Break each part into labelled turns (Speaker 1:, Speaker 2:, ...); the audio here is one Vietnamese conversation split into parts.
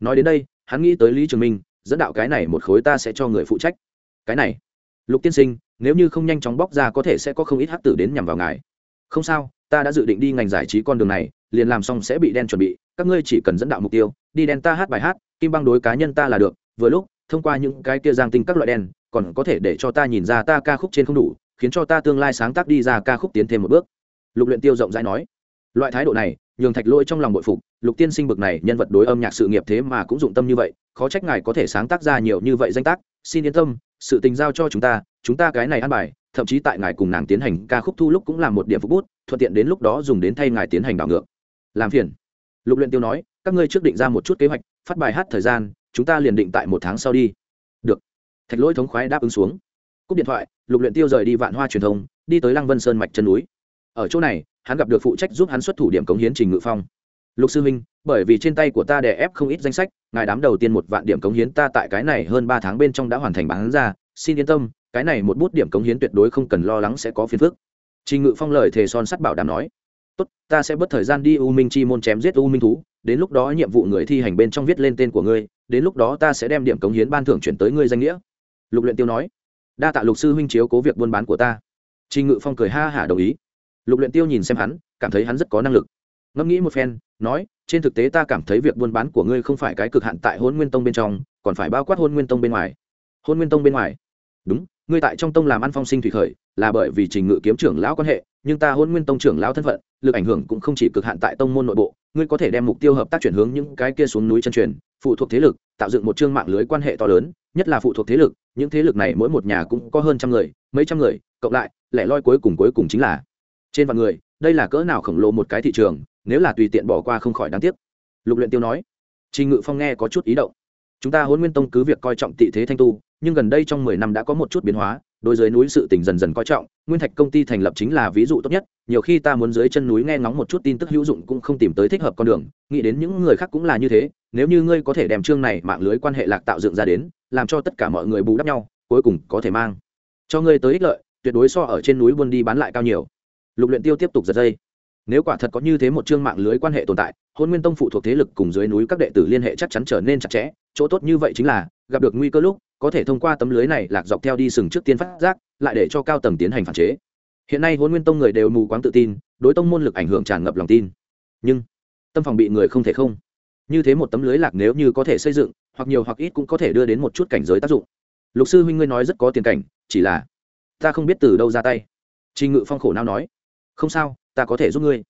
Speaker 1: nói đến đây, hắn nghĩ tới lý trường minh, dẫn đạo cái này một khối ta sẽ cho người phụ trách. Cái này, lục tiên sinh, nếu như không nhanh chóng bóc ra có thể sẽ có không ít hát tử đến nhằm vào ngài. Không sao, ta đã dự định đi ngành giải trí con đường này, liền làm xong sẽ bị đen chuẩn bị, các ngươi chỉ cần dẫn đạo mục tiêu, đi đen ta hát bài hát, kim băng đối cá nhân ta là được, vừa lúc, thông qua những cái kia giang tinh các loại đen, còn có thể để cho ta nhìn ra ta ca khúc trên không đủ, khiến cho ta tương lai sáng tác đi ra ca khúc tiến thêm một bước. Lục luyện tiêu rộng rãi nói, loại thái độ này nhường thạch lỗi trong lòng bội phục, lục tiên sinh bực này nhân vật đối âm nhạc sự nghiệp thế mà cũng dụng tâm như vậy, khó trách ngài có thể sáng tác ra nhiều như vậy danh tác. Xin yên tâm, sự tình giao cho chúng ta chúng ta cái này ăn bài, thậm chí tại ngài cùng nàng tiến hành ca khúc thu lúc cũng là một điểm phục bút, thuận tiện đến lúc đó dùng đến thay ngài tiến hành đảo ngược. Làm phiền. Lục luyện tiêu nói, các ngươi trước định ra một chút kế hoạch, phát bài hát thời gian, chúng ta liền định tại một tháng sau đi. Được. Thạch lỗi thống khoái đáp ứng xuống. Cúp điện thoại, lục luyện tiêu rời đi vạn hoa truyền thông, đi tới lăng vân sơn mạch chân núi ở chỗ này, hắn gặp được phụ trách giúp hắn xuất thủ điểm cống hiến trình ngự phong. Lục sư minh bởi vì trên tay của ta đè ép không ít danh sách, ngài đám đầu tiên một vạn điểm cống hiến ta tại cái này hơn ba tháng bên trong đã hoàn thành bán ra. Xin yên tâm, cái này một bút điểm cống hiến tuyệt đối không cần lo lắng sẽ có phiền phức. Trình ngự phong lời thề son sắt bảo đảm nói. Tốt, ta sẽ bớt thời gian đi u minh chi môn chém giết u minh thú, đến lúc đó nhiệm vụ người thi hành bên trong viết lên tên của ngươi, đến lúc đó ta sẽ đem điểm cống hiến ban thưởng chuyển tới ngươi danh nghĩa. Lục luyện tiêu nói. Đa tạ lục sư huynh chiếu cố việc buôn bán của ta. Trình ngự phong cười ha hả đồng ý lục luyện tiêu nhìn xem hắn, cảm thấy hắn rất có năng lực. Ngẫm nghĩ một phen, nói, trên thực tế ta cảm thấy việc buôn bán của ngươi không phải cái cực hạn tại hôn nguyên tông bên trong, còn phải bao quát hôn nguyên tông bên ngoài. Hôn nguyên tông bên ngoài? Đúng, ngươi tại trong tông làm ăn phong sinh thủy khởi, là bởi vì trình ngự kiếm trưởng lão quan hệ, nhưng ta hôn nguyên tông trưởng lão thân phận, lực ảnh hưởng cũng không chỉ cực hạn tại tông môn nội bộ, ngươi có thể đem mục tiêu hợp tác chuyển hướng những cái kia xuống núi chân truyền, phụ thuộc thế lực, tạo dựng một chương mạng lưới quan hệ to lớn, nhất là phụ thuộc thế lực, những thế lực này mỗi một nhà cũng có hơn trăm người, mấy trăm người, cộng lại, lẻ loi cuối cùng cuối cùng chính là trên vạn người, đây là cỡ nào khổng lồ một cái thị trường, nếu là tùy tiện bỏ qua không khỏi đáng tiếc. Lục luyện tiêu nói. Trình ngự phong nghe có chút ý động. Chúng ta huấn nguyên tông cứ việc coi trọng tị thế thanh tu, nhưng gần đây trong mười năm đã có một chút biến hóa, đối dưới núi sự tình dần dần coi trọng, nguyên thạch công ty thành lập chính là ví dụ tốt nhất, nhiều khi ta muốn dưới chân núi nghe ngóng một chút tin tức hữu dụng cũng không tìm tới thích hợp con đường, nghĩ đến những người khác cũng là như thế, nếu như ngươi có thể đem chương này mạng lưới quan hệ lạc tạo dựng ra đến, làm cho tất cả mọi người bù đắp nhau, cuối cùng có thể mang. Cho ngươi tới ích lợi, tuyệt đối so ở trên núi buôn đi bán lại cao nhiều lục luyện tiêu tiếp tục giật dây. Nếu quả thật có như thế một chương mạng lưới quan hệ tồn tại hôn nguyên tông phụ thuộc thế lực cùng dưới núi các đệ tử liên hệ chắc chắn trở nên chặt chẽ. Chỗ tốt như vậy chính là, gặp được nguy cơ lúc, có thể thông qua tấm lưới này lạc dọc theo đi sừng trước tiên phát giác, lại để cho cao tầng tiến hành phản chế. Hiện nay hôn nguyên tông người đều mù quáng tự tin, đối tông môn lực ảnh hưởng tràn ngập lòng tin. Nhưng, tâm phòng bị người không thể không. Như thế một tấm lưới lạc nếu như có thể xây dựng, hoặc nhiều hoặc ít cũng có thể đưa đến một chút cảnh giới tác dụng. Lục sư huynh ngươi nói rất có tiền cảnh, chỉ là, ta không biết từ đâu ra tay. Trình ngự phong khổ nào nói không sao ta có thể giúp ngươi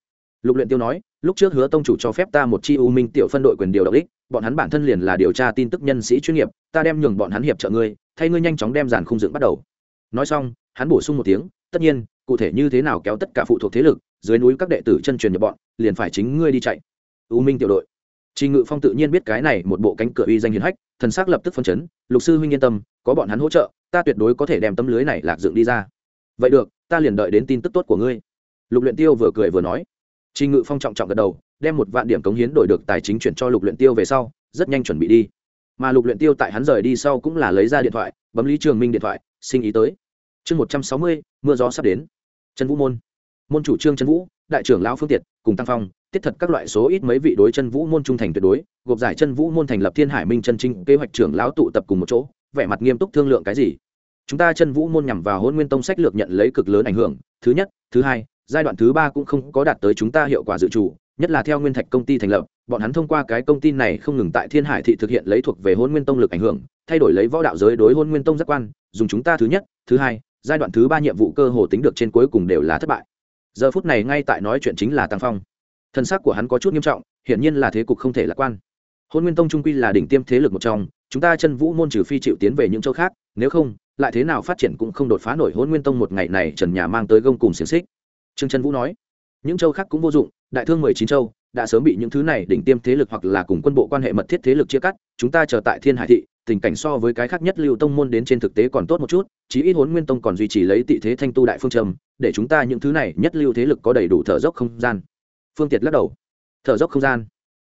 Speaker 1: lục luyện tiêu nói lúc trước hứa tông chủ cho phép ta một chi u minh tiểu phân đội quyền điều động ích bọn hắn bản thân liền là điều tra tin tức nhân sĩ chuyên nghiệp ta đem nhường bọn hắn hiệp trợ ngươi thay ngươi nhanh chóng đem giàn khung dựng bắt đầu nói xong hắn bổ sung một tiếng tất nhiên cụ thể như thế nào kéo tất cả phụ thuộc thế lực dưới núi các đệ tử chân truyền nhập bọn liền phải chính ngươi đi chạy u minh tiểu đội Trình Ngự Phong tự nhiên biết cái này một bộ cánh cửa uy danh hiển hách, thần sắc lập tức phân chấn, "Lục sư huynh yên tâm, có bọn hắn hỗ trợ, ta tuyệt đối có thể đem tấm lưới này lạc dựng đi ra." "Vậy được, ta liền đợi đến tin tức tốt của ngươi." Lục Luyện Tiêu vừa cười vừa nói. Trình Ngự Phong trọng trọng gật đầu, đem một vạn điểm cống hiến đổi được tài chính chuyển cho Lục Luyện Tiêu về sau, rất nhanh chuẩn bị đi. Mà Lục Luyện Tiêu tại hắn rời đi sau cũng là lấy ra điện thoại, bấm Lý Trường Minh điện thoại, xin ý tới. Chương một trăm sáu mươi, mưa gió sắp đến. Trần Vũ môn. Môn chủ Trương Trần Vũ, đại trưởng lão Phương Tiệt, cùng Tăng Phong, tiết thật các loại số ít mấy vị đối chân vũ môn trung thành tuyệt đối gộp giải chân vũ môn thành lập thiên hải minh chân trinh kế hoạch trưởng lão tụ tập cùng một chỗ vẻ mặt nghiêm túc thương lượng cái gì chúng ta chân vũ môn nhằm vào hôn nguyên tông sách lược nhận lấy cực lớn ảnh hưởng thứ nhất thứ hai giai đoạn thứ ba cũng không có đạt tới chúng ta hiệu quả dự trù, nhất là theo nguyên thạch công ty thành lập, bọn hắn thông qua cái công ty này không ngừng tại thiên hải thị thực hiện lấy thuộc về hôn nguyên tông lực ảnh hưởng, thay đổi lấy võ đạo giới đối hôn nguyên tông giác quan, dùng chúng ta thứ nhất, thứ hai, giai đoạn thứ ba nhiệm vụ cơ hồ tính được trên cuối cùng đều là thất bại. Giờ phút này ngay tại nói chuyện chính là tăng phong. Thân xác của hắn có chút nghiêm trọng, hiển nhiên là thế cục không thể lạc quan. Hôn nguyên tông trung quy là đỉnh tiêm thế lực một trong, chúng ta chân vũ môn trừ phi chịu tiến về những châu khác, nếu không, lại thế nào phát triển cũng không đột phá nổi hôn nguyên tông một ngày này trần nhà mang tới gông cùng xiềng xích trương trân vũ nói, những châu khác cũng vô dụng, đại thương mười chín châu, đã sớm bị những thứ này đỉnh tiêm thế lực hoặc là cùng quân bộ quan hệ mật thiết thế lực chia cắt, chúng ta chờ tại thiên hải thị, tình cảnh so với cái khác nhất lưu tông môn đến trên thực tế còn tốt một chút, chí ít huấn nguyên tông còn duy trì lấy tị thế thanh tu đại phương trầm để chúng ta những thứ này nhất lưu thế lực có đầy đủ thở dốc không gian. Phương tiệt lắc đầu, thở dốc không gian?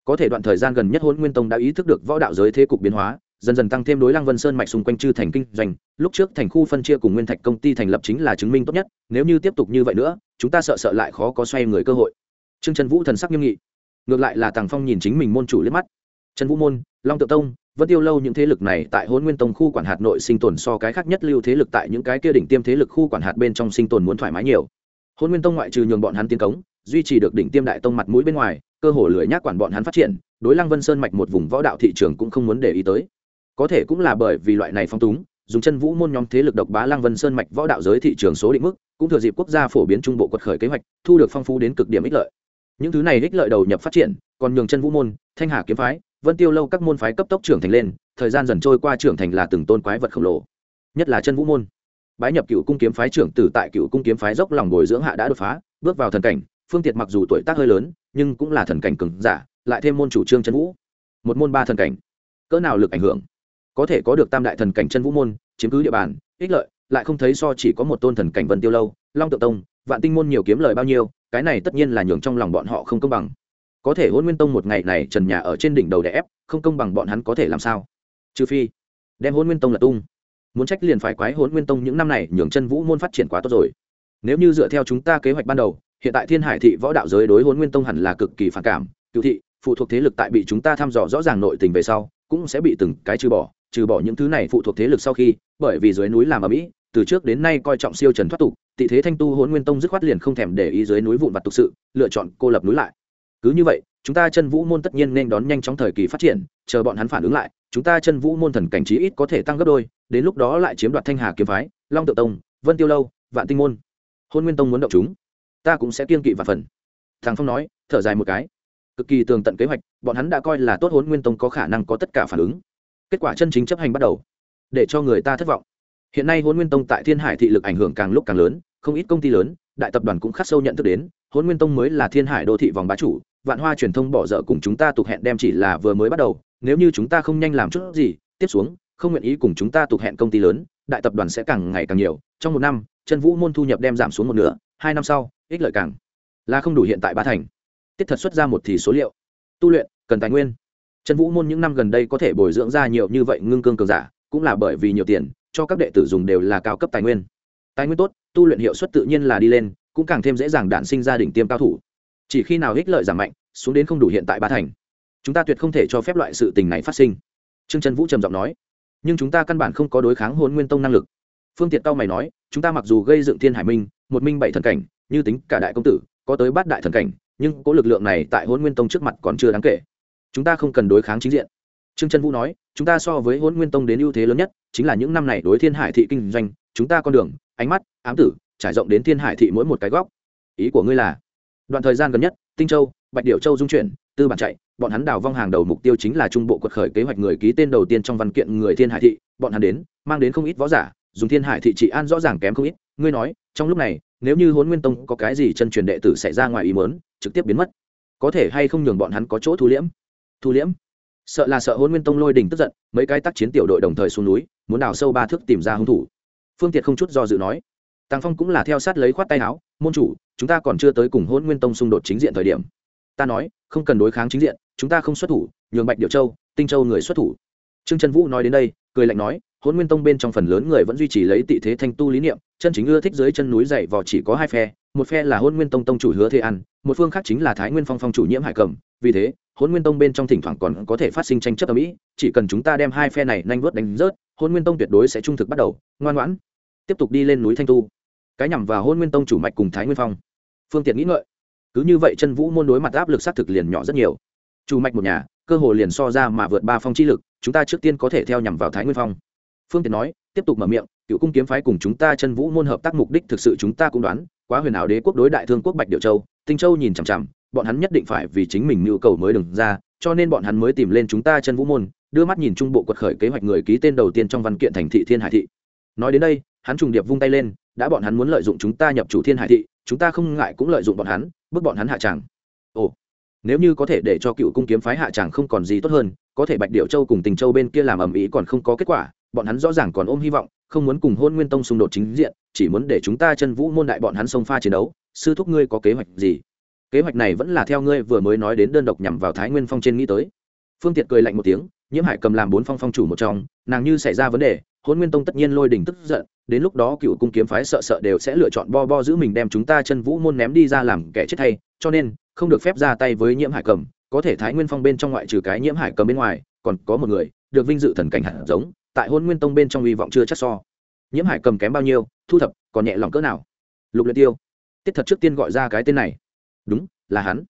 Speaker 1: Có thể đoạn thời gian gần nhất huấn nguyên tông đã ý thức được võ đạo giới thế cục biến hóa dần dần tăng thêm đối lăng vân sơn mạch xung quanh chư thành kinh doanh. Lúc trước thành khu phân chia cùng nguyên thạch công ty thành lập chính là chứng minh tốt nhất, nếu như tiếp tục như vậy nữa, chúng ta sợ sợ lại khó có xoay người cơ hội. Trương trần vũ thần sắc nghiêm nghị. Ngược lại là tàng phong nhìn chính mình môn chủ liếc mắt. Trần vũ môn, long tự tông vẫn tiêu lâu những thế lực này tại hôn nguyên tông khu quản hạt nội sinh tồn so cái khác nhất lưu thế lực tại những cái kia đỉnh tiêm thế lực khu quản hạt bên trong sinh tồn muốn thoải mái nhiều. Hôn nguyên tông ngoại trừ nhường bọn hắn tiến cống, duy trì được đỉnh tiêm đại tông mặt mũi bên ngoài, cơ hồ lười nhác quản bọn hắn phát triển, đối lăng vân sơn mạch một vùng võ đạo thị trường cũng không muốn để ý tới có thể cũng là bởi vì loại này phong túng, dùng chân vũ môn nhóm thế lực độc bá lăng vân sơn mạch võ đạo giới thị trường số định mức, cũng thừa dịp quốc gia phổ biến trung bộ quật khởi kế hoạch, thu được phong phú đến cực điểm ích lợi. Những thứ này ích lợi đầu nhập phát triển, còn nhường chân vũ môn, thanh hà kiếm phái, vân tiêu lâu các môn phái cấp tốc trưởng thành lên, thời gian dần trôi qua trưởng thành là từng tôn quái vật khổng lồ. Nhất là chân vũ môn. Bái nhập cựu cung kiếm phái trưởng tử tại cựu cung kiếm phái dốc lòng bồi dưỡng hạ đã đột phá, bước vào thần cảnh, phương tiệt mặc dù tuổi tác hơi lớn, nhưng cũng là thần cảnh cứng giả, lại thêm môn chủ trương chân vũ. Một môn ba thần cảnh. Cỡ nào lực ảnh hưởng? Có thể có được tam đại thần cảnh chân vũ môn, chiếm cứ địa bàn, ích lợi, lại không thấy so chỉ có một tôn thần cảnh vân tiêu lâu, long tự tông, vạn tinh môn nhiều kiếm lời bao nhiêu, cái này tất nhiên là nhường trong lòng bọn họ không công bằng. Có thể hôn nguyên tông một ngày này trần nhà ở trên đỉnh đầu đè ép, không công bằng bọn hắn có thể làm sao? Trừ phi, đem hôn nguyên tông là tung. Muốn trách liền phải quái hôn nguyên tông những năm này nhường chân vũ môn phát triển quá tốt rồi. Nếu như dựa theo chúng ta kế hoạch ban đầu, hiện tại thiên hải thị võ đạo giới đối hôn nguyên tông hẳn là cực kỳ phản cảm cựu thị, phụ thuộc thế lực tại bị chúng ta thăm dò rõ ràng nội tình về sau, cũng sẽ bị từng cái trừ bỏ trừ bỏ những thứ này phụ thuộc thế lực sau khi, bởi vì dưới núi làm ở mỹ, từ trước đến nay coi trọng siêu trần thoát tục, tị thế thanh tu hôn nguyên tông dứt khoát liền không thèm để ý dưới núi vụn vặt tục sự, lựa chọn cô lập núi lại. Cứ như vậy, chúng ta chân vũ môn tất nhiên nên đón nhanh chóng thời kỳ phát triển, chờ bọn hắn phản ứng lại, chúng ta chân vũ môn thần cảnh trí ít có thể tăng gấp đôi, đến lúc đó lại chiếm đoạt thanh hà kiếm phái, long tự tông, vân tiêu lâu, vạn tinh môn. Hôn nguyên tông muốn động chúng, ta cũng sẽ kiên kỵ và phần. Thằng phong nói, thở dài một cái. Cực kỳ tường tận kế hoạch, bọn hắn đã coi là tốt hôn nguyên tông có khả năng có tất cả phản ứng kết quả chân chính chấp hành bắt đầu, để cho người ta thất vọng. Hiện nay hôn nguyên tông tại thiên hải thị lực ảnh hưởng càng lúc càng lớn, không ít công ty lớn, đại tập đoàn cũng khắc sâu nhận thức đến hôn nguyên tông mới là thiên hải đô thị vòng bá chủ, vạn hoa truyền thông bỏ dở cùng chúng ta tục hẹn đem chỉ là vừa mới bắt đầu, nếu như chúng ta không nhanh làm chút gì, tiếp xuống, không nguyện ý cùng chúng ta tục hẹn công ty lớn, đại tập đoàn sẽ càng ngày càng nhiều, trong một năm, chân vũ môn thu nhập đem giảm xuống một nửa, hai năm sau, ích lợi càng là không đủ hiện tại ba thành. Tiết thật xuất ra một thì số liệu. Tu luyện, cần tài nguyên. Trần vũ môn những năm gần đây có thể bồi dưỡng ra nhiều như vậy ngưng cương cường giả, cũng là bởi vì nhiều tiền, cho các đệ tử dùng đều là cao cấp tài nguyên. Tài nguyên tốt, tu luyện hiệu suất tự nhiên là đi lên, cũng càng thêm dễ dàng đản sinh gia đình tiêm cao thủ. Chỉ khi nào ích lợi giảm mạnh, xuống đến không đủ hiện tại ba thành. Chúng ta tuyệt không thể cho phép loại sự tình này phát sinh. Trương trần vũ trầm giọng nói. Nhưng chúng ta căn bản không có đối kháng hôn nguyên tông năng lực. Phương tiện tao mày nói, chúng ta mặc dù gây dựng thiên hải minh, một minh bảy thần cảnh, như tính cả đại công tử, có tới bát đại thần cảnh, nhưng có lực lượng này tại hôn nguyên tông trước mặt còn chưa đáng kể chúng ta không cần đối kháng chính diện. Trương trân vũ nói, chúng ta so với hôn nguyên tông đến ưu thế lớn nhất, chính là những năm này đối thiên hải thị kinh doanh, chúng ta con đường, ánh mắt, ám tử, trải rộng đến thiên hải thị mỗi một cái góc. Ý của ngươi là, đoạn thời gian gần nhất, tinh châu, bạch điệu châu dung chuyển, tư bản chạy, bọn hắn đào vong hàng đầu mục tiêu chính là trung bộ quật khởi kế hoạch người ký tên đầu tiên trong văn kiện người thiên hải thị, bọn hắn đến, mang đến không ít võ giả, dùng thiên hải thị trị an rõ ràng kém không ít. Ngươi nói, trong lúc này, nếu như hôn nguyên tông có cái gì chân truyền đệ tử xảy ra ngoài ý mớn trực tiếp biến mất, có thể hay không nhường bọn hắn có chỗ thu liễm? Thu liễm. Sợ là sợ hôn nguyên tông lôi đình tức giận, mấy cái tác chiến tiểu đội đồng thời xuống núi, muốn đào sâu ba thước tìm ra hung thủ. Phương tiện không chút do dự nói. Tàng phong cũng là theo sát lấy khoát tay áo, môn chủ, chúng ta còn chưa tới cùng hôn nguyên tông xung đột chính diện thời điểm. Ta nói, không cần đối kháng chính diện, chúng ta không xuất thủ, nhường bạch điệu châu, tinh châu người xuất thủ. Trương trần vũ nói đến đây, cười lạnh nói hôn nguyên tông bên trong phần lớn người vẫn duy trì lấy tị thế thanh tu lý niệm, chân chính ưa thích dưới chân núi dày vò chỉ có hai phe, một phe là hôn nguyên tông tông chủ hứa thế ăn một phương khác chính là thái nguyên phong phong chủ nhiễm hải cầm, vì thế hôn nguyên tông bên trong thỉnh thoảng còn có thể phát sinh tranh chấp ở mỹ, chỉ cần chúng ta đem hai phe này nhanh vớt đánh rớt hôn nguyên tông tuyệt đối sẽ trung thực bắt đầu, ngoan ngoãn. Tiếp tục đi lên núi thanh tu. Cái nhằm vào hôn nguyên tông chủ mạch cùng thái nguyên phong. Phương tiện nghĩ ngợi. Cứ như vậy chân vũ môn đối mặt áp lực xác thực liền nhỏ rất nhiều. Chủ mạch một nhà, cơ hồ liền so ra mà vượt ba phong chi lực, chúng ta trước tiên có thể theo nhằm vào thái nguyên phong. Phương tiện nói, tiếp tục mở miệng, cựu cung kiếm phái cùng chúng ta chân vũ môn hợp tác mục đích thực sự chúng ta cũng đoán, quá huyền ảo đế quốc đối đại thương quốc bạch điệu châu, tinh châu nhìn chằm chằm bọn hắn nhất định phải vì chính mình nhu cầu mới đừng ra, cho nên bọn hắn mới tìm lên chúng ta chân vũ môn, đưa mắt nhìn trung bộ quật khởi kế hoạch người ký tên đầu tiên trong văn kiện thành thị thiên hải thị. Nói đến đây, hắn trùng điệp vung tay lên, đã bọn hắn muốn lợi dụng chúng ta nhập chủ thiên hải thị, chúng ta không ngại cũng lợi dụng bọn hắn, bước bọn hắn hạ tràng. Ồ, nếu như có thể để cho cựu cung kiếm phái hạ tràng không còn gì tốt hơn, có thể bạch điệu châu cùng tình châu bên kia làm ầm ĩ còn không có kết quả, bọn hắn rõ ràng còn ôm hy vọng, không muốn cùng hôn nguyên tông xung đột chính diện, chỉ muốn để chúng ta chân vũ môn đại bọn hắn xông pha chiến đấu. Sư thúc ngươi có kế hoạch gì? Kế hoạch này vẫn là theo ngươi vừa mới nói đến đơn độc nhằm vào thái nguyên phong trên nghĩ tới. Phương tiện cười lạnh một tiếng, nhiễm hải cầm làm bốn phong phong chủ một trong, nàng như xảy ra vấn đề hôn nguyên tông tất nhiên lôi đình tức giận, đến lúc đó cựu cung kiếm phái sợ sợ đều sẽ lựa chọn bo bo giữ mình đem chúng ta chân vũ môn ném đi ra làm kẻ chết thay, cho nên, không được phép ra tay với nhiễm hải cầm, có thể thái nguyên phong bên trong ngoại trừ cái nhiễm hải cầm bên ngoài, còn có một người, được vinh dự thần cảnh hạt giống, tại hôn nguyên tông bên trong hy vọng chưa chắc so. Nhiễm hải cầm kém bao nhiêu, thu thập, còn nhẹ lòng cỡ nào? Lục luyện tiêu, tiết thật trước tiên gọi ra cái tên này đúng, là hắn.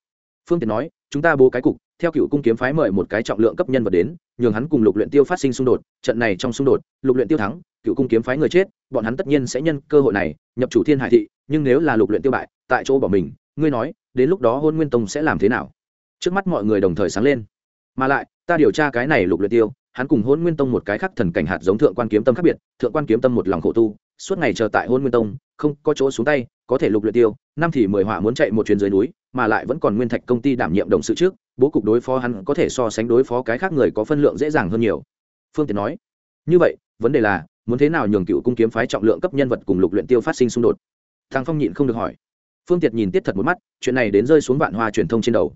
Speaker 1: Phương tiện nói, chúng ta bố cái cục, theo cựu cung kiếm phái mời một cái trọng lượng cấp nhân vật đến, nhường hắn cùng lục luyện tiêu phát sinh xung đột, trận này trong xung đột, lục luyện tiêu thắng, cựu cung kiếm phái người chết, bọn hắn tất nhiên sẽ nhân cơ hội này, nhập chủ thiên hải thị, nhưng nếu là lục luyện tiêu bại, tại chỗ bỏ mình, ngươi nói, đến lúc đó hôn nguyên tông sẽ làm thế nào? Trước mắt mọi người đồng thời sáng lên. Mà lại, ta điều tra cái này lục luyện tiêu, hắn cùng hôn nguyên tông một cái khác thần cảnh hạt giống thượng quan kiếm tâm khác biệt, thượng quan kiếm tâm một lòng khổ tu, suốt ngày chờ tại hôn nguyên tông, không có chỗ xuống tay có thể lục luyện tiêu, năm thì mười hỏa muốn chạy một chuyến dưới núi, mà lại vẫn còn nguyên thạch công ty đảm nhiệm đồng sự trước, bố cục đối phó hắn có thể so sánh đối phó cái khác người có phân lượng dễ dàng hơn nhiều. Phương tiện nói, như vậy, vấn đề là, muốn thế nào nhường cựu cung kiếm phái trọng lượng cấp nhân vật cùng lục luyện tiêu phát sinh xung đột? Thằng phong nhịn không được hỏi. Phương tiệt nhìn tiết thật một mắt, chuyện này đến rơi xuống vạn hoa truyền thông trên đầu.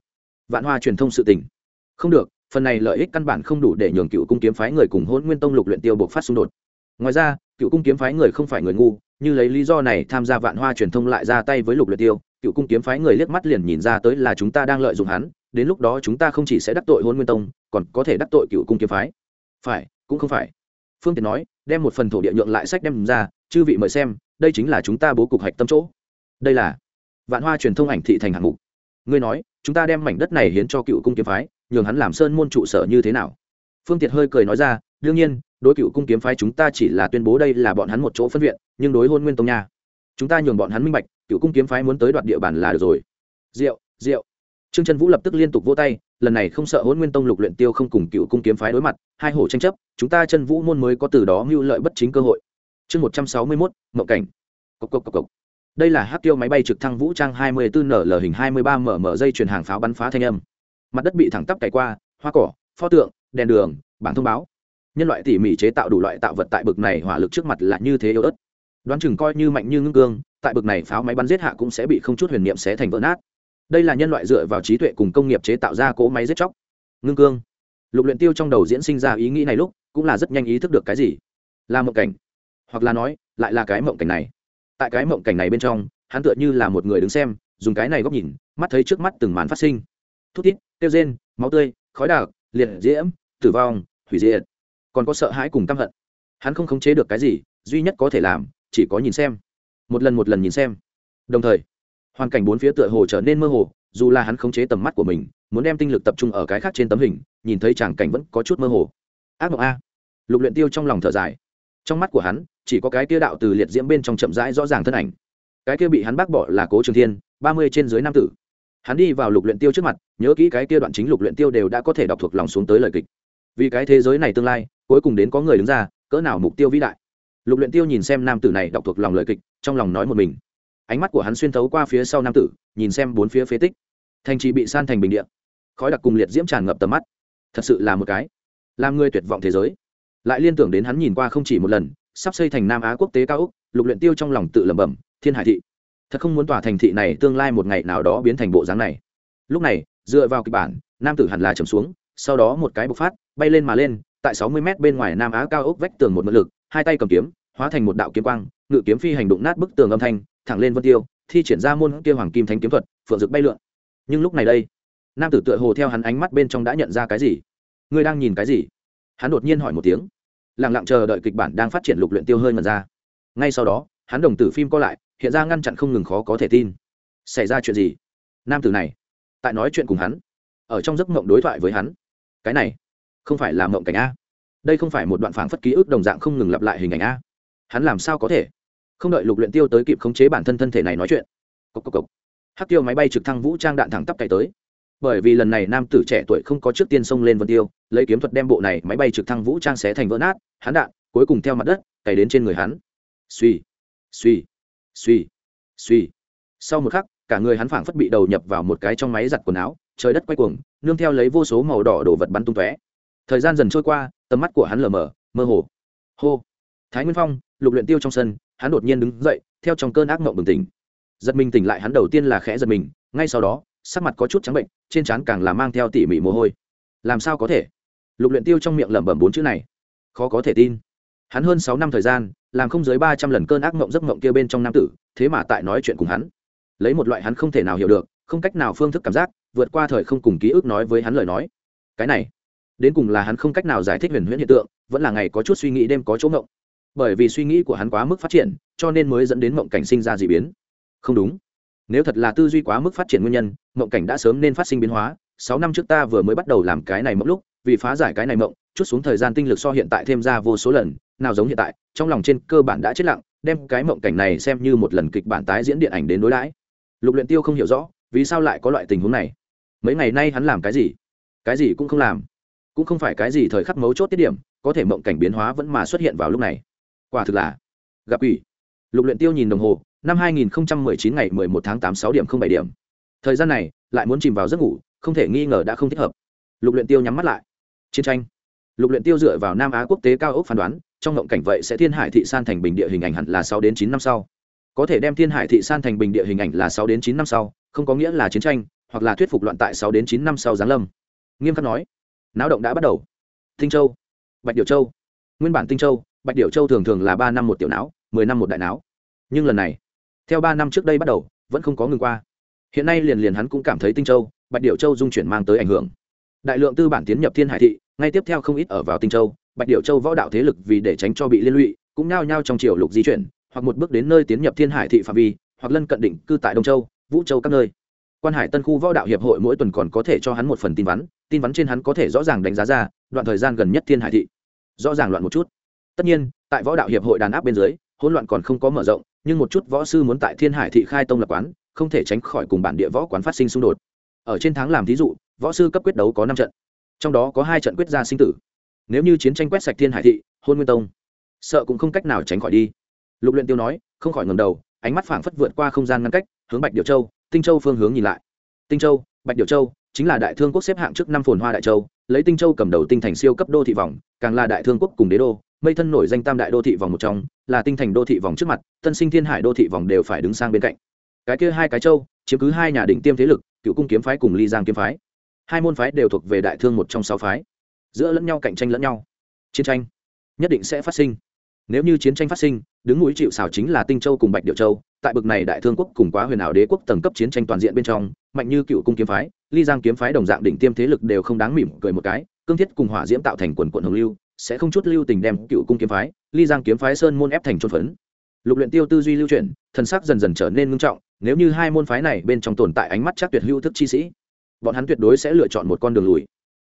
Speaker 1: Vạn hoa truyền thông sự tình. Không được, phần này lợi ích căn bản không đủ để nhường cựu cung kiếm phái người cùng hôn nguyên tông lục luyện tiêu buộc phát xung đột. Ngoài ra, cựu cung kiếm phái người không phải người ngu như lấy lý do này tham gia vạn hoa truyền thông lại ra tay với lục luyện tiêu, cựu cung kiếm phái người liếc mắt liền nhìn ra tới là chúng ta đang lợi dụng hắn, đến lúc đó chúng ta không chỉ sẽ đắc tội hôn nguyên tông, còn có thể đắc tội cựu cung kiếm phái. Phải, cũng không phải. Phương tiện nói, đem một phần thổ địa nhượng lại sách đem ra, chư vị mời xem, đây chính là chúng ta bố cục hạch tâm chỗ. Đây là vạn hoa truyền thông ảnh thị thành hạng mục. Ngươi nói, chúng ta đem mảnh đất này hiến cho cựu cung kiếm phái, nhường hắn làm sơn môn trụ sở như thế nào? Phương tiện hơi cười nói ra, đương nhiên đối cựu cung kiếm phái chúng ta chỉ là tuyên bố đây là bọn hắn một chỗ phân viện, nhưng đối hôn nguyên tông nha. Chúng ta nhường bọn hắn minh bạch, cựu cung kiếm phái muốn tới đoạt địa bàn là được rồi. Rượu rượu trương trần vũ lập tức liên tục vô tay, lần này không sợ hôn nguyên tông lục luyện tiêu không cùng cựu cung kiếm phái đối mặt, hai hổ tranh chấp, chúng ta chân vũ môn mới có từ đó mưu lợi bất chính cơ hội. Chương một trăm sáu mươi mốt mậu cảnh. Cộc cộc cộc cộc. Đây là hát tiêu máy bay trực thăng vũ trang 24 nl hình 23 mở dây chuyển hàng pháo bắn phá thanh âm. Mặt đất bị thẳng tắp cày qua, hoa cỏ, pho tượng, đèn đường, bảng thông báo nhân loại tỉ mỉ chế tạo đủ loại tạo vật tại bực này hỏa lực trước mặt là như thế yếu ớt. Đoán chừng coi như mạnh như ngưng cương, tại bực này pháo máy bắn giết hạ cũng sẽ bị không chút huyền niệm xé thành vỡ nát. Đây là nhân loại dựa vào trí tuệ cùng công nghiệp chế tạo ra cỗ máy giết chóc. Ngưng cương. Lục luyện tiêu trong đầu diễn sinh ra ý nghĩ này lúc, cũng là rất nhanh ý thức được cái gì. Là mộng cảnh. Hoặc là nói, lại là cái mộng cảnh này. Tại cái mộng cảnh này bên trong, hắn tựa như là một người đứng xem, dùng cái này góc nhìn, mắt thấy trước mắt từng màn phát sinh. Thút thít tiêu rên, máu tươi, khói đặc, liệt diễm, tử vong, hủy diệt còn có sợ hãi cùng căm hận. Hắn không khống chế được cái gì, duy nhất có thể làm, chỉ có nhìn xem. Một lần một lần nhìn xem. Đồng thời, hoàn cảnh bốn phía tựa hồ trở nên mơ hồ, dù là hắn khống chế tầm mắt của mình, muốn đem tinh lực tập trung ở cái khác trên tấm hình, nhìn thấy tràng cảnh vẫn có chút mơ hồ. Ác mộng a. Lục luyện tiêu trong lòng thở dài. Trong mắt của hắn, chỉ có cái kia đạo từ liệt diễm bên trong chậm rãi rõ ràng thân ảnh. Cái kia bị hắn bác bỏ là cố trường thiên, ba mươi trên dưới nam tử. Hắn đi vào lục luyện tiêu trước mặt, nhớ kỹ cái kia đoạn chính lục luyện tiêu đều đã có thể đọc thuộc lòng xuống tới lời kịch. Vì cái thế giới này tương lai cuối cùng đến có người đứng ra, cỡ nào mục tiêu vĩ đại. Lục luyện tiêu nhìn xem nam tử này đọc thuộc lòng lời kịch, trong lòng nói một mình. Ánh mắt của hắn xuyên thấu qua phía sau nam tử, nhìn xem bốn phía phế tích. Thành trì bị san thành bình địa. Khói đặc cùng liệt diễm tràn ngập tầm mắt. Thật sự là một cái làm người tuyệt vọng thế giới. Lại liên tưởng đến hắn nhìn qua không chỉ một lần, sắp xây thành nam á quốc tế cao úc lục luyện tiêu trong lòng tự lẩm bẩm, thiên hải thị, thật không muốn tỏa thành thị này tương lai một ngày nào đó biến thành bộ dáng này. Lúc này, dựa vào kịch bản, nam tử hẳn là trầm xuống, sau đó một cái bộc phát, bay lên mà lên tại sáu mươi mét bên ngoài nam á cao ốc vách tường một mượn lực, hai tay cầm kiếm, hóa thành một đạo kiếm quang, ngự kiếm phi hành đụng nát bức tường âm thanh, thẳng lên vân tiêu, thi triển ra môn kia hoàng kim thánh kiếm thuật, phượng rực bay lượn. Nhưng lúc này đây, nam tử tựa hồ theo hắn ánh mắt bên trong đã nhận ra cái gì? Ngươi đang nhìn cái gì? Hắn đột nhiên hỏi một tiếng. Lặng lặng chờ đợi kịch bản đang phát triển lục luyện tiêu hơi mật ra. Ngay sau đó, hắn đồng tử phim co lại, hiện ra ngăn chặn không ngừng khó có thể tin. Xảy ra chuyện gì? Nam tử này, tại nói chuyện cùng hắn, ở trong giấc mộng đối thoại với hắn. Cái này không phải là mộng cảnh a. Đây không phải một đoạn phảng phất ký ức đồng dạng không ngừng lặp lại hình ảnh a. Hắn làm sao có thể? Không đợi lục luyện tiêu tới kịp khống chế bản thân thân thể này nói chuyện. Cốc cốc cốc. hắc tiêu máy bay trực thăng vũ trang đạn thẳng tắp cày tới. Bởi vì lần này nam tử trẻ tuổi không có trước tiên xông lên vân tiêu, lấy kiếm thuật đem bộ này máy bay trực thăng vũ trang xé thành vỡ nát, hắn đạn cuối cùng theo mặt đất cày đến trên người hắn. Suy suy suy suy sau một khắc, cả người hắn phảng phất bị đầu nhập vào một cái trong máy giặt quần áo, trời đất quay cuồng, nương theo lấy vô số màu đỏ đổ vật bắn tung tóe thời gian dần trôi qua, tầm mắt của hắn lờ mờ, mơ hồ. Hô. Thái nguyên phong, lục luyện tiêu trong sân, hắn đột nhiên đứng dậy, theo trong cơn ác mộng bừng tỉnh. Giật mình tỉnh lại hắn đầu tiên là khẽ giật mình, ngay sau đó, sắc mặt có chút trắng bệnh, trên trán càng là mang theo tỉ mỉ mồ hôi. Làm sao có thể? Lục luyện tiêu trong miệng lẩm bẩm bốn chữ này. Khó có thể tin. Hắn hơn sáu năm thời gian, làm không dưới ba trăm lần cơn ác mộng giấc mộng kia bên trong nam tử, thế mà tại nói chuyện cùng hắn. Lấy một loại hắn không thể nào hiểu được, không cách nào phương thức cảm giác, vượt qua thời không cùng ký ức nói với hắn lời nói. Cái này đến cùng là hắn không cách nào giải thích huyền huyễn hiện tượng, vẫn là ngày có chút suy nghĩ, đêm có chỗ ngộng. Bởi vì suy nghĩ của hắn quá mức phát triển, cho nên mới dẫn đến mộng cảnh sinh ra d ị biến. Không đúng. Nếu thật là tư duy quá mức phát triển nguyên nhân, mộng cảnh đã sớm nên phát sinh biến hóa. Sáu năm trước ta vừa mới bắt đầu làm cái này mộng lúc, vì phá giải cái này mộng, chút xuống thời gian tinh lực so hiện tại thêm ra vô số lần, nào giống hiện tại, trong lòng trên cơ bản đã chết lặng, đem cái mộng cảnh này xem như một lần kịch bản tái diễn điện ảnh đến đối đãi. Lục luyện tiêu không hiểu rõ, vì sao lại có loại tình huống này? Mấy ngày nay hắn làm cái gì? Cái gì cũng không làm cũng không phải cái gì thời khắc mấu chốt tiết điểm, có thể mộng cảnh biến hóa vẫn mà xuất hiện vào lúc này. Quả thực là gặp quỷ. Lục luyện tiêu nhìn đồng hồ, năm 2019 ngày 11 tháng 8 6 điểm 07 điểm. Thời gian này, lại muốn chìm vào giấc ngủ, không thể nghi ngờ đã không thích hợp. Lục luyện tiêu nhắm mắt lại. Chiến tranh. Lục luyện tiêu dựa vào nam á quốc tế cao ốc phán đoán, trong ngộng cảnh vậy sẽ thiên hải thị san thành bình địa hình ảnh hẳn là sáu đến chín năm sau. Có thể đem thiên hải thị san thành bình địa hình ảnh là sáu đến chín năm sau, không có nghĩa là chiến tranh, hoặc là thuyết phục loạn tại sáu đến chín năm sau giáng lâm. Nghiêm khắc nói náo động đã bắt đầu. Tinh châu, bạch điệu châu. Nguyên bản tinh châu, bạch điệu châu thường thường là ba năm một tiểu não mười năm một đại não nhưng lần này, theo ba năm trước đây bắt đầu, vẫn không có ngừng qua. Hiện nay liền liền hắn cũng cảm thấy tinh châu, bạch điệu châu dung chuyển mang tới ảnh hưởng. Đại lượng tư bản tiến nhập thiên hải thị, ngay tiếp theo không ít ở vào tinh châu, bạch điệu châu võ đạo thế lực vì để tránh cho bị liên lụy, cũng nao nhao trong triều lục di chuyển, hoặc một bước đến nơi tiến nhập thiên hải thị phạm vi, hoặc lân cận định cư tại đông châu, vũ châu các nơi quan hải tân khu võ đạo hiệp hội mỗi tuần còn có thể cho hắn một phần tin vắn tin vắn trên hắn có thể rõ ràng đánh giá ra đoạn thời gian gần nhất thiên hải thị. Rõ ràng loạn một chút. Tất nhiên, tại võ đạo hiệp hội đàn áp bên dưới, hỗn loạn còn không có mở rộng, nhưng một chút võ sư muốn tại thiên hải thị khai tông lập quán, không thể tránh khỏi cùng bản địa võ quán phát sinh xung đột. Ở trên tháng làm thí dụ, võ sư cấp quyết đấu có năm trận, trong đó có hai trận quyết ra sinh tử. Nếu như chiến tranh quét sạch thiên hải thị, hôn nguyên tông, sợ cũng không cách nào tránh khỏi đi. Lục luyện tiêu nói, không khỏi ngẩng đầu, ánh mắt phảng phất vượt qua không gian ngăn cách, hướng bạch điều châu tinh châu phương hướng nhìn lại. Tinh châu, bạch điệu châu chính là đại thương quốc xếp hạng trước năm phồn hoa đại châu, lấy tinh châu cầm đầu tinh thành siêu cấp đô thị vòng, càng là đại thương quốc cùng đế đô, mây thân nổi danh tam đại đô thị vòng một trong, là tinh thành đô thị vòng trước mặt, tân sinh thiên hải đô thị vòng đều phải đứng sang bên cạnh. Cái kia hai cái châu, chiếm cứ hai nhà đỉnh tiêm thế lực, cựu cung kiếm phái cùng ly giang kiếm phái. Hai môn phái đều thuộc về đại thương một trong sáu phái. Giữa lẫn nhau cạnh tranh lẫn nhau. Chiến tranh nhất định sẽ phát sinh. Nếu như chiến tranh phát sinh, đứng mũi chịu xào chính là tinh châu cùng bạch điệu châu tại bực này đại thương quốc cùng quá huyền ảo đế quốc tầng cấp chiến tranh toàn diện bên trong, mạnh như cựu cung kiếm phái, ly giang kiếm phái đồng dạng đỉnh tiêm thế lực đều không đáng mỉm cười một cái, cương thiết cùng hỏa diễm tạo thành quần quận hồng lưu, sẽ không chút lưu tình đem cựu cung kiếm phái, ly giang kiếm phái sơn môn ép thành trôn phấn. Lục luyện tiêu tư duy lưu chuyển, thần sắc dần dần trở nên ngưng trọng, nếu như hai môn phái này bên trong tồn tại ánh mắt chắc tuyệt hữu thức chi sĩ, bọn hắn tuyệt đối sẽ lựa chọn một con đường lùi.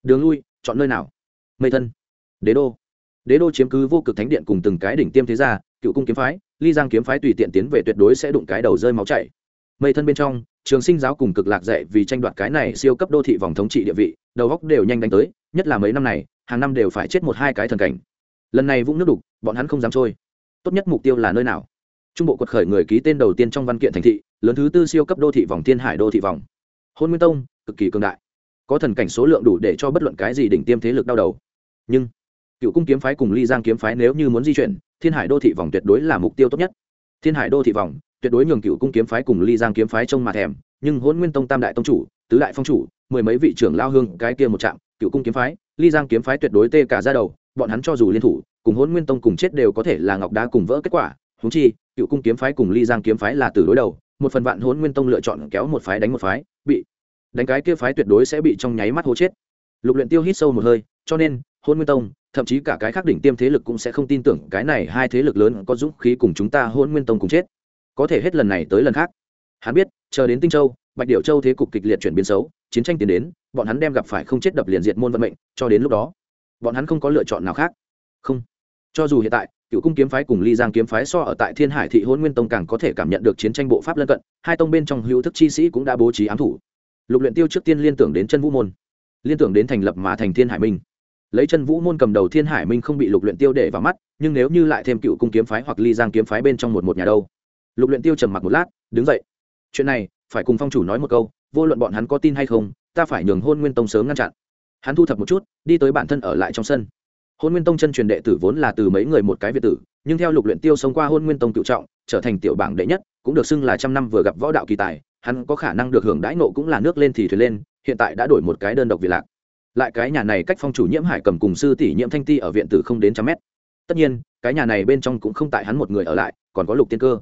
Speaker 1: Đường lui, chọn nơi nào? Mây thân. Đế đô. Đế đô chiếm cứ vô cực thánh điện cùng từng cái đỉnh tiêm thế gia cựu cung kiếm phái, ly giang kiếm phái tùy tiện tiến về tuyệt đối sẽ đụng cái đầu rơi máu chảy. Mây thân bên trong, trường sinh giáo cùng cực lạc dạy vì tranh đoạt cái này siêu cấp đô thị vòng thống trị địa vị, đầu góc đều nhanh đánh tới, nhất là mấy năm này, hàng năm đều phải chết một hai cái thần cảnh. Lần này vũng nước đục, bọn hắn không dám trôi. Tốt nhất mục tiêu là nơi nào? Trung bộ quật khởi người ký tên đầu tiên trong văn kiện thành thị, lớn thứ tư siêu cấp đô thị vòng thiên hải đô thị vòng. Hôn nguyên tông, cực kỳ cường đại. Có thần cảnh số lượng đủ để cho bất luận cái gì đỉnh tiêm thế lực đau đầu. Nhưng, cựu cung kiếm phái cùng ly giang kiếm phái nếu như muốn di chuyển thiên hải đô thị vòng tuyệt đối là mục tiêu tốt nhất. Thiên hải đô thị vòng, tuyệt đối nhường cựu cung kiếm phái cùng ly giang kiếm phái trông mà thèm, nhưng hôn nguyên tông tam đại tông chủ, tứ đại phong chủ, mười mấy vị trưởng lao hương cái kia một trạm, cựu cung kiếm phái, ly giang kiếm phái tuyệt đối tê cả ra đầu, bọn hắn cho dù liên thủ, cùng hôn nguyên tông cùng chết đều có thể là ngọc đá cùng vỡ kết quả. Húng chi, cựu cung kiếm phái cùng ly giang kiếm phái là từ đối đầu, một phần vạn hôn nguyên tông lựa chọn kéo một phái đánh một phái, bị đánh cái kia phái tuyệt đối sẽ bị trong nháy mắt hố chết. Lục luyện tiêu hít sâu một hơi, cho nên hôn nguyên tông thậm chí cả cái khác đỉnh tiêm thế lực cũng sẽ không tin tưởng cái này hai thế lực lớn có dũng khí cùng chúng ta hôn nguyên tông cùng chết. Có thể hết lần này tới lần khác. Hắn biết, chờ đến tinh châu, bạch điệu châu thế cục kịch liệt chuyển biến xấu, chiến tranh tiến đến, bọn hắn đem gặp phải không chết đập liền diệt môn vận mệnh, cho đến lúc đó, bọn hắn không có lựa chọn nào khác. Không. Cho dù hiện tại, cựu cung kiếm phái cùng ly giang kiếm phái so ở tại thiên hải thị hôn nguyên tông càng có thể cảm nhận được chiến tranh bộ pháp lân cận, hai tông bên trong hữu thức chi sĩ cũng đã bố trí ám thủ. Lục luyện tiêu trước tiên liên tưởng đến chân vũ môn, liên tưởng đến thành lập mà thành thiên hải minh lấy chân vũ môn cầm đầu thiên hải minh không bị lục luyện tiêu để vào mắt, nhưng nếu như lại thêm cựu cung kiếm phái hoặc ly giang kiếm phái bên trong một một nhà đâu? Lục luyện tiêu trầm mặc một lát, đứng dậy. Chuyện này, phải cùng phong chủ nói một câu, vô luận bọn hắn có tin hay không, ta phải nhường hôn nguyên tông sớm ngăn chặn. Hắn thu thập một chút, đi tới bản thân ở lại trong sân. Hôn nguyên tông chân truyền đệ tử vốn là từ mấy người một cái việt tử, nhưng theo lục luyện tiêu sống qua hôn nguyên tông cựu trọng, trở thành tiểu bảng đệ nhất, cũng được xưng là trăm năm vừa gặp võ đạo kỳ tài, hắn có khả năng được hưởng đãi nộ cũng là nước lên thì thuyền lên, hiện tại đã đổi một cái đơn độc việt lạc lại cái nhà này cách phong chủ nhiễm hải cầm cùng sư tỷ nhiễm thanh ti ở viện tử không đến trăm mét. Tất nhiên, cái nhà này bên trong cũng không tại hắn một người ở lại, còn có lục tiên cơ.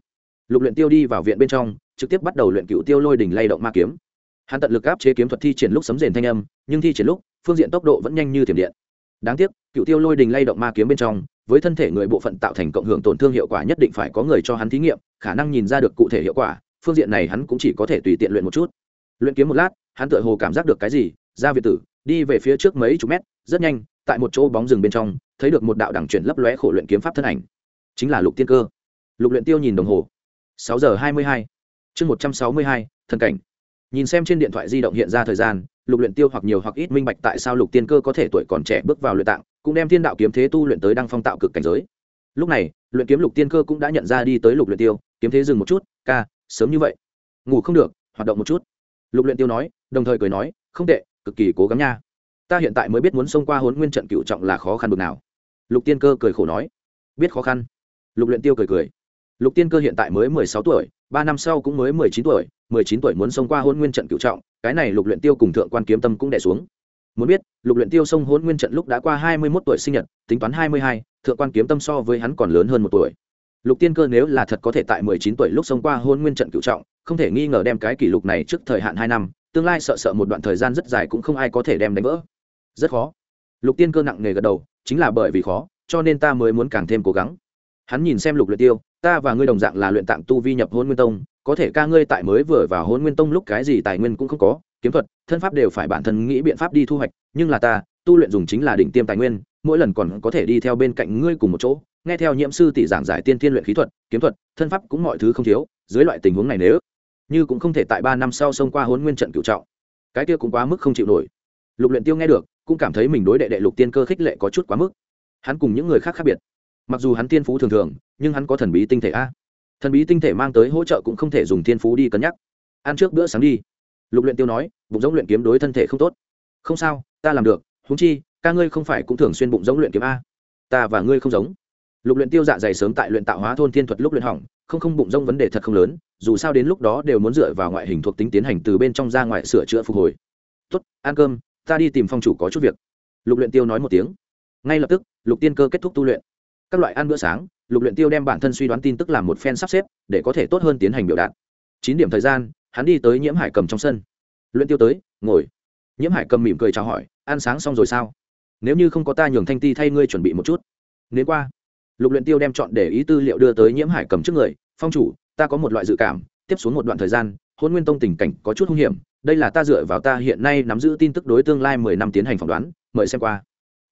Speaker 1: Lục luyện tiêu đi vào viện bên trong, trực tiếp bắt đầu luyện cựu tiêu lôi đỉnh lay động ma kiếm. Hắn tận lực áp chế kiếm thuật thi triển lúc sấm rền thanh âm, nhưng thi triển lúc, phương diện tốc độ vẫn nhanh như thiểm điện. Đáng tiếc, cựu tiêu lôi đình lay động ma kiếm bên trong, với thân thể người bộ phận tạo thành cộng hưởng tổn thương hiệu quả nhất định phải có người cho hắn thí nghiệm, khả năng nhìn ra được cụ thể hiệu quả, phương diện này hắn cũng chỉ có thể tùy tiện luyện một chút. Luyện kiếm một lát, hắn tựa hồ cảm giác được cái gì, ra việt tử đi về phía trước mấy chục mét, rất nhanh, tại một chỗ bóng rừng bên trong, thấy được một đạo đẳng chuyển lấp lóe khổ luyện kiếm pháp thân ảnh. Chính là lục tiên cơ. Lục luyện tiêu nhìn đồng hồ. sáu giờ hai mươi hai. Chương một trăm sáu mươi hai, thần cảnh. Nhìn xem trên điện thoại di động hiện ra thời gian, lục luyện tiêu hoặc nhiều hoặc ít minh bạch tại sao lục tiên cơ có thể tuổi còn trẻ bước vào luyện tạng, cũng đem thiên đạo kiếm thế tu luyện tới đăng phong tạo cực cảnh giới. Lúc này, luyện kiếm lục tiên cơ cũng đã nhận ra đi tới lục luyện tiêu, kiếm thế dừng một chút, ca, sớm như vậy. Ngủ không được, hoạt động một chút. Lục luyện tiêu nói, đồng thời cười nói, không tệ cực kỳ cố gắng nha. Ta hiện tại mới biết muốn xông qua hốn nguyên trận cựu trọng là khó khăn bực nào. Lục tiên cơ cười khổ nói. Biết khó khăn. Lục luyện tiêu cười cười. Lục tiên cơ hiện tại mới mười sáu tuổi ba năm sau cũng mới mười chín tuổi mười chín tuổi muốn xông qua hôn nguyên trận cựu trọng cái này lục luyện tiêu cùng thượng quan kiếm tâm cũng đè xuống. Muốn biết lục luyện tiêu xông hôn nguyên trận lúc đã qua hai mươi 21 tuổi sinh nhật tính toán hai mươi hai, thượng quan kiếm tâm so với hắn còn lớn hơn một tuổi. Lục tiên cơ nếu là thật có thể tại mười chín tuổi lúc xông qua hôn nguyên trận cựu trọng không thể nghi ngờ đem cái kỷ lục này trước thời hạn hai năm tương lai sợ sợ một đoạn thời gian rất dài cũng không ai có thể đem đánh vỡ. Rất khó. Lục tiên cơ nặng nề gật đầu, chính là bởi vì khó, cho nên ta mới muốn càng thêm cố gắng. Hắn nhìn xem lục luyện tiêu, ta và ngươi đồng dạng là luyện tạng tu vi nhập hôn nguyên tông, có thể ca ngươi tại mới vừa vào hôn nguyên tông lúc cái gì tài nguyên cũng không có, kiếm thuật, thân pháp đều phải bản thân nghĩ biện pháp đi thu hoạch, nhưng là ta, tu luyện dùng chính là đỉnh tiêm tài nguyên, mỗi lần còn có thể đi theo bên cạnh ngươi cùng một chỗ, nghe theo nhiễm sư tỷ giảng giải tiên tiên luyện khí thuật, kiếm thuật, thân pháp cũng mọi thứ không thiếu, dưới loại tình huống này nếu như cũng không thể tại ba năm sau xông qua hôn nguyên trận cựu trọng. Cái kia cũng quá mức không chịu nổi. Lục luyện tiêu nghe được, cũng cảm thấy mình đối đệ đệ lục tiên cơ khích lệ có chút quá mức. Hắn cùng những người khác khác biệt. Mặc dù hắn tiên phú thường thường, nhưng hắn có thần bí tinh thể a. Thần bí tinh thể mang tới hỗ trợ cũng không thể dùng tiên phú đi cân nhắc. Ăn trước bữa sáng đi. Lục luyện tiêu nói, bụng giống luyện kiếm đối thân thể không tốt. Không sao, ta làm được, huống chi, ca ngươi không phải cũng thường xuyên bụng giống luyện kiếm a. Ta và ngươi không giống lục luyện tiêu dạ dày sớm tại luyện tạo hóa thôn thiên thuật lúc luyện hỏng, không không bụng rông vấn đề thật không lớn, dù sao đến lúc đó đều muốn dựa vào ngoại hình thuộc tính tiến hành từ bên trong ra ngoài sửa chữa phục hồi. Tốt, ăn cơm, ta đi tìm phong chủ có chút việc. Lục luyện tiêu nói một tiếng. Ngay lập tức, lục tiên cơ kết thúc tu luyện. Các loại ăn bữa sáng, lục luyện tiêu đem bản thân suy đoán tin tức làm một phen sắp xếp, để có thể tốt hơn tiến hành biểu đạt. Chín điểm thời gian, hắn đi tới nhiễm hải cầm trong sân. Luyện tiêu tới, ngồi. Nhiễm hải cầm mỉm cười chào hỏi, ăn sáng xong rồi sao? Nếu như không có ta nhường thanh ti thay ngươi chuẩn bị một chút. Nếu qua lục luyện tiêu đem chọn để ý tư liệu đưa tới nhiễm hải cầm trước người, phong chủ, ta có một loại dự cảm, tiếp xuống một đoạn thời gian, hôn nguyên tông tình cảnh có chút hung hiểm, đây là ta dựa vào ta hiện nay nắm giữ tin tức đối tương lai mười năm tiến hành phỏng đoán, mời xem qua.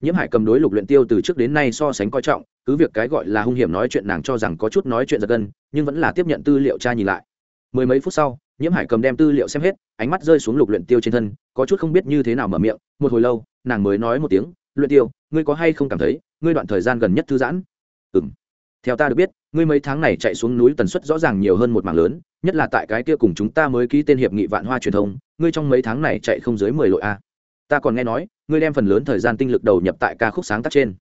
Speaker 1: Nhiễm hải cầm đối lục luyện tiêu từ trước đến nay so sánh coi trọng, cứ việc cái gọi là hung hiểm nói chuyện nàng cho rằng có chút nói chuyện giật gân, nhưng vẫn là tiếp nhận tư liệu tra nhìn lại. Mười mấy phút sau, nhiễm hải cầm đem tư liệu xem hết, ánh mắt rơi xuống lục luyện tiêu trên thân, có chút không biết như thế nào mở miệng, một hồi lâu, nàng mới nói một tiếng, luyện tiêu, ngươi có hay không cảm thấy, ngươi đoạn thời gian gần nhất thư giãn? Ừm. Theo ta được biết, ngươi mấy tháng này chạy xuống núi tần suất rõ ràng nhiều hơn một mảng lớn, nhất là tại cái kia cùng chúng ta mới ký tên hiệp nghị vạn hoa truyền thông, ngươi trong mấy tháng này chạy không dưới mười lội a. Ta còn nghe nói, ngươi đem phần lớn thời gian tinh lực đầu nhập tại ca khúc sáng tác trên.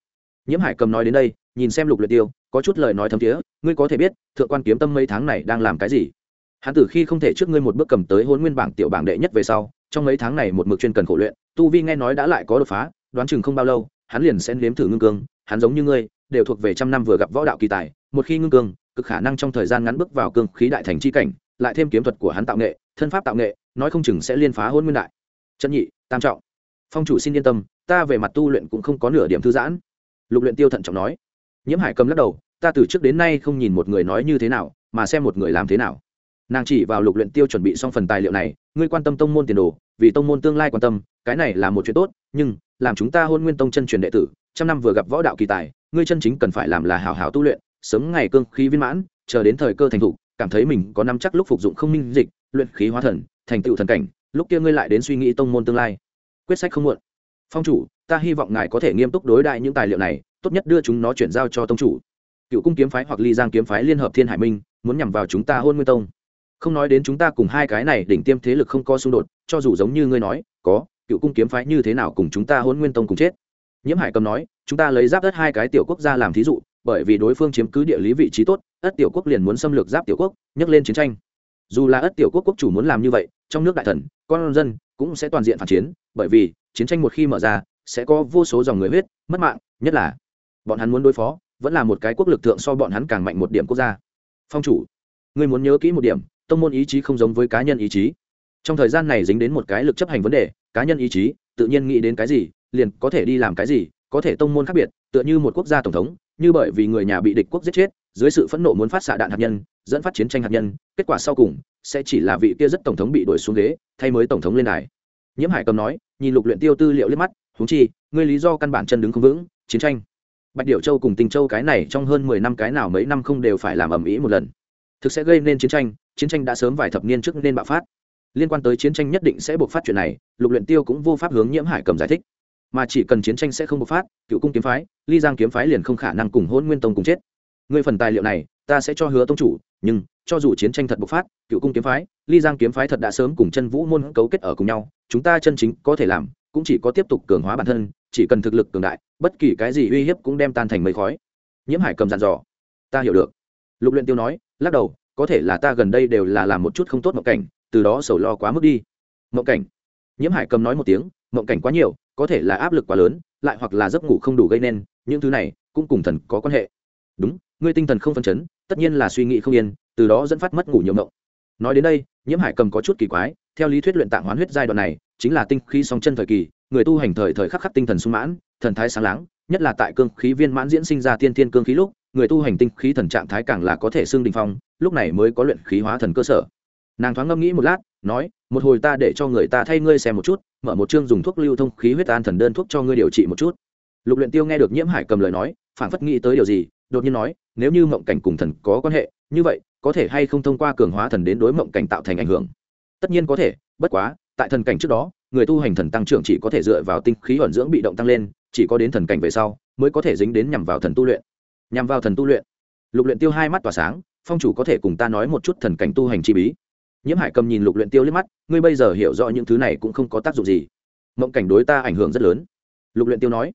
Speaker 1: Nhiễm hải cầm nói đến đây, nhìn xem lục luyện tiêu, có chút lời nói thấm thiế, ngươi có thể biết, thượng quan kiếm tâm mấy tháng này đang làm cái gì. Hắn từ khi không thể trước ngươi một bước cầm tới hôn nguyên bảng tiểu bảng đệ nhất về sau, trong mấy tháng này một mực chuyên cần khổ luyện, tu vi nghe nói đã lại có đột phá, đoán chừng không bao lâu, hắn liền sẽ nếm thử ngưng cương, hắn giống như ngươi đều thuộc về trăm năm vừa gặp võ đạo kỳ tài, một khi ngưng cương, cực khả năng trong thời gian ngắn bước vào cương khí đại thành chi cảnh, lại thêm kiếm thuật của hắn tạo nghệ, thân pháp tạo nghệ, nói không chừng sẽ liên phá hôn nguyên đại. Trân nhị, tam trọng. Phong chủ xin yên tâm, ta về mặt tu luyện cũng không có nửa điểm thư giãn. Lục luyện tiêu thận trọng nói. Nhiễm hải cầm lắc đầu, ta từ trước đến nay không nhìn một người nói như thế nào, mà xem một người làm thế nào. Nàng chỉ vào lục luyện tiêu chuẩn bị xong phần tài liệu này, ngươi quan tâm tông môn tiền đồ, vì tông môn tương lai quan tâm, cái này là một chuyện tốt, nhưng, làm chúng ta hôn nguyên tông chân truyền đệ tử trăm năm vừa gặp võ đạo kỳ tài, ngươi chân chính cần phải làm là hào hào tu luyện, sớm ngày cương khí viên mãn, chờ đến thời cơ thành thục, cảm thấy mình có năm chắc lúc phục dụng không minh dịch, luyện khí hóa thần, thành tựu thần cảnh, lúc kia ngươi lại đến suy nghĩ tông môn tương lai. Quyết sách không muộn. Phong chủ, ta hy vọng ngài có thể nghiêm túc đối đại những tài liệu này, tốt nhất đưa chúng nó chuyển giao cho tông chủ. Cựu cung kiếm phái hoặc ly giang kiếm phái liên hợp thiên hải minh, muốn nhằm vào chúng ta hôn nguyên tông. Không nói đến chúng ta cùng hai cái này đỉnh tiêm thế lực không có xung đột, cho dù giống như ngươi nói, có, cựu cung kiếm phái như thế nào cùng chúng ta hôn nguyên tông cùng chết? Nhiễm hải cầm nói, chúng ta lấy giáp đất hai cái tiểu quốc gia làm thí dụ, bởi vì đối phương chiếm cứ địa lý vị trí tốt, ất tiểu quốc liền muốn xâm lược giáp tiểu quốc, nhấc lên chiến tranh. Dù là ất tiểu quốc quốc chủ muốn làm như vậy, trong nước đại thần, con dân cũng sẽ toàn diện phản chiến, bởi vì chiến tranh một khi mở ra, sẽ có vô số dòng người huyết, mất mạng, nhất là bọn hắn muốn đối phó, vẫn là một cái quốc lực thượng so bọn hắn càng mạnh một điểm quốc gia. Phong chủ, ngươi muốn nhớ kỹ một điểm, tông môn ý chí không giống với cá nhân ý chí. Trong thời gian này dính đến một cái lực chấp hành vấn đề, cá nhân ý chí, tự nhiên nghĩ đến cái gì liền có thể đi làm cái gì, có thể tông môn khác biệt, tựa như một quốc gia tổng thống, như bởi vì người nhà bị địch quốc giết chết, dưới sự phẫn nộ muốn phát xạ đạn hạt nhân, dẫn phát chiến tranh hạt nhân, kết quả sau cùng sẽ chỉ là vị kia rất tổng thống bị đuổi xuống ghế, thay mới tổng thống lên đài. Nhiễm hải cầm nói, nhìn lục luyện tiêu tư liệu liếc mắt, huống chi, ngươi lý do căn bản chân đứng không vững, chiến tranh. Bạch điểu châu cùng tinh châu cái này trong hơn mười năm cái nào mấy năm không đều phải làm ầm ĩ một lần. Thực sẽ gây nên chiến tranh chiến tranh đã sớm vài thập niên trước nên bạo phát. Liên quan tới chiến tranh nhất định sẽ buộc phát chuyện này, lục luyện tiêu cũng vô pháp hướng nhiễm hải cầm giải thích mà chỉ cần chiến tranh sẽ không bộc phát, cựu cung kiếm phái, ly giang kiếm phái liền không khả năng cùng hôn nguyên tông cùng chết. Người phần tài liệu này, ta sẽ cho hứa tông chủ, nhưng, cho dù chiến tranh thật bộc phát, cựu cung kiếm phái, ly giang kiếm phái thật đã sớm cùng chân vũ môn cấu kết ở cùng nhau, chúng ta chân chính có thể làm, cũng chỉ có tiếp tục cường hóa bản thân, chỉ cần thực lực cường đại, bất kỳ cái gì uy hiếp cũng đem tan thành mây khói. Nhiễm hải cầm dặn dò. Ta hiểu được. Lục luyện tiêu nói, lắc đầu, có thể là ta gần đây đều là làm một chút không tốt mộng cảnh, từ đó sầu lo quá mức đi. Mộng cảnh. Nhiễm hải cầm nói một tiếng, mộng cảnh quá nhiều có thể là áp lực quá lớn, lại hoặc là giấc ngủ không đủ gây nên, những thứ này cũng cùng thần có quan hệ. Đúng, ngươi tinh thần không phân chấn, tất nhiên là suy nghĩ không yên, từ đó dẫn phát mất ngủ nhiều mộng. Nói đến đây, nhiễm hải cầm có chút kỳ quái, theo lý thuyết luyện tạng hoán huyết giai đoạn này, chính là tinh khí song chân thời kỳ, người tu hành thời thời khắc khắc tinh thần sung mãn, thần thái sáng láng, nhất là tại cương khí viên mãn diễn sinh ra tiên thiên cương khí lúc, người tu hành tinh khí thần trạng thái càng là có thể xương đình phong, lúc này mới có luyện khí hóa thần cơ sở nàng thoáng ngâm nghĩ một lát, nói, một hồi ta để cho người ta thay ngươi xem một chút, mở một chương dùng thuốc lưu thông khí huyết an thần đơn thuốc cho ngươi điều trị một chút. Lục luyện tiêu nghe được nhiễm hải cầm lời nói, phản phất nghĩ tới điều gì, đột nhiên nói, nếu như mộng cảnh cùng thần có quan hệ, như vậy, có thể hay không thông qua cường hóa thần đến đối mộng cảnh tạo thành ảnh hưởng? Tất nhiên có thể, bất quá, tại thần cảnh trước đó, người tu hành thần tăng trưởng chỉ có thể dựa vào tinh khí ẩn dưỡng bị động tăng lên, chỉ có đến thần cảnh về sau, mới có thể dính đến nhằm vào thần tu luyện. Nhằm vào thần tu luyện? Lục luyện tiêu hai mắt tỏa sáng, phong chủ có thể cùng ta nói một chút thần cảnh tu hành chi bí? Nhiễm hải cầm nhìn lục luyện tiêu liếc mắt, ngươi bây giờ hiểu rõ những thứ này cũng không có tác dụng gì. Mộng cảnh đối ta ảnh hưởng rất lớn. Lục luyện tiêu nói.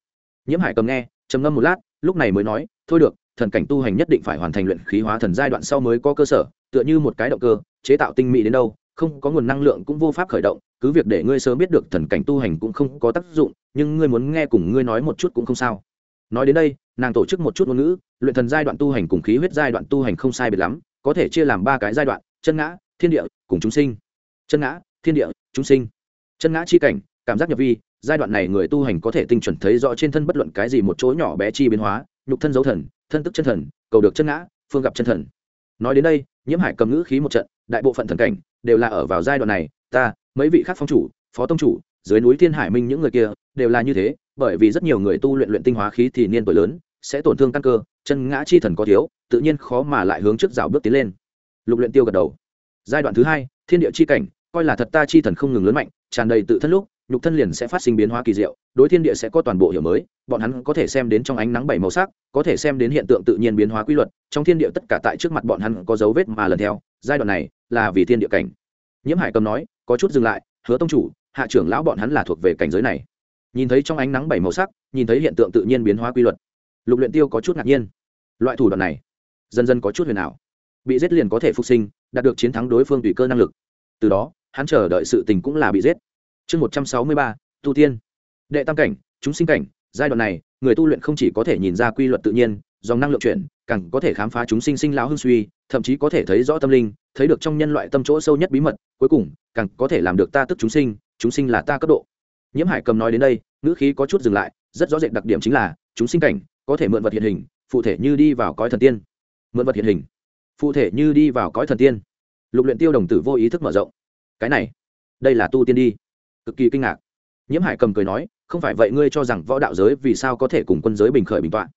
Speaker 1: Nhiễm hải cầm nghe, trầm ngâm một lát, lúc này mới nói, thôi được, thần cảnh tu hành nhất định phải hoàn thành luyện khí hóa thần giai đoạn sau mới có cơ sở, tựa như một cái động cơ, chế tạo tinh mỹ đến đâu, không có nguồn năng lượng cũng vô pháp khởi động, cứ việc để ngươi sớm biết được thần cảnh tu hành cũng không có tác dụng, nhưng ngươi muốn nghe cùng ngươi nói một chút cũng không sao. Nói đến đây, nàng tổ chức một chút ngôn ngữ, luyện thần giai đoạn tu hành cùng khí huyết giai đoạn tu hành không sai biệt lắm, có thể chia làm ba cái giai đoạn, chân ngã thiên địa cùng chúng sinh. Chân ngã, thiên địa, chúng sinh. Chân ngã chi cảnh, cảm giác nhập vi, giai đoạn này người tu hành có thể tinh chuẩn thấy rõ trên thân bất luận cái gì một chỗ nhỏ bé chi biến hóa, nhục thân dấu thần, thân tức chân thần, cầu được chân ngã, phương gặp chân thần. Nói đến đây, nhiễm hải cầm ngữ khí một trận, đại bộ phận thần cảnh đều là ở vào giai đoạn này. Ta, mấy vị khác phong chủ, phó tông chủ, dưới núi thiên hải minh những người kia đều là như thế, bởi vì rất nhiều người tu luyện luyện tinh hóa khí thì niên tuổi lớn, sẽ tổn thương căn cơ, chân ngã chi thần có thiếu, tự nhiên khó mà lại hướng trước rào bước tiến lên. Lục luyện tiêu gật đầu giai đoạn thứ hai, thiên địa chi cảnh, coi là thật ta chi thần không ngừng lớn mạnh, tràn đầy tự thân lúc, nhục thân liền sẽ phát sinh biến hóa kỳ diệu, đối thiên địa sẽ có toàn bộ hiểu mới, bọn hắn có thể xem đến trong ánh nắng bảy màu sắc, có thể xem đến hiện tượng tự nhiên biến hóa quy luật, trong thiên địa tất cả tại trước mặt bọn hắn có dấu vết mà lần theo, giai đoạn này là vì thiên địa cảnh. Nhiễm hải cầm nói, có chút dừng lại, hứa tông chủ, hạ trưởng lão bọn hắn là thuộc về cảnh giới này. Nhìn thấy trong ánh nắng bảy màu sắc, nhìn thấy hiện tượng tự nhiên biến hóa quy luật, lục luyện tiêu có chút ngạc nhiên. Loại thủ đoạn này, dần dần có chút huyền ảo. Bị giết liền có thể phục sinh đạt được chiến thắng đối phương tùy cơ năng lực. Từ đó, hắn chờ đợi sự tình cũng là bị giết. Chương một trăm sáu mươi ba, tu tiên. Đệ tam cảnh, chúng sinh cảnh, giai đoạn này, người tu luyện không chỉ có thể nhìn ra quy luật tự nhiên, dòng năng lượng chuyển, càng có thể khám phá chúng sinh sinh lão hưng suy, thậm chí có thể thấy rõ tâm linh, thấy được trong nhân loại tâm chỗ sâu nhất bí mật, cuối cùng, càng có thể làm được ta tức chúng sinh chúng sinh là ta cấp độ. Nhiễm hải cầm nói đến đây, ngữ khí có chút dừng lại, rất rõ rệt đặc điểm chính là, chúng sinh cảnh có thể mượn vật hiện hình, phụ thể như đi vào cõi thần tiên. Mượn vật hiện hình phụ thể như đi vào cõi thần tiên. Lục luyện tiêu đồng tử vô ý thức mở rộng. Cái này đây là tu tiên đi. Cực kỳ kinh ngạc. Nhiễm hải cầm cười nói không phải vậy ngươi cho rằng võ đạo giới vì sao có thể cùng quân giới bình khởi bình toạn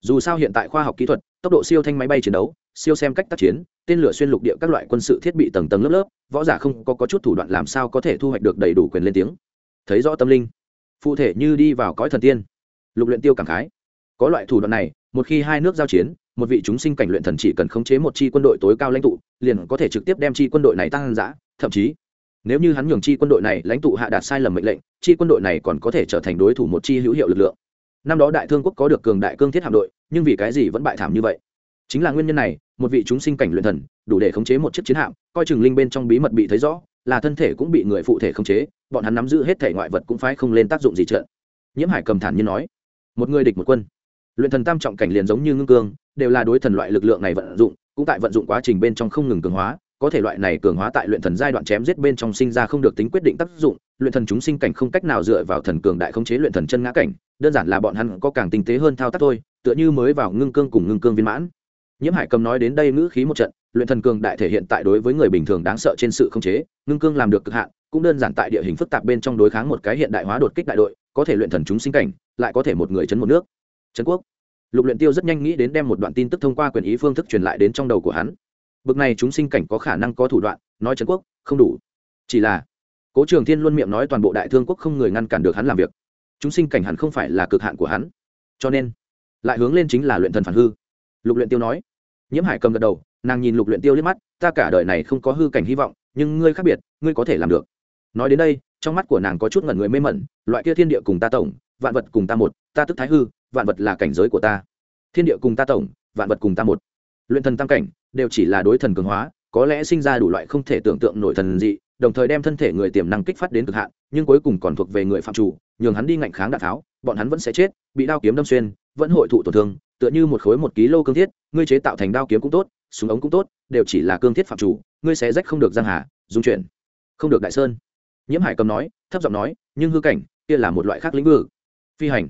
Speaker 1: dù sao hiện tại khoa học kỹ thuật tốc độ siêu thanh máy bay chiến đấu siêu xem cách tác chiến tên lửa xuyên lục địa các loại quân sự thiết bị tầng tầng lớp lớp võ giả không có, có chút thủ đoạn làm sao có thể thu hoạch được đầy đủ quyền lên tiếng. Thấy rõ tâm linh. Phụ thể như đi vào cõi thần tiên. Lục luyện tiêu cảm khái. Có loại thủ đoạn này một khi hai nước giao chiến một vị chúng sinh cảnh luyện thần chỉ cần khống chế một chi quân đội tối cao lãnh tụ, liền có thể trực tiếp đem chi quân đội này tăng giã, thậm chí, nếu như hắn nhường chi quân đội này lãnh tụ hạ đạt sai lầm mệnh lệnh, chi quân đội này còn có thể trở thành đối thủ một chi hữu hiệu lực lượng. Năm đó đại thương quốc có được cường đại cương thiết hạm đội, nhưng vì cái gì vẫn bại thảm như vậy? Chính là nguyên nhân này, một vị chúng sinh cảnh luyện thần, đủ để khống chế một chiếc chiến hạm, coi chừng linh bên trong bí mật bị thấy rõ, là thân thể cũng bị người phụ thể khống chế, bọn hắn nắm giữ hết thể ngoại vật cũng phải không lên tác dụng gì trợn. Nhiễm hải cầm thản như nói, một người địch một quân luyện thần tam trọng cảnh liền giống như ngưng cương, đều là đối thần loại lực lượng này vận dụng, cũng tại vận dụng quá trình bên trong không ngừng cường hóa, có thể loại này cường hóa tại luyện thần giai đoạn chém giết bên trong sinh ra không được tính quyết định tác dụng, luyện thần chúng sinh cảnh không cách nào dựa vào thần cường đại khống chế luyện thần chân ngã cảnh, đơn giản là bọn hắn có càng tinh tế hơn thao tác thôi, tựa như mới vào ngưng cương cùng ngưng cương viên mãn. Nhiễm hải cầm nói đến đây ngữ khí một trận, luyện thần cường đại thể hiện tại đối với người bình thường đáng sợ trên sự khống chế, ngưng cương làm được cực hạn, cũng đơn giản tại địa hình phức tạp bên trong đối kháng một cái hiện đại hóa đột kích đại đội, có thể luyện thần chúng sinh cảnh, lại có thể một người chấn một nước trấn quốc. Lục luyện tiêu rất nhanh nghĩ đến đem một đoạn tin tức thông qua quyền ý phương thức truyền lại đến trong đầu của hắn. Bực này chúng sinh cảnh có khả năng có thủ đoạn, nói trấn quốc, không đủ. Chỉ là, cố trường thiên luôn miệng nói toàn bộ đại thương quốc không người ngăn cản được hắn làm việc. Chúng sinh cảnh hẳn không phải là cực hạn của hắn. Cho nên, lại hướng lên chính là luyện thần phản hư. Lục luyện tiêu nói, nhiễm hải cầm gật đầu, nàng nhìn lục luyện tiêu liếc mắt, ta cả đời này không có hư cảnh hy vọng, nhưng ngươi khác biệt, ngươi có thể làm được. Nói đến đây, trong mắt của nàng có chút ngẩn người mê mẩn, loại kia thiên địa cùng ta tổng vạn vật cùng ta một, ta tức thái hư, vạn vật là cảnh giới của ta. Thiên địa cùng ta tổng, vạn vật cùng ta một. Luyện thần tam cảnh, đều chỉ là đối thần cường hóa, có lẽ sinh ra đủ loại không thể tưởng tượng nổi thần dị, đồng thời đem thân thể người tiềm năng kích phát đến cực hạn, nhưng cuối cùng còn thuộc về người phạm chủ, nhường hắn đi ngạnh kháng đạn tháo, bọn hắn vẫn sẽ chết, bị đao kiếm đâm xuyên, vẫn hội thụ tổn thương, tựa như một khối một ký lô cương thiết, ngươi chế tạo thành đao kiếm cũng tốt, súng ống cũng tốt, đều chỉ là cương thiết phạm chủ, ngươi sẽ rách không được giang hà, dung chuyển không được đại sơn. Nhiễm hải cầm nói, thấp giọng nói, nhưng hư cảnh, kia là một loại khác lĩnh vực phi hành.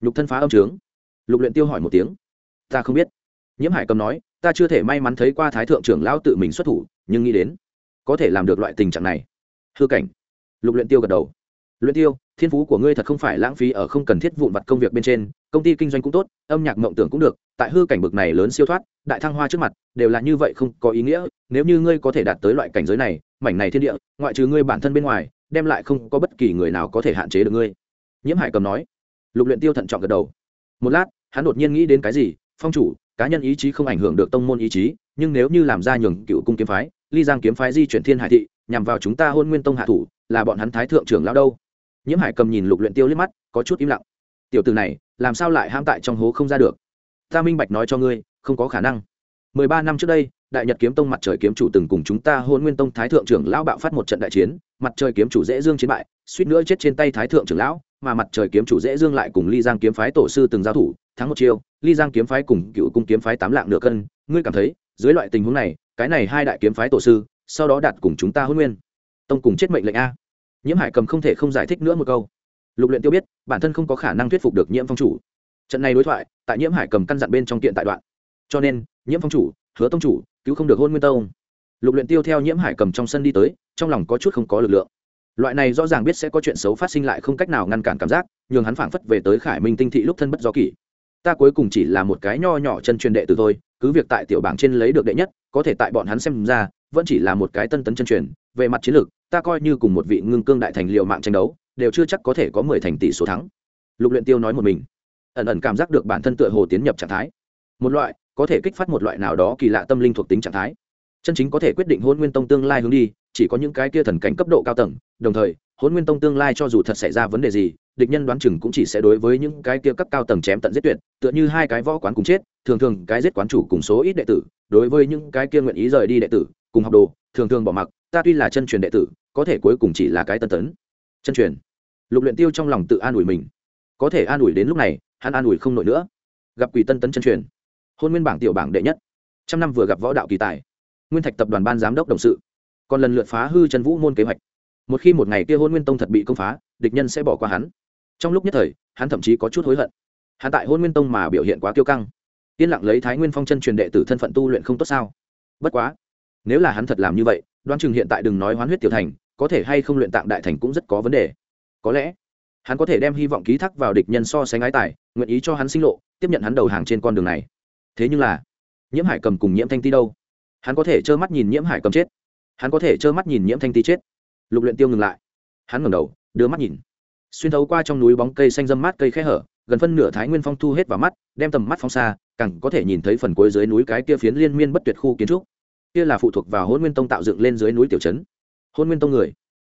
Speaker 1: Nhục thân phá âm trướng. Lục luyện tiêu hỏi một tiếng. Ta không biết. Nhiễm hải cầm nói, ta chưa thể may mắn thấy qua thái thượng trưởng lão tự mình xuất thủ, nhưng nghĩ đến, có thể làm được loại tình trạng này. Hư cảnh. Lục luyện tiêu gật đầu. Luyện tiêu, thiên phú của ngươi thật không phải lãng phí ở không cần thiết vụn vặt công việc bên trên, công ty kinh doanh cũng tốt, âm nhạc mộng tưởng cũng được, tại hư cảnh bực này lớn siêu thoát, đại thăng hoa trước mặt, đều là như vậy không có ý nghĩa, nếu như ngươi có thể đạt tới loại cảnh giới này, mảnh này thiên địa, ngoại trừ ngươi bản thân bên ngoài, đem lại không có bất kỳ người nào có thể hạn chế được ngươi. Nhiễm hải cầm nói lục luyện tiêu thận trọng gật đầu. Một lát, hắn đột nhiên nghĩ đến cái gì, phong chủ, cá nhân ý chí không ảnh hưởng được tông môn ý chí, nhưng nếu như làm ra nhường cựu cung kiếm phái, ly giang kiếm phái di chuyển thiên hải thị, nhằm vào chúng ta hôn nguyên tông hạ thủ, là bọn hắn thái thượng trưởng lão đâu? Nhiễm hải cầm nhìn lục luyện tiêu liếc mắt, có chút im lặng. Tiểu tử này, làm sao lại ham tại trong hố không ra được? Ta minh bạch nói cho ngươi, không có khả năng. Mười ba năm trước đây, đại nhật kiếm tông mặt trời kiếm chủ từng cùng chúng ta hôn nguyên tông thái thượng trưởng lão bạo phát một trận đại chiến, mặt trời kiếm chủ dễ dương chiến bại, suýt nữa chết trên tay thái thượng trưởng lão mà mặt trời kiếm chủ dễ dương lại cùng ly giang kiếm phái tổ sư từng giao thủ, thắng một chiêu, ly giang kiếm phái cùng cựu cung kiếm phái tám lạng nửa cân. Ngươi cảm thấy, dưới loại tình huống này, cái này hai đại kiếm phái tổ sư, sau đó đạt cùng chúng ta hôn nguyên. Tông cùng chết mệnh lệnh a. Nhiễm hải cầm không thể không giải thích nữa một câu. Lục luyện tiêu biết, bản thân không có khả năng thuyết phục được nhiễm phong chủ. Trận này đối thoại, tại nhiễm hải cầm căn dặn bên trong kiện tại đoạn. Cho nên, nhiễm phong chủ, hứa tông chủ, cứu không được hôn nguyên tông. Lục luyện tiêu theo nhiễm hải cầm trong sân đi tới, trong lòng có chút không có lực lượng loại này rõ ràng biết sẽ có chuyện xấu phát sinh lại không cách nào ngăn cản cảm giác, nhường hắn phảng phất về tới khải minh tinh thị lúc thân bất do kỷ. Ta cuối cùng chỉ là một cái nho nhỏ chân truyền đệ từ thôi, cứ việc tại tiểu bảng trên lấy được đệ nhất, có thể tại bọn hắn xem ra, vẫn chỉ là một cái tân tấn chân truyền. Về mặt chiến lược, ta coi như cùng một vị ngưng cương đại thành liệu mạng tranh đấu, đều chưa chắc có thể có mười thành tỷ số thắng. Lục luyện tiêu nói một mình. Ẩn ẩn cảm giác được bản thân tựa hồ tiến nhập trạng thái. Một loại, có thể kích phát một loại nào đó kỳ lạ tâm linh thuộc tính trạng thái. Chân chính có thể quyết định hôn nguyên tông tương lai hướng đi chỉ có những cái kia thần cảnh cấp độ cao tầng, đồng thời hôn nguyên tông tương lai cho dù thật xảy ra vấn đề gì, địch nhân đoán chừng cũng chỉ sẽ đối với những cái kia cấp cao tầng chém tận giết tuyệt, tựa như hai cái võ quán cùng chết, thường thường cái giết quán chủ cùng số ít đệ tử, đối với những cái kia nguyện ý rời đi đệ tử, cùng học đồ, thường thường bỏ mặc, ta tuy là chân truyền đệ tử, có thể cuối cùng chỉ là cái tân tấn. Chân truyền. Lục luyện tiêu trong lòng tự an ủi mình. Có thể an ủi đến lúc này, hắn an ủi không nổi nữa. Gặp quỷ tân tấn chân truyền. Hôn nguyên bảng tiểu bảng đệ nhất. Trăm năm vừa gặp võ đạo kỳ tài. Nguyên thạch tập đoàn ban giám đốc đồng sự còn lần lượt phá hư chân vũ môn kế hoạch. Một khi một ngày kia hôn nguyên tông thật bị công phá, địch nhân sẽ bỏ qua hắn. Trong lúc nhất thời, hắn thậm chí có chút hối hận. Hắn tại hôn nguyên tông mà biểu hiện quá kiêu căng. Yên lặng lấy thái nguyên phong chân truyền đệ tử thân phận tu luyện không tốt sao? Bất quá, nếu là hắn thật làm như vậy đoan chừng hiện tại đừng nói hoán huyết tiểu thành, có thể hay không luyện tạng đại thành cũng rất có vấn đề. Có lẽ, hắn có thể đem hy vọng ký thác vào địch nhân so sánh ái tài, nguyện ý cho hắn sinh lộ, tiếp nhận hắn đầu hàng trên con đường này. Thế nhưng là, nhiễm hải cầm cùng nhiễm thanh ti đâu? Hắn có thể trơ mắt nhìn nhiễm hải cầm chết hắn có thể trơ mắt nhìn nhiễm thanh ti chết. Lục luyện tiêu ngừng lại. Hắn ngẩng đầu, đưa mắt nhìn. Xuyên thấu qua trong núi bóng cây xanh râm mát cây khe hở, gần phân nửa thái nguyên phong thu hết vào mắt, đem tầm mắt phóng xa, càng có thể nhìn thấy phần cuối dưới núi cái kia phiến liên miên bất tuyệt khu kiến trúc. Kia là phụ thuộc vào hôn nguyên tông tạo dựng lên dưới núi tiểu trấn. Hôn nguyên tông người.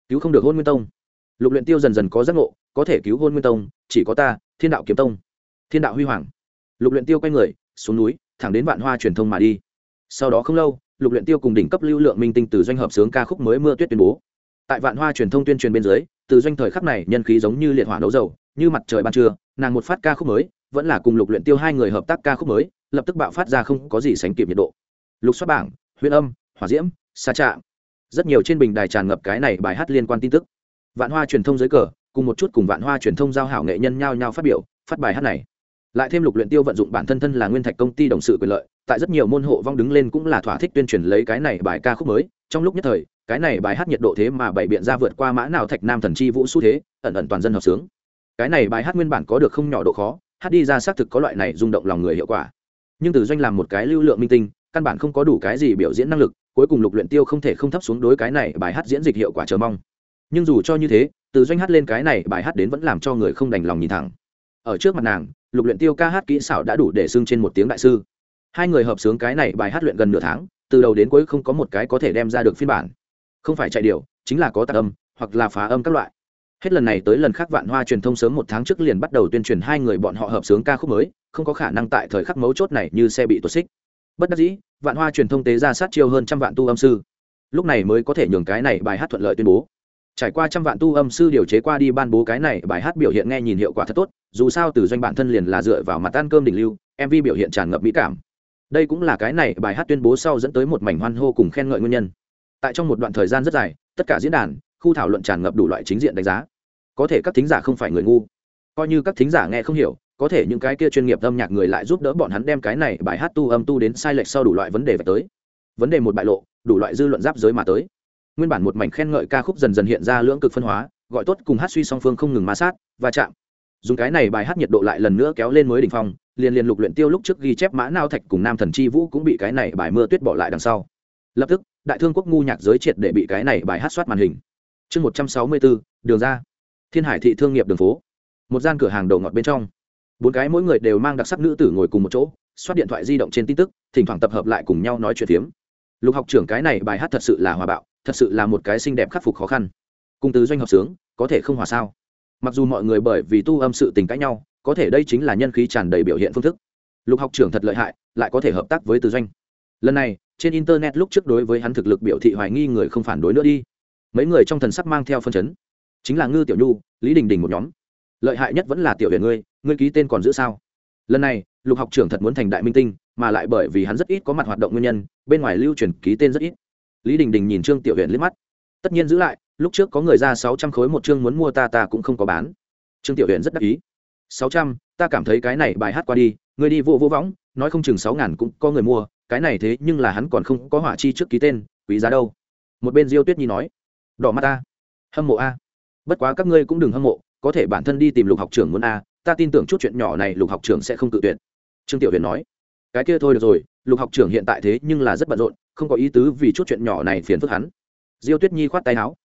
Speaker 1: Cứu không được hôn nguyên tông. Lục luyện tiêu dần dần có giác ngộ, có thể cứu hôn nguyên tông, chỉ có ta, thiên đạo kiếm tông. Thiên đạo huy hoàng. Lục luyện tiêu quay người, xuống núi, thẳng đến vạn hoa truyền thông mà đi. Sau đó không lâu lục luyện tiêu cùng đỉnh cấp lưu lượng minh tinh từ doanh hợp sướng ca khúc mới mưa tuyết tuyên bố. Tại vạn hoa truyền thông tuyên truyền bên dưới, từ doanh thời khắc này, nhân khí giống như liệt hỏa nấu dầu, như mặt trời ban trưa, nàng một phát ca khúc mới, vẫn là cùng lục luyện tiêu hai người hợp tác ca khúc mới, lập tức bạo phát ra không có gì sánh kịp nhiệt độ. Lục xuất bảng huyễn âm, hỏa diễm xa trạm. Rất nhiều trên bình đài tràn ngập cái này bài hát liên quan tin tức. Vạn hoa truyền thông dưới cờ, cùng một chút cùng vạn hoa truyền thông giao hảo nghệ nhân nhau nhau phát biểu, phát bài hát này. Lại thêm lục luyện tiêu vận dụng bản thân thân là nguyên thạch công ty đồng sự quyền lợi tại rất nhiều môn hộ vong đứng lên cũng là thỏa thích tuyên truyền lấy cái này bài ca khúc mới. Trong lúc nhất thời, cái này bài hát nhiệt độ thế mà bảy biện ra vượt qua mã nào thạch nam thần chi vũ xu thế, ẩn ẩn toàn dân hợp sướng. Cái này bài hát nguyên bản có được không nhỏ độ khó, hát đi ra xác thực có loại này rung động lòng người hiệu quả. Nhưng từ doanh làm một cái lưu lượng minh tinh, căn bản không có đủ cái gì biểu diễn năng lực, cuối cùng lục luyện tiêu không thể không thấp xuống đối cái này bài hát diễn dịch hiệu quả chờ mong. Nhưng dù cho như thế, từ doanh hát lên cái này bài hát đến vẫn làm cho người không đành lòng nhìn thẳng. Ở trước mặt nàng, lục luyện tiêu ca hát kỹ xảo đã đủ để xưng trên một tiếng đại sư hai người hợp sướng cái này bài hát luyện gần nửa tháng, từ đầu đến cuối không có một cái có thể đem ra được phiên bản. Không phải chạy điều chính là có tạc âm, hoặc là phá âm các loại. Hết lần này tới lần khác vạn hoa truyền thông sớm một tháng trước liền bắt đầu tuyên truyền hai người bọn họ hợp sướng ca khúc mới, không có khả năng tại thời khắc mấu chốt này như xe bị tuột xích. Bất đắc dĩ, vạn hoa truyền thông tế ra sát chiêu hơn trăm vạn tu âm sư. Lúc này mới có thể nhường cái này bài hát thuận lợi tuyên bố. Trải qua trăm vạn tu âm sư điều chế qua đi ban bố cái này bài hát biểu hiện nghe nhìn hiệu quả thật tốt, dù sao từ doanh bản thân liền là dựa vào mặt ăn cơm đỉnh lưu mv biểu hiện tràn ngập mỹ cảm đây cũng là cái này bài hát tuyên bố sau dẫn tới một mảnh hoan hô cùng khen ngợi nguyên nhân. Tại trong một đoạn thời gian rất dài, tất cả diễn đàn, khu thảo luận tràn ngập đủ loại chính diện đánh giá. Có thể các thính giả không phải người ngu. Coi như các thính giả nghe không hiểu, có thể những cái kia chuyên nghiệp âm nhạc người lại giúp đỡ bọn hắn đem cái này bài hát tu âm tu đến sai lệch sau đủ loại vấn đề về tới. Vấn đề một bại lộ, đủ loại dư luận giáp giới mà tới. Nguyên bản một mảnh khen ngợi ca khúc dần dần hiện ra lưỡng cực phân hóa, gọi tốt cùng hát suy song phương không ngừng ma sát và chạm dùng cái này bài hát nhiệt độ lại lần nữa kéo lên mới đỉnh phong, liền liền lục luyện tiêu lúc trước ghi chép mã nao thạch cùng nam thần chi vũ cũng bị cái này bài mưa tuyết bỏ lại đằng sau. Lập tức, đại thương quốc ngu nhạc giới triệt để bị cái này bài hát soát màn hình. Chương một trăm sáu mươi bốn, đường ra. Thiên hải thị thương nghiệp đường phố. Một gian cửa hàng đầu ngọt bên trong. Bốn cái mỗi người đều mang đặc sắc nữ tử ngồi cùng một chỗ, soát điện thoại di động trên tin tức, thỉnh thoảng tập hợp lại cùng nhau nói chuyện phiếm. Lục học trưởng cái này bài hát thật sự là hòa bạo, thật sự là một cái xinh đẹp khắc phục khó khăn. Cung tứ doanh hợp sướng, có thể không hòa sao? Mặc dù mọi người bởi vì tu âm sự tình cãi nhau, có thể đây chính là nhân khí tràn đầy biểu hiện phương thức. Lục học trưởng thật lợi hại, lại có thể hợp tác với tư doanh. Lần này, trên internet lúc trước đối với hắn thực lực biểu thị hoài nghi người không phản đối nữa đi. Mấy người trong thần sắc mang theo phân chấn. Chính là ngư tiểu nhu, lý đình đình một nhóm. Lợi hại nhất vẫn là tiểu huyền ngươi ngươi ký tên còn giữ sao? Lần này, lục học trưởng thật muốn thành đại minh tinh, mà lại bởi vì hắn rất ít có mặt hoạt động nguyên nhân, bên ngoài lưu truyền ký tên rất ít. Lý đình đình nhìn trương tiểu huyền liếc mắt. Tất nhiên giữ lại lúc trước có người ra sáu trăm khối một chương muốn mua ta ta cũng không có bán. Trương tiểu uyển rất đắc ý. Sáu trăm, ta cảm thấy cái này bài hát qua đi, người đi vô vô võng, nói không chừng sáu ngàn cũng có người mua, cái này thế nhưng là hắn còn không có hỏa chi trước ký tên, quý giá đâu. Một bên diêu tuyết nhi nói, đỏ mắt ta, hâm mộ a. Bất quá các ngươi cũng đừng hâm mộ, có thể bản thân đi tìm lục học trưởng muốn a, ta tin tưởng chút chuyện nhỏ này lục học trưởng sẽ không tự tuyệt. Trương tiểu huyền nói, cái kia thôi được rồi, lục học trưởng hiện tại thế nhưng là rất bận rộn, không có ý tứ vì chút chuyện nhỏ này phiền phức hắn. Diêu tuyết nhi khoát tay áo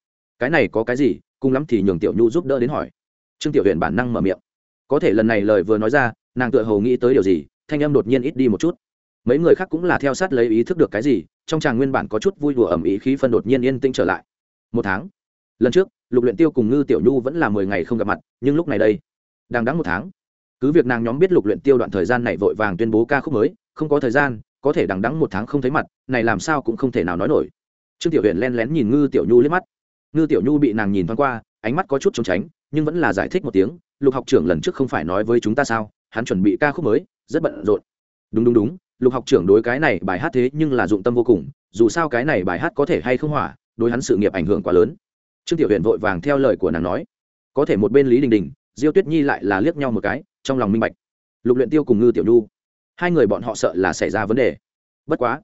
Speaker 1: cái này có cái gì, cùng lắm thì nhường tiểu nhu giúp đỡ đến hỏi. Trương tiểu huyền bản năng mở miệng. Có thể lần này lời vừa nói ra, nàng tựa hồ nghĩ tới điều gì, thanh âm đột nhiên ít đi một chút. Mấy người khác cũng là theo sát lấy ý thức được cái gì, trong tràng nguyên bản có chút vui đùa ẩm ý khí phân đột nhiên yên tĩnh trở lại. Một tháng. Lần trước, lục luyện tiêu cùng ngư tiểu nhu vẫn là mười ngày không gặp mặt, nhưng lúc này đây, đang đáng một tháng. Cứ việc nàng nhóm biết lục luyện tiêu đoạn thời gian này vội vàng tuyên bố ca khúc mới, không có thời gian, có thể đằng đẵng một tháng không thấy mặt, này làm sao cũng không thể nào nói nổi. Trương tiểu huyền len lén nhìn ngư tiểu nhu liếc mắt ngư tiểu nhu bị nàng nhìn thoáng qua, ánh mắt có chút trốn tránh, nhưng vẫn là giải thích một tiếng, lục học trưởng lần trước không phải nói với chúng ta sao? Hắn chuẩn bị ca khúc mới, rất bận rộn. Đúng đúng đúng, lục học trưởng đối cái này bài hát thế nhưng là dụng tâm vô cùng, dù sao cái này bài hát có thể hay không hỏa, đối hắn sự nghiệp ảnh hưởng quá lớn. Trương tiểu huyền vội vàng theo lời của nàng nói, có thể một bên lý đình đình, diêu tuyết nhi lại là liếc nhau một cái, trong lòng minh bạch. Lục luyện tiêu cùng ngư tiểu nhu, hai người bọn họ sợ là xảy ra vấn đề. Bất quá,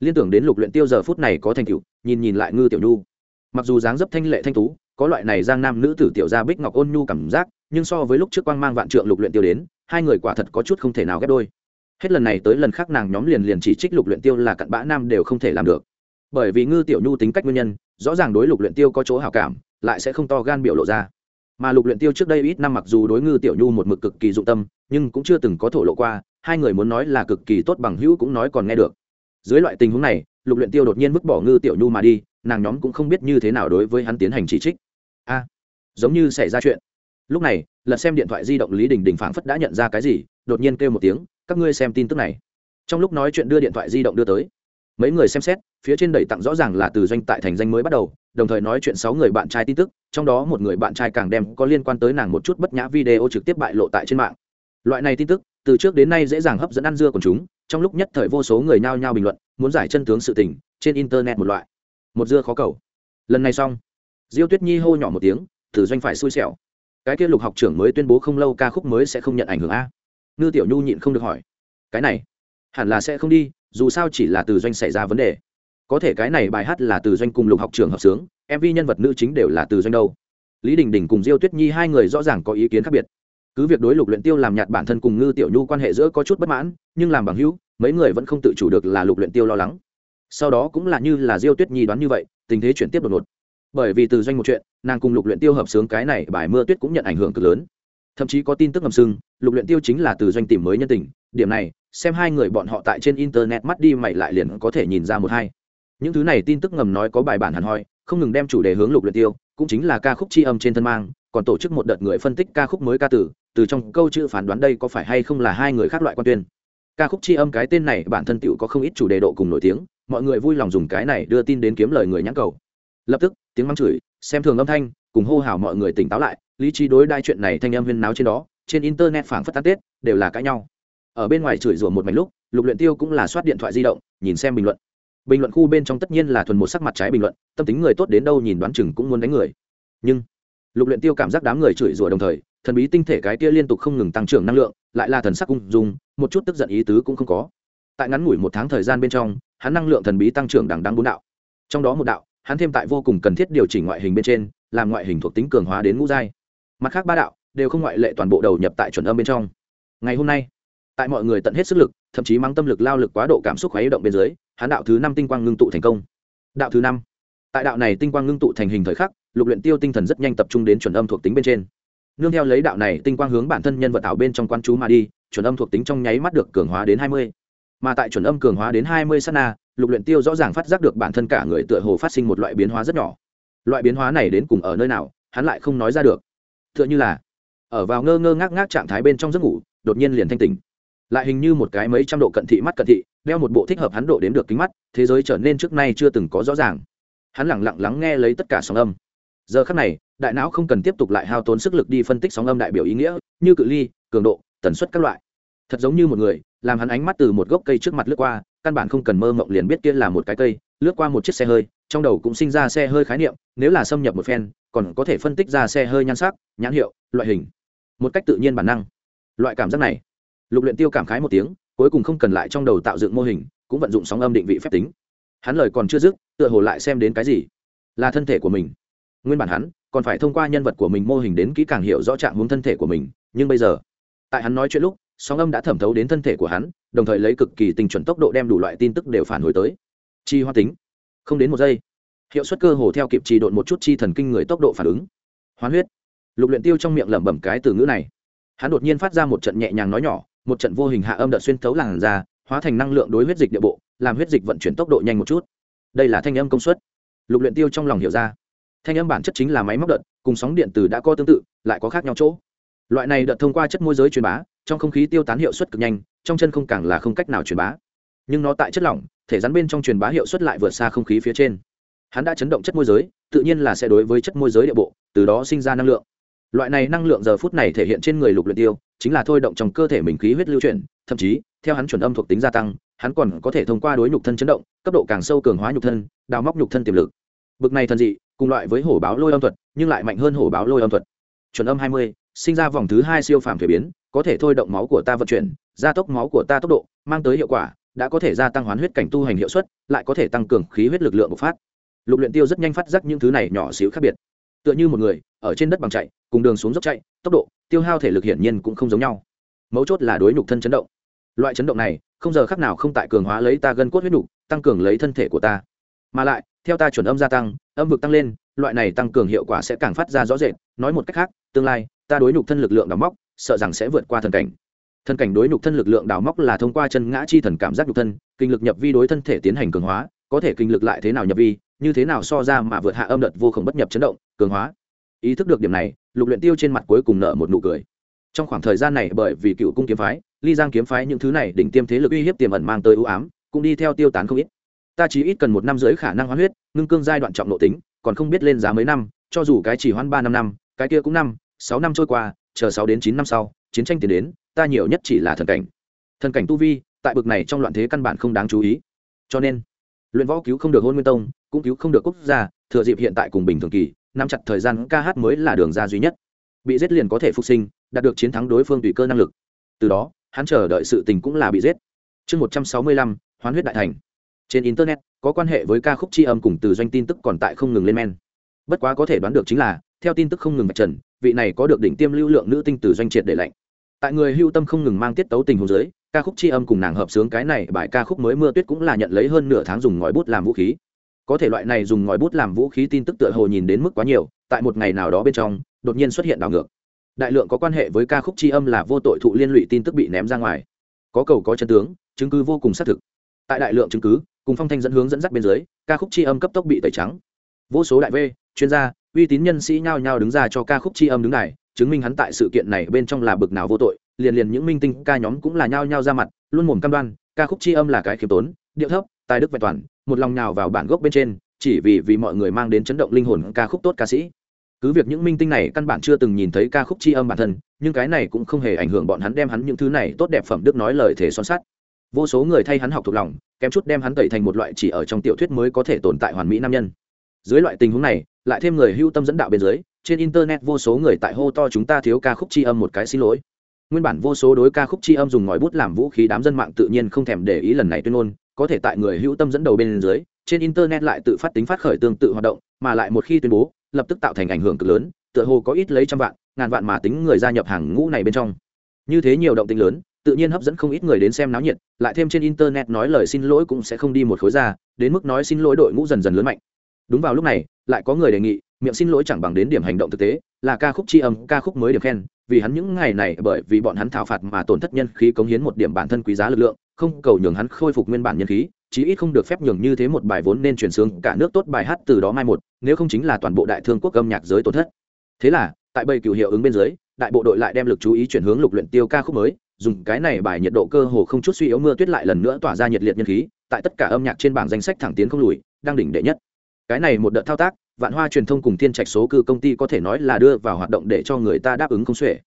Speaker 1: liên tưởng đến lục luyện tiêu giờ phút này có thành tựu, nhìn nhìn lại ngư tiểu nhu mặc dù dáng dấp thanh lệ thanh tú, có loại này giang nam nữ tử tiểu gia bích ngọc ôn nhu cảm giác, nhưng so với lúc trước quang mang vạn trượng lục luyện tiêu đến, hai người quả thật có chút không thể nào ghép đôi. Hết lần này tới lần khác nàng nhóm liền liền chỉ trích lục luyện tiêu là cặn bã nam đều không thể làm được. Bởi vì ngư tiểu nhu tính cách nguyên nhân, rõ ràng đối lục luyện tiêu có chỗ hảo cảm, lại sẽ không to gan biểu lộ ra. Mà lục luyện tiêu trước đây ít năm mặc dù đối ngư tiểu nhu một mực cực kỳ dụng tâm, nhưng cũng chưa từng có thổ lộ qua, hai người muốn nói là cực kỳ tốt bằng hữu cũng nói còn nghe được dưới loại tình huống này, lục luyện tiêu đột nhiên vứt bỏ ngư tiểu nhu mà đi, nàng nhóm cũng không biết như thế nào đối với hắn tiến hành chỉ trích. A, giống như xảy ra chuyện. Lúc này, lật xem điện thoại di động lý đình đình phảng phất đã nhận ra cái gì, đột nhiên kêu một tiếng, các ngươi xem tin tức này. Trong lúc nói chuyện đưa điện thoại di động đưa tới. Mấy người xem xét, phía trên đẩy tặng rõ ràng là từ doanh tại thành danh mới bắt đầu, đồng thời nói chuyện sáu người bạn trai tin tức, trong đó một người bạn trai càng đem có liên quan tới nàng một chút bất nhã video trực tiếp bại lộ tại trên mạng. Loại này tin tức từ trước đến nay dễ dàng hấp dẫn ăn dưa của chúng, trong lúc nhất thời vô số người nhao nhao bình luận, muốn giải chân tướng sự tình, trên internet một loại. Một dưa khó cầu. Lần này xong. Diêu tuyết nhi hô nhỏ một tiếng, thử doanh phải xui xẻo. Cái kia lục học trưởng mới tuyên bố không lâu ca khúc mới sẽ không nhận ảnh hưởng a. Ngư tiểu nhu nhịn không được hỏi. Cái này, hẳn là sẽ không đi, dù sao chỉ là từ doanh xảy ra vấn đề. Có thể cái này bài hát là từ doanh cùng lục học Trường hợp sướng mv nhân vật nữ chính đều là từ doanh đâu. Lý đình đình cùng diêu tuyết nhi hai người rõ ràng có ý kiến khác biệt cứ việc đối lục luyện tiêu làm nhạt bản thân cùng ngư tiểu nhu quan hệ giữa có chút bất mãn, nhưng làm bằng hữu, mấy người vẫn không tự chủ được là lục luyện tiêu lo lắng. Sau đó cũng là như là diêu tuyết nhi đoán như vậy, tình thế chuyển tiếp đột ngột. Bởi vì từ doanh một chuyện, nàng cùng lục luyện tiêu hợp sướng cái này bài mưa tuyết cũng nhận ảnh hưởng cực lớn. Thậm chí có tin tức ngầm sưng, lục luyện tiêu chính là từ doanh tìm mới nhân tình, điểm này, xem hai người bọn họ tại trên internet mắt đi mày lại liền có thể nhìn ra một hai. Những thứ này tin tức ngầm nói có bài bản hẳn hoi, không ngừng đem chủ đề hướng lục luyện tiêu, cũng chính là ca khúc tri âm trên thân mang, còn tổ chức một đợt người phân tích ca khúc mới ca tử từ trong câu chữ phán đoán đây có phải hay không là hai người khác loại quan tuyên. Ca khúc chi âm, cái tên này, bản thân tựu có không ít chủ đề độ cùng nổi tiếng, mọi người vui lòng dùng cái này đưa tin đến kiếm lời người nhãn cầu. Lập tức, tiếng mắng chửi, xem thường âm thanh, cùng hô hào mọi người tỉnh táo lại, lý trí đối đai chuyện này thanh âm huyên náo trên đó, trên internet phảng phất tán tết, đều là cãi nhau. Ở bên ngoài chửi rủa một mảnh lúc, lục luyện tiêu cũng là soát điện thoại di động, nhìn xem bình luận. Bình luận khu bên trong tất nhiên là thuần một sắc mặt trái bình luận, tâm tính người tốt đến đâu nhìn đoán chừng cũng muốn đánh người. Nhưng, lục luyện tiêu cảm giác đám người chửi rủa đồng thời thần bí tinh thể cái kia liên tục không ngừng tăng trưởng năng lượng, lại là thần sắc ung dung, một chút tức giận ý tứ cũng không có. Tại ngắn ngủi một tháng thời gian bên trong, hắn năng lượng thần bí tăng trưởng đằng đăng bốn đạo. Trong đó một đạo, hắn thêm tại vô cùng cần thiết điều chỉnh ngoại hình bên trên, làm ngoại hình thuộc tính cường hóa đến ngũ giai. Mặt khác ba đạo, đều không ngoại lệ toàn bộ đầu nhập tại chuẩn âm bên trong. Ngày hôm nay, tại mọi người tận hết sức lực, thậm chí mang tâm lực lao lực quá độ cảm xúc khuấy động bên dưới, hắn đạo thứ năm tinh quang ngưng tụ thành công. Đạo thứ năm. Tại đạo này tinh quang ngưng tụ thành hình thời khắc, lục luyện tiêu tinh thần rất nhanh tập trung đến chuẩn âm thuộc tính bên trên nương theo lấy đạo này tinh quang hướng bản thân nhân vật ảo bên trong quan chú mà đi, chuẩn âm thuộc tính trong nháy mắt được cường hóa đến hai mươi. Mà tại chuẩn âm cường hóa đến hai mươi sát na, lục luyện tiêu rõ ràng phát giác được bản thân cả người tựa hồ phát sinh một loại biến hóa rất nhỏ. Loại biến hóa này đến cùng ở nơi nào, hắn lại không nói ra được. Tựa như là, ở vào ngơ ngơ ngác ngác trạng thái bên trong giấc ngủ, đột nhiên liền thanh tỉnh. Lại hình như một cái mấy trăm độ cận thị mắt cận thị, đeo một bộ thích hợp hắn độ đến được kính mắt, thế giới trở nên trước nay chưa từng có rõ ràng. Hắn lẳng lặng lắng nghe lấy tất cả sóng âm. Giờ khắc này đại não không cần tiếp tục lại hao tốn sức lực đi phân tích sóng âm đại biểu ý nghĩa, như cự ly, cường độ, tần suất các loại. Thật giống như một người, làm hắn ánh mắt từ một gốc cây trước mặt lướt qua, căn bản không cần mơ mộng liền biết kia là một cái cây, lướt qua một chiếc xe hơi, trong đầu cũng sinh ra xe hơi khái niệm, nếu là xâm nhập một phen, còn có thể phân tích ra xe hơi nhan sắc, nhãn hiệu, loại hình. Một cách tự nhiên bản năng. Loại cảm giác này. Lục luyện tiêu cảm khái một tiếng, cuối cùng không cần lại trong đầu tạo dựng mô hình, cũng vận dụng sóng âm định vị phép tính. Hắn lời còn chưa dứt, tựa hồ lại xem đến cái gì? Là thân thể của mình. Nguyên bản hắn còn phải thông qua nhân vật của mình mô hình đến kỹ càng hiểu rõ trạng hướng thân thể của mình. Nhưng bây giờ, tại hắn nói chuyện lúc, sóng âm đã thẩm thấu đến thân thể của hắn, đồng thời lấy cực kỳ tình chuẩn tốc độ đem đủ loại tin tức đều phản hồi tới. Chi hoa tính, không đến một giây, hiệu suất cơ hồ theo kịp trì độn một chút chi thần kinh người tốc độ phản ứng. Hoán huyết, lục luyện tiêu trong miệng lẩm bẩm cái từ ngữ này. Hắn đột nhiên phát ra một trận nhẹ nhàng nói nhỏ, một trận vô hình hạ âm đợt xuyên thấu làn ra hóa thành năng lượng đối huyết dịch địa bộ, làm huyết dịch vận chuyển tốc độ nhanh một chút. Đây là thanh âm công suất. Lục luyện tiêu trong lòng hiểu ra thanh âm bản chất chính là máy móc đợt, cùng sóng điện từ đã có tương tự, lại có khác nhau chỗ. Loại này đợt thông qua chất môi giới truyền bá, trong không khí tiêu tán hiệu suất cực nhanh, trong chân không càng là không cách nào truyền bá. Nhưng nó tại chất lỏng, thể rắn bên trong truyền bá hiệu suất lại vượt xa không khí phía trên. Hắn đã chấn động chất môi giới, tự nhiên là sẽ đối với chất môi giới địa bộ, từ đó sinh ra năng lượng. Loại này năng lượng giờ phút này thể hiện trên người lục luyện tiêu, chính là thôi động trong cơ thể mình khí huyết lưu chuyển, thậm chí, theo hắn chuẩn âm thuộc tính gia tăng, hắn còn có thể thông qua đối nhục thân chấn động, cấp độ càng sâu cường hóa nhục thân, đào móc nhục thân tiềm lực. Bực này thần dị cùng loại với hổ báo lôi âm thuật, nhưng lại mạnh hơn hổ báo lôi âm thuật. Chuẩn âm hai mươi, sinh ra vòng thứ hai siêu phàm thể biến, có thể thôi động máu của ta vận chuyển, gia tốc máu của ta tốc độ, mang tới hiệu quả, đã có thể gia tăng hoán huyết cảnh tu hành hiệu suất, lại có thể tăng cường khí huyết lực lượng bộc phát. Lục luyện tiêu rất nhanh phát giác những thứ này nhỏ xíu khác biệt. Tựa như một người, ở trên đất bằng chạy, cùng đường xuống dốc chạy, tốc độ, tiêu hao thể lực hiển nhiên cũng không giống nhau. Mấu chốt là đối nhục thân chấn động. Loại chấn động này, không giờ khác nào không tại cường hóa lấy ta gân cốt huyết nhục, tăng cường lấy thân thể của ta. Mà lại theo ta chuẩn âm gia tăng, âm vực tăng lên, loại này tăng cường hiệu quả sẽ càng phát ra rõ rệt. Nói một cách khác, tương lai, ta đối nhục thân lực lượng đào móc, sợ rằng sẽ vượt qua thần cảnh. Thần cảnh đối nhục thân lực lượng đào móc là thông qua chân ngã chi thần cảm giác nhục thân, kinh lực nhập vi đối thân thể tiến hành cường hóa, có thể kinh lực lại thế nào nhập vi, như thế nào so ra mà vượt hạ âm đợt vô khổng bất nhập chấn động, cường hóa. Ý thức được điểm này, lục luyện tiêu trên mặt cuối cùng nở một nụ cười. Trong khoảng thời gian này bởi vì cựu cung kiếm phái, ly giang kiếm phái những thứ này đỉnh tiêm thế lực uy hiếp tiềm ẩn mang tới ưu ám, cũng đi theo tiêu tán không ít ta chỉ ít cần một năm rưỡi khả năng hoán huyết, ngưng cương giai đoạn trọng nội tính, còn không biết lên giá mấy năm, cho dù cái chỉ hoán ba năm năm, cái kia cũng năm, sáu năm trôi qua, chờ sáu đến chín năm sau, chiến tranh tiến đến, ta nhiều nhất chỉ là thần cảnh. Thần cảnh tu vi, tại bực này trong loạn thế căn bản không đáng chú ý. Cho nên, luyện võ cứu không được hôn nguyên tông, cũng cứu không được quốc gia, thừa dịp hiện tại cùng bình thường kỳ, nắm chặt thời gian ca hát mới là đường ra duy nhất. Bị giết liền có thể phục sinh, đạt được chiến thắng đối phương tùy cơ năng lực. Từ đó, hắn chờ đợi sự tình cũng là bị giết. Chương một trăm sáu mươi lăm, hoán huyết đại thành trên internet, có quan hệ với ca khúc tri âm cùng từ doanh tin tức còn tại không ngừng lên men. Bất quá có thể đoán được chính là, theo tin tức không ngừng vạch trần, vị này có được đỉnh tiêm lưu lượng nữ tinh từ doanh triệt để lạnh. Tại người hưu tâm không ngừng mang tiết tấu tình hồ dưới, ca khúc tri âm cùng nàng hợp sướng cái này bài ca khúc mới mưa tuyết cũng là nhận lấy hơn nửa tháng dùng ngòi bút làm vũ khí. Có thể loại này dùng ngòi bút làm vũ khí tin tức tựa hồ nhìn đến mức quá nhiều, tại một ngày nào đó bên trong, đột nhiên xuất hiện đảo ngược. Đại lượng có quan hệ với ca khúc tri âm là vô tội thụ liên lụy tin tức bị ném ra ngoài. Có cầu có chân tướng, chứng cứ vô cùng xác thực. Tại đại lượng chứng cứ cùng phong thanh dẫn hướng dẫn dắt bên dưới, ca khúc tri âm cấp tốc bị tẩy trắng. Vô số đại v, chuyên gia, uy tín nhân sĩ nhao nhao đứng ra cho ca khúc tri âm đứng này chứng minh hắn tại sự kiện này bên trong là bực nào vô tội, liền liền những minh tinh ca nhóm cũng là nhao nhao ra mặt, luôn mồm cam đoan, ca khúc tri âm là cái khiêm tốn, điệu thấp, tài đức vẹn toàn, một lòng nào vào bản gốc bên trên, chỉ vì vì mọi người mang đến chấn động linh hồn ca khúc tốt ca sĩ. Cứ việc những minh tinh này căn bản chưa từng nhìn thấy ca khúc tri âm bản thân, nhưng cái này cũng không hề ảnh hưởng bọn hắn đem hắn những thứ này tốt đẹp phẩm đức nói lời thể son sắt. Vô số người thay hắn học thuộc lòng kém chút đem hắn tẩy thành một loại chỉ ở trong tiểu thuyết mới có thể tồn tại hoàn mỹ nam nhân. Dưới loại tình huống này, lại thêm người hưu tâm dẫn đạo bên dưới, trên internet vô số người tại hô to chúng ta thiếu ca khúc tri âm một cái xin lỗi. Nguyên bản vô số đối ca khúc tri âm dùng ngòi bút làm vũ khí đám dân mạng tự nhiên không thèm để ý lần này tuyên ngôn, có thể tại người hữu tâm dẫn đầu bên dưới, trên internet lại tự phát tính phát khởi tương tự hoạt động, mà lại một khi tuyên bố, lập tức tạo thành ảnh hưởng cực lớn, tựa hồ có ít lấy trăm vạn, ngàn vạn mà tính người gia nhập hàng ngũ này bên trong. Như thế nhiều động tính lớn tự nhiên hấp dẫn không ít người đến xem náo nhiệt, lại thêm trên internet nói lời xin lỗi cũng sẽ không đi một khối ra, đến mức nói xin lỗi đội ngũ dần dần lớn mạnh. Đúng vào lúc này, lại có người đề nghị, miệng xin lỗi chẳng bằng đến điểm hành động thực tế, là ca khúc tri âm, ca khúc mới điểm khen, vì hắn những ngày này, bởi vì bọn hắn thảo phạt mà tổn thất nhân khí cống hiến một điểm bản thân quý giá lực lượng, không cầu nhường hắn khôi phục nguyên bản nhân khí, chí ít không được phép nhường như thế một bài vốn nên truyền sướng, cả nước tốt bài hát từ đó mai một, nếu không chính là toàn bộ đại thương quốc âm nhạc giới tổn thất. Thế là, tại bầy cựu hiệu ứng bên dưới, đại bộ đội lại đem lực chú ý chuyển hướng lục luyện tiêu ca khúc mới dùng cái này bài nhiệt độ cơ hồ không chút suy yếu mưa tuyết lại lần nữa tỏa ra nhiệt liệt nhân khí, tại tất cả âm nhạc trên bảng danh sách thẳng tiến không lùi, đang đỉnh đệ nhất. Cái này một đợt thao tác, vạn hoa truyền thông cùng thiên trạch số cư công ty có thể nói là đưa vào hoạt động để cho người ta đáp ứng không xuể.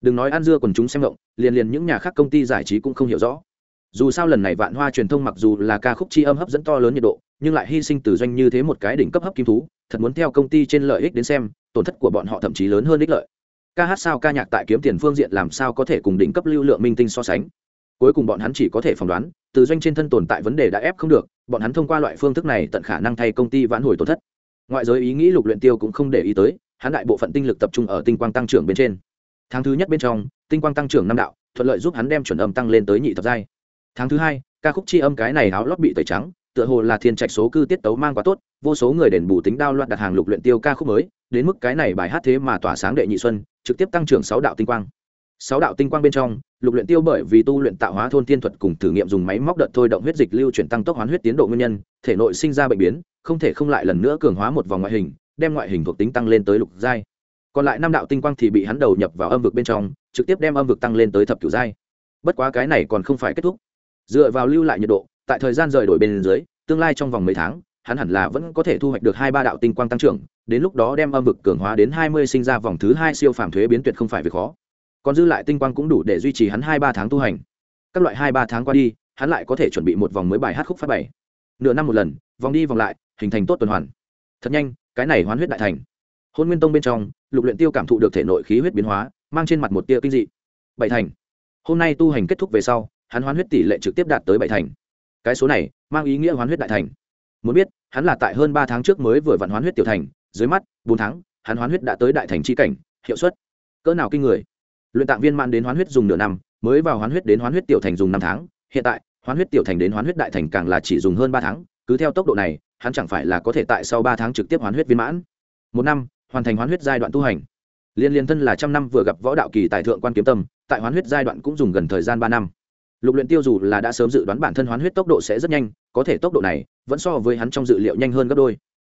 Speaker 1: Đừng nói ăn dưa còn chúng xem động liền liền những nhà khác công ty giải trí cũng không hiểu rõ. Dù sao lần này vạn hoa truyền thông mặc dù là ca khúc tri âm hấp dẫn to lớn nhiệt độ, nhưng lại hy sinh từ doanh như thế một cái đỉnh cấp hấp kim thú, thật muốn theo công ty trên lợi ích đến xem, tổn thất của bọn họ thậm chí lớn hơn ích lợi ca hát sao ca nhạc tại kiếm tiền phương diện làm sao có thể cùng đỉnh cấp lưu lượng minh tinh so sánh? Cuối cùng bọn hắn chỉ có thể phỏng đoán, từ doanh trên thân tồn tại vấn đề đã ép không được, bọn hắn thông qua loại phương thức này tận khả năng thay công ty vãn hồi tổn thất. Ngoại giới ý nghĩ lục luyện tiêu cũng không để ý tới, hắn đại bộ phận tinh lực tập trung ở tinh quang tăng trưởng bên trên. Tháng thứ nhất bên trong, tinh quang tăng trưởng năm đạo, thuận lợi giúp hắn đem chuẩn âm tăng lên tới nhị thập giai. Tháng thứ hai, ca khúc chi âm cái này áo lót bị tẩy trắng tựa hồ là thiên trạch số cư tiết tấu mang quá tốt, vô số người đền bù tính đao loạn đặt hàng lục luyện tiêu ca khúc mới, đến mức cái này bài hát thế mà tỏa sáng đệ nhị xuân, trực tiếp tăng trưởng sáu đạo tinh quang. Sáu đạo tinh quang bên trong, lục luyện tiêu bởi vì tu luyện tạo hóa thôn tiên thuật cùng thử nghiệm dùng máy móc đợt thôi động huyết dịch lưu chuyển tăng tốc hoán huyết tiến độ nguyên nhân, thể nội sinh ra bệnh biến, không thể không lại lần nữa cường hóa một vòng ngoại hình, đem ngoại hình thuộc tính tăng lên tới lục giai. Còn lại năm đạo tinh quang thì bị hắn đầu nhập vào âm vực bên trong, trực tiếp đem âm vực tăng lên tới thập cửu giai. Bất quá cái này còn không phải kết thúc. Dựa vào lưu lại nhiệt độ tại thời gian rời đổi bên dưới, tương lai trong vòng mấy tháng, hắn hẳn là vẫn có thể thu hoạch được hai ba đạo tinh quang tăng trưởng, đến lúc đó đem âm vực cường hóa đến hai mươi sinh ra vòng thứ hai siêu phàm thuế biến tuyệt không phải việc khó. Còn dư lại tinh quang cũng đủ để duy trì hắn hai ba tháng tu hành. Các loại hai ba tháng qua đi, hắn lại có thể chuẩn bị một vòng mới bài hát khúc phát bảy. Nửa năm một lần, vòng đi vòng lại, hình thành tốt tuần hoàn. Thật nhanh, cái này hoán huyết đại thành. Hôn nguyên tông bên trong, lục luyện tiêu cảm thụ được thể nội khí huyết biến hóa, mang trên mặt một tia kinh dị. Bảy thành. Hôm nay tu hành kết thúc về sau, hắn hoán huyết tỷ lệ trực tiếp đạt tới bảy thành cái số này mang ý nghĩa hoán huyết đại thành muốn biết hắn là tại hơn ba tháng trước mới vừa vặn hoán huyết tiểu thành dưới mắt bốn tháng hắn hoán huyết đã tới đại thành chi cảnh hiệu suất cỡ nào kinh người luyện tạng viên man đến hoán huyết dùng nửa năm mới vào hoán huyết đến hoán huyết tiểu thành dùng năm tháng hiện tại hoán huyết tiểu thành đến hoán huyết đại thành càng là chỉ dùng hơn ba tháng cứ theo tốc độ này hắn chẳng phải là có thể tại sau ba tháng trực tiếp hoán huyết viên mãn một năm hoàn thành hoán huyết giai đoạn tu hành liên liên thân là trăm năm vừa gặp võ đạo kỳ tài thượng quan kiếm tâm tại hoán huyết giai đoạn cũng dùng gần thời gian ba năm lục luyện tiêu dù là đã sớm dự đoán bản thân hoán huyết tốc độ sẽ rất nhanh, có thể tốc độ này vẫn so với hắn trong dự liệu nhanh hơn gấp đôi.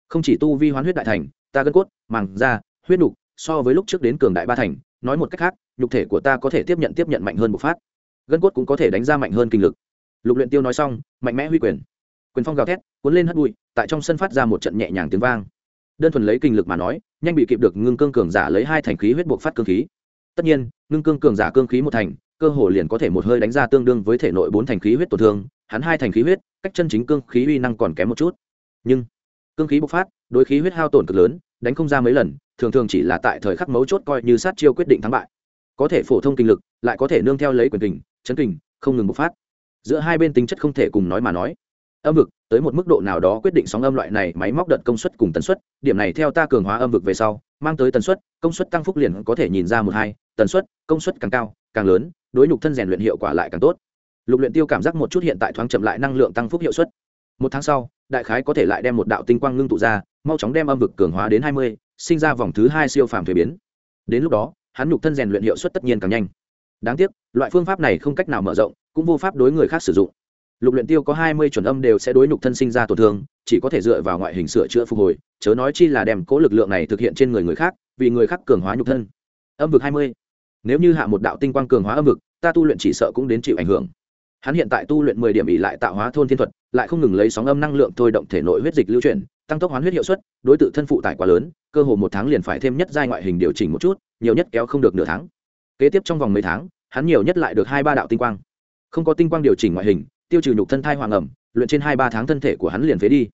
Speaker 1: Không chỉ tu vi hoán huyết đại thành, ta gân cốt, màng da, huyết nục, so với lúc trước đến cường đại ba thành, nói một cách khác, nhục thể của ta có thể tiếp nhận tiếp nhận mạnh hơn một phát. Gân cốt cũng có thể đánh ra mạnh hơn kinh lực. Lục luyện tiêu nói xong, mạnh mẽ huy quyền. Quyền phong gào thét, cuốn lên hất bụi, tại trong sân phát ra một trận nhẹ nhàng tiếng vang. Đơn thuần lấy kinh lực mà nói, nhanh bị kịp được ngưng cương cường giả lấy hai thành khí huyết buộc phát cương khí. Tất nhiên, ngưng cương cường giả cương khí một thành cơ hồ liền có thể một hơi đánh ra tương đương với thể nội bốn thành khí huyết tổn thương, hắn hai thành khí huyết, cách chân chính cương khí uy năng còn kém một chút. Nhưng, cương khí bộc phát, đối khí huyết hao tổn cực lớn, đánh không ra mấy lần, thường thường chỉ là tại thời khắc mấu chốt coi như sát chiêu quyết định thắng bại. Có thể phổ thông kinh lực, lại có thể nương theo lấy quyền kình, chấn kình, không ngừng bộc phát. Giữa hai bên tính chất không thể cùng nói mà nói. Âm vực, tới một mức độ nào đó quyết định sóng âm loại này máy móc đợt công suất cùng tần suất, điểm này theo ta cường hóa âm vực về sau, mang tới tần suất, công suất tăng phúc liền có thể nhìn ra một hai, tần suất, công suất càng cao càng lớn, đối nhục thân rèn luyện hiệu quả lại càng tốt. Lục luyện tiêu cảm giác một chút hiện tại thoáng chậm lại năng lượng tăng phúc hiệu suất. Một tháng sau, đại khái có thể lại đem một đạo tinh quang ngưng tụ ra, mau chóng đem âm vực cường hóa đến hai mươi, sinh ra vòng thứ hai siêu phàm thuế biến. Đến lúc đó, hắn nhục thân rèn luyện hiệu suất tất nhiên càng nhanh. Đáng tiếc, loại phương pháp này không cách nào mở rộng, cũng vô pháp đối người khác sử dụng. Lục luyện tiêu có hai mươi chuẩn âm đều sẽ đối nhục thân sinh ra tổn thương, chỉ có thể dựa vào ngoại hình sửa chữa phục hồi, chớ nói chi là đem cố lực lượng này thực hiện trên người người khác, vì người khác cường hóa nhục thân. Âm vực hai mươi nếu như hạ một đạo tinh quang cường hóa âm vực, ta tu luyện chỉ sợ cũng đến chịu ảnh hưởng. Hắn hiện tại tu luyện mười điểm ỉ lại tạo hóa thôn thiên thuật, lại không ngừng lấy sóng âm năng lượng thôi động thể nội huyết dịch lưu chuyển, tăng tốc hoán huyết hiệu suất, đối tượng thân phụ tải quá lớn, cơ hồ một tháng liền phải thêm nhất giai ngoại hình điều chỉnh một chút, nhiều nhất kéo không được nửa tháng. Kế tiếp trong vòng mấy tháng, hắn nhiều nhất lại được hai ba đạo tinh quang. Không có tinh quang điều chỉnh ngoại hình, tiêu trừ nhục thân thai hoàng ẩm, luyện trên hai ba tháng thân thể của hắn liền phế đi.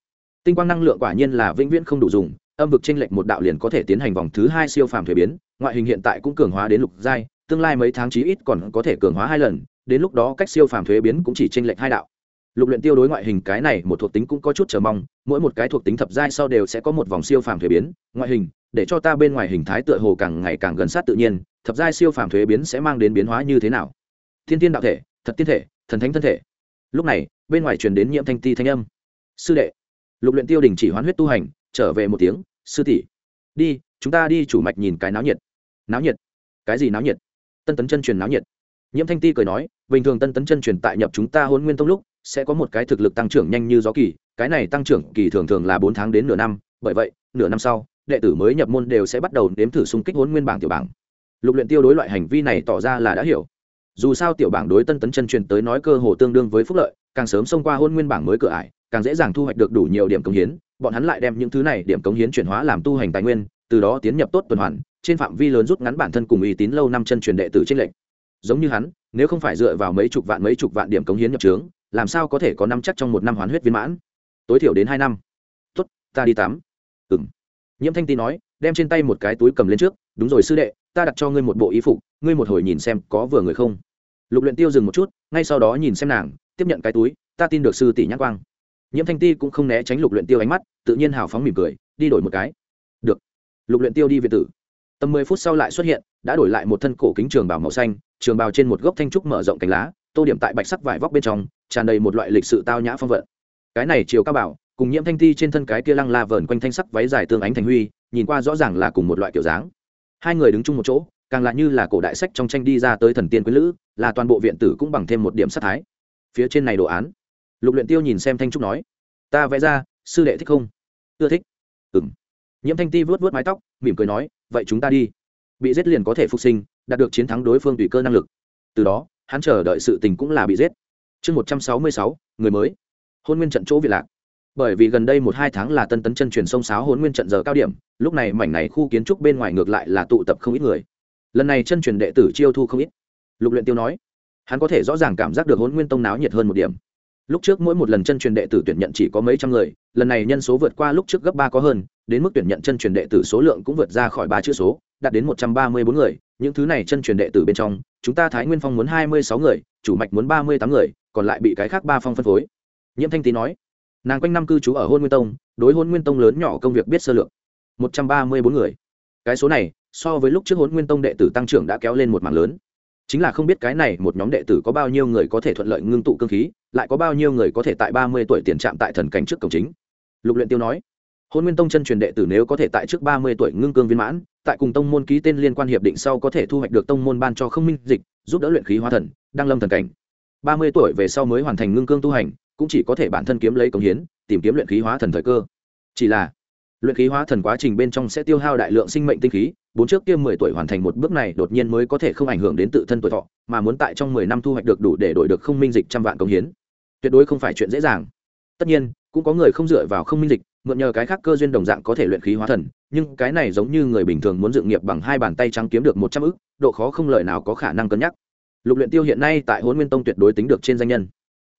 Speaker 1: Tinh quang năng lượng quả nhiên là vĩnh viễn không đủ dùng, âm vực tranh lệch một đạo liền có thể tiến hành vòng thứ hai siêu phàm thuế biến ngoại hình hiện tại cũng cường hóa đến lục giai, tương lai mấy tháng chí ít còn có thể cường hóa hai lần, đến lúc đó cách siêu phàm thuế biến cũng chỉ tranh lệch hai đạo. Lục luyện tiêu đối ngoại hình cái này một thuộc tính cũng có chút chờ mong, mỗi một cái thuộc tính thập giai sau đều sẽ có một vòng siêu phàm thuế biến. Ngoại hình, để cho ta bên ngoài hình thái tựa hồ càng ngày càng gần sát tự nhiên, thập giai siêu phàm thuế biến sẽ mang đến biến hóa như thế nào? Thiên tiên đạo thể, thật tiên thể, thần thánh thân thể. Lúc này, bên ngoài truyền đến nhiễm thanh ti thanh âm. Sư đệ, lục luyện tiêu đình chỉ hoán huyết tu hành, trở về một tiếng, sư tỷ, đi, chúng ta đi chủ mạch nhìn cái náo nhiệt náo nhiệt. Cái gì náo nhiệt? Tân tấn chân truyền náo nhiệt. Nhiễm thanh ti cười nói, bình thường tân tấn chân truyền tại nhập chúng ta hôn nguyên tông lúc, sẽ có một cái thực lực tăng trưởng nhanh như gió kỳ, cái này tăng trưởng kỳ thường thường là bốn tháng đến nửa năm, bởi vậy, nửa năm sau, đệ tử mới nhập môn đều sẽ bắt đầu nếm thử xung kích hôn nguyên bảng tiểu bảng. Lục luyện tiêu đối loại hành vi này tỏ ra là đã hiểu. Dù sao tiểu bảng đối tân tấn chân truyền tới nói cơ hồ tương đương với phúc lợi, càng sớm xông qua hôn nguyên bảng mới cửa ải, càng dễ dàng thu hoạch được đủ nhiều điểm cống hiến, bọn hắn lại đem những thứ này điểm cống hiến chuyển hóa làm tu hành tài nguyên, từ đó tiến nhập tốt tuần hoàn trên phạm vi lớn rút ngắn bản thân cùng uy tín lâu năm chân truyền đệ tử trên lệnh giống như hắn, nếu không phải dựa vào mấy chục vạn mấy chục vạn điểm cống hiến nhập trướng, làm sao có thể có năm chắc trong một năm hoán huyết viên mãn? Tối thiểu đến hai năm. Tốt, ta đi tắm. Ừng nhiễm thanh ti nói, đem trên tay một cái túi cầm lên trước, đúng rồi sư đệ, ta đặt cho ngươi một bộ y phục, ngươi một hồi nhìn xem có vừa người không. Lục luyện tiêu dừng một chút, ngay sau đó nhìn xem nàng, tiếp nhận cái túi, ta tin được sư tỷ nhãn quang. Nhiễm thanh ti cũng không né tránh lục luyện tiêu ánh mắt, tự nhiên hào phóng mỉm cười, đi đổi một cái. Được. Lục luyện tiêu đi viện tử tầm mười phút sau lại xuất hiện, đã đổi lại một thân cổ kính trường bào màu xanh, trường bào trên một gốc thanh trúc mở rộng cánh lá, tô điểm tại bạch sắc vải vóc bên trong, tràn đầy một loại lịch sự tao nhã phong vận. Cái này chiều cao bảo, cùng nhiễm thanh ti trên thân cái kia lăng la vờn quanh thanh sắc váy dài tương ánh thành huy, nhìn qua rõ ràng là cùng một loại kiểu dáng. Hai người đứng chung một chỗ, càng lạ như là cổ đại sách trong tranh đi ra tới thần tiên quý lữ, là toàn bộ viện tử cũng bằng thêm một điểm sát thái. Phía trên này đồ án, lục luyện tiêu nhìn xem thanh trúc nói, ta vẽ ra, sư đệ thích không? Ưa thích. Ừm nhiễm thanh ti vớt vớt mái tóc, mỉm cười nói, vậy chúng ta đi. Bị giết liền có thể phục sinh, đạt được chiến thắng đối phương tùy cơ năng lực. Từ đó, hắn chờ đợi sự tình cũng là bị giết. Chương một trăm sáu mươi sáu, người mới. Hôn nguyên trận chỗ việt lạc. Bởi vì gần đây một hai tháng là tân tấn chân truyền sông sáo hôn nguyên trận giờ cao điểm, lúc này mảnh này khu kiến trúc bên ngoài ngược lại là tụ tập không ít người. Lần này chân truyền đệ tử chiêu thu không ít. Lục luyện tiêu nói, hắn có thể rõ ràng cảm giác được hôn nguyên tông náo nhiệt hơn một điểm. Lúc trước mỗi một lần chân truyền đệ tử tuyển nhận chỉ có mấy trăm người, lần này nhân số vượt qua lúc trước gấp ba có hơn đến mức tuyển nhận chân truyền đệ tử số lượng cũng vượt ra khỏi ba chữ số, đạt đến một trăm ba mươi bốn người. Những thứ này chân truyền đệ tử bên trong, chúng ta thái nguyên phong muốn hai mươi sáu người, chủ mạch muốn ba mươi tám người, còn lại bị cái khác ba phong phân phối. Nhiễm thanh tý nói, nàng quanh năm cư trú ở hôn nguyên tông, đối hôn nguyên tông lớn nhỏ công việc biết sơ lược. một trăm ba mươi bốn người. Cái số này, so với lúc trước hôn nguyên tông đệ tử tăng trưởng đã kéo lên một mảng lớn. Chính là không biết cái này một nhóm đệ tử có bao nhiêu người có thể thuận lợi ngưng tụ cơ khí, lại có bao nhiêu người có thể tại ba mươi tuổi tiền trạm tại thần cảnh trước cổng chính. Lục luyện tiêu nói hôn nguyên tông chân truyền đệ tử nếu có thể tại trước ba mươi tuổi ngưng cương viên mãn, tại cùng tông môn ký tên liên quan hiệp định sau có thể thu hoạch được tông môn ban cho không minh dịch, giúp đỡ luyện khí hóa thần, đăng lâm thần cảnh. Ba mươi tuổi về sau mới hoàn thành ngưng cương tu hành, cũng chỉ có thể bản thân kiếm lấy công hiến, tìm kiếm luyện khí hóa thần thời cơ. Chỉ là, luyện khí hóa thần quá trình bên trong sẽ tiêu hao đại lượng sinh mệnh tinh khí, bốn trước kia mười tuổi hoàn thành một bước này đột nhiên mới có thể không ảnh hưởng đến tự thân tuổi thọ, mà muốn tại trong mười năm thu hoạch được đủ để đổi được không minh dịch trăm vạn công hiến. Tuyệt đối không phải chuyện dễ dàng. Tất nhiên, cũng có người không dựa vào không minh dịch mượn nhờ cái khác cơ duyên đồng dạng có thể luyện khí hóa thần, nhưng cái này giống như người bình thường muốn dựng nghiệp bằng hai bàn tay trắng kiếm được một trăm ức, độ khó không lợi nào có khả năng cân nhắc. Lục luyện tiêu hiện nay tại hôn nguyên tông tuyệt đối tính được trên danh nhân.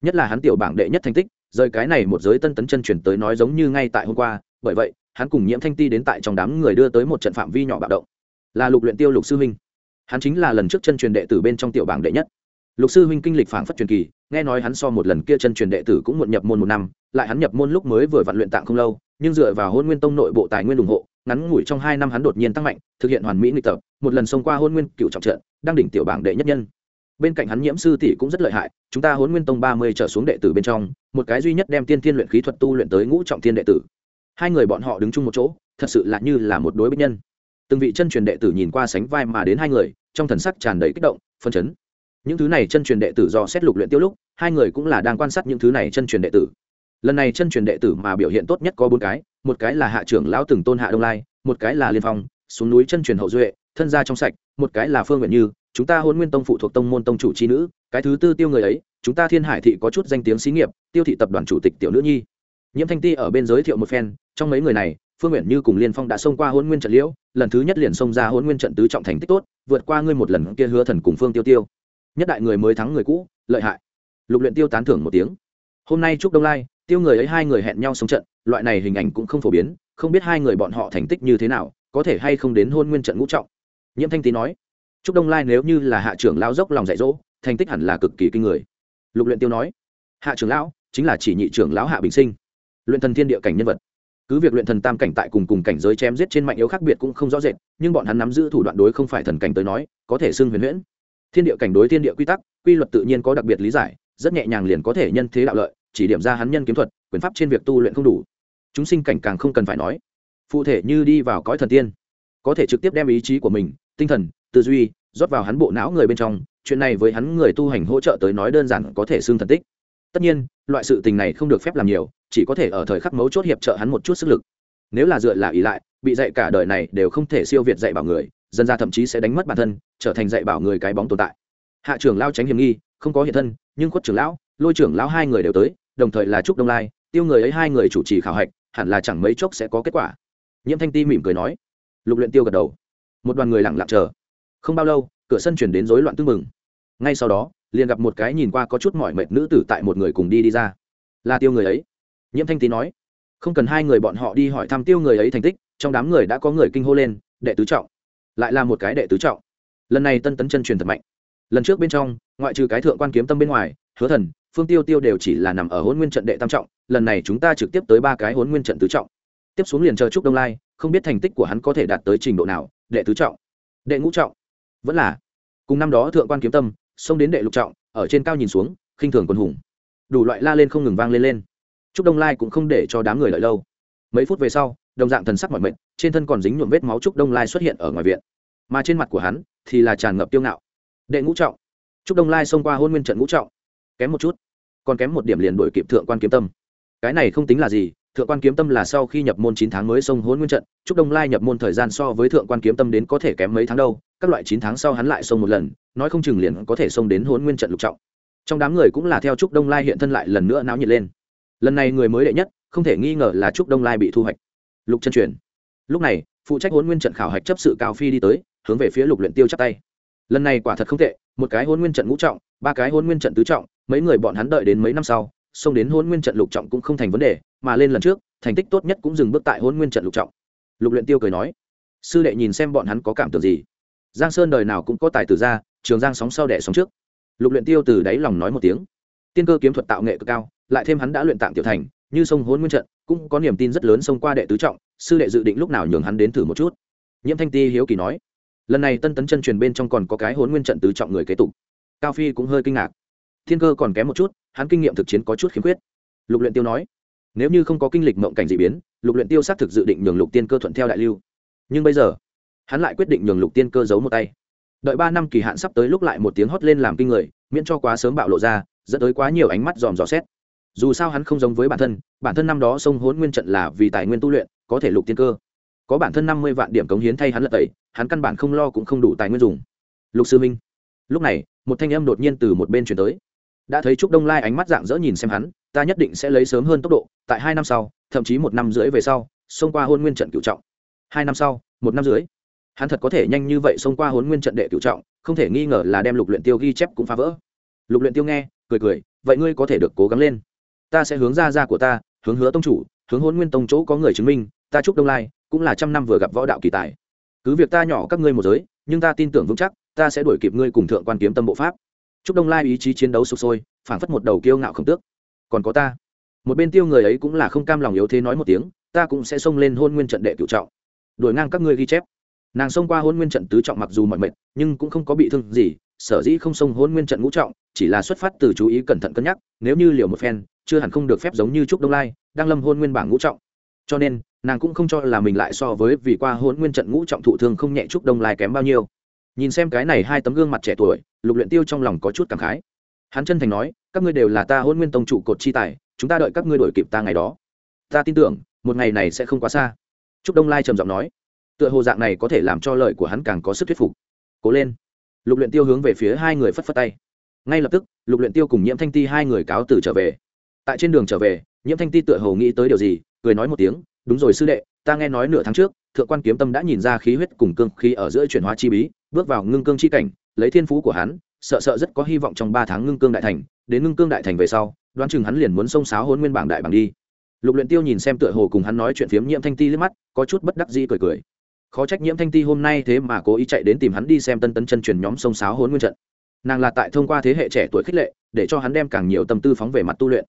Speaker 1: Nhất là hắn tiểu bảng đệ nhất thành tích, rời cái này một giới tân tấn chân chuyển tới nói giống như ngay tại hôm qua, bởi vậy, hắn cùng nhiễm thanh ti đến tại trong đám người đưa tới một trận phạm vi nhỏ bạo động. Là lục luyện tiêu lục sư huynh. Hắn chính là lần trước chân truyền đệ tử bên trong tiểu bảng đệ nhất. Lục sư huynh kinh lịch phảng phất truyền kỳ nghe nói hắn so một lần kia chân truyền đệ tử cũng muộn nhập môn một năm, lại hắn nhập môn lúc mới vừa vặn luyện tạng không lâu, nhưng dựa vào hôn nguyên tông nội bộ tài nguyên ủng hộ, ngắn ngủi trong hai năm hắn đột nhiên tăng mạnh, thực hiện hoàn mỹ nghịch tập, một lần xông qua hôn nguyên cựu trọng trận, đang đỉnh tiểu bảng đệ nhất nhân. Bên cạnh hắn nhiễm sư tỷ cũng rất lợi hại, chúng ta hôn nguyên tông ba mươi trở xuống đệ tử bên trong, một cái duy nhất đem tiên thiên luyện khí thuật tu luyện tới ngũ trọng thiên đệ tử. Hai người bọn họ đứng chung một chỗ, thật sự là như là một đối bích nhân. Từng vị chân truyền đệ tử nhìn qua sánh vai mà đến hai người, trong thần sắc tràn đầy kích động phân chấn những thứ này chân truyền đệ tử do xét lục luyện tiêu lúc, hai người cũng là đang quan sát những thứ này chân truyền đệ tử. Lần này chân truyền đệ tử mà biểu hiện tốt nhất có bốn cái, một cái là hạ trưởng lão từng tôn hạ đông lai, một cái là liên phong, xuống núi chân truyền hậu duệ, thân gia trong sạch, một cái là phương nguyện như, chúng ta hôn nguyên tông phụ thuộc tông môn tông chủ chi nữ, cái thứ tư tiêu người ấy, chúng ta thiên hải thị có chút danh tiếng xí nghiệp, tiêu thị tập đoàn chủ tịch tiểu nữ nhi. Nhiễm thanh ti ở bên giới thiệu một phen, trong mấy người này, phương nguyện như cùng liên phong đã xông qua hôn nguyên trận liễu, lần thứ nhất liền xông ra hôn nguyên trận tứ trọng thành tích tốt, vượt qua ngươi một lần kia hứa thần cùng phương tiêu tiêu nhất đại người mới thắng người cũ, lợi hại. Lục luyện tiêu tán thưởng một tiếng. Hôm nay chúc đông lai, tiêu người ấy hai người hẹn nhau sống trận, loại này hình ảnh cũng không phổ biến, không biết hai người bọn họ thành tích như thế nào, có thể hay không đến hôn nguyên trận ngũ trọng. Nhiễm thanh tý nói, chúc đông lai nếu như là hạ trưởng lao dốc lòng dạy dỗ, thành tích hẳn là cực kỳ kinh người. Lục luyện tiêu nói, hạ trưởng lão chính là chỉ nhị trưởng lão hạ bình sinh, luyện thần thiên địa cảnh nhân vật. Cứ việc luyện thần tam cảnh tại cùng cùng cảnh giới chém giết trên mạnh yếu khác biệt cũng không rõ rệt, nhưng bọn hắn nắm giữ thủ đoạn đối không phải thần cảnh tới nói, có thể xưng huyền huyễn thiên địa cảnh đối thiên địa quy tắc, quy luật tự nhiên có đặc biệt lý giải, rất nhẹ nhàng liền có thể nhân thế đạo lợi, chỉ điểm ra hắn nhân kiếm thuật, quyền pháp trên việc tu luyện không đủ. Chúng sinh cảnh càng không cần phải nói. Phụ thể như đi vào cõi thần tiên, có thể trực tiếp đem ý chí của mình, tinh thần, tư duy, rót vào hắn bộ não người bên trong, chuyện này với hắn người tu hành hỗ trợ tới nói đơn giản có thể xương thần tích. Tất nhiên, loại sự tình này không được phép làm nhiều, chỉ có thể ở thời khắc mấu chốt hiệp trợ hắn một chút sức lực. Nếu là dựa là ý lại, bị dạy cả đời này đều không thể siêu việt dạy bảo người dân ra thậm chí sẽ đánh mất bản thân, trở thành dạy bảo người cái bóng tồn tại. Hạ trưởng lao tránh hiểm nghi, không có hiện thân, nhưng khuất trưởng lão, lôi trưởng lão hai người đều tới, đồng thời là trúc đông lai, tiêu người ấy hai người chủ trì khảo hạch, hẳn là chẳng mấy chốc sẽ có kết quả. Nhiễm thanh ti mỉm cười nói. Lục luyện tiêu gật đầu. Một đoàn người lặng lặng chờ. Không bao lâu, cửa sân chuyển đến rối loạn tưng mừng ngay sau đó, liền gặp một cái nhìn qua có chút mỏi mệt nữ tử tại một người cùng đi đi ra. Là tiêu người ấy. Nhiễm thanh tý nói. Không cần hai người bọn họ đi hỏi thăm tiêu người ấy thành tích, trong đám người đã có người kinh hô lên, đệ tứ trọng lại là một cái đệ tứ trọng. Lần này tân tấn chân truyền thật mạnh. Lần trước bên trong, ngoại trừ cái thượng quan kiếm tâm bên ngoài, hứa thần, phương tiêu tiêu đều chỉ là nằm ở hôn nguyên trận đệ tam trọng, lần này chúng ta trực tiếp tới ba cái hôn nguyên trận tứ trọng. Tiếp xuống liền chờ trúc đông lai, không biết thành tích của hắn có thể đạt tới trình độ nào, đệ tứ trọng, đệ ngũ trọng. Vẫn là, cùng năm đó thượng quan kiếm tâm, xông đến đệ lục trọng, ở trên cao nhìn xuống, khinh thường quân hùng. Đủ loại la lên không ngừng vang lên lên. Trúc đông lai cũng không để cho đám người lợi lâu. Mấy phút về sau, đồng dạng thần sắc mọi mệnh trên thân còn dính nhuộm vết máu trúc đông lai xuất hiện ở ngoài viện mà trên mặt của hắn thì là tràn ngập tiêu ngạo. Đệ ngũ trọng. Trúc đông lai xông qua hôn nguyên trận ngũ trọng. Kém một chút. Còn kém một điểm liền đổi kịp thượng quan kiếm tâm. Cái này không tính là gì, thượng quan kiếm tâm là sau khi nhập môn chín tháng mới xông hôn nguyên trận trúc đông lai nhập môn thời gian so với thượng quan kiếm tâm đến có thể kém mấy tháng đâu, các loại chín tháng sau hắn lại xông một lần, nói không chừng liền có thể xông đến hôn nguyên trận lục trọng. Trong đám người cũng là theo trúc đông lai hiện thân lại lần nữa náo nhiệt lên. Lần này người mới đệ nhất, không thể nghi ngờ là trúc đông lai bị thu hoạch. Lục chân truyền. Lúc này, phụ trách hôn nguyên trận khảo hạch chấp sự cao phi đi tới hướng về phía lục luyện tiêu chắp tay. Lần này quả thật không tệ, một cái hôn nguyên trận ngũ trọng, ba cái hôn nguyên trận tứ trọng, mấy người bọn hắn đợi đến mấy năm sau, xông đến hôn nguyên trận lục trọng cũng không thành vấn đề, mà lên lần trước, thành tích tốt nhất cũng dừng bước tại hôn nguyên trận lục trọng. Lục luyện tiêu cười nói, sư đệ nhìn xem bọn hắn có cảm tưởng gì? Giang sơn đời nào cũng có tài tử ra, trường giang sóng sau đẻ sóng trước. Lục luyện tiêu từ đáy lòng nói một tiếng, tiên cơ kiếm thuật tạo nghệ cực cao, lại thêm hắn đã luyện tạng tiểu thành, như sông hôn nguyên trận, cũng có niềm tin rất lớn xông qua đệ tứ trọng, sư đệ dự định lúc nào nhường hắn đến thử một chút. Nhiễm thanh ti hiếu kỳ nói lần này tân tấn chân truyền bên trong còn có cái hôn nguyên trận tứ trọng người kế tục. Cao phi cũng hơi kinh ngạc. Thiên cơ còn kém một chút, hắn kinh nghiệm thực chiến có chút khiếm khuyết. Lục luyện tiêu nói, nếu như không có kinh lịch mộng cảnh dị biến, lục luyện tiêu xác thực dự định nhường lục tiên cơ thuận theo đại lưu. Nhưng bây giờ, hắn lại quyết định nhường lục tiên cơ giấu một tay. Đợi ba năm kỳ hạn sắp tới lúc lại một tiếng hót lên làm kinh người, miễn cho quá sớm bạo lộ ra, dẫn tới quá nhiều ánh mắt dòm dò xét. Dù sao hắn không giống với bản thân bản thân năm đó sông hốn nguyên trận là vì tài nguyên tu luyện, có thể lục tiên cơ có bản thân năm mươi vạn điểm cống hiến thay hắn lật tẩy, hắn căn bản không lo cũng không đủ tài nguyên dùng. Lục sư minh lúc này, một thanh âm đột nhiên từ một bên chuyển tới. Đã thấy trúc đông lai ánh mắt dạng dỡ nhìn xem hắn, ta nhất định sẽ lấy sớm hơn tốc độ, tại hai năm sau, thậm chí một năm rưỡi về sau, xông qua hôn nguyên trận cựu trọng. Hai năm sau, một năm rưỡi. Hắn thật có thể nhanh như vậy xông qua hôn nguyên trận đệ cựu trọng, không thể nghi ngờ là đem lục luyện tiêu ghi chép cũng phá vỡ. Lục luyện tiêu nghe, cười cười, vậy ngươi có thể được cố gắng lên. Ta sẽ hướng ra ra của ta, hướng hứa tông chủ, hướng hôn nguyên tông chỗ có người chứng minh, ta trúc đông lai cũng là trăm năm vừa gặp võ đạo kỳ tài. Cứ việc ta nhỏ các ngươi một giới, nhưng ta tin tưởng vững chắc, ta sẽ đuổi kịp ngươi cùng thượng quan kiếm tâm bộ pháp. Chúc đông lai ý chí chiến đấu sụp sôi, phảng phất một đầu kiêu ngạo khổng tước. Còn có ta. Một bên tiêu người ấy cũng là không cam lòng yếu thế nói một tiếng, ta cũng sẽ xông lên hôn nguyên trận đệ cựu trọng. Đuổi ngang các ngươi ghi chép. Nàng xông qua hôn nguyên trận tứ trọng mặc dù mọi mệt, nhưng cũng không có bị thương gì, sở dĩ không xông hôn nguyên trận ngũ trọng, chỉ là xuất phát từ chú ý cẩn thận cân nhắc, nếu như liều một phen, chưa hẳn không được phép giống như trúc đông lai, đang lâm hôn nguyên bảng ngũ trọng. Cho nên nàng cũng không cho là mình lại so với vì qua hôn nguyên trận ngũ trọng thụ thương không nhẹ chút đông lai kém bao nhiêu. Nhìn xem cái này hai tấm gương mặt trẻ tuổi, lục luyện tiêu trong lòng có chút cảm khái. Hắn chân thành nói, các ngươi đều là ta hôn nguyên tông trụ cột chi tài, chúng ta đợi các ngươi đổi kịp ta ngày đó. Ta tin tưởng, một ngày này sẽ không quá xa. Trúc đông lai trầm giọng nói, tựa hồ dạng này có thể làm cho lời của hắn càng có sức thuyết phục. Cố lên. Lục luyện tiêu hướng về phía hai người phất phất tay. Ngay lập tức, lục luyện tiêu cùng nhiễm thanh ti hai người cáo từ trở về. Tại trên đường trở về, nhiễm thanh ti tựa hồ nghĩ tới điều gì cười nói một tiếng, đúng rồi sư đệ, ta nghe nói nửa tháng trước, thượng quan kiếm tâm đã nhìn ra khí huyết cùng cương khí ở giữa chuyển hóa chi bí, bước vào ngưng cương chi cảnh, lấy thiên phú của hắn, sợ sợ rất có hy vọng trong ba tháng ngưng cương đại thành, đến ngưng cương đại thành về sau, đoán chừng hắn liền muốn xông sáo hôn nguyên bảng đại bảng đi. Lục luyện tiêu nhìn xem tựa hồ cùng hắn nói chuyện phiếm nhiễm thanh ti liếc mắt, có chút bất đắc dĩ cười cười. Khó trách nhiễm thanh ti hôm nay thế mà cố ý chạy đến tìm hắn đi xem tân tấn chân truyền nhóm sông sáo hôn nguyên trận. Nàng là tại thông qua thế hệ trẻ tuổi khích lệ, để cho hắn đem càng nhiều tâm tư phóng về mặt tu luyện.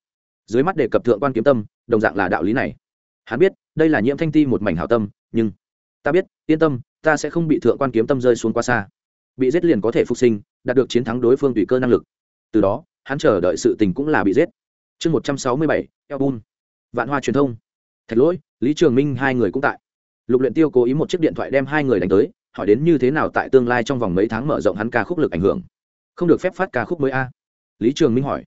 Speaker 1: Dưới mắt đề cập thượng quan kiếm tâm, đồng dạng là đạo lý này hắn biết, đây là nhiễm thanh ti một mảnh hảo tâm, nhưng ta biết, yên tâm, ta sẽ không bị thượng quan kiếm tâm rơi xuống quá xa. Bị giết liền có thể phục sinh, đạt được chiến thắng đối phương tùy cơ năng lực. Từ đó, hắn chờ đợi sự tình cũng là bị giết. Chương một trăm sáu mươi bảy album vạn hoa truyền thông. Thạch lỗi, lý trường minh hai người cũng tại. Lục luyện tiêu cố ý một chiếc điện thoại đem hai người đánh tới, hỏi đến như thế nào tại tương lai trong vòng mấy tháng mở rộng hắn ca khúc lực ảnh hưởng. Không được phép phát ca khúc mới a. Lý trường minh hỏi.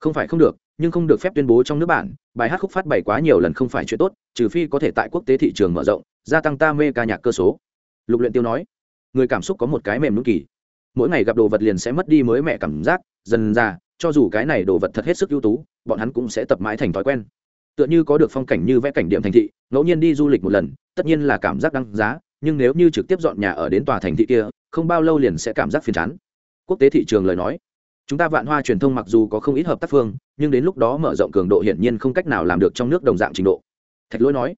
Speaker 1: Không phải không được nhưng không được phép tuyên bố trong nước bản, bài hát khúc phát bày quá nhiều lần không phải chuyện tốt, trừ phi có thể tại quốc tế thị trường mở rộng, gia tăng ta mê ca nhạc cơ số. Lục luyện tiêu nói, người cảm xúc có một cái mềm nút kỳ. Mỗi ngày gặp đồ vật liền sẽ mất đi mới mẹ cảm giác, dần ra, cho dù cái này đồ vật thật hết sức ưu tú, bọn hắn cũng sẽ tập mãi thành thói quen. Tựa như có được phong cảnh như vẽ cảnh điểm thành thị, ngẫu nhiên đi du lịch một lần, tất nhiên là cảm giác đăng giá, nhưng nếu như trực tiếp dọn nhà ở đến tòa thành thị kia, không bao lâu liền sẽ cảm giác phiền chán. Quốc tế thị trường lời nói chúng ta vạn hoa truyền thông mặc dù có không ít hợp tác phương, nhưng đến lúc đó mở rộng cường độ hiển nhiên không cách nào làm được trong nước đồng dạng trình độ. Thạch lỗi nói,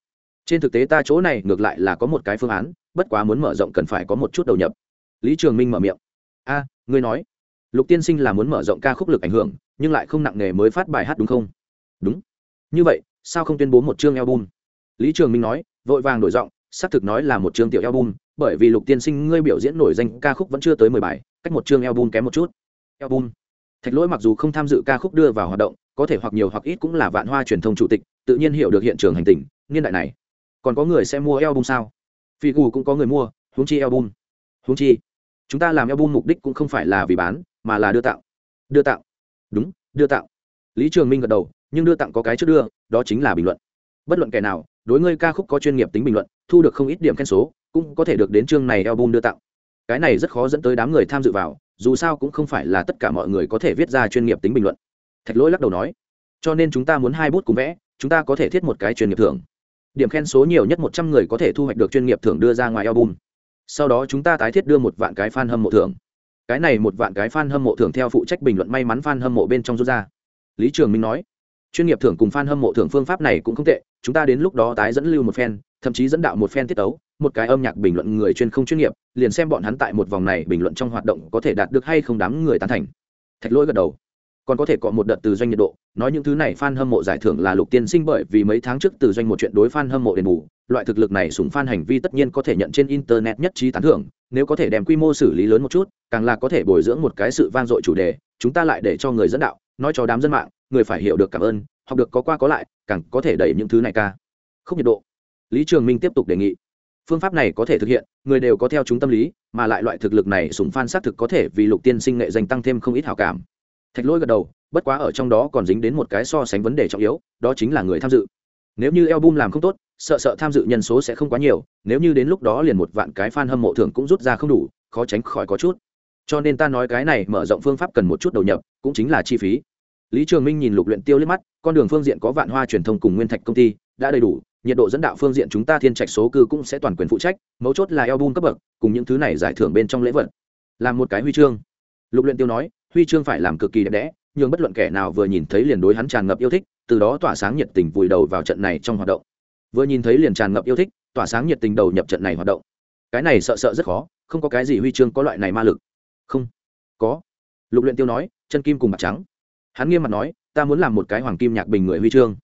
Speaker 1: trên thực tế ta chỗ này ngược lại là có một cái phương án, bất quá muốn mở rộng cần phải có một chút đầu nhập. Lý trường minh mở miệng, a, ngươi nói, lục tiên sinh là muốn mở rộng ca khúc lực ảnh hưởng, nhưng lại không nặng nề mới phát bài hát đúng không? Đúng. Như vậy, sao không tuyên bố một chương album? Lý trường minh nói, vội vàng đổi giọng, xác thực nói là một chương tiểu album, bởi vì lục tiên sinh ngươi biểu diễn nổi danh ca khúc vẫn chưa tới mười bài, cách một chương album kém một chút. Album? Thạch lỗi mặc dù không tham dự ca khúc đưa vào hoạt động, có thể hoặc nhiều hoặc ít cũng là vạn hoa truyền thông chủ tịch, tự nhiên hiểu được hiện trường hành tình, niên đại này. Còn có người sẽ mua album sao? Phi cù cũng có người mua, huống chi album. Huống chi, chúng ta làm album mục đích cũng không phải là vì bán, mà là đưa tặng. Đưa tặng. Đúng, đưa tặng. Lý trường minh gật đầu, nhưng đưa tặng có cái trước đưa, đó chính là bình luận. Bất luận kẻ nào, đối ngươi ca khúc có chuyên nghiệp tính bình luận, thu được không ít điểm khen số, cũng có thể được đến chương này album đưa tặng cái này rất khó dẫn tới đám người tham dự vào, dù sao cũng không phải là tất cả mọi người có thể viết ra chuyên nghiệp tính bình luận. Thạch lỗi lắc đầu nói, cho nên chúng ta muốn hai bút cùng vẽ, chúng ta có thể thiết một cái chuyên nghiệp thưởng. Điểm khen số nhiều nhất một trăm người có thể thu hoạch được chuyên nghiệp thưởng đưa ra ngoài album. Sau đó chúng ta tái thiết đưa một vạn cái fan hâm mộ thưởng. Cái này một vạn cái fan hâm mộ thưởng theo phụ trách bình luận may mắn fan hâm mộ bên trong rút ra. Lý trường minh nói chuyên nghiệp thưởng cùng fan hâm mộ thưởng phương pháp này cũng không tệ, chúng ta đến lúc đó tái dẫn lưu một phen thậm chí dẫn đạo một phen tiết tấu, một cái âm nhạc bình luận người chuyên không chuyên nghiệp, liền xem bọn hắn tại một vòng này bình luận trong hoạt động có thể đạt được hay không đám người tán thành. Thạch lỗi gật đầu. Còn có thể có một đợt từ doanh nhiệt độ, nói những thứ này fan hâm mộ giải thưởng là lục tiên sinh bởi vì mấy tháng trước từ doanh một chuyện đối fan hâm mộ đền bù, loại thực lực này sùng fan hành vi tất nhiên có thể nhận trên internet nhất trí tán thưởng, nếu có thể đem quy mô xử lý lớn một chút, càng là có thể bồi dưỡng một cái sự vang dội chủ đề, chúng ta lại để cho người dẫn đạo, nói cho đám dân mạng người phải hiểu được cảm ơn, học được có qua có lại, càng có thể đẩy những thứ này ca. Không nhiệt độ. Lý trường minh tiếp tục đề nghị. Phương pháp này có thể thực hiện, người đều có theo chúng tâm lý, mà lại loại thực lực này sùng phan xác thực có thể vì lục tiên sinh nghệ danh tăng thêm không ít hảo cảm. Thạch lỗi gật đầu, bất quá ở trong đó còn dính đến một cái so sánh vấn đề trọng yếu, đó chính là người tham dự. Nếu như album làm không tốt, sợ sợ tham dự nhân số sẽ không quá nhiều, nếu như đến lúc đó liền một vạn cái fan hâm mộ thường cũng rút ra không đủ, khó tránh khỏi có chút. Cho nên ta nói cái này mở rộng phương pháp cần một chút đầu nhập, cũng chính là chi phí lý trường minh nhìn lục luyện tiêu liếc mắt, con đường phương diện có vạn hoa truyền thông cùng nguyên thạch công ty, đã đầy đủ, nhiệt độ dẫn đạo phương diện chúng ta thiên trạch số cư cũng sẽ toàn quyền phụ trách, mấu chốt là album cấp bậc, cùng những thứ này giải thưởng bên trong lễ vật. Làm một cái huy chương. Lục luyện tiêu nói, huy chương phải làm cực kỳ đẹp đẽ nhưng bất luận kẻ nào vừa nhìn thấy liền đối hắn tràn ngập yêu thích, từ đó tỏa sáng nhiệt tình vùi đầu vào trận này trong hoạt động. Vừa nhìn thấy liền tràn ngập yêu thích, tỏa sáng nhiệt tình đầu nhập trận này hoạt động. Cái này sợ sợ rất khó, không có cái gì huy chương có loại này ma lực. Không. Có. Lục luyện tiêu nói, chân kim cùng bạc trắng hắn nghiêm mặt nói, ta muốn làm một cái hoàng kim nhạc bình người huy chương.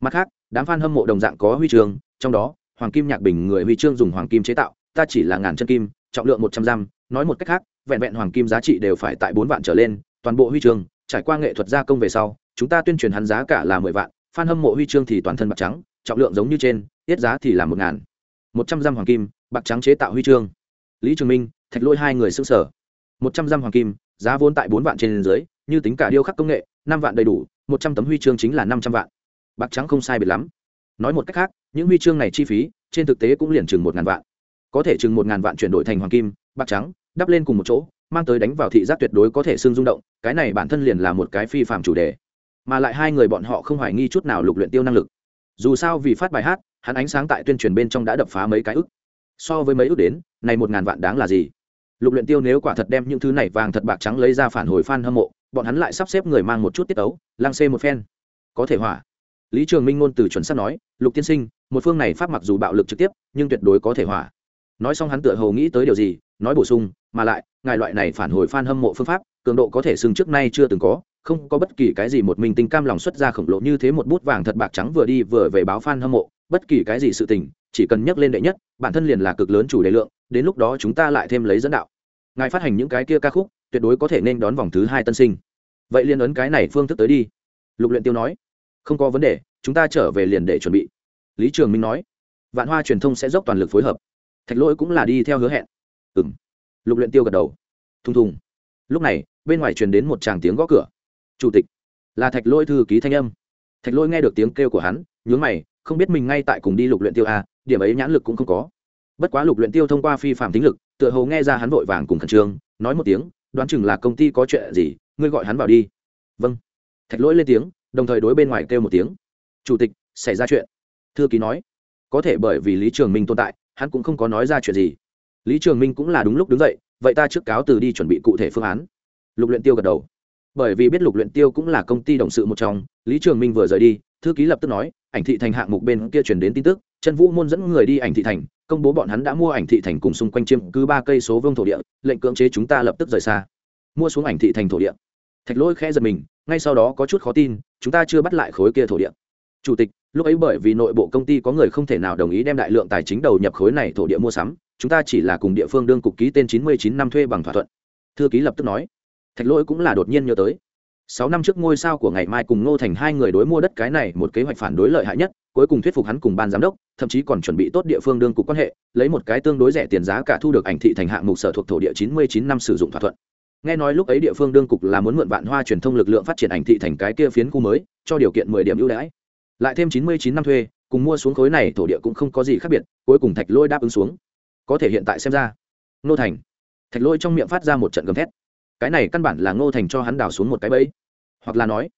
Speaker 1: Mặt khác, đám fan hâm mộ đồng dạng có huy chương, trong đó, hoàng kim nhạc bình người huy chương dùng hoàng kim chế tạo, ta chỉ là ngàn chân kim, trọng lượng một trăm dăm nói một cách khác, vẹn vẹn hoàng kim giá trị đều phải tại bốn vạn trở lên, toàn bộ huy chương, trải qua nghệ thuật gia công về sau, chúng ta tuyên truyền hắn giá cả là mười vạn, fan hâm mộ huy chương thì toàn thân bạc trắng, trọng lượng giống như trên, tiết giá thì là một ngàn. Một trăm dăm hoàng kim, bạc trắng chế tạo huy chương. Lý trường minh, thạch lôi hai người xưng sở một trăm dăm hoàng kim, giá vốn tại bốn vạn trên dưới như tính cả điêu khắc công nghệ, năm vạn đầy đủ, một trăm tấm huy chương chính là năm trăm vạn. Bạc trắng không sai biệt lắm. Nói một cách khác, những huy chương này chi phí, trên thực tế cũng liền chừng một ngàn vạn. Có thể chừng một ngàn vạn chuyển đổi thành hoàng kim, bạc trắng, đắp lên cùng một chỗ, mang tới đánh vào thị giác tuyệt đối có thể xương rung động, cái này bản thân liền là một cái phi phạm chủ đề. Mà lại hai người bọn họ không hoài nghi chút nào lục luyện tiêu năng lực. Dù sao vì phát bài hát, hắn ánh sáng tại tuyên truyền bên trong đã đập phá mấy cái ức. So với mấy ức đến, này một ngàn vạn đáng là gì? Lục luyện tiêu nếu quả thật đem những thứ này vàng thật bạc trắng lấy ra phản hồi fan hâm mộ bọn hắn lại sắp xếp người mang một chút tiết tấu lang xê một phen. Có thể hỏa. Lý trường minh ngôn từ chuẩn xác nói, lục tiên sinh, một phương này pháp mặc dù bạo lực trực tiếp, nhưng tuyệt đối có thể hỏa. Nói xong hắn tựa hồ nghĩ tới điều gì, nói bổ sung, mà lại, ngài loại này phản hồi fan hâm mộ phương pháp, cường độ có thể xưng trước nay chưa từng có, không có bất kỳ cái gì một mình tình cam lòng xuất ra khổng lồ như thế một bút vàng thật bạc trắng vừa đi vừa về báo fan hâm mộ, bất kỳ cái gì sự tình, chỉ cần nhắc lên đệ nhất, bản thân liền là cực lớn chủ đề lượng, đến lúc đó chúng ta lại thêm lấy dẫn đạo. Ngài phát hành những cái kia ca khúc tuyệt đối có thể nên đón vòng thứ hai tân sinh. Vậy liên ấn cái này phương thức tới đi. Lục luyện tiêu nói. Không có vấn đề, chúng ta trở về liền để chuẩn bị. Lý trường minh nói. Vạn hoa truyền thông sẽ dốc toàn lực phối hợp. Thạch lỗi cũng là đi theo hứa hẹn. Ừm. Lục luyện tiêu gật đầu. Thùng thùng. Lúc này, bên ngoài truyền đến một tràng tiếng gõ cửa. Chủ tịch. Là thạch lỗi thư ký thanh âm. Thạch lỗi nghe được tiếng kêu của hắn, nhướng mày, không biết mình ngay tại cùng đi lục luyện tiêu à điểm ấy nhãn lực cũng không có. Bất quá lục luyện tiêu thông qua phi phạm tính lực, tựa hồ nghe ra hắn vội vàng cùng khẩn trương, nói một tiếng đoán chừng là công ty có chuyện gì, ngươi gọi hắn vào đi. Vâng. Thạch lỗi lên tiếng, đồng thời đối bên ngoài kêu một tiếng. Chủ tịch, xảy ra chuyện. Thư ký nói, có thể bởi vì lý trường minh tồn tại, hắn cũng không có nói ra chuyện gì. Lý trường minh cũng là đúng lúc đứng dậy, vậy ta trước cáo từ đi chuẩn bị cụ thể phương án. Lục luyện tiêu gật đầu. Bởi vì biết lục luyện tiêu cũng là công ty đồng sự một trong, lý trường minh vừa rời đi, thư ký lập tức nói, ảnh thị thành hạng mục bên kia truyền đến tin tức chân vũ môn dẫn người đi ảnh thị thành, công bố bọn hắn đã mua ảnh thị thành cùng xung quanh chiêm cứ ba cây số vương thổ địa, lệnh cưỡng chế chúng ta lập tức rời xa. Mua xuống ảnh thị thành thổ địa. Thạch lỗi khẽ giật mình, ngay sau đó có chút khó tin, chúng ta chưa bắt lại khối kia thổ địa. Chủ tịch, lúc ấy bởi vì nội bộ công ty có người không thể nào đồng ý đem đại lượng tài chính đầu nhập khối này thổ địa mua sắm, chúng ta chỉ là cùng địa phương đương cục ký tên chín mươi chín năm thuê bằng thỏa thuận. Thư ký lập tức nói. Thạch lỗi cũng là đột nhiên nhớ tới sáu năm trước ngôi sao của ngày mai cùng ngô thành hai người đối mua đất cái này một kế hoạch phản đối lợi hại nhất, cuối cùng thuyết phục hắn cùng ban giám đốc, thậm chí còn chuẩn bị tốt địa phương đương cục quan hệ, lấy một cái tương đối rẻ tiền giá cả thu được ảnh thị thành hạng mục sở thuộc thổ địa chín mươi chín năm sử dụng thỏa thuận. Nghe nói lúc ấy địa phương đương cục là muốn mượn vạn hoa truyền thông lực lượng phát triển ảnh thị thành cái kia phiến khu mới, cho điều kiện mười điểm ưu đãi. Lại thêm chín mươi chín năm thuê, cùng mua xuống khối này thổ địa cũng không có gì khác biệt, cuối cùng thạch lôi đáp ứng xuống. Có thể hiện tại xem ra, ngô thành, thạch lôi trong miệng phát ra một trận gầm thét cái này căn bản là ngô thành cho hắn đào xuống một cái bẫy. Hoặc là nói,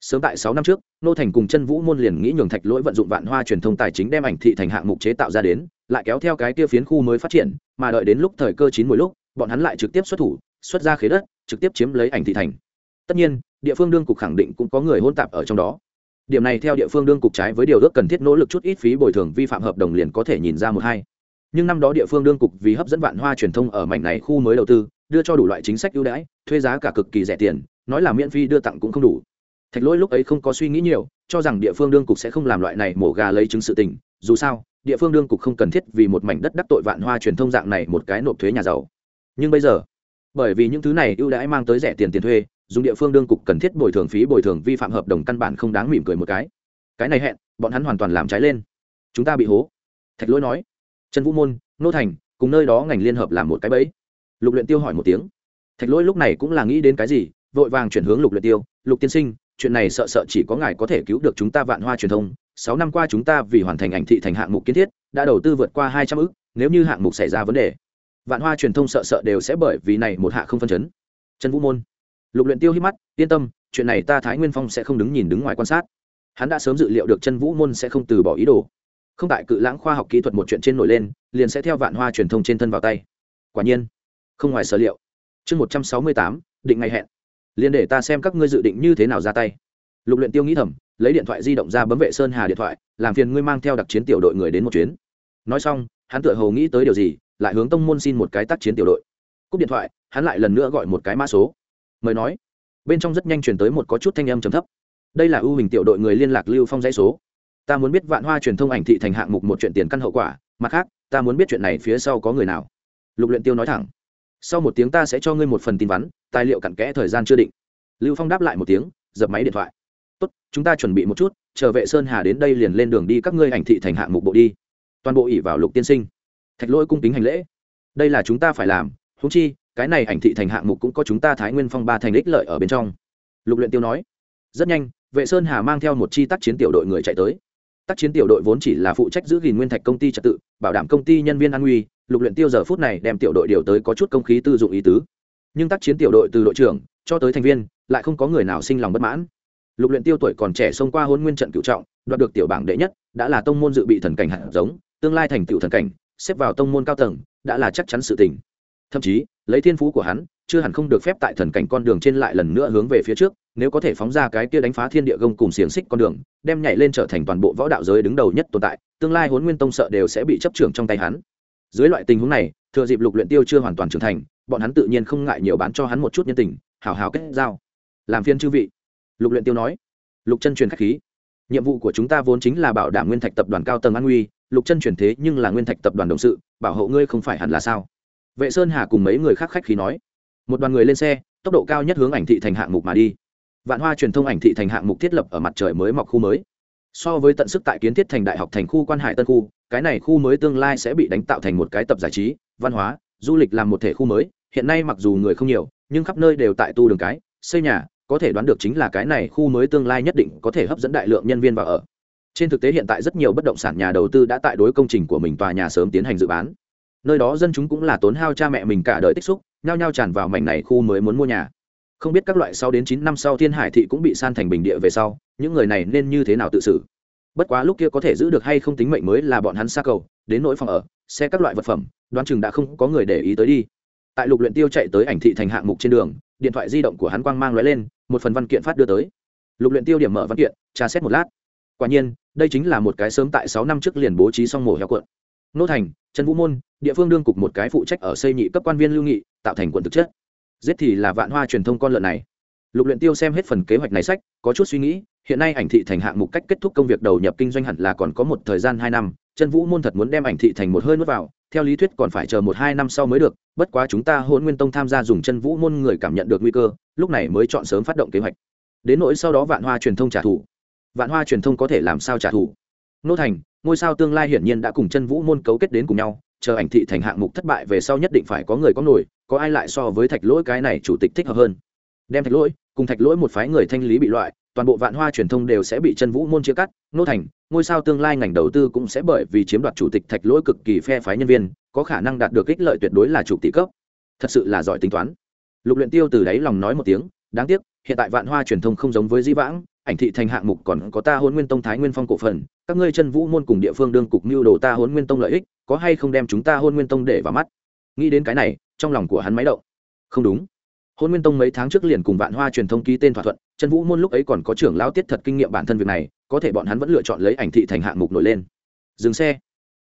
Speaker 1: sớm tại sáu năm trước, ngô thành cùng chân vũ môn liền nghĩ nhường thạch lỗi vận dụng vạn hoa truyền thông tài chính đem ảnh thị thành hạng mục chế tạo ra đến, lại kéo theo cái kia phiến khu mới phát triển, mà đợi đến lúc thời cơ chín mỗi lúc, bọn hắn lại trực tiếp xuất thủ, xuất ra khế đất, trực tiếp chiếm lấy ảnh thị thành. Tất nhiên, địa phương đương cục khẳng định cũng có người hôn tạp ở trong đó. Điểm này theo địa phương đương cục trái với điều ước cần thiết nỗ lực chút ít phí bồi thường vi phạm hợp đồng liền có thể nhìn ra một hai. Nhưng năm đó địa phương đương cục vì hấp dẫn vạn hoa truyền thông ở mảnh này khu mới đầu tư đưa cho đủ loại chính sách ưu đãi, thuê giá cả cực kỳ rẻ tiền, nói là miễn phí đưa tặng cũng không đủ. Thạch lỗi lúc ấy không có suy nghĩ nhiều, cho rằng địa phương đương cục sẽ không làm loại này mổ gà lấy chứng sự tình, dù sao, địa phương đương cục không cần thiết vì một mảnh đất đắc tội vạn hoa truyền thông dạng này một cái nộp thuế nhà giàu. Nhưng bây giờ, bởi vì những thứ này ưu đãi mang tới rẻ tiền tiền thuê, dùng địa phương đương cục cần thiết bồi thường phí bồi thường vi phạm hợp đồng căn bản không đáng mỉm cười một cái. Cái này hẹn, bọn hắn hoàn toàn làm trái lên. Chúng ta bị hố. Thạch lỗi nói. Trần vũ môn, nô thành, cùng nơi đó ngành liên hợp làm một cái bẫy lục luyện tiêu hỏi một tiếng. Thạch lỗi lúc này cũng là nghĩ đến cái gì vội vàng chuyển hướng lục luyện tiêu. Lục tiên sinh chuyện này sợ sợ chỉ có ngài có thể cứu được chúng ta vạn hoa truyền thông. Sáu năm qua chúng ta vì hoàn thành ảnh thị thành hạng mục kiến thiết đã đầu tư vượt qua hai trăm ức, nếu như hạng mục xảy ra vấn đề vạn hoa truyền thông sợ sợ đều sẽ bởi vì này một hạ không phân chấn. Trần vũ môn lục luyện tiêu hít mắt yên tâm chuyện này ta thái nguyên phong sẽ không đứng nhìn đứng ngoài quan sát. Hắn đã sớm dự liệu được chân vũ môn sẽ không từ bỏ ý đồ. Không tại cự lãng khoa học kỹ thuật một chuyện trên nổi lên liền sẽ theo vạn hoa truyền thông trên thân vào tay. Quả nhiên không ngoài sở liệu. Chương một trăm sáu mươi tám, định ngày hẹn. Liền để ta xem các ngươi dự định như thế nào ra tay. Lục luyện tiêu nghĩ thầm, lấy điện thoại di động ra bấm vệ sơn hà điện thoại, làm phiền ngươi mang theo đặc chiến tiểu đội người đến một chuyến. Nói xong, hắn tựa hồ nghĩ tới điều gì, lại hướng tông môn xin một cái tác chiến tiểu đội. Cúp điện thoại, hắn lại lần nữa gọi một cái mã số. Mời nói. Bên trong rất nhanh chuyển tới một có chút thanh âm trầm thấp. Đây là ưu hình tiểu đội người liên lạc lưu phong dãy số. Ta muốn biết vạn hoa truyền thông ảnh thị thành hạng mục một chuyện tiền căn hậu quả, mặt khác, ta muốn biết chuyện này phía sau có người nào. Lục luyện tiêu nói thẳng sau một tiếng ta sẽ cho ngươi một phần tin vắn, tài liệu cặn kẽ thời gian chưa định. Lưu phong đáp lại một tiếng, dập máy điện thoại. Tốt, chúng ta chuẩn bị một chút, chờ vệ sơn hà đến đây liền lên đường đi các ngươi ảnh thị thành hạng mục bộ đi. Toàn bộ ỉ vào lục tiên sinh. Thạch lỗi cung kính hành lễ. Đây là chúng ta phải làm húng chi, cái này ảnh thị thành hạng mục cũng có chúng ta thái nguyên phong ba thành ích lợi ở bên trong. Lục luyện tiêu nói. Rất nhanh, vệ sơn hà mang theo một chi tác chiến tiểu đội người chạy tới. Tác chiến tiểu đội vốn chỉ là phụ trách giữ gìn nguyên thạch công ty trật tự, bảo đảm công ty nhân viên an nguy lục luyện tiêu giờ phút này đem tiểu đội điều tới có chút công khí tư dụng ý tứ. Nhưng tác chiến tiểu đội từ đội trưởng cho tới thành viên, lại không có người nào sinh lòng bất mãn. Lục luyện tiêu tuổi còn trẻ xông qua hôn nguyên trận cựu trọng, đoạt được tiểu bảng đệ nhất, đã là tông môn dự bị thần cảnh hạt giống, tương lai thành tựu thần cảnh, xếp vào tông môn cao tầng, đã là chắc chắn sự tình. Thậm chí, lấy thiên phú của hắn, chưa hẳn không được phép tại thần cảnh con đường trên lại lần nữa hướng về phía trước, nếu có thể phóng ra cái kia đánh phá thiên địa gông cùng xiềng xích con đường, đem nhảy lên trở thành toàn bộ võ đạo giới đứng đầu nhất tồn tại, tương lai huấn nguyên tông sợ đều sẽ bị chấp trưởng trong tay hắn dưới loại tình huống này, thừa dịp lục luyện tiêu chưa hoàn toàn trưởng thành, bọn hắn tự nhiên không ngại nhiều bán cho hắn một chút nhân tình, hào hào kết giao. Làm phiên chư vị. Lục luyện tiêu nói. Lục chân truyền khách khí. Nhiệm vụ của chúng ta vốn chính là bảo đảm nguyên thạch tập đoàn cao tầng an nguy, lục chân truyền thế nhưng là nguyên thạch tập đoàn đồng sự, bảo hộ ngươi không phải hẳn là sao? Vệ sơn hà cùng mấy người khác khách khí nói. Một đoàn người lên xe, tốc độ cao nhất hướng ảnh thị thành hạng mục mà đi. Vạn hoa truyền thông ảnh thị thành hạng mục thiết lập ở mặt trời mới mọc khu mới. So với tận sức tại kiến thiết thành đại học thành khu quan hải tân khu cái này khu mới tương lai sẽ bị đánh tạo thành một cái tập giải trí, văn hóa, du lịch làm một thể khu mới. Hiện nay mặc dù người không nhiều, nhưng khắp nơi đều tại tu đường cái, xây nhà, có thể đoán được chính là cái này khu mới tương lai nhất định có thể hấp dẫn đại lượng nhân viên vào ở. Trên thực tế hiện tại rất nhiều bất động sản nhà đầu tư đã tại đối công trình của mình tòa nhà sớm tiến hành dự bán. Nơi đó dân chúng cũng là tốn hao cha mẹ mình cả đời tích xúc, nhao nhao tràn vào mảnh này khu mới muốn mua nhà. Không biết các loại sau đến chín năm sau thiên hải thị cũng bị san thành bình địa về sau, những người này nên như thế nào tự xử? Bất quá lúc kia có thể giữ được hay không tính mệnh mới là bọn hắn xa cầu, đến nỗi phòng ở, xe các loại vật phẩm, đoán chừng đã không có người để ý tới đi. Tại lục luyện tiêu chạy tới ảnh thị thành hạng mục trên đường, điện thoại di động của hắn quang mang lóe lên, một phần văn kiện phát đưa tới. Lục luyện tiêu điểm mở văn kiện, tra xét một lát. Quả nhiên, đây chính là một cái sớm tại sáu năm trước liền bố trí xong mổ heo cuộn. Nô thành, trần vũ môn, địa phương đương cục một cái phụ trách ở xây nhị cấp quan viên lưu nghị, tạo thành quận thực chất. Giết thì là vạn hoa truyền thông con lợn này lục luyện tiêu xem hết phần kế hoạch này sách, có chút suy nghĩ, hiện nay ảnh thị thành hạng mục cách kết thúc công việc đầu nhập kinh doanh hẳn là còn có một thời gian hai năm Chân vũ môn thật muốn đem ảnh thị thành một hơi nuốt vào, theo lý thuyết còn phải chờ một hai năm sau mới được, bất quá chúng ta hôn nguyên tông tham gia dùng chân vũ môn người cảm nhận được nguy cơ, lúc này mới chọn sớm phát động kế hoạch. Đến nỗi sau đó vạn hoa truyền thông trả thù. Vạn hoa truyền thông có thể làm sao trả thù? Nô thành, ngôi sao tương lai hiển nhiên đã cùng chân vũ môn cấu kết đến cùng nhau, chờ ảnh thị thành hạng mục thất bại về sau nhất định phải có người có nổi, có ai lại so với thạch lỗi cái này chủ tịch thích hợp hơn? Đem thạch lỗi, cùng thạch lỗi một phái người thanh lý bị loại, toàn bộ vạn hoa truyền thông đều sẽ bị chân vũ môn chia cắt, nô thành, ngôi sao tương lai ngành đầu tư cũng sẽ bởi vì chiếm đoạt chủ tịch thạch lỗi cực kỳ phe phái nhân viên, có khả năng đạt được ích lợi tuyệt đối là chủ tỷ cấp. Thật sự là giỏi tính toán. Lục luyện tiêu từ đáy lòng nói một tiếng, đáng tiếc, hiện tại vạn hoa truyền thông không giống với di vãng, ảnh thị thành hạng mục còn có ta hôn nguyên tông thái nguyên phong cổ phần, các ngươi chân vũ môn cùng địa phương đương cục mưu đồ ta hôn nguyên tông lợi ích, có hay không đem chúng ta hôn nguyên tông để vào mắt? Nghĩ đến cái này, trong lòng của hắn máy động. Không đúng hôn nguyên tông mấy tháng trước liền cùng vạn hoa truyền thông ký tên thỏa thuận chân vũ môn lúc ấy còn có trưởng lão tiết thật kinh nghiệm bản thân việc này, có thể bọn hắn vẫn lựa chọn lấy ảnh thị thành hạng mục nổi lên. Dừng xe.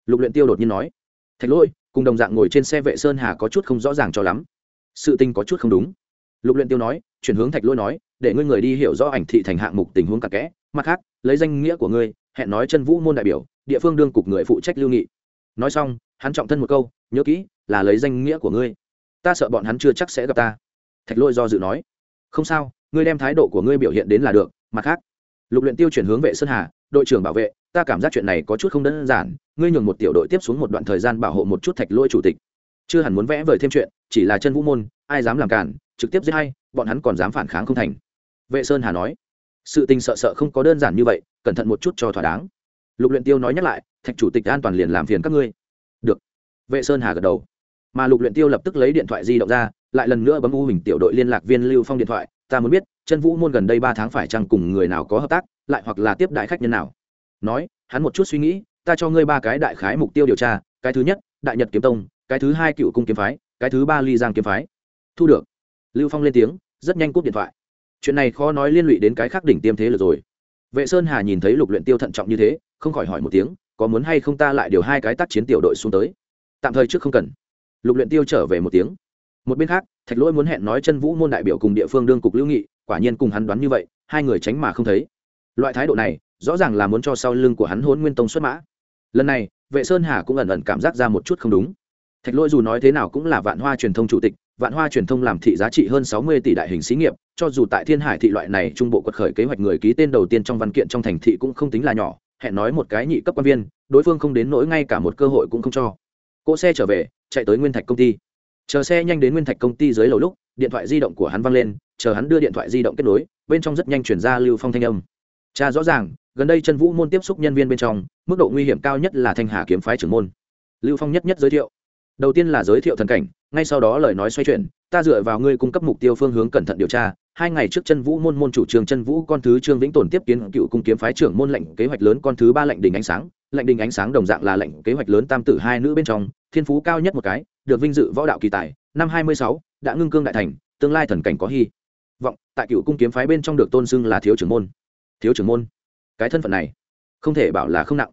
Speaker 1: Lục luyện tiêu đột nhiên nói, thạch lỗi, cùng đồng dạng ngồi trên xe vệ sơn hà có chút không rõ ràng cho lắm. Sự tình có chút không đúng. Lục luyện tiêu nói, chuyển hướng thạch lỗi nói, để ngươi người đi hiểu rõ ảnh thị thành hạng mục tình huống cặn kẽ. Mặt khác, lấy danh nghĩa của ngươi, hẹn nói chân vũ môn đại biểu, địa phương đương cục người phụ trách lưu nghị. Nói xong, hắn trọng thân một câu, nhớ kỹ, là lấy danh nghĩa của ngươi. Ta sợ bọn hắn chưa chắc sẽ gặp ta thạch Lôi do dự nói, không sao, ngươi đem thái độ của ngươi biểu hiện đến là được, mặt khác, lục luyện tiêu chuyển hướng vệ sơn hà, đội trưởng bảo vệ, ta cảm giác chuyện này có chút không đơn giản, ngươi nhường một tiểu đội tiếp xuống một đoạn thời gian bảo hộ một chút thạch Lôi chủ tịch. Chưa hẳn muốn vẽ vời thêm chuyện, chỉ là chân vũ môn, ai dám làm cản, trực tiếp giết hay bọn hắn còn dám phản kháng không thành. Vệ sơn hà nói, sự tình sợ sợ không có đơn giản như vậy, cẩn thận một chút cho thỏa đáng. Lục luyện tiêu nói nhắc lại, thạch chủ tịch an toàn liền làm phiền các ngươi. Được. Vệ sơn hà gật đầu mà lục luyện tiêu lập tức lấy điện thoại di động ra, lại lần nữa bấm u hình tiểu đội liên lạc viên lưu phong điện thoại, ta muốn biết, chân vũ môn gần đây ba tháng phải chăng cùng người nào có hợp tác, lại hoặc là tiếp đại khách nhân nào? Nói, hắn một chút suy nghĩ, ta cho ngươi ba cái đại khái mục tiêu điều tra, cái thứ nhất, đại nhật kiếm tông, cái thứ hai cựu cung kiếm phái, cái thứ ba ly giang kiếm phái. Thu được. Lưu phong lên tiếng, rất nhanh cúp điện thoại. Chuyện này khó nói liên lụy đến cái khác đỉnh tiêm thế lực rồi. Vệ sơn hà nhìn thấy lục luyện tiêu thận trọng như thế, không khỏi hỏi một tiếng, có muốn hay không ta lại điều hai cái tác chiến tiểu đội xuống tới? Tạm thời trước không cần lục luyện tiêu trở về một tiếng. Một bên khác, thạch lỗi muốn hẹn nói chân vũ môn đại biểu cùng địa phương đương cục lưu nghị, quả nhiên cùng hắn đoán như vậy, hai người tránh mà không thấy. Loại thái độ này, rõ ràng là muốn cho sau lưng của hắn hôn nguyên tông xuất mã. Lần này, vệ sơn hà cũng ẩn ẩn cảm giác ra một chút không đúng. Thạch lỗi dù nói thế nào cũng là vạn hoa truyền thông chủ tịch, vạn hoa truyền thông làm thị giá trị hơn sáu mươi tỷ đại hình xí nghiệp, cho dù tại thiên hải thị loại này trung bộ quật khởi kế hoạch người ký tên đầu tiên trong văn kiện trong thành thị cũng không tính là nhỏ, hẹn nói một cái nhị cấp quan viên, đối phương không đến nỗi ngay cả một cơ hội cũng không cho. Cỗ xe trở về chạy tới nguyên thạch công ty. Chờ xe nhanh đến nguyên thạch công ty dưới lầu lúc, điện thoại di động của hắn văng lên, chờ hắn đưa điện thoại di động kết nối, bên trong rất nhanh chuyển ra lưu phong thanh âm. Cha, rõ ràng, gần đây chân vũ môn tiếp xúc nhân viên bên trong, mức độ nguy hiểm cao nhất là thanh hà kiếm phái trưởng môn. Lưu phong nhất nhất giới thiệu. Đầu tiên là giới thiệu thần cảnh, ngay sau đó lời nói xoay chuyển, ta dựa vào ngươi cung cấp mục tiêu phương hướng cẩn thận điều tra, hai ngày trước chân vũ môn môn chủ trường chân vũ con thứ trương vĩnh tồn tiếp kiến cựu cung kiếm phái trưởng môn lệnh kế hoạch lớn con thứ ba lệnh đình ánh sáng, lệnh đình ánh sáng đồng dạng là lệnh kế hoạch lớn tam tử hai nữ bên trong thiên phú cao nhất một cái, được vinh dự võ đạo kỳ tài, năm hai mươi sáu, đã ngưng cương đại thành, tương lai thần cảnh có hy vọng. Tại cựu cung kiếm phái bên trong được tôn xưng là thiếu trưởng môn. Thiếu trưởng môn. Cái thân phận này, không thể bảo là không nặng.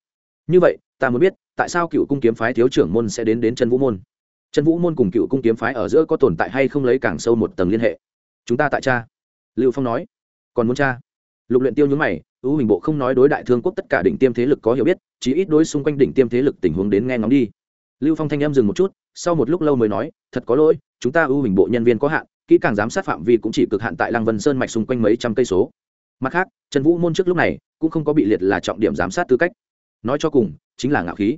Speaker 1: Như vậy, ta muốn biết, tại sao cựu cung kiếm phái thiếu trưởng môn sẽ đến đến chân vũ môn? Chân vũ môn cùng cựu cung kiếm phái ở giữa có tồn tại hay không lấy càng sâu một tầng liên hệ? Chúng ta tại cha. Lưu phong nói. Còn muốn cha? Lục luyện tiêu nhướng mày ưu hình bộ không nói đối đại thương quốc tất cả đỉnh tiêm thế lực có hiểu biết chỉ ít đối xung quanh đỉnh tiêm thế lực tình huống đến nghe ngóng đi lưu phong thanh em dừng một chút, sau một lúc lâu mới nói, thật có lỗi, chúng ta ưu hình bộ nhân viên có hạn, kỹ càng giám sát phạm vi cũng chỉ cực hạn tại lăng vân sơn mạch xung quanh mấy trăm cây số. Mặt khác, trần vũ môn trước lúc này cũng không có bị liệt là trọng điểm giám sát tư cách. Nói cho cùng, chính là ngạo khí.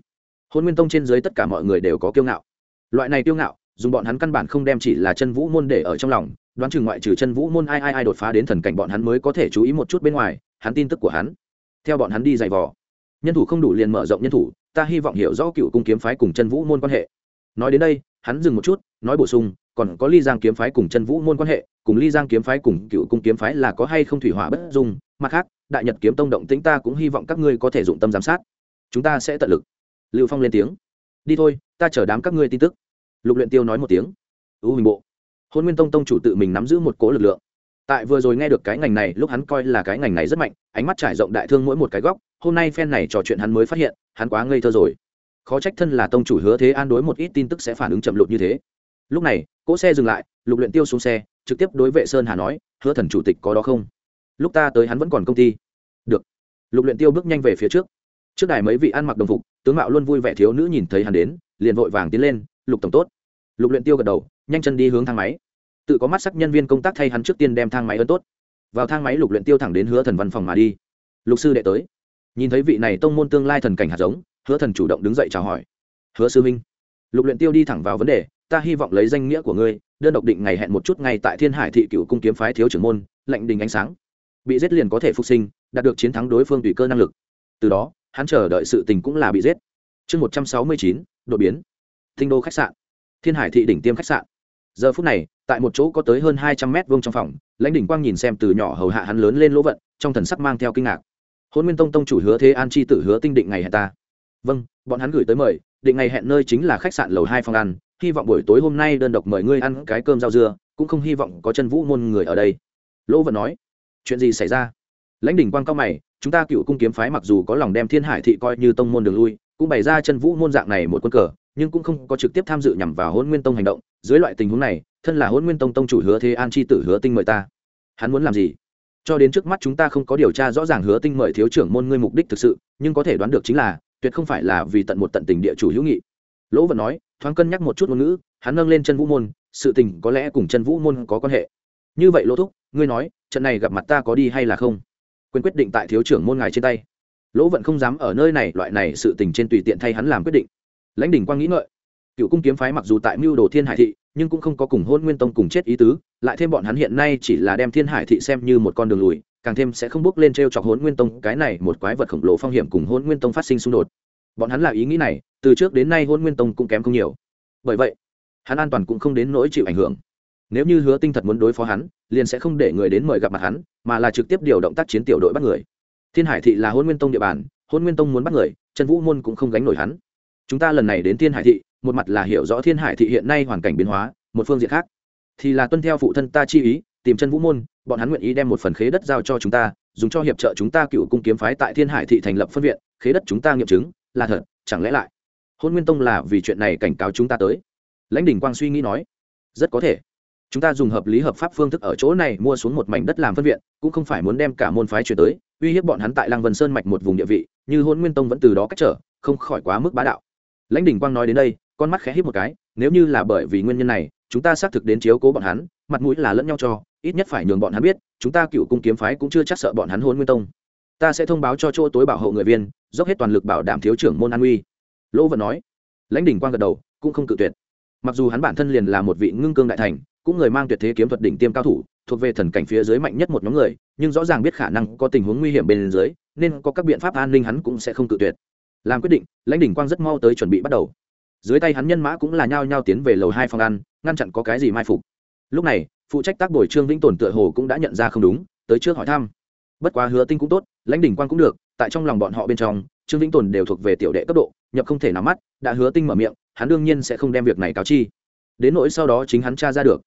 Speaker 1: Hôn nguyên tông trên dưới tất cả mọi người đều có kiêu ngạo. Loại này kiêu ngạo, dùng bọn hắn căn bản không đem chỉ là chân vũ môn để ở trong lòng, đoán chừng ngoại trừ chân vũ môn ai ai ai đột phá đến thần cảnh bọn hắn mới có thể chú ý một chút bên ngoài, hắn tin tức của hắn. Theo bọn hắn đi dày vò. Nhân thủ không đủ liền mở rộng nhân thủ ta hy vọng hiểu rõ cựu cung kiếm phái cùng chân vũ môn quan hệ. Nói đến đây, hắn dừng một chút, nói bổ sung, còn có ly giang kiếm phái cùng chân vũ môn quan hệ, cùng ly giang kiếm phái cùng cựu cung kiếm phái là có hay không thủy hỏa bất dung, mặt khác, đại nhật kiếm tông động tĩnh ta cũng hy vọng các ngươi có thể dụng tâm giám sát. Chúng ta sẽ tận lực. Lưu phong lên tiếng. Đi thôi, ta chờ đám các ngươi tin tức. Lục luyện tiêu nói một tiếng. Ưu hình bộ. Hôn nguyên tông tông chủ tự mình nắm giữ một cố lực lượng tại vừa rồi nghe được cái ngành này, lúc hắn coi là cái ngành này rất mạnh, ánh mắt trải rộng đại thương mỗi một cái góc, hôm nay phen này trò chuyện hắn mới phát hiện, hắn quá ngây thơ rồi. Khó trách thân là tông chủ hứa thế an đối một ít tin tức sẽ phản ứng chậm lụt như thế. Lúc này, cỗ xe dừng lại, lục luyện tiêu xuống xe, trực tiếp đối vệ sơn hà nói, hứa thần chủ tịch có đó không? Lúc ta tới hắn vẫn còn công ty. Được. Lục luyện tiêu bước nhanh về phía trước. Trước đài mấy vị ăn mặc đồng phục, tướng mạo luôn vui vẻ thiếu nữ nhìn thấy hắn đến, liền vội vàng tiến lên, lục tổng tốt. Lục luyện tiêu gật đầu, nhanh chân đi hướng thang máy tự có mắt sắc nhân viên công tác thay hắn trước tiên đem thang máy ấn tốt. Vào thang máy lục luyện tiêu thẳng đến hứa thần văn phòng mà đi. Lục sư đệ tới. Nhìn thấy vị này tông môn tương lai thần cảnh hạt giống, hứa thần chủ động đứng dậy chào hỏi. Hứa sư minh lục luyện tiêu đi thẳng vào vấn đề, ta hy vọng lấy danh nghĩa của ngươi, đơn độc định ngày hẹn một chút ngay tại thiên hải thị cựu cung kiếm phái thiếu trưởng môn lệnh đình ánh sáng. Bị giết liền có thể phục sinh, đạt được chiến thắng đối phương tùy cơ năng lực. Từ đó, hắn chờ đợi sự tình cũng là bị giết. Chương một trăm sáu mươi chín, đột biến. Thinh đô khách sạn. Thiên hải thị đỉnh tiêm khách sạn. Giờ phút này tại một chỗ có tới hơn hai trăm mét vuông trong phòng, lãnh đỉnh quang nhìn xem từ nhỏ hầu hạ hắn lớn lên lỗ vận, trong thần sắc mang theo kinh ngạc. Hôn nguyên tông tông chủ hứa thế an chi tử hứa tinh định ngày hẹn ta. Vâng bọn hắn gửi tới mời, định ngày hẹn nơi chính là khách sạn lầu hai phòng ăn, hy vọng buổi tối hôm nay đơn độc mời ngươi ăn cái cơm rau dưa, cũng không hy vọng có chân vũ môn người ở đây. Lỗ vận nói, chuyện gì xảy ra? Lãnh đỉnh quang cao mày, chúng ta cựu cung kiếm phái mặc dù có lòng đem thiên hải thị coi như tông môn đường lui, cũng bày ra chân vũ môn dạng này một quân cờ nhưng cũng không có trực tiếp tham dự nhằm vào hôn nguyên tông hành động. Dưới loại tình huống này, thân là hôn nguyên tông tông chủ hứa thế an chi tử hứa tinh mời ta. Hắn muốn làm gì? Cho đến trước mắt chúng ta không có điều tra rõ ràng hứa tinh mời thiếu trưởng môn ngươi mục đích thực sự, nhưng có thể đoán được chính là, tuyệt không phải là vì tận một tận tình địa chủ hữu nghị. Lỗ vận nói, thoáng cân nhắc một chút ngôn ngữ, hắn nâng lên chân vũ môn, sự tình có lẽ cùng chân vũ môn có quan hệ. Như vậy lỗ thúc, ngươi nói, trận này gặp mặt ta có đi hay là không? Quyền quyết định tại thiếu trưởng môn ngài trên tay. Lỗ vận không dám ở nơi này, loại này sự tình trên tùy tiện thay hắn làm quyết định lãnh đỉnh quang nghĩ ngợi. Cựu cung kiếm phái mặc dù tại mưu đồ thiên hải thị, nhưng cũng không có cùng hôn nguyên tông cùng chết ý tứ, lại thêm bọn hắn hiện nay chỉ là đem thiên hải thị xem như một con đường lùi, càng thêm sẽ không bước lên t r e o chọc hôn nguyên tông, cái này một quái vật khổng lồ phong hiểm cùng hôn nguyên tông phát sinh xung đột. Bọn hắn là ý nghĩ này, từ trước đến nay hôn nguyên tông cũng kém không nhiều. Bởi vậy, hắn an toàn cũng không đến nỗi chịu ảnh hưởng. Nếu như hứa tinh thật muốn đối phó hắn, liền sẽ không để người đến mời gặp mặt hắn, mà là trực tiếp điều động tác chiến tiểu đội bắt người. Thiên hải thị là hôn nguyên tông địa bàn, hôn nguyên tông muốn bắt người, trần vũ môn cũng không gánh nổi hắn chúng ta lần này đến thiên hải thị, một mặt là hiểu rõ thiên hải thị hiện nay hoàn cảnh biến hóa, một phương diện khác. Thì là tuân theo phụ thân ta chi ý, tìm chân vũ môn, bọn hắn nguyện ý đem một phần khế đất giao cho chúng ta, dùng cho hiệp trợ chúng ta cựu cung kiếm phái tại thiên hải thị thành lập phân viện, khế đất chúng ta nghiệm chứng, là thật, chẳng lẽ lại? Hôn nguyên tông là vì chuyện này cảnh cáo chúng ta tới. Lãnh đình quang suy nghĩ nói, rất có thể. Chúng ta dùng hợp lý hợp pháp phương thức ở chỗ này mua xuống một mảnh đất làm phân viện, cũng không phải muốn đem cả môn phái chuyển tới, uy hiếp bọn hắn tại lăng vân sơn mạch một vùng địa vị, như hôn nguyên tông vẫn từ đó cách trở, không khỏi quá mức bá đạo lãnh đình quang nói đến đây, con mắt khẽ hít một cái, nếu như là bởi vì nguyên nhân này, chúng ta xác thực đến chiếu cố bọn hắn, mặt mũi là lẫn nhau cho, ít nhất phải nhường bọn hắn biết, chúng ta cựu cung kiếm phái cũng chưa chắc sợ bọn hắn hôn nguyên tông. Ta sẽ thông báo cho chỗ tối bảo hộ người viên, dốc hết toàn lực bảo đảm thiếu trưởng môn an uy lỗ vận nói. Lãnh đình quang gật đầu, cũng không cự tuyệt. Mặc dù hắn bản thân liền là một vị ngưng cương đại thành, cũng người mang tuyệt thế kiếm thuật đỉnh tiêm cao thủ, thuộc về thần cảnh phía dưới mạnh nhất một nhóm người, nhưng rõ ràng biết khả năng có tình huống nguy hiểm bên dưới, nên có các biện pháp an ninh hắn cũng sẽ không cự tuyệt làm quyết định, lãnh đỉnh quang rất mau tới chuẩn bị bắt đầu. Dưới tay hắn nhân mã cũng là nhao nhao tiến về lầu hai phòng ăn, ngăn chặn có cái gì mai phục. Lúc này, phụ trách tác bồi trương vĩnh tồn tựa hồ cũng đã nhận ra không đúng, tới trước hỏi thăm. Bất quá hứa tinh cũng tốt, lãnh đỉnh quang cũng được, tại trong lòng bọn họ bên trong, trương vĩnh tồn đều thuộc về tiểu đệ cấp độ, nhập không thể nắm mắt, đã hứa tinh mở miệng, hắn đương nhiên sẽ không đem việc này cáo chi. Đến nỗi sau đó chính hắn tra ra được.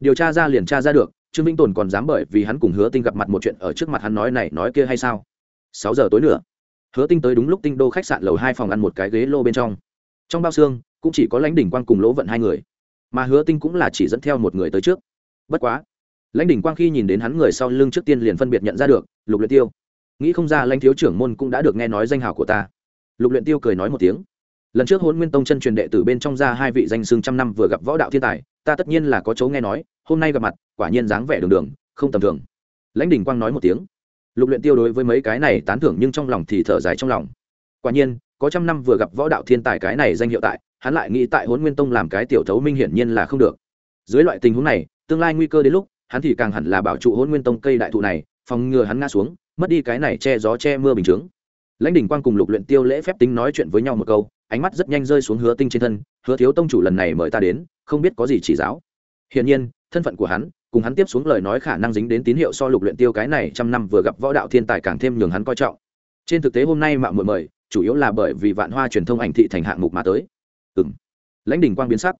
Speaker 1: Điều tra ra liền tra ra được, trương vĩnh tồn còn dám bởi vì hắn cùng hứa tinh gặp mặt một chuyện ở trước mặt hắn nói này nói kia hay sao? Sáu giờ tối nữa hứa tinh tới đúng lúc tinh đô khách sạn lầu hai phòng ăn một cái ghế lô bên trong. Trong bao xương, cũng chỉ có lãnh đỉnh quang cùng lỗ vận hai người. Mà hứa tinh cũng là chỉ dẫn theo một người tới trước. Bất quá, lãnh đỉnh quang khi nhìn đến hắn người sau lưng trước tiên liền phân biệt nhận ra được, lục luyện tiêu. Nghĩ không ra lãnh thiếu trưởng môn cũng đã được nghe nói danh hào của ta. Lục luyện tiêu cười nói một tiếng. Lần trước hôn nguyên tông chân truyền đệ tử bên trong ra hai vị danh xương trăm năm vừa gặp võ đạo thiên tài, ta tất nhiên là có chỗ nghe nói, hôm nay gặp mặt, quả nhiên dáng vẻ đường đường, không tầm thường. Lãnh đình quang nói một tiếng lục luyện tiêu đối với mấy cái này tán thưởng nhưng trong lòng thì thở dài trong lòng. Quả nhiên, có trăm năm vừa gặp võ đạo thiên tài cái này danh hiệu tại, hắn lại nghĩ tại huấn nguyên tông làm cái tiểu thấu minh hiển nhiên là không được. Dưới loại tình huống này, tương lai nguy cơ đến lúc, hắn thì càng hẳn là bảo trụ huấn nguyên tông cây đại thụ này, phòng ngừa hắn ngã xuống, mất đi cái này che gió che mưa bình thường lãnh đỉnh quang cùng lục luyện tiêu lễ phép tính nói chuyện với nhau một câu, ánh mắt rất nhanh rơi xuống hứa tinh trên thân, hứa thiếu tông chủ lần này mời ta đến, không biết có gì chỉ giáo. Hiển nhiên, thân phận của hắn cùng hắn tiếp xuống lời nói khả năng dính đến tín hiệu so lục luyện tiêu cái này trăm năm vừa gặp võ đạo thiên tài càng thêm nhường hắn coi trọng. Trên thực tế hôm nay mạo muội mời, chủ yếu là bởi vì vạn hoa truyền thông ảnh thị thành hạng mục mà tới. Ừm. Lãnh đỉnh quang biến sắc.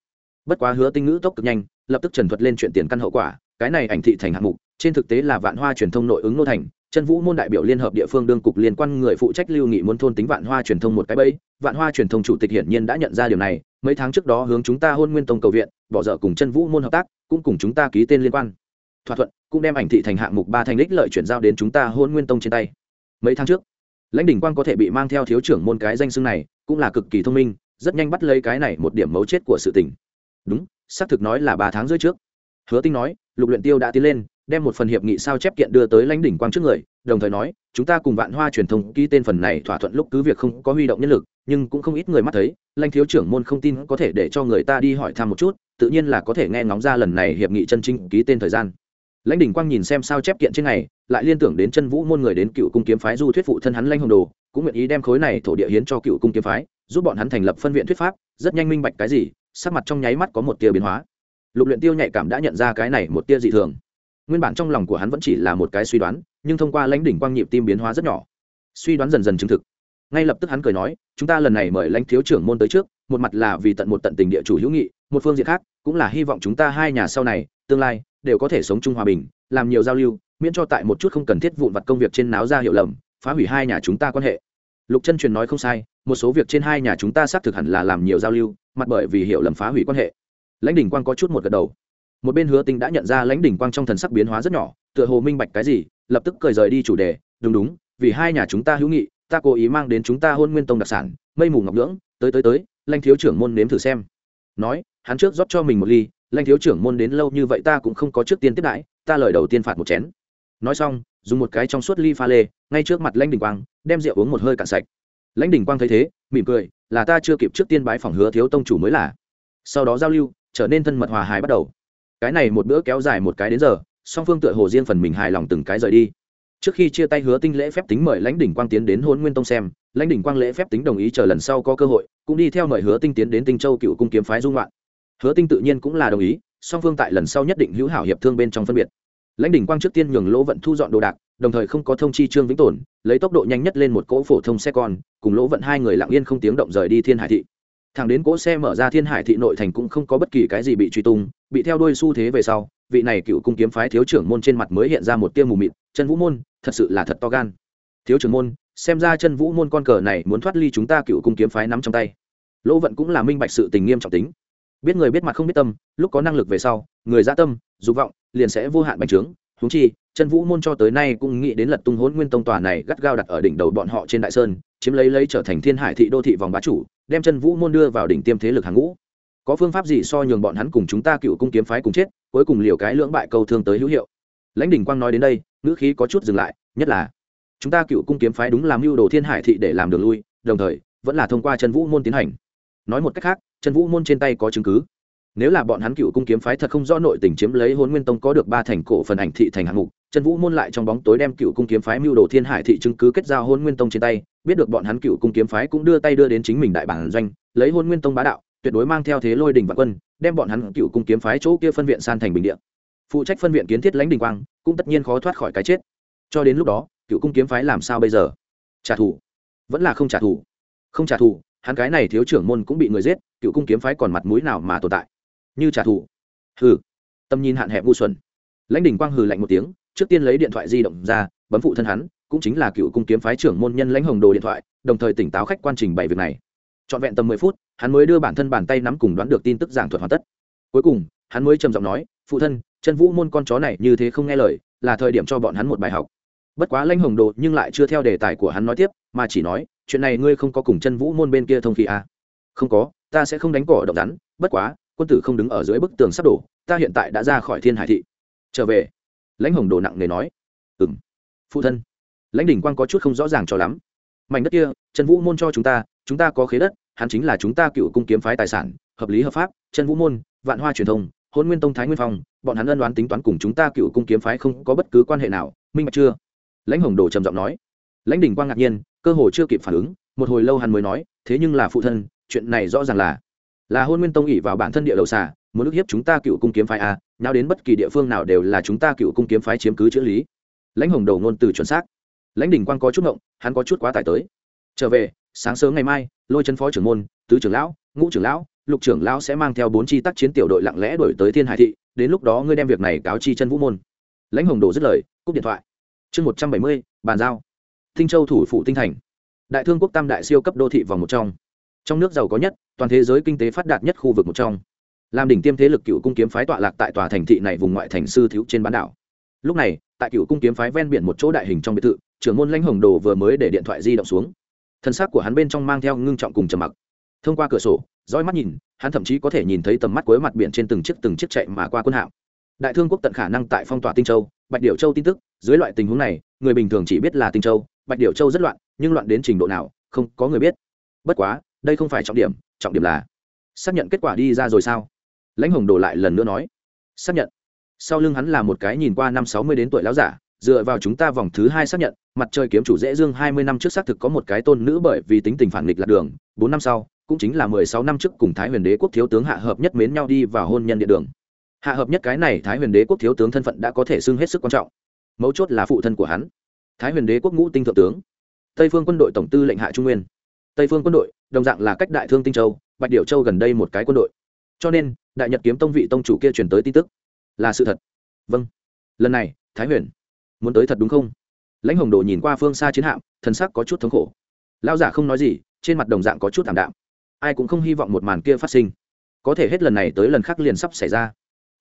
Speaker 1: Bất quá hứa tinh ngữ tốc cực nhanh, lập tức trần thuật lên chuyện tiền căn hậu quả, cái này ảnh thị thành hạng mục, trên thực tế là vạn hoa truyền thông nội ứng nô thành, chân vũ môn đại biểu liên hợp địa phương đương cục liên quan người phụ trách lưu nghị muốn thôn tính vạn hoa truyền thông một cái bẫy. Vạn hoa truyền thông chủ tịch hiển nhiên đã nhận ra điều này, mấy tháng trước đó hướng chúng ta hôn nguyên tông cầu viện, bỏ dở cùng chân vũ môn hợp tác cũng cùng chúng ta ký tên liên quan. Thỏa thuận cũng đem ảnh thị thành hạng mục ba thành đích lợi chuyển giao đến chúng ta hôn nguyên tông trên tay. Mấy tháng trước, lãnh đỉnh quang có thể bị mang theo thiếu trưởng môn cái danh xưng này, cũng là cực kỳ thông minh, rất nhanh bắt lấy cái này một điểm mấu chết của sự tình. Đúng, xác thực nói là ba tháng rưỡi trước. Hứa tinh nói, lục luyện tiêu đã tiến lên, đem một phần hiệp nghị sao chép kiện đưa tới lãnh đỉnh quang trước người, đồng thời nói, chúng ta cùng vạn hoa truyền thông ký tên phần này thỏa thuận lúc cứ việc không có huy động nhân lực, nhưng cũng không ít người mắt thấy, lãnh thiếu trưởng môn không tin có thể để cho người ta đi hỏi thăm một chút tự nhiên là có thể nghe ngóng ra lần này hiệp nghị chân chính ký tên thời gian. Lãnh đỉnh quang nhìn xem sao chép kiện trên này, lại liên tưởng đến chân vũ môn người đến cựu cung kiếm phái du thuyết phụ thân hắn lãnh hồng đồ, cũng nguyện ý đem khối này thổ địa hiến cho cựu cung kiếm phái, giúp bọn hắn thành lập phân viện thuyết pháp, rất nhanh minh bạch cái gì, sắc mặt trong nháy mắt có một tia biến hóa. Lục luyện tiêu nhạy cảm đã nhận ra cái này một tia dị thường. Nguyên bản trong lòng của hắn vẫn chỉ là một cái suy đoán, nhưng thông qua lãnh đỉnh quang nhịp tim biến hóa rất nhỏ. Suy đoán dần dần chứng thực. Ngay lập tức hắn cười nói, chúng ta lần này mời lãnh thiếu trưởng môn tới trước, một mặt là vì tận một tận tình địa chủ hữu nghị một phương diện khác cũng là hy vọng chúng ta hai nhà sau này tương lai đều có thể sống chung hòa bình làm nhiều giao lưu miễn cho tại một chút không cần thiết vụn vặt công việc trên náo ra hiểu lầm phá hủy hai nhà chúng ta quan hệ. Lục chân truyền nói không sai một số việc trên hai nhà chúng ta xác thực hẳn là làm nhiều giao lưu mặt bởi vì hiểu lầm phá hủy quan hệ. Lãnh đỉnh quang có chút một gật đầu. Một bên hứa tinh đã nhận ra lãnh đỉnh quang trong thần sắc biến hóa rất nhỏ tựa hồ minh bạch cái gì lập tức cười rời đi chủ đề đúng đúng vì hai nhà chúng ta hữu nghị ta cố ý mang đến chúng ta hôn nguyên tông đặc sản mây mù ngọc lưỡng, tới tới tới lãnh thiếu trưởng môn nếm thử xem. Nói hắn trước rót cho mình một ly lãnh thiếu trưởng môn đến lâu như vậy ta cũng không có trước tiên tiếp đãi, ta lời đầu tiên phạt một chén. Nói xong, dùng một cái trong suốt ly pha lê, ngay trước mặt lãnh đình quang, đem rượu uống một hơi cạn sạch. Lãnh đình quang thấy thế, mỉm cười, là ta chưa kịp trước tiên bái phỏng hứa thiếu tông chủ mới là. Sau đó giao lưu, trở nên thân mật hòa hài bắt đầu. Cái này một bữa kéo dài một cái đến giờ, song phương tựa hồ riêng phần mình hài lòng từng cái rời đi. Trước khi chia tay hứa tinh lễ phép tính mời lãnh đỉnh quang tiến đến hôn nguyên tông xem lãnh đỉnh quang lễ phép tính đồng ý chờ lần sau có cơ hội, cũng đi theo mời hứa tinh tiến đến tinh châu cựu cung kiếm phái dung loạn hứa tinh tự nhiên cũng là đồng ý, song phương tại lần sau nhất định hữu hảo hiệp thương bên trong phân biệt. Lãnh đỉnh quang trước tiên nhường lỗ vận thu dọn đồ đạc, đồng thời không có thông chi trương vĩnh tồn, lấy tốc độ nhanh nhất lên một cỗ phổ thông xe con, cùng lỗ vận hai người lặng yên không tiếng động rời đi thiên hải thị. Thẳng đến cỗ xe mở ra thiên hải thị nội thành cũng không có bất kỳ cái gì bị truy tung, bị theo đuôi xu thế về sau, vị này cựu cung kiếm phái thiếu trưởng môn trên mặt mới hiện ra một tia mù mịt chân vũ môn, thật sự là thật to gan. Thiếu trưởng môn, xem ra chân vũ môn con cờ này muốn thoát ly chúng ta cựu cung kiếm phái nắm trong tay. Lỗ vận cũng là minh bạch sự tình nghiêm trọng tính biết người biết mặt không biết tâm, lúc có năng lực về sau, người gia tâm, dục vọng, liền sẽ vô hạn bành trướng. Húng chi chân vũ môn cho tới nay cũng nghĩ đến lật tung hốn nguyên tông tòa này gắt gao đặt ở đỉnh đầu bọn họ trên đại sơn, chiếm lấy lấy trở thành thiên hải thị đô thị vòng bá chủ, đem chân vũ môn đưa vào đỉnh tiêm thế lực hàng ngũ. Có phương pháp gì so nhường bọn hắn cùng chúng ta cựu cung kiếm phái cùng chết, cuối cùng liều cái lưỡng bại câu thương tới hữu hiệu? Lãnh đình quang nói đến đây, ngữ khí có chút dừng lại, nhất là, chúng ta cựu cung kiếm phái đúng làm mưu đồ thiên hải thị để làm đường lui, đồng thời, vẫn là thông qua chân vũ môn tiến hành. Nói một cách khác Trần vũ môn trên tay có chứng cứ. Nếu là bọn hắn cựu cung kiếm phái thật không rõ nội tình chiếm lấy hôn nguyên tông có được ba thành cổ phần ảnh thị thành hạng mục, Trần vũ môn lại trong bóng tối đem cựu cung kiếm phái mưu đồ thiên hải thị chứng cứ kết giao hôn nguyên tông trên tay, biết được bọn hắn cựu cung kiếm phái cũng đưa tay đưa đến chính mình đại bản doanh, lấy hôn nguyên tông bá đạo, tuyệt đối mang theo thế lôi đình và quân, đem bọn hắn cựu cung kiếm phái chỗ kia phân viện san thành bình địa. Phụ trách phân viện kiến thiết lãnh đình quang, cũng tất nhiên khó thoát khỏi cái chết. Cho đến lúc đó, cựu cung kiếm phái làm sao bây giờ? Trả thù. Vẫn là không trả thù. Không trả thù hắn cái này thiếu trưởng môn cũng bị người giết, cựu cung kiếm phái còn mặt mũi nào mà tồn tại? Như trả thù. Hừ. Tâm nhìn hạn hẹp ngu xuẩn. Lãnh đình quang hừ lạnh một tiếng, trước tiên lấy điện thoại di động ra, bấm phụ thân hắn, cũng chính là cựu cung kiếm phái trưởng môn nhân lãnh hồng đồ điện thoại, đồng thời tỉnh táo khách quan trình bày việc này. Trọn vẹn tầm mười phút, hắn mới đưa bản thân bàn tay nắm cùng đoán được tin tức giảng thuật hoàn tất. Cuối cùng, hắn mới trầm giọng nói, phụ thân, chân vũ môn con chó này như thế không nghe lời, là thời điểm cho bọn hắn một bài học. Bất quá lãnh hồng đồ nhưng lại chưa theo đề tài của hắn nói tiếp, mà chỉ nói chuyện này ngươi không có cùng chân vũ môn bên kia thông khí à? không có, ta sẽ không đánh cỏ động rắn, bất quá, quân tử không đứng ở dưới bức tường sắp đổ, ta hiện tại đã ra khỏi thiên hải thị. Trở về. Lãnh hồng đồ nặng nề nói. Ừ m phụ thân. Lãnh đình quang có chút không rõ ràng cho lắm. Mảnh đất kia trần vũ môn cho chúng ta chúng ta có khế đất, hắn chính là chúng ta cựu cung kiếm phái tài sản, hợp lý hợp pháp trần vũ môn, vạn hoa truyền thông, hôn nguyên tông thái nguyên phong, bọn hắn ân đoán tính toán cùng chúng ta cựu cung kiếm phái không có bất cứ quan hệ nào, minh bạch chưa? Lãnh hồng đồ trầm giọng nói. Lãnh đình quang ngạc nhiên cơ hồ chưa kịp phản ứng, một hồi lâu hắn mới nói, thế nhưng là phụ thân, chuyện này rõ ràng là là hôn nguyên tông ỉ vào bản thân địa đầu xà, muốn ức hiếp chúng ta cựu cung kiếm phái a nào đến bất kỳ địa phương nào đều là chúng ta cựu cung kiếm phái chiếm cứ chữ lý. Lãnh hồng đầu ngôn từ chuẩn xác. Lãnh đình quang có chút ngộng, hắn có chút quá tải tới. Trở về, sáng sớm ngày mai, lôi chân phó trưởng môn, tứ trưởng lão, ngũ trưởng lão, lục trưởng lão sẽ mang theo bốn chi tác chiến tiểu đội lặng lẽ đổi tới thiên hải thị, đến lúc đó ngươi đem việc này cáo chi chân vũ môn. Lãnh hồng đồ dứt lời, cúp điện thoại. Chương một trăm bảy mươi, bàn giao thinh châu thủ phủ tinh thành. Đại thương quốc tam đại siêu cấp đô thị vòng một trong. Trong nước giàu có nhất, toàn thế giới kinh tế phát đạt nhất khu vực một trong. Làm đỉnh tiêm thế lực cựu cung kiếm phái tọa lạc tại tòa thành thị này vùng ngoại thành sư thiếu trên bán đảo. Lúc này, tại cựu cung kiếm phái ven biển một chỗ đại hình trong biệt thự, trưởng môn lãnh hồng đồ vừa mới để điện thoại di động xuống. Thân xác của hắn bên trong mang theo ngưng trọng cùng trầm mặc. Thông qua cửa sổ, dõi mắt nhìn, hắn thậm chí có thể nhìn thấy tầm mắt cuối mặt biển trên từng chiếc từng chiếc chạy mà qua quân hạm. Đại thương quốc tận khả năng tại phong tỏa tinh châu, bạch Điểu châu tin tức, dưới loại tình huống này, người bình thường chỉ biết là tinh châu bạch điểu châu rất loạn, nhưng loạn đến trình độ nào, không có người biết. Bất quá, đây không phải trọng điểm trọng điểm là, xác nhận kết quả đi ra rồi sao? Lãnh hồng đồ lại lần nữa nói, xác nhận. Sau lưng hắn là một cái nhìn qua năm sáu mươi đến tuổi láo giả, dựa vào chúng ta vòng thứ hai xác nhận, mặt trời kiếm chủ dễ dương hai mươi năm trước xác thực có một cái tôn nữ bởi vì tính tình phản nghịch lạc đường, bốn năm sau, cũng chính là mười sáu năm trước cùng thái huyền đế quốc thiếu tướng hạ hợp nhất mến nhau đi vào hôn nhân địa đường. Hạ hợp nhất cái này thái huyền đế quốc thiếu tướng thân phận đã có thể xưng hết sức quan trọng. Mấu chốt là phụ thân của hắn thái huyền đế quốc ngũ tinh thượng tướng. Tây phương quân đội tổng tư lệnh hạ trung nguyên. Tây phương quân đội, đồng dạng là cách đại thương tinh châu, bạch điệu châu gần đây một cái quân đội. Cho nên, đại nhật kiếm tông vị tông chủ kia truyền tới tin tức. Là sự thật. Vâng. Lần này, thái huyền, muốn tới thật đúng không? Lãnh hồng đồ nhìn qua phương xa chiến hạm, thần sắc có chút thống khổ. Lao giả không nói gì, trên mặt đồng dạng có chút thảm đạm. Ai cũng không hy vọng một màn kia phát sinh. Có thể hết lần này tới lần khác liền sắp xảy ra.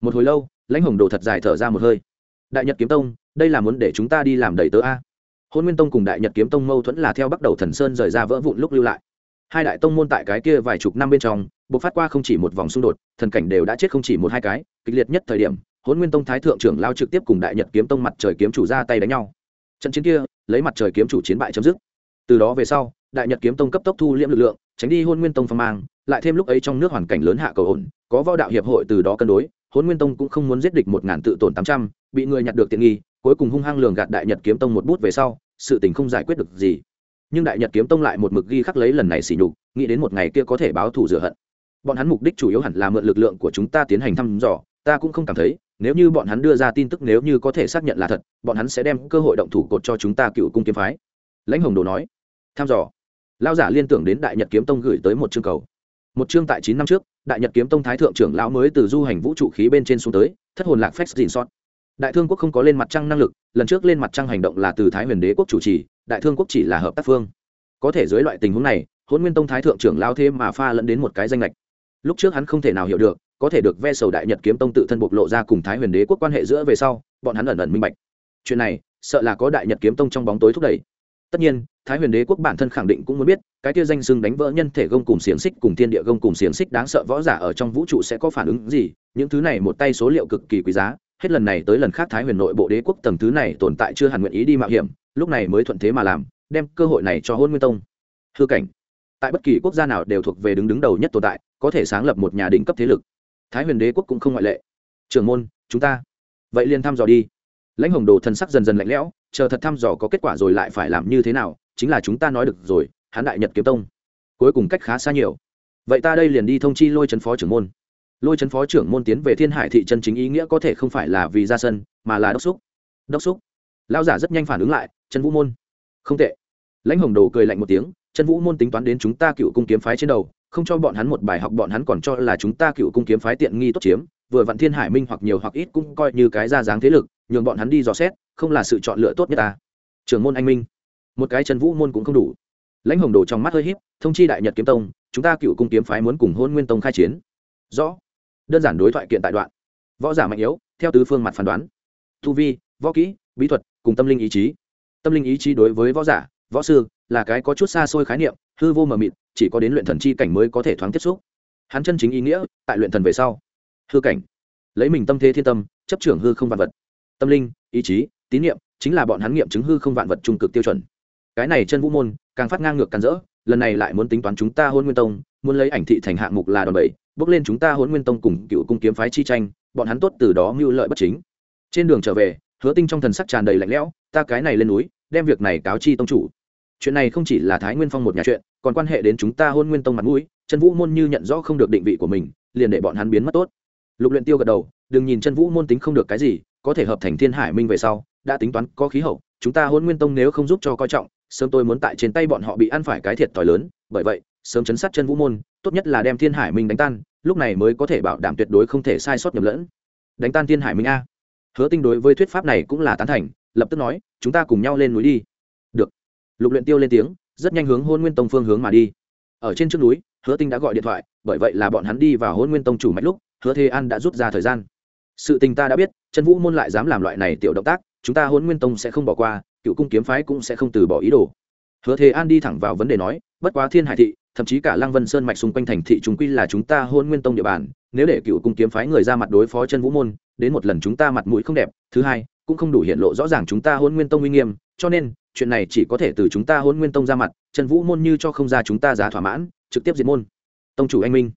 Speaker 1: Một hồi lâu, lãnh hồng đồ thật dài thở ra một hơi. Đại nhật kiếm tông, đây là muốn để chúng ta đi làm đầy tớ a hôn nguyên tông cùng đại nhật kiếm tông mâu thuẫn là theo bắt đầu thần sơn rời ra vỡ vụn lúc lưu lại. Hai đại tông môn tại cái kia vài chục năm bên trong buộc phát qua không chỉ một vòng xung đột, thần cảnh đều đã chết không chỉ một hai cái, kịch liệt nhất thời điểm, hôn nguyên tông thái thượng trưởng lao trực tiếp cùng đại nhật kiếm tông mặt trời kiếm chủ ra tay đánh nhau. Trận chiến kia, lấy mặt trời kiếm chủ chiến bại chấm dứt. Từ đó về sau, đại nhật kiếm tông cấp tốc thu liễm lực lượng, tránh đi hôn nguyên tông phong mang, lại thêm lúc ấy trong nước hoàn cảnh lớn hạ cầu ổn, có võ đạo hiệp hội từ đó cân đối hôn nguyên tông cũng không muốn giết địch một ngàn tự tổn tám trăm, bị người nhặt được tiện nghi, cuối cùng hung hăng lường gạt đại nhật kiếm tông một bút về sau, sự tình không giải quyết được gì. Nhưng đại nhật kiếm tông lại một mực ghi khắc lấy lần này xỉ nhục, nghĩ đến một ngày kia có thể báo thù rửa hận. Bọn hắn mục đích chủ yếu hẳn là mượn lực lượng của chúng ta tiến hành thăm dò, ta cũng không cảm thấy, nếu như bọn hắn đưa ra tin tức nếu như có thể xác nhận là thật, bọn hắn sẽ đem cơ hội động thủ cột cho chúng ta cựu cung kiếm phái. Lãnh hồng đồ nói. Thăm dò. Lao giả liên tưởng đến đại nhật kiếm tông gửi tới một chương cầu một chương tại chín năm trước, đại nhật kiếm tông thái thượng trưởng lão mới từ du hành vũ trụ khí bên trên xuống tới, thất hồn lạc phép dìn sót. Đại thương quốc không có lên mặt trăng năng lực, lần trước lên mặt trăng hành động là từ thái huyền đế quốc chủ trì, đại thương quốc chỉ là hợp tác phương. Có thể dưới loại tình huống này hôn nguyên tông thái thượng trưởng lao thế mà pha lẫn đến một cái danh lệch lúc trước hắn không thể nào hiểu được, có thể được ve sầu đại nhật kiếm tông tự thân bộc lộ ra cùng thái huyền đế quốc quan hệ giữa về sau, bọn hắn ẩn ẩn minh bạch. Chuyện này, sợ là có đại nhật kiếm tông trong bóng tối thúc đẩy tất nhiên, thái huyền đế quốc bản thân khẳng định cũng muốn biết, cái kia danh xưng đánh vỡ nhân thể gông cùng xiềng xích cùng thiên địa gông cùng xiềng xích đáng sợ võ giả ở trong vũ trụ sẽ có phản ứng gì? Những thứ này một tay số liệu cực kỳ quý giá, hết lần này tới lần khác thái huyền nội bộ đế quốc tầng thứ này tồn tại chưa hẳn nguyện ý đi mạo hiểm, lúc này mới thuận thế mà làm, đem cơ hội này cho hôn nguyên tông. Hư cảnh. Tại bất kỳ quốc gia nào đều thuộc về đứng đứng đầu nhất tồn tại, có thể sáng lập một nhà đỉnh cấp thế lực. Thái huyền đế quốc cũng không ngoại lệ. Trưởng môn, chúng ta. Vậy liền thăm dò đi lãnh hồng đồ thần sắc dần dần lạnh lẽo, chờ thật thăm dò có kết quả rồi lại phải làm như thế nào, chính là chúng ta nói được rồi hán đại nhật kiếm tông. Cuối cùng cách khá xa nhiều. Vậy ta đây liền đi thông chi lôi trấn phó trưởng môn. Lôi trấn phó trưởng môn tiến về thiên hải thị chân chính ý nghĩa có thể không phải là vì ra sân, mà là đốc xúc. Đốc xúc. Lao giả rất nhanh phản ứng lại trần vũ môn. Không tệ. Lãnh hồng đồ cười lạnh một tiếng trần vũ môn tính toán đến chúng ta cựu cung kiếm phái trên đầu, không cho bọn hắn một bài học, bọn hắn còn cho là chúng ta cựu cung kiếm phái tiện nghi tốt chiếm, vừa vặn thiên hải minh hoặc nhiều hoặc ít cũng coi như cái ra dáng thế lực nhường bọn hắn đi dò xét, không là sự chọn lựa tốt nhất ta. Trưởng môn anh minh, một cái chân vũ môn cũng không đủ. Lãnh hồng đồ trong mắt hơi híp, thông chi đại nhật kiếm tông, chúng ta cựu cung kiếm phái muốn cùng hôn nguyên tông khai chiến. Rõ. Đơn giản đối thoại kiện tại đoạn. Võ giả mạnh yếu, theo tứ phương mặt phán đoán. Thu vi, võ kỹ, bí thuật, cùng tâm linh ý chí. Tâm linh ý chí đối với võ giả, võ sư là cái có chút xa xôi khái niệm, hư vô mờ mịt, chỉ có đến luyện thần chi cảnh mới có thể thoáng tiếp xúc. Hắn chân chính ý nghĩa, tại luyện thần về sau. Hư cảnh. Lấy mình tâm thế thiên tâm, chấp trưởng hư không vạn vật tâm linh, ý chí, tín nhiệm chính là bọn hắn nghiệm chứng hư không vạn vật trung cực tiêu chuẩn. Cái này chân vũ môn, càng phát ngang ngược càng rỡ, lần này lại muốn tính toán chúng ta hôn nguyên tông, muốn lấy ảnh thị thành hạng mục là đòn bẩy, bước lên chúng ta hôn nguyên tông cùng cựu cung kiếm phái chi tranh, bọn hắn tốt từ đó mưu lợi bất chính. Trên đường trở về, hứa tinh trong thần sắc tràn đầy lạnh lẽo, ta cái này lên núi, đem việc này cáo chi tông chủ. Chuyện này không chỉ là thái nguyên phong một nhà chuyện, còn quan hệ đến chúng ta hôn nguyên tông mặt mũi, chân vũ môn như nhận rõ không được định vị của mình, liền để bọn hắn biến mất tốt. Lục luyện tiêu gật đầu, đừng nhìn chân vũ môn tính không được cái gì có thể hợp thành thiên hải minh về sau, đã tính toán có khí hậu, chúng ta hôn nguyên tông nếu không giúp cho coi trọng, sớm tôi muốn tại trên tay bọn họ bị ăn phải cái thiệt thòi lớn, bởi vậy, sớm chấn sát chân vũ môn, tốt nhất là đem thiên hải minh đánh tan, lúc này mới có thể bảo đảm tuyệt đối không thể sai sót nhầm lẫn. Đánh tan thiên hải minh a. Hứa tinh đối với thuyết pháp này cũng là tán thành, lập tức nói, chúng ta cùng nhau lên núi đi. Được. Lục luyện tiêu lên tiếng, rất nhanh hướng hôn nguyên tông phương hướng mà đi. Ở trên trước núi, hứa tinh đã gọi điện thoại, bởi vậy là bọn hắn đi vào hôn nguyên tông chủ mạch lúc, hứa thế an đã rút ra thời gian sự tình ta đã biết chân vũ môn lại dám làm loại này tiểu động tác, chúng ta hôn nguyên tông sẽ không bỏ qua, cựu cung kiếm phái cũng sẽ không từ bỏ ý đồ. Hứa thế an đi thẳng vào vấn đề nói, bất quá thiên hải thị, thậm chí cả lăng vân sơn mạch xung quanh thành thị chúng quy là chúng ta hôn nguyên tông địa bàn, nếu để cựu cung kiếm phái người ra mặt đối phó chân vũ môn, đến một lần chúng ta mặt mũi không đẹp, thứ hai, cũng không đủ hiện lộ rõ ràng chúng ta hôn nguyên tông uy nghiêm, cho nên, chuyện này chỉ có thể từ chúng ta hôn nguyên tông ra mặt chân vũ môn như cho không ra chúng ta giá thỏa mãn, trực tiếp diệt môn. Tông chủ anh minh,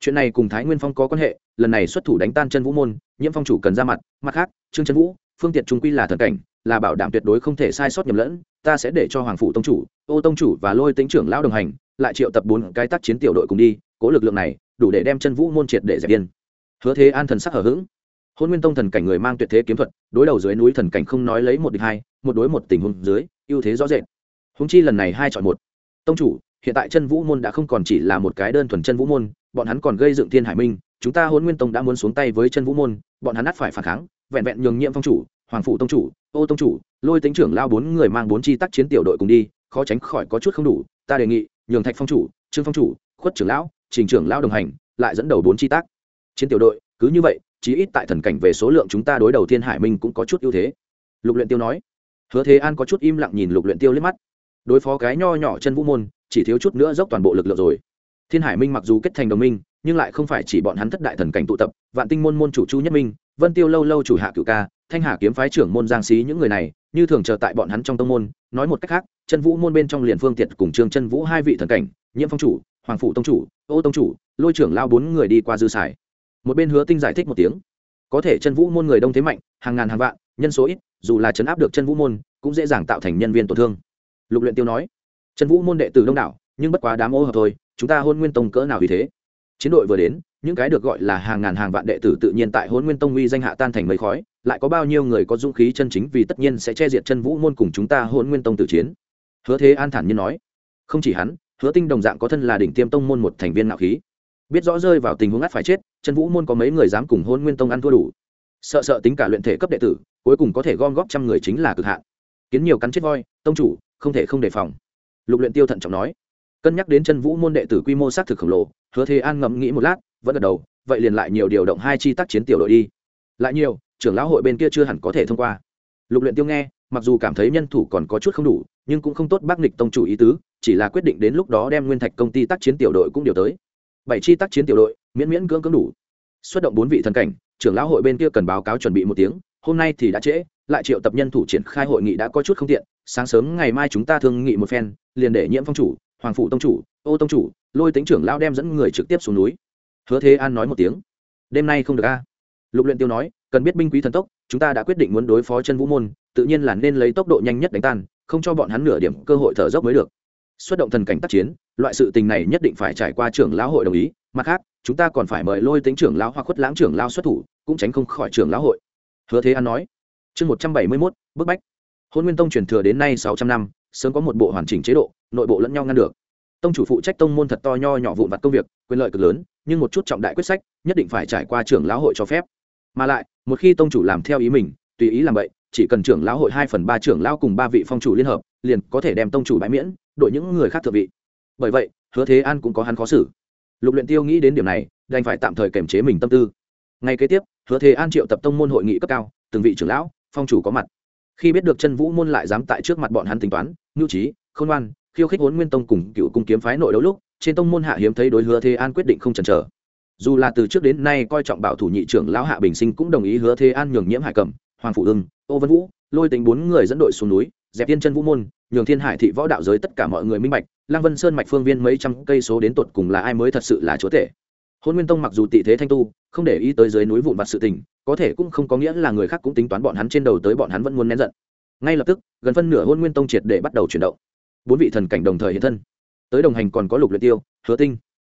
Speaker 1: chuyện này cùng thái nguyên phong có quan hệ lần này xuất thủ đánh tan chân vũ môn, nhiễm phong chủ cần ra mặt mặt khác, trương chân vũ, phương tiện trung quy là thần cảnh, là bảo đảm tuyệt đối không thể sai sót nhầm lẫn, ta sẽ để cho hoàng phủ tông chủ, ô tông chủ và lôi tính trưởng lão đồng hành, lại triệu tập bốn cái tác chiến tiểu đội cùng đi, cố lực lượng này, đủ để đem chân vũ môn triệt để dẹp yên. Hứa thế an thần sắc hở h ữ g hôn nguyên tông thần cảnh người mang tuyệt thế kiếm thuật, đối đầu dưới núi thần cảnh không nói lấy một địch hai, một đối một tình huống dưới, ưu thế rõ rệt. Húng chi lần này hai chọn một. Tông chủ, hiện tại chân vũ môn đã không còn chỉ là một cái đơn thuần chân vũ môn, bọn hắn còn gây dựng thiên hải minh chúng ta hôn nguyên tông đã muốn xuống tay với chân vũ môn, bọn hắn ắt phải phản kháng, vẹn vẹn nhường nhiệm phong chủ, hoàng phụ tông chủ, ô tông chủ, lôi tính trưởng lao bốn người mang bốn chi tác chiến tiểu đội cùng đi, khó tránh khỏi có chút không đủ, ta đề nghị, nhường thạch phong chủ, trương phong chủ, khuất trưởng lão, trình trưởng lão đồng hành, lại dẫn đầu bốn chi tác chiến tiểu đội, cứ như vậy, chí ít tại thần cảnh về số lượng chúng ta đối đầu thiên hải minh cũng có chút ưu thế. Lục luyện tiêu nói. Hứa thế an có chút im lặng nhìn lục luyện tiêu liếc mắt. Đối phó cái nho nhỏ chân vũ môn, chỉ thiếu chút nữa dốc toàn bộ lực lượng rồi thiên hải minh mặc dù kết thành đồng minh, nhưng lại không phải chỉ bọn hắn thất đại thần cảnh tụ tập, vạn tinh môn môn chủ chu nhất minh, vân tiêu lâu lâu chủ hạ cửu ca, thanh hà kiếm phái trưởng môn giang xí những người này, như thường chờ tại bọn hắn trong tông môn, nói một cách khác, chân vũ môn bên trong liền phương tiệt cùng trương chân vũ hai vị thần cảnh, nhiễm phong chủ, hoàng phủ tông chủ, ô tông chủ, lôi trưởng lao bốn người đi qua dư xài. Một bên hứa tinh giải thích một tiếng. Có thể chân vũ môn người đông thế mạnh, hàng ngàn hàng vạn, nhân số ít, dù là chấn áp được chân vũ môn, cũng dễ dàng tạo thành nhân viên tổn thương. Lục luyện tiêu nói. Chân vũ môn đệ tử đông đảo, nhưng bất quá đám ô hợp thôi chúng ta hôn nguyên tông cỡ nào vì thế? Chiến đội vừa đến, những cái được gọi là hàng ngàn hàng vạn đệ tử tự nhiên tại hôn nguyên tông uy danh hạ tan thành mấy khói, lại có bao nhiêu người có dũng khí chân chính vì tất nhiên sẽ che diệt chân vũ môn cùng chúng ta hôn nguyên tông tử chiến? Hứa thế an thản nhiên nói. Không chỉ hắn, hứa tinh đồng dạng có thân là đỉnh tiêm tông môn một thành viên nạo khí. Biết rõ rơi vào tình huống ắt phải chết, chân vũ môn có mấy người dám cùng hôn nguyên tông ăn thua đủ? Sợ sợ tính cả luyện thể cấp đệ tử, cuối cùng có thể gom góp trăm người chính là cực hạn. Kiến nhiều cắn chết voi, tông chủ, không thể không đề phòng. Lục luyện tiêu thận trọng nói cân nhắc đến chân vũ môn đệ tử quy mô xác thực khổng lồ, hứa thế an ngẫm nghĩ một lát, vẫn gật đầu, vậy liền lại nhiều điều động hai chi tác chiến tiểu đội đi. Lại nhiều, trưởng lão hội bên kia chưa hẳn có thể thông qua. Lục luyện tiêu nghe, mặc dù cảm thấy nhân thủ còn có chút không đủ, nhưng cũng không tốt bác nghịch tông chủ ý tứ, chỉ là quyết định đến lúc đó đem nguyên thạch công ty tác chiến tiểu đội cũng điều tới. Bảy chi tác chiến tiểu đội, miễn miễn cưỡng cưỡng đủ. Xuất động bốn vị thần cảnh, trưởng lão hội bên kia cần báo cáo chuẩn bị một tiếng, hôm nay thì đã trễ, lại triệu tập nhân thủ triển khai hội nghị đã có chút không tiện, sáng sớm ngày mai chúng ta thương nghị một phen, liền để nhiễm phong chủ hoàng phủ tông chủ, ô tông chủ, lôi tính trưởng lão đem dẫn người trực tiếp xuống núi. Hứa thế an nói một tiếng. Đêm nay không được a. Lục luyện tiêu nói, cần biết binh quý thần tốc, chúng ta đã quyết định muốn đối phó chân vũ môn, tự nhiên là nên lấy tốc độ nhanh nhất đánh tan, không cho bọn hắn nửa điểm cơ hội thở dốc mới được. Xuất động thần cảnh tác chiến, loại sự tình này nhất định phải trải qua trưởng lão hội đồng ý, mặt khác, chúng ta còn phải mời lôi tính trưởng lão hoặc khuất lãng trưởng lão xuất thủ, cũng tránh không khỏi trưởng lão hội. Hứa thế an nói. Chương một trăm bảy mươi mốt, bức bách. Hôn nguyên tông truyền thừa đến nay sáu trăm năm sớm có một bộ hoàn chỉnh chế độ, nội bộ lẫn nhau ngăn được. Tông chủ phụ trách tông môn thật to nho nhỏ vụn vặt công việc, quyền lợi cực lớn, nhưng một chút trọng đại quyết sách, nhất định phải trải qua trưởng lão hội cho phép. Mà lại, một khi tông chủ làm theo ý mình, tùy ý làm vậy, chỉ cần trưởng lão hội hai phần ba trưởng lão cùng ba vị phong chủ liên hợp, liền có thể đem tông chủ bãi miễn, đội những người khác thượng vị. Bởi vậy, hứa thế an cũng có hắn khó xử. Lục luyện tiêu nghĩ đến điểm này, đành phải tạm thời kiềm chế mình tâm tư. Ngay kế tiếp, hứa thế an triệu tập tông môn hội nghị cấp cao, từng vị trưởng lão, phong chủ có mặt khi biết được chân vũ môn lại dám tại trước mặt bọn hắn tính toán nhu trí khôn ngoan, khiêu khích huấn nguyên tông cùng cựu cung kiếm phái nội đấu lúc, trên tông môn hạ hiếm thấy đối hứa thế an quyết định không chần chờ. Dù là từ trước đến nay coi trọng bảo thủ nhị trưởng lão hạ bình sinh cũng đồng ý hứa thế an nhường nhiễm hải cẩm, hoàng phụ ưng, ô vân vũ, lôi tính bốn người dẫn đội xuống núi, dẹp tiên chân vũ môn, nhường thiên hải thị võ đạo giới tất cả mọi người minh bạch, lăng vân sơn mạch phương viên mấy trăm cây số đến tột cùng là ai mới thật sự là chúa tể hôn nguyên tông mặc dù tị thế thanh tu, không để ý tới dưới núi vụn vặt sự tình, có thể cũng không có nghĩa là người khác cũng tính toán bọn hắn trên đầu tới bọn hắn vẫn muốn nén giận. Ngay lập tức, gần phân nửa hôn nguyên tông triệt để bắt đầu chuyển động. Bốn vị thần cảnh đồng thời hiện thân. Tới đồng hành còn có lục luyện tiêu, hứa tinh.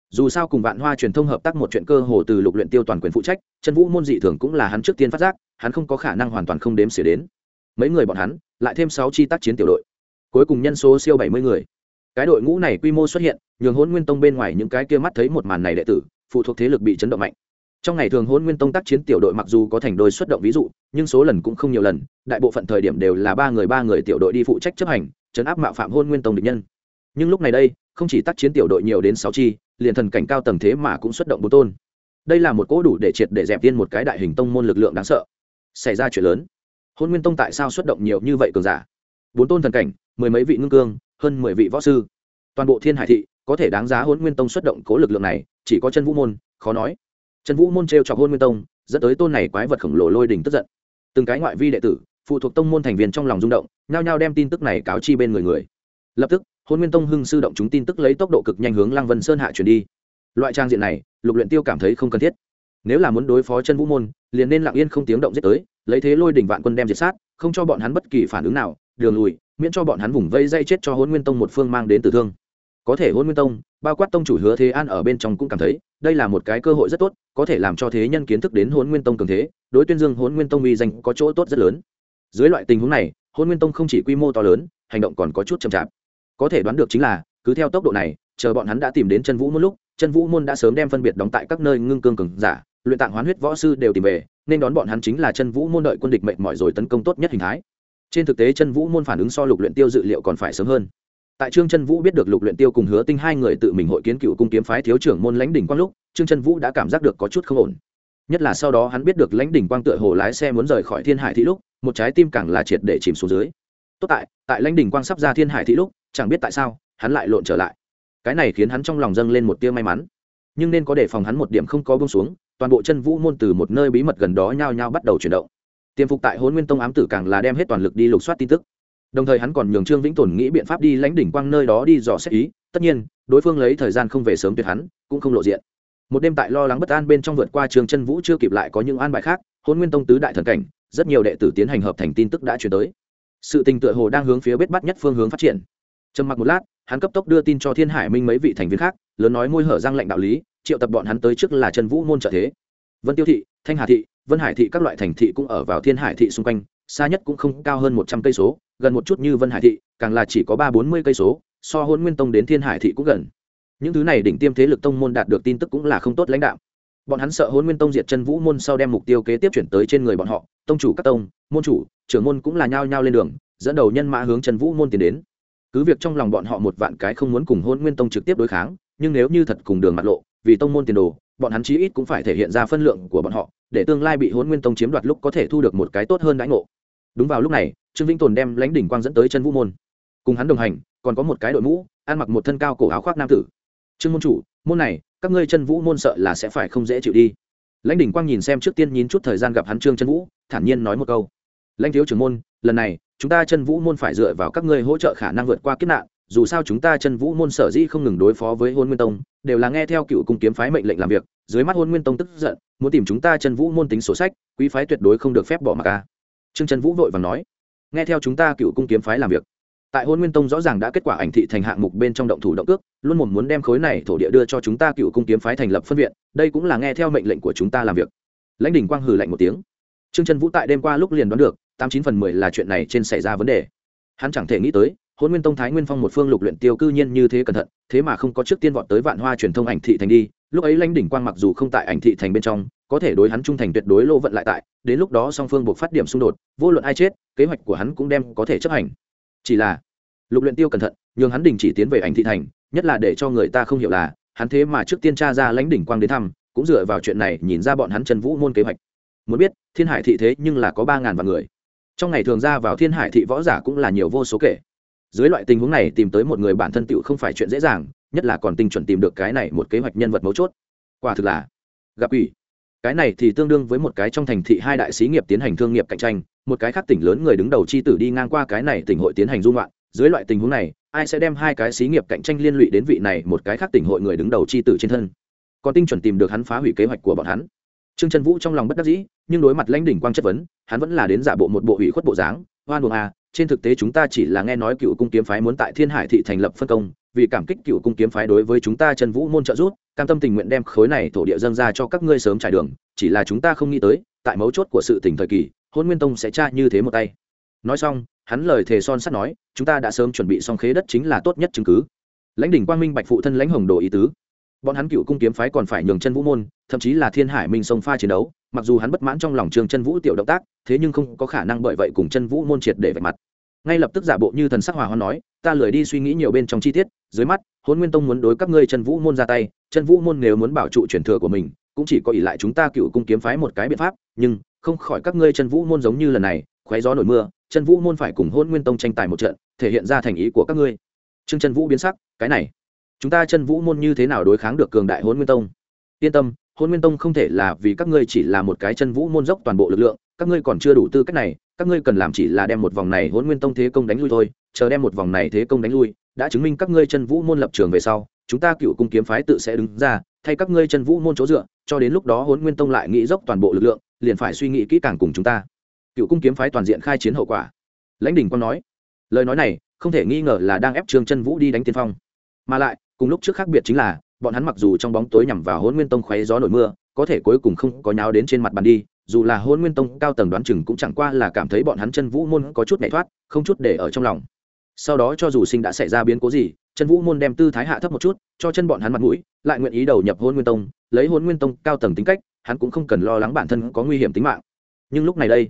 Speaker 1: Dù sao cùng vạn hoa truyền thông hợp tác một chuyện cơ hồ từ lục luyện tiêu toàn quyền phụ trách chân vũ môn dị thường cũng là hắn trước tiên phát giác, hắn không có khả năng hoàn toàn không đếm xỉa đến. Mấy người bọn hắn, lại thêm sáu chi tác chiến tiểu đội. Cuối cùng nhân số siêu bảy mươi người. Cái đội ngũ này quy mô xuất hiện, nhường hôn nguyên tông bên ngoài những cái kia mắt thấy một màn này đệ tử phụ thuộc thế lực bị chấn động mạnh. Trong ngày thường hôn nguyên tông tác chiến tiểu đội mặc dù có thành đôi xuất động ví dụ, nhưng số lần cũng không nhiều lần, đại bộ phận thời điểm đều là ba người ba người tiểu đội đi phụ trách chấp hành chấn áp mạo phạm hôn nguyên tông địch nhân. Nhưng lúc này đây, không chỉ tác chiến tiểu đội nhiều đến sáu chi, liền thần cảnh cao tầng thế mà cũng xuất động bốn tôn. Đây là một cỗ đủ để triệt để dẹp tiên một cái đại hình tông môn lực lượng đáng sợ. Xảy ra chuyện lớn. Hôn nguyên tông tại sao xuất động nhiều như vậy cường giả? Bốn tôn thần cảnh, mười mấy vị ngưng cương, hơn mười vị võ sư. Toàn bộ thiên hải thị, có thể đáng giá hôn nguyên tông xuất động cố lực lượng này chỉ có chân vũ môn, khó nói. Chân vũ môn t r e o chọc hôn nguyên tông, dẫn tới tôn này quái vật khổng lồ lôi đình tức giận. Từng cái ngoại vi đệ tử, phụ thuộc tông môn thành viên trong lòng rung động, nhao nhao đem tin tức này cáo chi bên người người. Lập tức, hôn nguyên tông hưng sư động chúng tin tức lấy tốc độ cực nhanh hướng lăng vân sơn hạ chuyển đi. Loại trang diện này, lục luyện tiêu cảm thấy không cần thiết. Nếu là muốn đối phó chân vũ môn, liền nên lặng yên không tiếng động giết tới, lấy thế lôi đỉnh vạn quân đem diệt sát, không cho bọn hắn bất kỳ phản ứng nào, đường lùi, miễn cho bọn hắn vùng vây dây chết cho hôn nguyên tông một phương mang đến tử thương có thể hôn nguyên tông, bao quát tông chủ hứa thế an ở bên trong cũng cảm thấy, đây là một cái cơ hội rất tốt, có thể làm cho thế nhân kiến thức đến hôn nguyên tông cường thế, đối tuyên dương hôn nguyên tông uy danh có chỗ tốt rất lớn. Dưới loại tình huống này hôn nguyên tông không chỉ quy mô to lớn, hành động còn có chút chậm chạp. Có thể đoán được chính là, cứ theo tốc độ này, chờ bọn hắn đã tìm đến chân vũ một lúc, chân vũ môn đã sớm đem phân biệt đóng tại các nơi ngưng cương cường giả, luyện tạng hoán huyết võ sư đều tìm về, nên đón bọn hắn chính là chân vũ môn đợi quân địch mệnh mỏi rồi tấn công tốt nhất hình thái. Trên thực tế chân vũ môn phản ứng so lục luyện tiêu dự liệu còn phải sớm hơn tại trương chân vũ biết được lục luyện tiêu cùng hứa tinh hai người tự mình hội kiến cựu cung kiếm phái thiếu trưởng môn lãnh đỉnh quang lúc, trương chân vũ đã cảm giác được có chút không ổn. Nhất là sau đó hắn biết được lãnh đỉnh quang tựa hồ lái xe muốn rời khỏi thiên hải thị lúc, một trái tim càng là triệt để chìm xuống dưới. Tốt tại tại lãnh đỉnh quang sắp ra thiên hải thị lúc, chẳng biết tại sao, hắn lại lộn trở lại. Cái này khiến hắn trong lòng dâng lên một tia may mắn. Nhưng nên có đề phòng hắn một điểm không có buông xuống, toàn bộ chân vũ môn từ một nơi bí mật gần đó nhao nhao bắt đầu chuyển động. Tiềm phục tại hôn nguyên tông ám tử càng là đem hết toàn lực đi lục soát tin tức đồng thời hắn còn nhường trương vĩnh tồn nghĩ biện pháp đi lãnh đỉnh quang nơi đó đi dò xét ý, tất nhiên, đối phương lấy thời gian không về sớm tuyệt hắn, cũng không lộ diện. Một đêm tại lo lắng bất an bên trong vượt qua trường chân vũ chưa kịp lại có những an bài khác hôn nguyên tông tứ đại thần cảnh, rất nhiều đệ tử tiến hành hợp thành tin tức đã chuyển tới. Sự tình tựa hồ đang hướng phía bết bắt nhất phương hướng phát triển. Trầm mặc một lát, hắn cấp tốc đưa tin cho thiên hải minh mấy vị thành viên khác, lớn nói môi hở răng lệnh đạo lý, triệu tập bọn hắn tới trước là chân vũ môn trợ thế. Vân tiêu thị, thanh hà thị, vân hải thị các loại thành thị cũng ở vào thiên hải thị xung quanh xa nhất cũng không cao hơn một trăm cây số, gần một chút như vân hải thị, càng là chỉ có ba bốn mươi cây số, so hôn nguyên tông đến thiên hải thị cũng gần. Những thứ này đỉnh tiêm thế lực tông môn đạt được tin tức cũng là không tốt lãnh đạo bọn hắn sợ hôn nguyên tông diệt chân vũ môn sau đem mục tiêu kế tiếp chuyển tới trên người bọn họ, tông chủ các tông, môn chủ, trưởng môn cũng là nhao nhao lên đường, dẫn đầu nhân mã hướng chân vũ môn tiến đến. Cứ việc trong lòng bọn họ một vạn cái không muốn cùng hôn nguyên tông trực tiếp đối kháng, nhưng nếu như thật cùng đường mặt lộ, vì tông môn tiền đồ, bọn hắn chí ít cũng phải thể hiện ra phân lượng của bọn họ, để tương lai bị hôn nguyên tông chiếm đoạt lúc có thể thu được một cái tốt hơn đãi ngộ đúng vào lúc này, trương vĩnh tồn đem lãnh đỉnh quang dẫn tới chân vũ môn. Cùng hắn đồng hành, còn có một cái đội mũ, ăn mặc một thân cao cổ áo khoác nam tử. Trương môn chủ, môn này, các ngươi chân vũ môn sợ là sẽ phải không dễ chịu đi. Lãnh đỉnh quang nhìn xem trước tiên nhìn chút thời gian gặp hắn trương chân vũ, thản nhiên nói một câu. Lãnh thiếu trưởng môn, lần này, chúng ta chân vũ môn phải dựa vào các ngươi hỗ trợ khả năng vượt qua kiếp nạn, dù sao chúng ta chân vũ môn sở dĩ không ngừng đối phó với hôn nguyên tông, đều là nghe theo cựu cung kiếm phái mệnh lệnh làm việc, dưới mắt hôn nguyên tông tức giận, muốn tìm chúng ta chân vũ môn tính sổ sách, quý phái tuyệt đối không được phép bỏ mặc ca trương Trần vũ vội và nói, nghe theo chúng ta cựu cung kiếm phái làm việc. Tại hôn nguyên tông rõ ràng đã kết quả ảnh thị thành hạng mục bên trong động thủ động ước luôn một muốn đem khối này thổ địa đưa cho chúng ta cựu cung kiếm phái thành lập phân viện, đây cũng là nghe theo mệnh lệnh của chúng ta làm việc. Lãnh đình quang hừ lạnh một tiếng. Trương trần vũ tại đêm qua lúc liền đoán được, tám chín phần mười là chuyện này trên xảy ra vấn đề. Hắn chẳng thể nghĩ tới, hôn nguyên tông thái nguyên phong một phương lục luyện tiêu cư nhiên như thế cẩn thận, thế mà không có trước tiên vọt tới vạn hoa truyền thông ảnh thị thành đi. Lúc ấy lãnh đỉnh quang mặc dù không tại ảnh thị thành bên trong có thể đối hắn trung thành tuyệt đối lô vận lại tại, đến lúc đó song phương buộc phát điểm xung đột, vô luận ai chết, kế hoạch của hắn cũng đem có thể chấp hành. Chỉ là, lục luyện tiêu cẩn thận, nhường hắn đình chỉ tiến về ảnh thị thành, nhất là để cho người ta không hiểu là, hắn thế mà trước tiên tra ra lãnh đỉnh quang đến thăm, cũng dựa vào chuyện này nhìn ra bọn hắn trần vũ môn kế hoạch. Muốn biết, thiên hải thị thế nhưng là có ba ngàn vạn người. Trong ngày thường ra vào thiên hải thị võ giả cũng là nhiều vô số kể. Dưới loại tình huống này tìm tới một người bản thân tựu không phải chuyện dễ dàng, nhất là còn tinh chuẩn tìm được cái này một kế hoạch nhân vật mấu chốt. Quả thực là gặp ủy cái này thì tương đương với một cái trong thành thị hai đại sĩ nghiệp tiến hành thương nghiệp cạnh tranh, một cái khác tỉnh lớn người đứng đầu chi tử đi ngang qua cái này tỉnh hội tiến hành dung loạn. Dưới loại tình huống này, ai sẽ đem hai cái xí nghiệp cạnh tranh liên lụy đến vị này một cái khác tỉnh hội người đứng đầu chi tử trên thân? Còn tinh chuẩn tìm được hắn phá hủy kế hoạch của bọn hắn. Trương trần vũ trong lòng bất đắc dĩ, nhưng đối mặt lãnh đỉnh quang chất vấn, hắn vẫn là đến giả bộ một bộ hủy khuất bộ dáng. Oan buồng à trên thực tế chúng ta chỉ là nghe nói cựu cung kiếm phái muốn tại thiên hải thị thành lập phân công vì cảm kích cựu cung kiếm phái đối với chúng ta trần vũ môn trợ giúp, cam tâm tình nguyện đem khối này thổ địa dâng ra cho các ngươi sớm trải đường, chỉ là chúng ta không nghĩ tới, tại mấu chốt của sự tỉnh thời kỳ, hôn nguyên tông sẽ tra như thế một tay. Nói xong, hắn lời thề son sắt nói, chúng ta đã sớm chuẩn bị xong khế đất chính là tốt nhất chứng cứ. Lãnh đỉnh quang minh bạch phụ thân lãnh hồng đồ ý tứ. Bọn hắn cựu cung kiếm phái còn phải nhường chân vũ môn, thậm chí là thiên hải minh sông pha chiến đấu, mặc dù hắn bất mãn trong lòng trường chân vũ tiểu động tác, thế nhưng không có khả năng bởi vậy cùng chân vũ môn triệt để vạch mặt. Ngay lập tức giả bộ như thần sắc hòa hoan nói, ta lười đi suy nghĩ nhiều bên trong chi tiết dưới mắt hôn nguyên tông muốn đối các ngươi chân vũ môn ra tay, chân vũ môn nếu muốn bảo trụ truyền thừa của mình, cũng chỉ có ỷ lại chúng ta cựu cung kiếm phái một cái biện pháp, nhưng không khỏi các ngươi chân vũ môn giống như lần này, khoé gió nổi mưa, chân vũ môn phải cùng hôn nguyên tông tranh tài một trận, thể hiện ra thành ý của các ngươi. Trương chân vũ biến sắc, cái này, chúng ta chân vũ môn như thế nào đối kháng được cường đại hôn nguyên tông? Yên tâm hôn nguyên tông không thể là vì các ngươi chỉ là một cái chân vũ môn dốc toàn bộ lực lượng, các ngươi còn chưa đủ tư cách này, các ngươi cần làm chỉ là đem một vòng này hôn nguyên tông thế công đánh lui thôi, chờ đem một vòng này thế công đánh lui đã chứng minh các ngươi chân vũ môn lập trường về sau, chúng ta cựu cung kiếm phái tự sẽ đứng ra, thay các ngươi chân vũ môn chỗ dựa, cho đến lúc đó huấn nguyên tông lại nghĩ dốc toàn bộ lực lượng, liền phải suy nghĩ kỹ càng cùng chúng ta. Cựu cung kiếm phái toàn diện khai chiến hậu quả. Lãnh đình quang nói, lời nói này không thể nghi ngờ là đang ép trương chân vũ đi đánh tiên phong. Mà lại, cùng lúc trước khác biệt chính là, bọn hắn mặc dù trong bóng tối nhằm vào hôn nguyên tông khoáy gió nổi mưa, có thể cuối cùng không có nháo đến trên mặt bàn đi, dù là hôn nguyên tông cao tầng đoán chừng cũng chẳng qua là cảm thấy bọn hắn chân vũ môn có chút nhảy thoát, không chút để ở trong lòng sau đó cho dù sinh đã xảy ra biến cố gì chân vũ môn đem tư thái hạ thấp một chút, cho chân bọn hắn mặt mũi, lại nguyện ý đầu nhập hôn nguyên tông, lấy hôn nguyên tông cao tầng tính cách, hắn cũng không cần lo lắng bản thân có nguy hiểm tính mạng. Nhưng lúc này đây,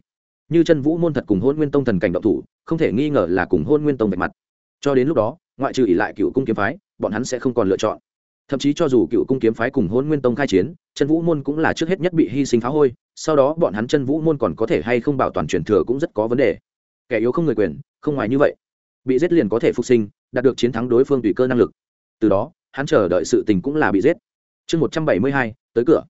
Speaker 1: như chân vũ môn thật cùng hôn nguyên tông thần cảnh động thủ, không thể nghi ngờ là cùng hôn nguyên tông vạch mặt. Cho đến lúc đó, ngoại trừ ỷ lại cựu cung kiếm phái, bọn hắn sẽ không còn lựa chọn. Thậm chí cho dù cựu cung kiếm phái cùng hôn nguyên tông khai chiến chân vũ môn cũng là trước hết nhất bị hy sinh phá hôi, sau đó bọn hắn chân vũ môn còn có thể hay không bảo toàn truyền thừa cũng rất có vấn đề. Kẻ yếu không người quyền, không ngoài như vậy bị giết liền có thể phục sinh, đạt được chiến thắng đối phương tùy cơ năng lực. Từ đó, hắn chờ đợi sự tình cũng là bị giết. Chương một trăm bảy mươi hai, tới cửa.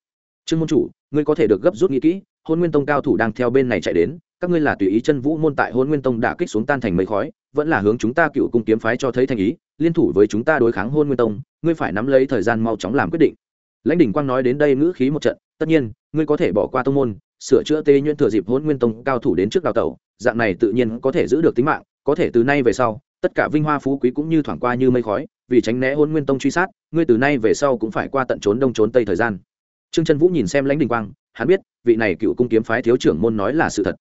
Speaker 1: Trương môn chủ, ngươi có thể được gấp rút nghĩ kỹ, hôn nguyên tông cao thủ đang theo bên này chạy đến, các ngươi là tùy ý chân vũ môn tại hôn nguyên tông đã kích xuống tan thành mây khói, vẫn là hướng chúng ta cựu cung kiếm phái cho thấy thành ý, liên thủ với chúng ta đối kháng hôn nguyên tông, ngươi phải nắm lấy thời gian mau chóng làm quyết định. Lãnh đỉnh quang nói đến đây ngữ khí một trận, tất nhiên, ngươi có thể bỏ qua tông môn, sửa chữa tê nhuyễn thừa dịp hôn nguyên tông cao thủ đến trước đào tẩu, dạng này tự nhiên có thể giữ được tính mạng có thể từ nay về sau, tất cả vinh hoa phú quý cũng như thoảng qua như mây khói, vì tránh né hôn nguyên tông truy sát, ngươi từ nay về sau cũng phải qua tận trốn đông trốn tây thời gian. Trương trân vũ nhìn xem lãnh đình quang, hắn biết, vị này cựu cung kiếm phái thiếu trưởng môn nói là sự thật.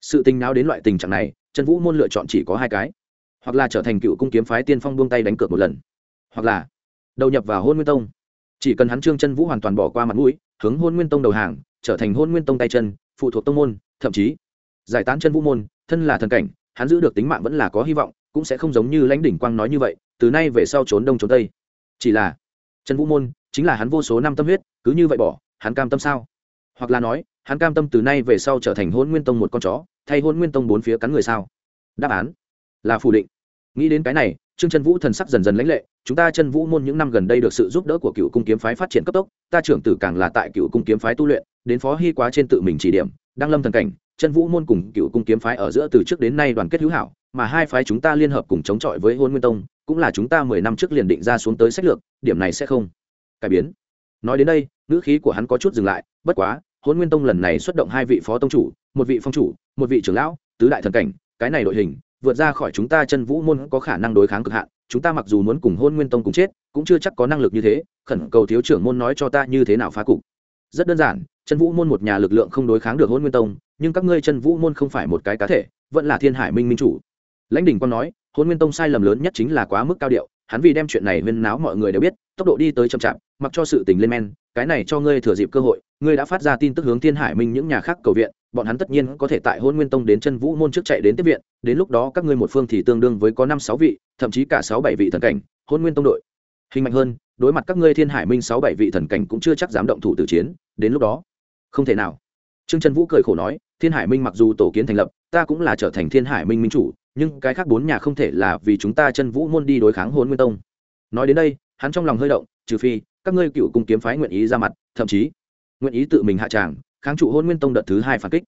Speaker 1: Sự tình nào đến loại tình trạng này trần vũ môn lựa chọn chỉ có hai cái. Hoặc là trở thành cựu cung kiếm phái tiên phong buông tay đánh cược một lần, hoặc là đầu nhập vào hôn nguyên tông. Chỉ cần hắn trương chân vũ hoàn toàn bỏ qua mặt mũi, hướng hôn nguyên tông đầu hàng, trở thành hôn nguyên tông tay chân, phụ thuộc tông môn, thậm chí giải tán chân vũ môn, thân là thần cảnh hắn giữ được tính mạng vẫn là có hy vọng, cũng sẽ không giống như lãnh đỉnh quang nói như vậy, từ nay về sau trốn đông trốn tây. Chỉ là chân vũ môn, chính là hắn vô số năm tâm huyết, cứ như vậy bỏ, hắn cam tâm sao? Hoặc là nói, hắn cam tâm từ nay về sau trở thành hôn nguyên tông một con chó, thay hôn nguyên tông bốn phía cắn người sao? Đáp án là phủ định. Nghĩ đến cái này, trương chân vũ thần sắc dần dần lãnh lệ, chúng ta chân vũ môn những năm gần đây được sự giúp đỡ của cựu cung kiếm phái phát triển cấp tốc, ta trưởng tử càng là tại cựu cung kiếm phái tu luyện, đến phó hy quá trên tự mình chỉ điểm, đang lâm thần cảnh chân vũ môn cùng cựu cung kiếm phái ở giữa từ trước đến nay đoàn kết hữu hảo, mà hai phái chúng ta liên hợp cùng chống chọi với hôn nguyên tông, cũng là chúng ta mười năm trước liền định ra xuống tới sách lược, điểm này sẽ không cải biến. Nói đến đây, ngữ khí của hắn có chút dừng lại, bất quá, hôn nguyên tông lần này xuất động hai vị phó tông chủ, một vị phong chủ, một vị trưởng lão, tứ đại thần cảnh, cái này đội hình, vượt ra khỏi chúng ta chân vũ môn có khả năng đối kháng cực hạn, chúng ta mặc dù muốn cùng hôn nguyên tông cùng chết, cũng chưa chắc có năng lực như thế, khẩn cầu thiếu trưởng môn nói cho ta như thế nào phá cục. Rất đơn giản, chân vũ môn một nhà lực lượng không đối kháng được hôn nguyên tông nhưng các ngươi chân vũ môn không phải một cái cá thể, vẫn là thiên hải minh minh chủ. Lãnh đình quan nói hôn nguyên tông sai lầm lớn nhất chính là quá mức cao điệu, hắn vì đem chuyện này huyên náo mọi người đều biết, tốc độ đi tới chậm chạp, mặc cho sự tình lên men, cái này cho ngươi thừa dịp cơ hội, ngươi đã phát ra tin tức hướng thiên hải minh những nhà khác cầu viện, bọn hắn tất nhiên có thể tại hôn nguyên tông đến chân vũ môn trước chạy đến tiếp viện, đến lúc đó các ngươi một phương thì tương đương với có năm sáu vị, thậm chí cả sáu bảy vị thần cảnh hôn nguyên tông đội. Hình mạnh hơn, đối mặt các ngươi thiên hải minh sáu bảy vị thần cảnh cũng chưa chắc dám động thủ tử chiến, đến lúc đó, không thể nào. Trương trần vũ cười khổ nói thiên hải minh mặc dù tổ kiến thành lập, ta cũng là trở thành thiên hải minh minh chủ, nhưng cái khác bốn nhà không thể là vì chúng ta chân vũ môn đi đối kháng hôn nguyên tông. Nói đến đây, hắn trong lòng hơi động, trừ phi, các ngươi cựu cung kiếm phái nguyện ý ra mặt, thậm chí nguyện ý tự mình hạ tràng, kháng trụ hôn nguyên tông đợt thứ hai phản kích.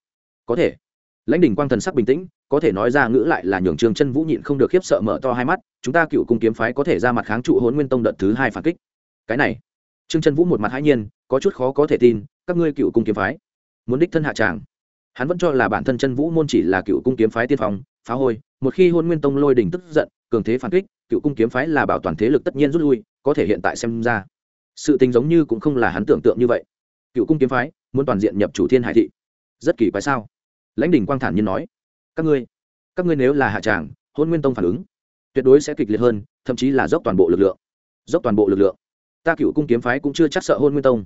Speaker 1: Có thể. Lãnh đỉnh quang thần sắc bình tĩnh, có thể nói ra ngữ lại là nhường trường chân vũ nhịn không được khiếp sợ mở to hai mắt, chúng ta cựu cung kiếm phái có thể ra mặt kháng trụ hôn nguyên tông đợt thứ hai phản kích. Cái này. Trương chân vũ một mặt hãi nhiên, có chút khó có thể tin, các ngươi cựu cung kiếm phái muốn đích thân hạ tràng hắn vẫn cho là bản thân chân vũ môn chỉ là cựu cung kiếm phái tiên phong, phá hồi một khi hôn nguyên tông lôi đỉnh tức giận, cường thế phản kích, cựu cung kiếm phái là bảo toàn thế lực tất nhiên rút lui, có thể hiện tại xem ra, sự tình giống như cũng không là hắn tưởng tượng như vậy. Cựu cung kiếm phái muốn toàn diện nhập chủ thiên hải thị. Rất kỳ quái sao? Lãnh đình quang thản nhiên nói, các ngươi các ngươi nếu là hạ tràng, hôn nguyên tông phản ứng tuyệt đối sẽ kịch liệt hơn, thậm chí là dốc toàn bộ lực lượng, dốc toàn bộ lực lượng. Ta cựu cung kiếm phái cũng chưa chắc sợ hôn nguyên tông.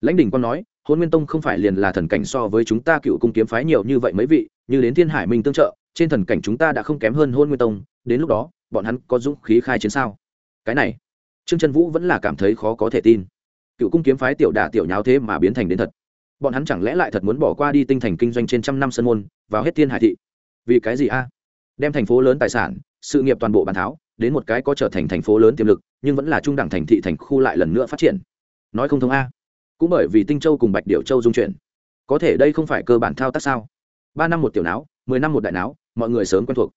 Speaker 1: Lãnh đình quang nói hôn nguyên tông không phải liền là thần cảnh so với chúng ta cựu cung kiếm phái nhiều như vậy mấy vị, như đến thiên hải minh tương trợ, trên thần cảnh chúng ta đã không kém hơn hôn nguyên tông, đến lúc đó, bọn hắn có dũng khí khai chiến sao? Cái này, trương trân vũ vẫn là cảm thấy khó có thể tin. Cựu cung kiếm phái tiểu đả tiểu nháo thế mà biến thành đến thật. Bọn hắn chẳng lẽ lại thật muốn bỏ qua đi tinh thành kinh doanh trên trăm năm sân môn, vào hết thiên hải thị? Vì cái gì a? Đem thành phố lớn tài sản, sự nghiệp toàn bộ bàn tháo, đến một cái có trở thành thành phố lớn tiềm lực, nhưng vẫn là trung đẳng thành thị thành khu lại lần nữa phát triển. Nói không thông a cũng bởi vì tinh châu cùng bạch điệu châu dung chuyển. Có thể đây không phải cơ bản thao tác sao? Ba năm một tiểu não mười năm một đại não mọi người sớm quen thuộc.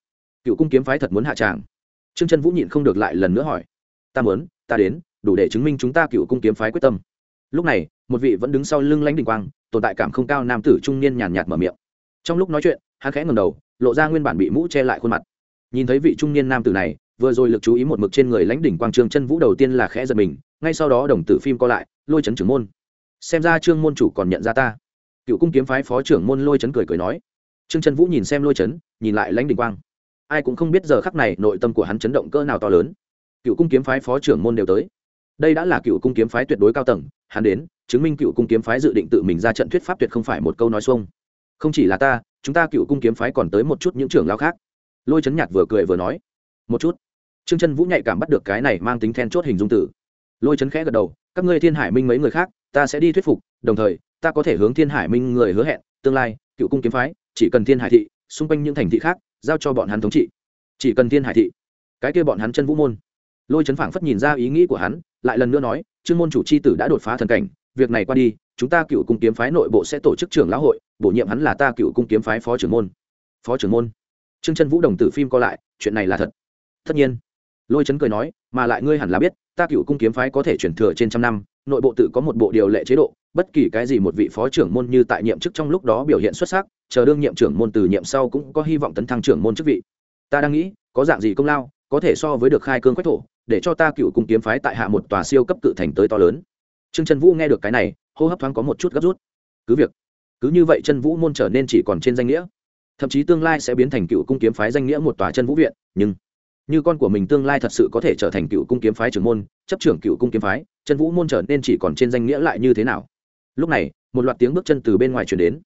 Speaker 1: Cựu cung kiếm phái thật muốn hạ tràng. Trương trân vũ nhịn không được lại lần nữa hỏi. Ta muốn, ta đến, đủ để chứng minh chúng ta cựu cung kiếm phái quyết tâm. Lúc này, một vị vẫn đứng sau lưng lãnh đình quang, tồn tại cảm không cao nam tử trung niên nhàn nhạt mở miệng. Trong lúc nói chuyện, hắn khẽ ngầm đầu, lộ ra nguyên bản bị mũ che lại khuôn mặt. Nhìn thấy vị trung niên nam tử này, vừa rồi lực chú ý một mực trên người lãnh đỉnh quang trương chân vũ đầu tiên là khẽ giật mình, ngay sau đó đồng tử phim co lại, lôi chấn trưởng môn xem ra trương môn chủ còn nhận ra ta. Cựu cung kiếm phái phó trưởng môn lôi chấn cười cười nói. Trương chân vũ nhìn xem lôi chấn, nhìn lại lãnh đình quang. Ai cũng không biết giờ khắc này nội tâm của hắn chấn động cỡ nào to lớn. Cựu cung kiếm phái phó trưởng môn đều tới. Đây đã là cựu cung kiếm phái tuyệt đối cao tầng, hắn đến, chứng minh cựu cung kiếm phái dự định tự mình ra trận thuyết pháp tuyệt không phải một câu nói xuông. Không chỉ là ta, chúng ta cựu cung kiếm phái còn tới một chút những trưởng lao khác. Lôi chấn nhạt vừa cười vừa nói. Một chút. Trương chân vũ nhạy cảm bắt được cái này mang tính then chốt hình dung tử lôi chấn khẽ gật đầu. Các ngươi thiên hải minh mấy người khác ta sẽ đi thuyết phục, đồng thời, ta có thể hướng thiên hải minh người hứa hẹn, tương lai, cựu cung kiếm phái, chỉ cần thiên hải thị, xung quanh những thành thị khác, giao cho bọn hắn thống trị. Chỉ cần thiên hải thị. Cái kia bọn hắn chân vũ môn. Lôi chấn phảng phất nhìn ra ý nghĩ của hắn, lại lần nữa nói, trương môn chủ c h i tử đã đột phá thần cảnh, việc này qua đi, chúng ta cựu cung kiếm phái nội bộ sẽ tổ chức trưởng lão hội, bổ nhiệm hắn là ta cựu cung kiếm phái phó trưởng môn. Phó trưởng môn. Trương chân vũ đồng tử phim co lại, chuyện này là thật. Tất nhiên. Lôi chấn cười nói, mà lại ngươi hẳn là biết, ta cựu cung kiếm phái có thể chuyển thừa trên trăm năm nội bộ tự có một bộ điều lệ chế độ, bất kỳ cái gì một vị phó trưởng môn như tại nhiệm chức trong lúc đó biểu hiện xuất sắc, chờ đương nhiệm trưởng môn từ nhiệm sau cũng có hy vọng tấn thăng trưởng môn chức vị. Ta đang nghĩ, có dạng gì công lao, có thể so với được khai cương quách thổ, để cho ta cựu cung kiếm phái tại hạ một tòa siêu cấp cự thành tới to lớn. Trương trần vũ nghe được cái này, hô hấp thoáng có một chút gấp rút. Cứ việc, cứ như vậy chân vũ môn trở nên chỉ còn trên danh nghĩa. Thậm chí tương lai sẽ biến thành cựu cung kiếm phái danh nghĩa một tòa chân vũ viện, nhưng như con của mình tương lai thật sự có thể trở thành cựu cung kiếm phái trưởng môn, chấp trưởng cựu cung kiếm phái chân vũ môn trở nên chỉ còn trên danh nghĩa lại như thế nào? Lúc này, một loạt tiếng bước chân từ bên ngoài chuyển đến.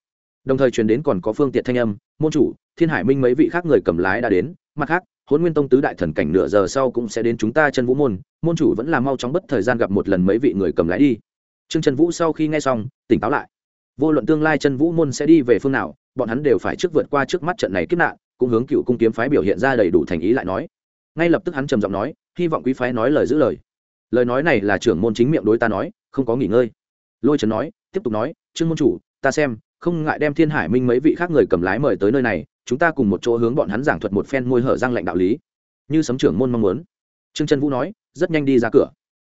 Speaker 1: Đồng thời chuyển đến còn có phương tiện thanh âm, môn chủ, thiên hải minh mấy vị khác người cầm lái đã đến, mặt khác hôn nguyên tông tứ đại thần cảnh nửa giờ sau cũng sẽ đến chúng ta chân vũ môn môn chủ vẫn là mau chóng bất thời gian gặp một lần mấy vị người cầm lái đi. Trương trần vũ sau khi nghe xong, tỉnh táo lại. Vô luận tương lai chân vũ môn sẽ đi về phương nào, bọn hắn đều phải trước vượt qua trước mắt trận này kiếp nạn, cũng hướng cựu cung kiếm phái biểu hiện ra đầy đủ thành ý lại nói ngay lập tức hắn trầm giọng nói, hy vọng quý phái nói lời giữ lời. Lời nói này là trưởng môn chính miệng đối ta nói, không có nghỉ ngơi. Lôi trần nói, tiếp tục nói, trương môn chủ, ta xem, không ngại đem thiên hải minh mấy vị khác người cầm lái mời tới nơi này, chúng ta cùng một chỗ hướng bọn hắn giảng thuật một phen môi hở răng lệnh đạo lý. Như sấm trưởng môn mong muốn. Trương trân vũ nói, rất nhanh đi ra cửa.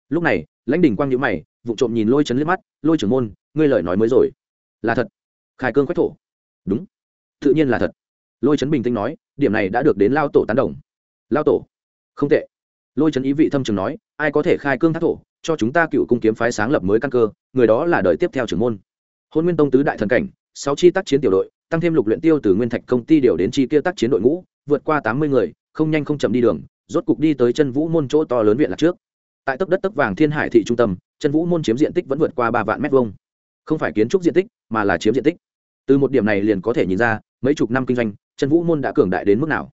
Speaker 1: Lúc này, lãnh đình quang nhữ mày, vụ trộm nhìn lôi trấn liếc mắt, lôi trưởng môn, ngươi lời nói mới rồi. Là thật. Khai cương quách thổ. Đúng. Tự nhiên là thật. Lôi trấn bình tĩnh nói, điểm này đã được đến lao tổ tán đồng. Lao tổ không tệ. Lôi trấn ý vị thâm trường nói, ai có thể khai cương thác thổ, cho chúng ta cựu cung kiếm phái sáng lập mới căn cơ, người đó là đời tiếp theo trưởng môn. Hôn nguyên tông tứ đại thần cảnh, sáu chi tác chiến tiểu đội, tăng thêm lục luyện tiêu từ nguyên thạch công ty điều đến chi tiêu tác chiến đội ngũ, vượt qua tám mươi người, không nhanh không chậm đi đường, rốt cục đi tới chân vũ môn chỗ to lớn viện lạc trước. Tại tấc đất tấc vàng thiên hải thị trung tâm, chân vũ môn chiếm diện tích vẫn vượt qua ba vạn mét vuông. Không phải kiến trúc diện tích, mà là chiếm diện tích. Từ một điểm này liền có thể nhìn ra, mấy chục năm kinh doanh, chân vũ môn đã cường đại đến mức nào.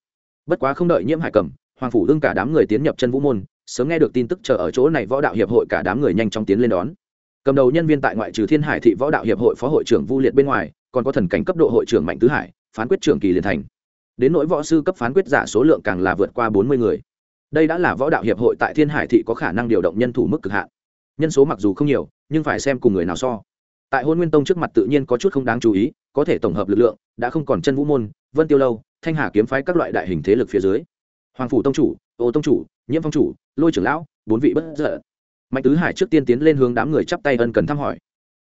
Speaker 1: Bất quá không đợi nhiễm hải cầm hoàng phủ đương cả đám người tiến nhập chân vũ môn, sớm nghe được tin tức chờ ở chỗ này võ đạo hiệp hội cả đám người nhanh chóng tiến lên đón. Cầm đầu nhân viên tại ngoại trừ thiên hải thị võ đạo hiệp hội phó hội trưởng vu liệt bên ngoài, còn có thần cảnh cấp độ hội trưởng mạnh tứ hải, phán quyết trưởng kỳ liền thành. Đến nỗi võ sư cấp phán quyết giả số lượng càng là vượt qua bốn mươi người. Đây đã là võ đạo hiệp hội tại thiên hải thị có khả năng điều động nhân thủ mức cực hạn. Nhân số mặc dù không nhiều, nhưng phải xem cùng người nào so. Tại hôn nguyên tông trước mặt tự nhiên có chút không đáng chú ý, có thể tổng hợp lực lượng, đã không còn chân vũ môn, vân tiêu lâu, thanh hà kiếm phái các loại đại hình thế lực phía dưới hoàng phủ tông chủ, ô tông chủ, nhiễm phong chủ, lôi trưởng lão, bốn vị bất dợ. Mạnh tứ hải trước tiên tiến lên hướng đám người chắp tay ân cần thăm hỏi.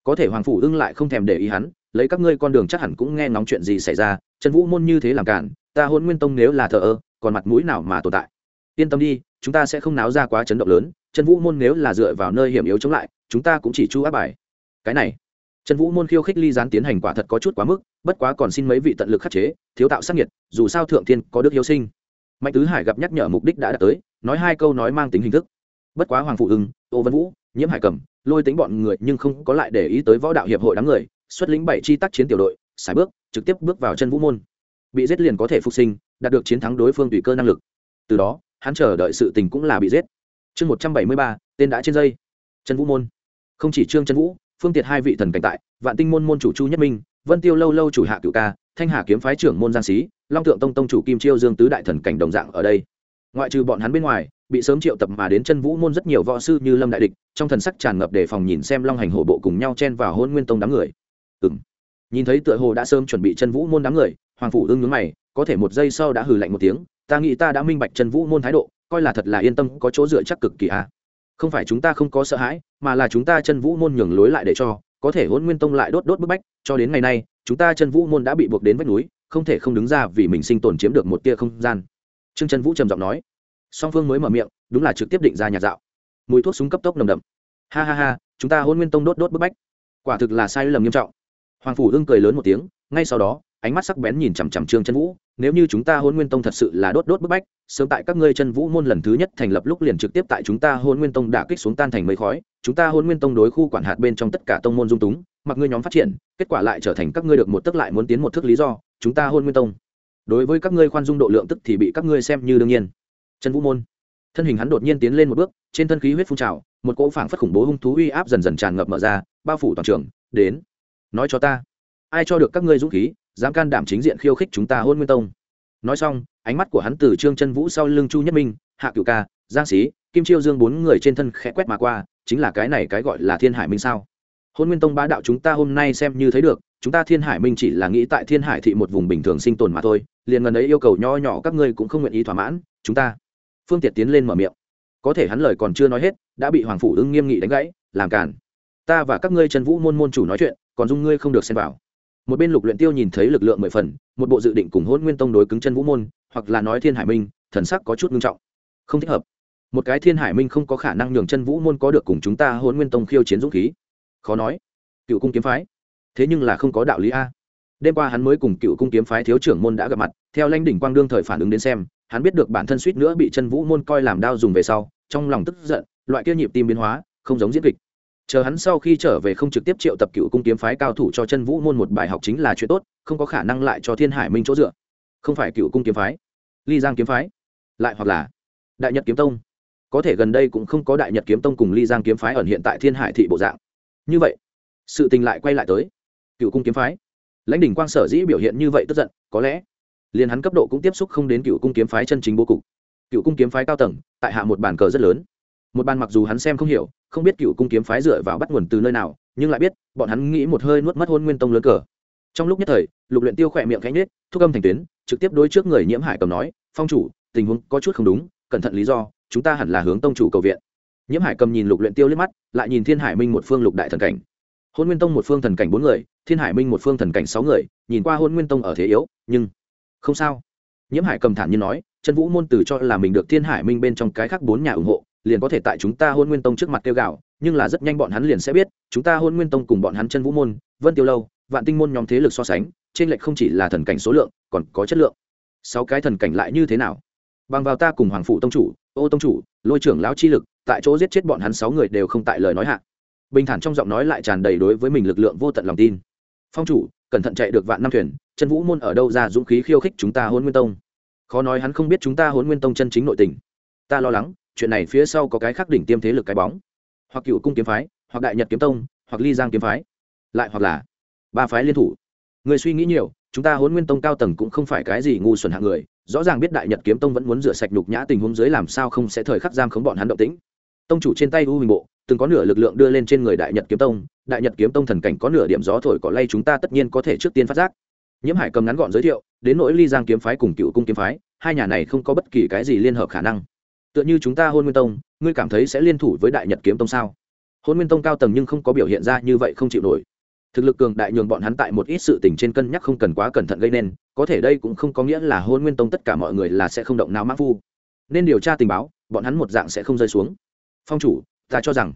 Speaker 1: Có thể hoàng phủ ưng lại không thèm để ý hắn, lấy các ngươi con đường chắc hẳn cũng nghe ngóng chuyện gì xảy ra, trần vũ môn như thế làm cản, ta hôn nguyên tông nếu là thợ ơ, còn mặt mũi nào mà tồn tại? Yên tâm đi, chúng ta sẽ không náo ra quá chấn động lớn, trần vũ môn nếu là dựa vào nơi hiểm yếu chống lại, chúng ta cũng chỉ chu áp bài. Cái này, trần vũ môn khiêu khích ly gián tiến hành quả thật có chút quá mức, bất quá còn xin mấy vị tận lực khắc chế, thiếu tạo sắc nhiệt, dù sao thượng thiên có đức hiếu sinh mạnh tứ hải gặp nhắc nhở mục đích đã đạt tới, nói hai câu nói mang tính hình thức. Bất quá hoàng phụ ưng ô vân vũ, nhiễm hải cầm, lôi tính bọn người nhưng không có lại để ý tới võ đạo hiệp hội đám người, xuất lĩnh bảy chi tác chiến tiểu đội xài bước, trực tiếp bước vào chân vũ môn. Bị giết liền có thể phục sinh, đạt được chiến thắng đối phương tùy cơ năng lực. Từ đó, hắn chờ đợi sự tình cũng là bị giết. Chương một trăm bảy mươi ba, tên đã trên dây. Chân vũ môn. Không chỉ trương chân vũ, phương tiệt hai vị thần cảnh tại, vạn tinh môn môn chủ chu nhất minh, vân tiêu lâu lâu chủ hạ cựu ca, thanh hà kiếm phái trưởng môn giang sĩ long tượng tông tông chủ kim chiêu dương tứ đại thần cảnh đồng dạng ở đây. Ngoại trừ bọn hắn bên ngoài, bị sớm triệu tập mà đến chân vũ môn rất nhiều võ sư như lâm đại địch, trong thần sắc tràn ngập đề phòng nhìn xem long hành hổ bộ cùng nhau chen vào hôn nguyên tông đám người. Ừ m nhìn thấy tựa hồ đã sớm chuẩn bị chân vũ môn đám người, hoàng phủ ưng nhướng mày, có thể một giây sau đã hừ lạnh một tiếng, ta nghĩ ta đã minh bạch chân vũ môn thái độ, coi là thật là yên tâm, có chỗ dựa chắc cực kỳ à. không phải chúng ta không có sợ hãi, mà là chúng ta chân vũ môn nhường lối lại để cho, có thể hôn nguyên tông lại đốt đốt bức bách, cho đến ngày nay, chúng ta chân vũ môn đã bị buộc đến vách núi không thể không đứng ra vì mình sinh tồn chiếm được một tia không gian. Trương trần vũ trầm giọng nói. Song phương mới mở miệng, đúng là trực tiếp định ra nhạc dạo. Mùi thuốc súng cấp tốc nồng đậm. Ha ha ha, chúng ta hôn nguyên tông đốt đốt bức bách. Quả thực là sai lầm nghiêm trọng. Hoàng phủ hưng cười lớn một tiếng, ngay sau đó, ánh mắt sắc bén nhìn chằm chằm trương chân vũ. Nếu như chúng ta hôn nguyên tông thật sự là đốt đốt bức bách, sớm tại các ngươi chân vũ môn lần thứ nhất thành lập lúc liền trực tiếp tại chúng ta hôn nguyên tông đã kích xuống tan thành mây khói. Chúng ta hôn nguyên tông đối khu quản hạt bên trong tất cả tông môn dung túng, mặc ngươi nhóm phát triển, kết quả lại trở thành các ngươi được một tức lại muốn tiến một thước lý do chúng ta hôn nguyên tông. Đối với các ngươi khoan dung độ lượng tức thì bị các ngươi xem như đương nhiên. Trần vũ môn. Thân hình hắn đột nhiên tiến lên một bước, trên thân khí huyết phun trào, một cỗ phảng phất khủng bố hung thú uy áp dần dần tràn ngập mở ra, bao phủ toàn trường, đến. Nói cho ta, ai cho được các ngươi dũng khí, dám can đảm chính diện khiêu khích chúng ta hôn nguyên tông? Nói xong, ánh mắt của hắn từ trương chân vũ sau lưng chu nhất minh, hạ cựu ca, giang sĩ kim chiêu dương bốn người trên thân khẽ quét mà qua, chính là cái này cái gọi là thiên hải minh sao? Hôn nguyên tông bá đạo chúng ta hôm nay xem như thấy được chúng ta thiên hải minh chỉ là nghĩ tại thiên hải thị một vùng bình thường sinh tồn mà thôi, liền ngần ấy yêu cầu nho nhỏ các ngươi cũng không nguyện ý thỏa mãn, chúng ta. Phương tiện tiến lên mở miệng. Có thể hắn lời còn chưa nói hết, đã bị hoàng phủ ưng nghiêm nghị đánh gãy, làm cản ta và các ngươi trần vũ môn môn chủ nói chuyện, còn dung ngươi không được xem vào. Một bên lục luyện tiêu nhìn thấy lực lượng mười phần, một bộ dự định cùng hôn nguyên tông đối cứng chân vũ môn, hoặc là nói thiên hải minh, thần sắc có chút nghiêm trọng. Không thích hợp. Một cái thiên hải minh không có khả năng nhường chân vũ môn có được cùng chúng ta hôn nguyên tông khiêu chiến dũng khí. Khó nói. Cựu cung kiếm phái thế nhưng là không có đạo lý a. Đêm qua hắn mới cùng cựu cung kiếm phái thiếu trưởng môn đã gặp mặt, theo lãnh đỉnh quang đương thời phản ứng đến xem, hắn biết được bản thân suýt nữa bị chân vũ môn coi làm đao dùng về sau, trong lòng tức giận, loại kia nhịp tim biến hóa, không giống diễn kịch. Chờ hắn sau khi trở về không trực tiếp triệu tập cựu cung kiếm phái cao thủ cho chân vũ môn một bài học chính là chuyện tốt, không có khả năng lại cho thiên hải minh chỗ dựa. Không phải cựu cung kiếm phái, ly giang kiếm phái, lại hoặc là đại nhật kiếm tông. Có thể gần đây cũng không có đại nhật kiếm tông cùng ly giang kiếm phái ẩn hiện tại thiên hải thị bộ dạng. Như vậy, sự tình lại quay lại tới cựu cung kiếm phái. Lãnh đỉnh quang sở dĩ biểu hiện như vậy tức giận, có lẽ liền hắn cấp độ cũng tiếp xúc không đến cựu cung kiếm phái chân chính bố cục. Cựu cung kiếm phái cao tầng, tại hạ một bàn cờ rất lớn. Một bàn mặc dù hắn xem không hiểu, không biết cựu cung kiếm phái dựa vào bắt nguồn từ nơi nào, nhưng lại biết, bọn hắn nghĩ một hơi nuốt mất hôn nguyên tông lớn cờ. Trong lúc nhất thời, lục luyện tiêu khỏe miệng cánh nết thúc âm thành tuyến, trực tiếp đối trước người nhiễm hải cầm nói, phong chủ, tình huống có chút không đúng, cẩn thận lý do, chúng ta hẳn là hướng tông chủ cầu viện. Nhiễm hải cầm nhìn lục luyện tiêu liếc mắt, lại nhìn thiên hải minh một phương lục đại thần cảnh. Hôn nguyên tông một phương thần cảnh bốn người thiên hải minh một phương thần cảnh sáu người, nhìn qua hôn nguyên tông ở thế yếu, nhưng không sao. Nhiễm hải cầm thản như nói chân vũ môn từ cho là mình được thiên hải minh bên trong cái khác bốn nhà ủng hộ, liền có thể tại chúng ta hôn nguyên tông trước mặt kêu gạo, nhưng là rất nhanh bọn hắn liền sẽ biết, chúng ta hôn nguyên tông cùng bọn hắn chân vũ môn, vân tiêu lâu, vạn tinh môn nhóm thế lực so sánh, trên lệch không chỉ là thần cảnh số lượng, còn có chất lượng. Sáu cái thần cảnh lại như thế nào? Bằng vào ta cùng hoàng phụ tông chủ, ô tông chủ, lôi trưởng lão chi lực, tại chỗ giết chết bọn hắn sáu người đều không tại lời nói hạ. Bình thản trong giọng nói lại tràn đầy đối với mình lực lượng vô tận lòng tin phong chủ, cẩn thận chạy được vạn năm thuyền, chân vũ môn ở đâu ra dũng khí khiêu khích chúng ta hôn nguyên tông? Khó nói hắn không biết chúng ta hôn nguyên tông chân chính nội tình. Ta lo lắng, chuyện này phía sau có cái khắc đỉnh tiêm thế lực cái bóng. Hoặc cựu cung kiếm phái, hoặc đại nhật kiếm tông, hoặc ly giang kiếm phái. Lại hoặc là ba phái liên thủ. Người suy nghĩ nhiều, chúng ta hôn nguyên tông cao tầng cũng không phải cái gì ngu xuẩn hạng người, rõ ràng biết đại nhật kiếm tông vẫn muốn rửa sạch nhục nhã tình huống dưới làm sao không sẽ thời khắc giam khống bọn hắn động tĩnh. Tông chủ trên tay u hình bộ từng có nửa lực lượng đưa lên trên người đại nhật kiếm tông, đại nhật kiếm tông thần cảnh có nửa điểm gió thổi cỏ lay chúng ta tất nhiên có thể trước tiên phát giác. Nhiễm hải cầm ngắn gọn giới thiệu, đến nỗi ly giang kiếm phái cùng cựu cung kiếm phái, hai nhà này không có bất kỳ cái gì liên hợp khả năng. Tựa như chúng ta hôn nguyên tông, ngươi cảm thấy sẽ liên thủ với đại nhật kiếm tông sao? Hôn nguyên tông cao tầng nhưng không có biểu hiện ra như vậy không chịu nổi. Thực lực cường đại nhường bọn hắn tại một ít sự tình trên cân nhắc không cần quá cẩn thận gây nên, có thể đây cũng không có nghĩa là hôn nguyên tông tất cả mọi người là sẽ không động não mắc phu. Nên điều tra tình báo, bọn hắn một dạng sẽ không rơi xuống. Phong chủ ta cho rằng,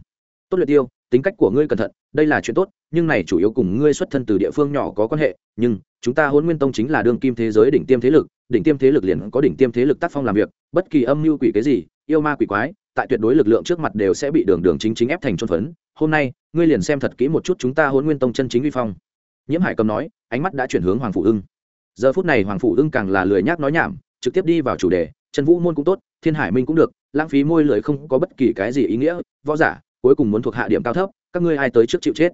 Speaker 1: tốt luyện tiêu, tính cách của ngươi cẩn thận, đây là chuyện tốt, nhưng này chủ yếu cùng ngươi xuất thân từ địa phương nhỏ có quan hệ, nhưng chúng ta hôn nguyên tông chính là đương kim thế giới đỉnh tiêm thế lực, đỉnh tiêm thế lực liền có đỉnh tiêm thế lực tác phong làm việc, bất kỳ âm mưu quỷ cái gì, yêu ma quỷ quái, tại tuyệt đối lực lượng trước mặt đều sẽ bị đường đường chính chính ép thành trôn phấn. Hôm nay, ngươi liền xem thật kỹ một chút chúng ta hôn nguyên tông chân chính uy phong. Nhiễm hải cầm nói, ánh mắt đã chuyển hướng hoàng phụ ưng. Giờ phút này hoàng phụ ưng càng là lười nhác nói nhảm, trực tiếp đi vào chủ đề trần vũ môn cũng tốt, thiên hải minh cũng được lãng phí môi lưỡi không có bất kỳ cái gì ý nghĩa, võ giả, cuối cùng muốn thuộc hạ điểm cao thấp, các ngươi ai tới trước chịu chết?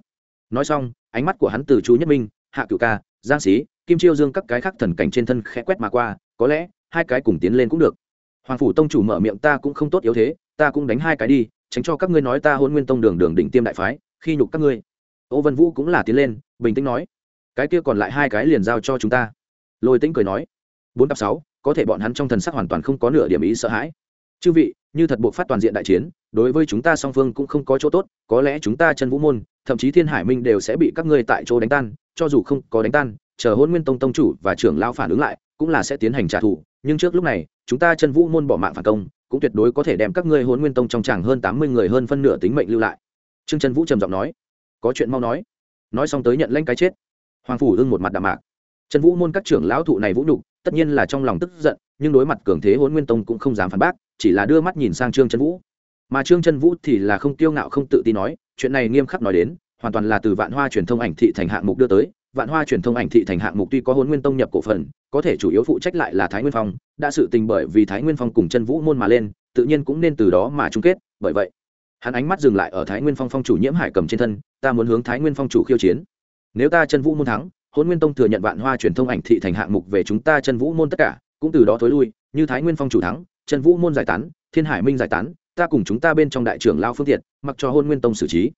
Speaker 1: Nói xong, ánh mắt của hắn từ chú nhất minh, hạ cựu ca, giang sĩ kim chiêu dương các cái khác thần cảnh trên thân khẽ quét mà qua, có lẽ, hai cái cùng tiến lên cũng được. Hoàng phủ tông chủ mở miệng ta cũng không tốt yếu thế, ta cũng đánh hai cái đi, tránh cho các ngươi nói ta hôn nguyên tông đường đường đỉnh tiêm đại phái, khi nhục các ngươi. Ô vân vũ cũng là tiến lên, bình tĩnh nói, cái kia còn lại hai cái liền giao cho chúng ta. Lôi tĩnh cười nói, bốn cặp sáu, có thể bọn hắn trong thần sắc hoàn toàn không có nửa điểm ý sợ hãi chư vị, như thật buộc phát toàn diện đại chiến, đối với chúng ta song phương cũng không có chỗ tốt, có lẽ chúng ta chân vũ môn, thậm chí thiên hải minh đều sẽ bị các ngươi tại chỗ đánh tan, cho dù không có đánh tan, chờ hôn nguyên tông tông chủ và trưởng lao phản ứng lại, cũng là sẽ tiến hành trả thù, nhưng trước lúc này, chúng ta chân vũ môn bỏ mạng phản công, cũng tuyệt đối có thể đem các ngươi hôn nguyên tông trong tràng hơn tám mươi người hơn phân nửa tính mệnh lưu lại. Trương trần vũ trầm giọng nói. Có chuyện mau nói. Nói xong tới nhận lãnh cái chết. Hoàng phủ ưng một mặt đạm mạc. Trần vũ môn các trưởng lão thụ này vũ nhục tất nhiên là trong lòng tức giận, nhưng đối mặt cường thế hôn nguyên tông cũng không dám phản bác, chỉ là đưa mắt nhìn sang trương trần vũ. Mà trương trần vũ thì là không tiêu ngạo không tự tin nói, chuyện này nghiêm khắc nói đến, hoàn toàn là từ vạn hoa truyền thông ảnh thị thành hạng mục đưa tới. Vạn hoa truyền thông ảnh thị thành hạng mục tuy có hôn nguyên tông nhập cổ phần, có thể chủ yếu phụ trách lại là thái nguyên phong, đã sự tình bởi vì thái nguyên phong cùng chân vũ môn mà lên, tự nhiên cũng nên từ đó mà chung kết, bởi vậy, hắn ánh mắt dừng lại ở thái nguyên phong phong chủ nhiễm hải cầm trên thân, ta muốn hướng thái nguyên phong chủ khiêu chiến. Nếu ta chân vũ môn thắng hôn nguyên tông thừa nhận vạn hoa truyền thông ảnh thị thành hạng mục về chúng ta chân vũ môn tất cả, cũng từ đó thối lui, như thái nguyên phong chủ thắng, chân vũ môn giải tán, thiên hải minh giải tán, ta cùng chúng ta bên trong đại trưởng lao phương tiện mặc cho hôn nguyên tông xử trí.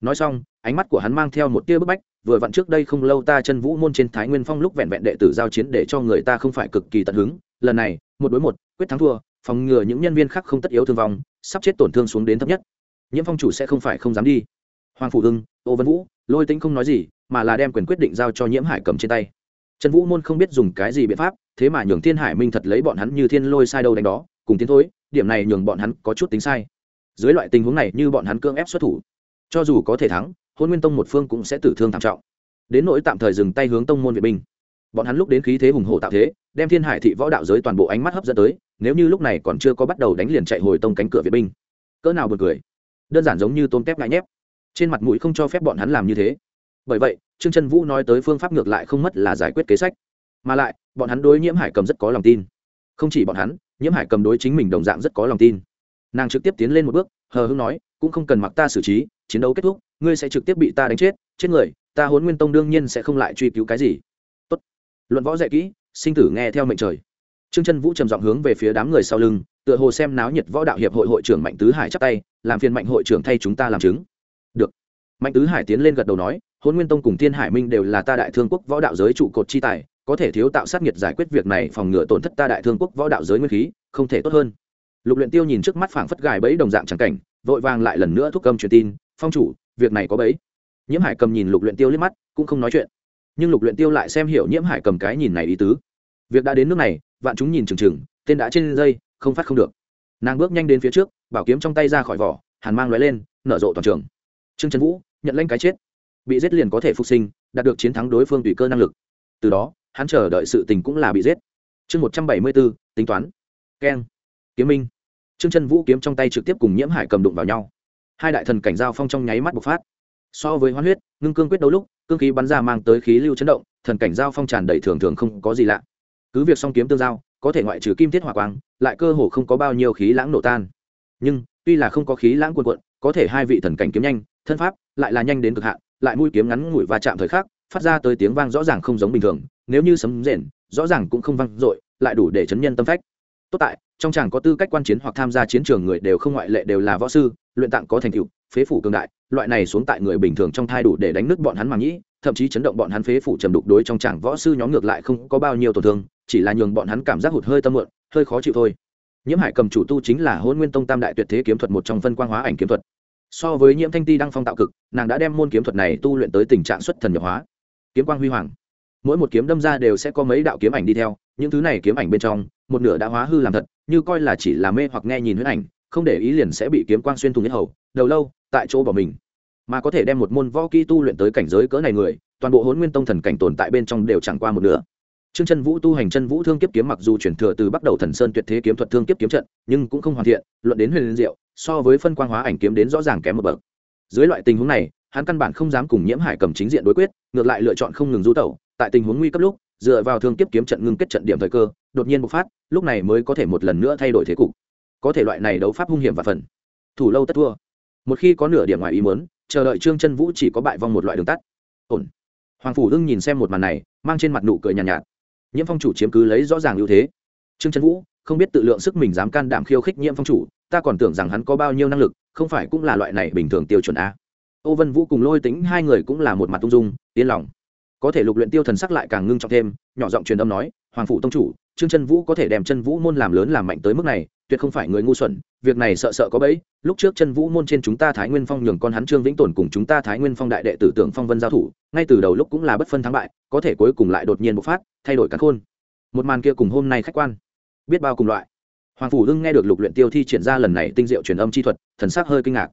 Speaker 1: Nói xong, ánh mắt của hắn mang theo một tia bức bách, vừa vặn trước đây không lâu ta chân vũ môn trên thái nguyên phong lúc vẹn vẹn đệ tử giao chiến để cho người ta không phải cực kỳ tận hứng, lần này, một đối một, quyết thắng thua, phòng ngừa những nhân viên khác không tất yếu thương vong, sắp chết tổn thương xuống đến thấp nhất. Nhiễm phong chủ sẽ không phải không dám đi hoàng phủ hưng, ô vân vũ, lôi tính không nói gì, mà là đem quyền quyết định giao cho nhiễm hải cầm trên tay. Trần vũ môn không biết dùng cái gì biện pháp, thế mà nhường thiên hải minh thật lấy bọn hắn như thiên lôi sai đâu đánh đó, cùng tiến thối, điểm này nhường bọn hắn có chút tính sai. Dưới loại tình huống này như bọn hắn cưỡng ép xuất thủ, cho dù có thể thắng, hôn nguyên tông một phương cũng sẽ tử thương thảm trọng. Đến nỗi tạm thời dừng tay hướng tông môn vệ binh. Bọn hắn lúc đến khí thế hùng hổ tạo thế, đem thiên hải thị võ đạo giới toàn bộ ánh mắt hấp dẫn tới, nếu như lúc này còn chưa có bắt đầu đánh liền chạy hồi tông cánh cửa vệ binh. Cỡ nào bật cười. Đơn giản giống như tôm tép ngại nhép trên mặt mũi không cho phép bọn hắn làm như thế. Bởi vậy, trương trân vũ nói tới phương pháp ngược lại không mất là giải quyết kế sách. Mà lại, bọn hắn đối nhiễm hải cầm rất có lòng tin. Không chỉ bọn hắn, nhiễm hải cầm đối chính mình đồng dạng rất có lòng tin. Nàng trực tiếp tiến lên một bước, hờ hưng nói, cũng không cần mặc ta xử trí, chiến đấu kết thúc, ngươi sẽ trực tiếp bị ta đánh chết chết người, ta huấn nguyên tông đương nhiên sẽ không lại truy cứu cái gì. Tốt. luận võ dạy kỹ, sinh tử nghe theo mệnh trời. Trương chân vũ trầm giọng hướng về phía đám người sau lưng, tựa hồ xem náo nhiệt võ đạo hiệp hội hội trưởng mạnh tứ hải chắp tay, làm phiền mạnh hội trưởng thay chúng ta làm chứng được. Mạnh tứ hải tiến lên gật đầu nói hôn nguyên tông cùng thiên hải minh đều là ta đại thương quốc võ đạo giới trụ cột chi tài, có thể thiếu tạo sát nhiệt giải quyết việc này phòng ngừa tổn thất ta đại thương quốc võ đạo giới nguyên khí, không thể tốt hơn. Lục luyện tiêu nhìn trước mắt phảng phất gài bẫy đồng dạng chẳng cảnh, vội vàng lại lần nữa thúc cầm truyền tin, phong chủ, việc này có bẫy. Nhiễm hải cầm nhìn lục luyện tiêu liếc mắt, cũng không nói chuyện. Nhưng lục luyện tiêu lại xem hiểu nhiễm hải cầm cái nhìn này ý tứ. Việc đã đến nước này, vạn chúng nhìn chừng chừng, tên đã trên dây, không phát không được. Nàng bước nhanh đến phía trước, bảo kiếm trong tay ra khỏi vỏ, hàn mang lóe lên, nở rộ toàn trường trương trần vũ nhận lanh cái chết, bị giết liền có thể phục sinh, đạt được chiến thắng đối phương tùy cơ năng lực. Từ đó, hắn chờ đợi sự tình cũng là bị giết. Chương một trăm bảy mươi bốn, tính toán. Keng. Kiếm minh. Trương Trần vũ kiếm trong tay trực tiếp cùng nhiễm hải cầm đụng vào nhau. Hai đại thần cảnh giao phong trong nháy mắt bộc phát. So với hoán huyết, ngưng cương quyết đấu lúc, cương khí bắn ra mang tới khí lưu chấn động, thần cảnh giao phong tràn đầy thường thường không có gì lạ. Cứ việc song kiếm tương giao, có thể ngoại trừ kim thiết hỏa quang, lại cơ hồ không có bao nhiêu khí lãng nổ tan. Nhưng, tuy là không có khí lãng cuồn cuộn có thể hai vị thần cảnh kiếm nhanh, thân pháp lại là nhanh đến cực hạn, lại mũi kiếm ngắn ngủi và chạm thời khắc, phát ra tới tiếng vang rõ ràng không giống bình thường, nếu như sấm rền, rõ ràng cũng không vang dội, lại đủ để chấn nhân tâm phách. Tốt tại, trong chàng có tư cách quan chiến hoặc tham gia chiến trường người đều không ngoại lệ đều là võ sư, luyện tạng có thành tựu, phế phủ cường đại, loại này xuống tại người bình thường trong thai đủ để đánh nứt bọn hắn mà nghĩ, thậm chí chấn động bọn hắn phế phủ trầm đục đối trong chàng võ sư nhóm ngược lại không có bao nhiêu tổn thương, chỉ là nhường bọn hắn cảm giác hụt hơi tâm mượn hơi khó chịu thôi. Nhiễm hải cầm chủ tu chính là hôn nguyên tông tam đại tuyệt thế kiếm thuật một trong phân quang hóa ảnh kiếm thuật so với nhiễm thanh ti đăng phong tạo cực, nàng đã đem môn kiếm thuật này tu luyện tới tình trạng xuất thần nhập hóa. Kiếm quang huy hoàng. Mỗi một kiếm đâm ra đều sẽ có mấy đạo kiếm ảnh đi theo, những thứ này kiếm ảnh bên trong, một nửa đã hóa hư làm thật, như coi là chỉ là mê hoặc nghe nhìn huyết ảnh, không để ý liền sẽ bị kiếm quang xuyên thủng nhất hầu, đầu lâu, tại chỗ bỏ mình. Mà có thể đem một môn võ kỹ tu luyện tới cảnh giới cỡ này người, toàn bộ hốn nguyên tông thần cảnh tồn tại bên trong đều chẳng qua một nửa. Trương Chân Vũ tu hành chân vũ thương kiếp kiếm mặc dù chuyển thừa từ bắt đầu thần sơn tuyệt thế kiếm thuật thương kiếp kiếm trận, nhưng cũng không hoàn thiện, luận đến huyền liên diệu, so với phân quang hóa ảnh kiếm đến rõ ràng kém một bậc. Dưới loại tình huống này, hắn căn bản không dám cùng Nhiễm Hải cầm chính diện đối quyết, ngược lại lựa chọn không ngừng du tẩu, tại tình huống nguy cấp lúc, dựa vào thương kiếp kiếm trận ngưng kết trận điểm thời cơ, đột nhiên bộc phát, lúc này mới có thể một lần nữa thay đổi thế cục. Có thể loại này đấu pháp hung hiểm và phần, thủ lâu tất thua. Một khi có nửa điểm ngoài ý muốn, chờ đợi Trương Chân Vũ chỉ có bại vong một loại đường tắt. Ổn. Hoàng phủ Hưng nhìn xem một màn này, mang trên mặt nụ cười nhàn nhạt, nhạt nhiễm phong chủ chiếm cứ lấy rõ ràng ưu thế. Trương trấn vũ, không biết tự lượng sức mình dám can đảm khiêu khích nhiễm phong chủ, ta còn tưởng rằng hắn có bao nhiêu năng lực, không phải cũng là loại này bình thường tiêu chuẩn a. Ô vân vũ cùng lôi tính hai người cũng là một mặt tung dung, yên lòng. Có thể lục luyện tiêu thần sắc lại càng ngưng trọng thêm, nhỏ giọng truyền âm nói, hoàng phủ tông chủ, trương chân vũ có thể đem chân vũ môn làm lớn làm mạnh tới mức này tuyệt không phải người ngu xuẩn, việc này sợ sợ có bẫy. Lúc trước chân vũ môn trên chúng ta thái nguyên phong nhường con hắn trương vĩnh tồn cùng chúng ta thái nguyên phong đại đệ tử tưởng phong vân giao thủ, ngay từ đầu lúc cũng là bất phân thắng bại, có thể cuối cùng lại đột nhiên bộc phát, thay đổi cắn khôn. Một màn kia cùng hôm nay khách quan, biết bao cùng loại. Hoàng phủ hưng nghe được lục luyện tiêu thi triển ra lần này tinh diệu truyền âm chi thuật, thần sắc hơi kinh ngạc.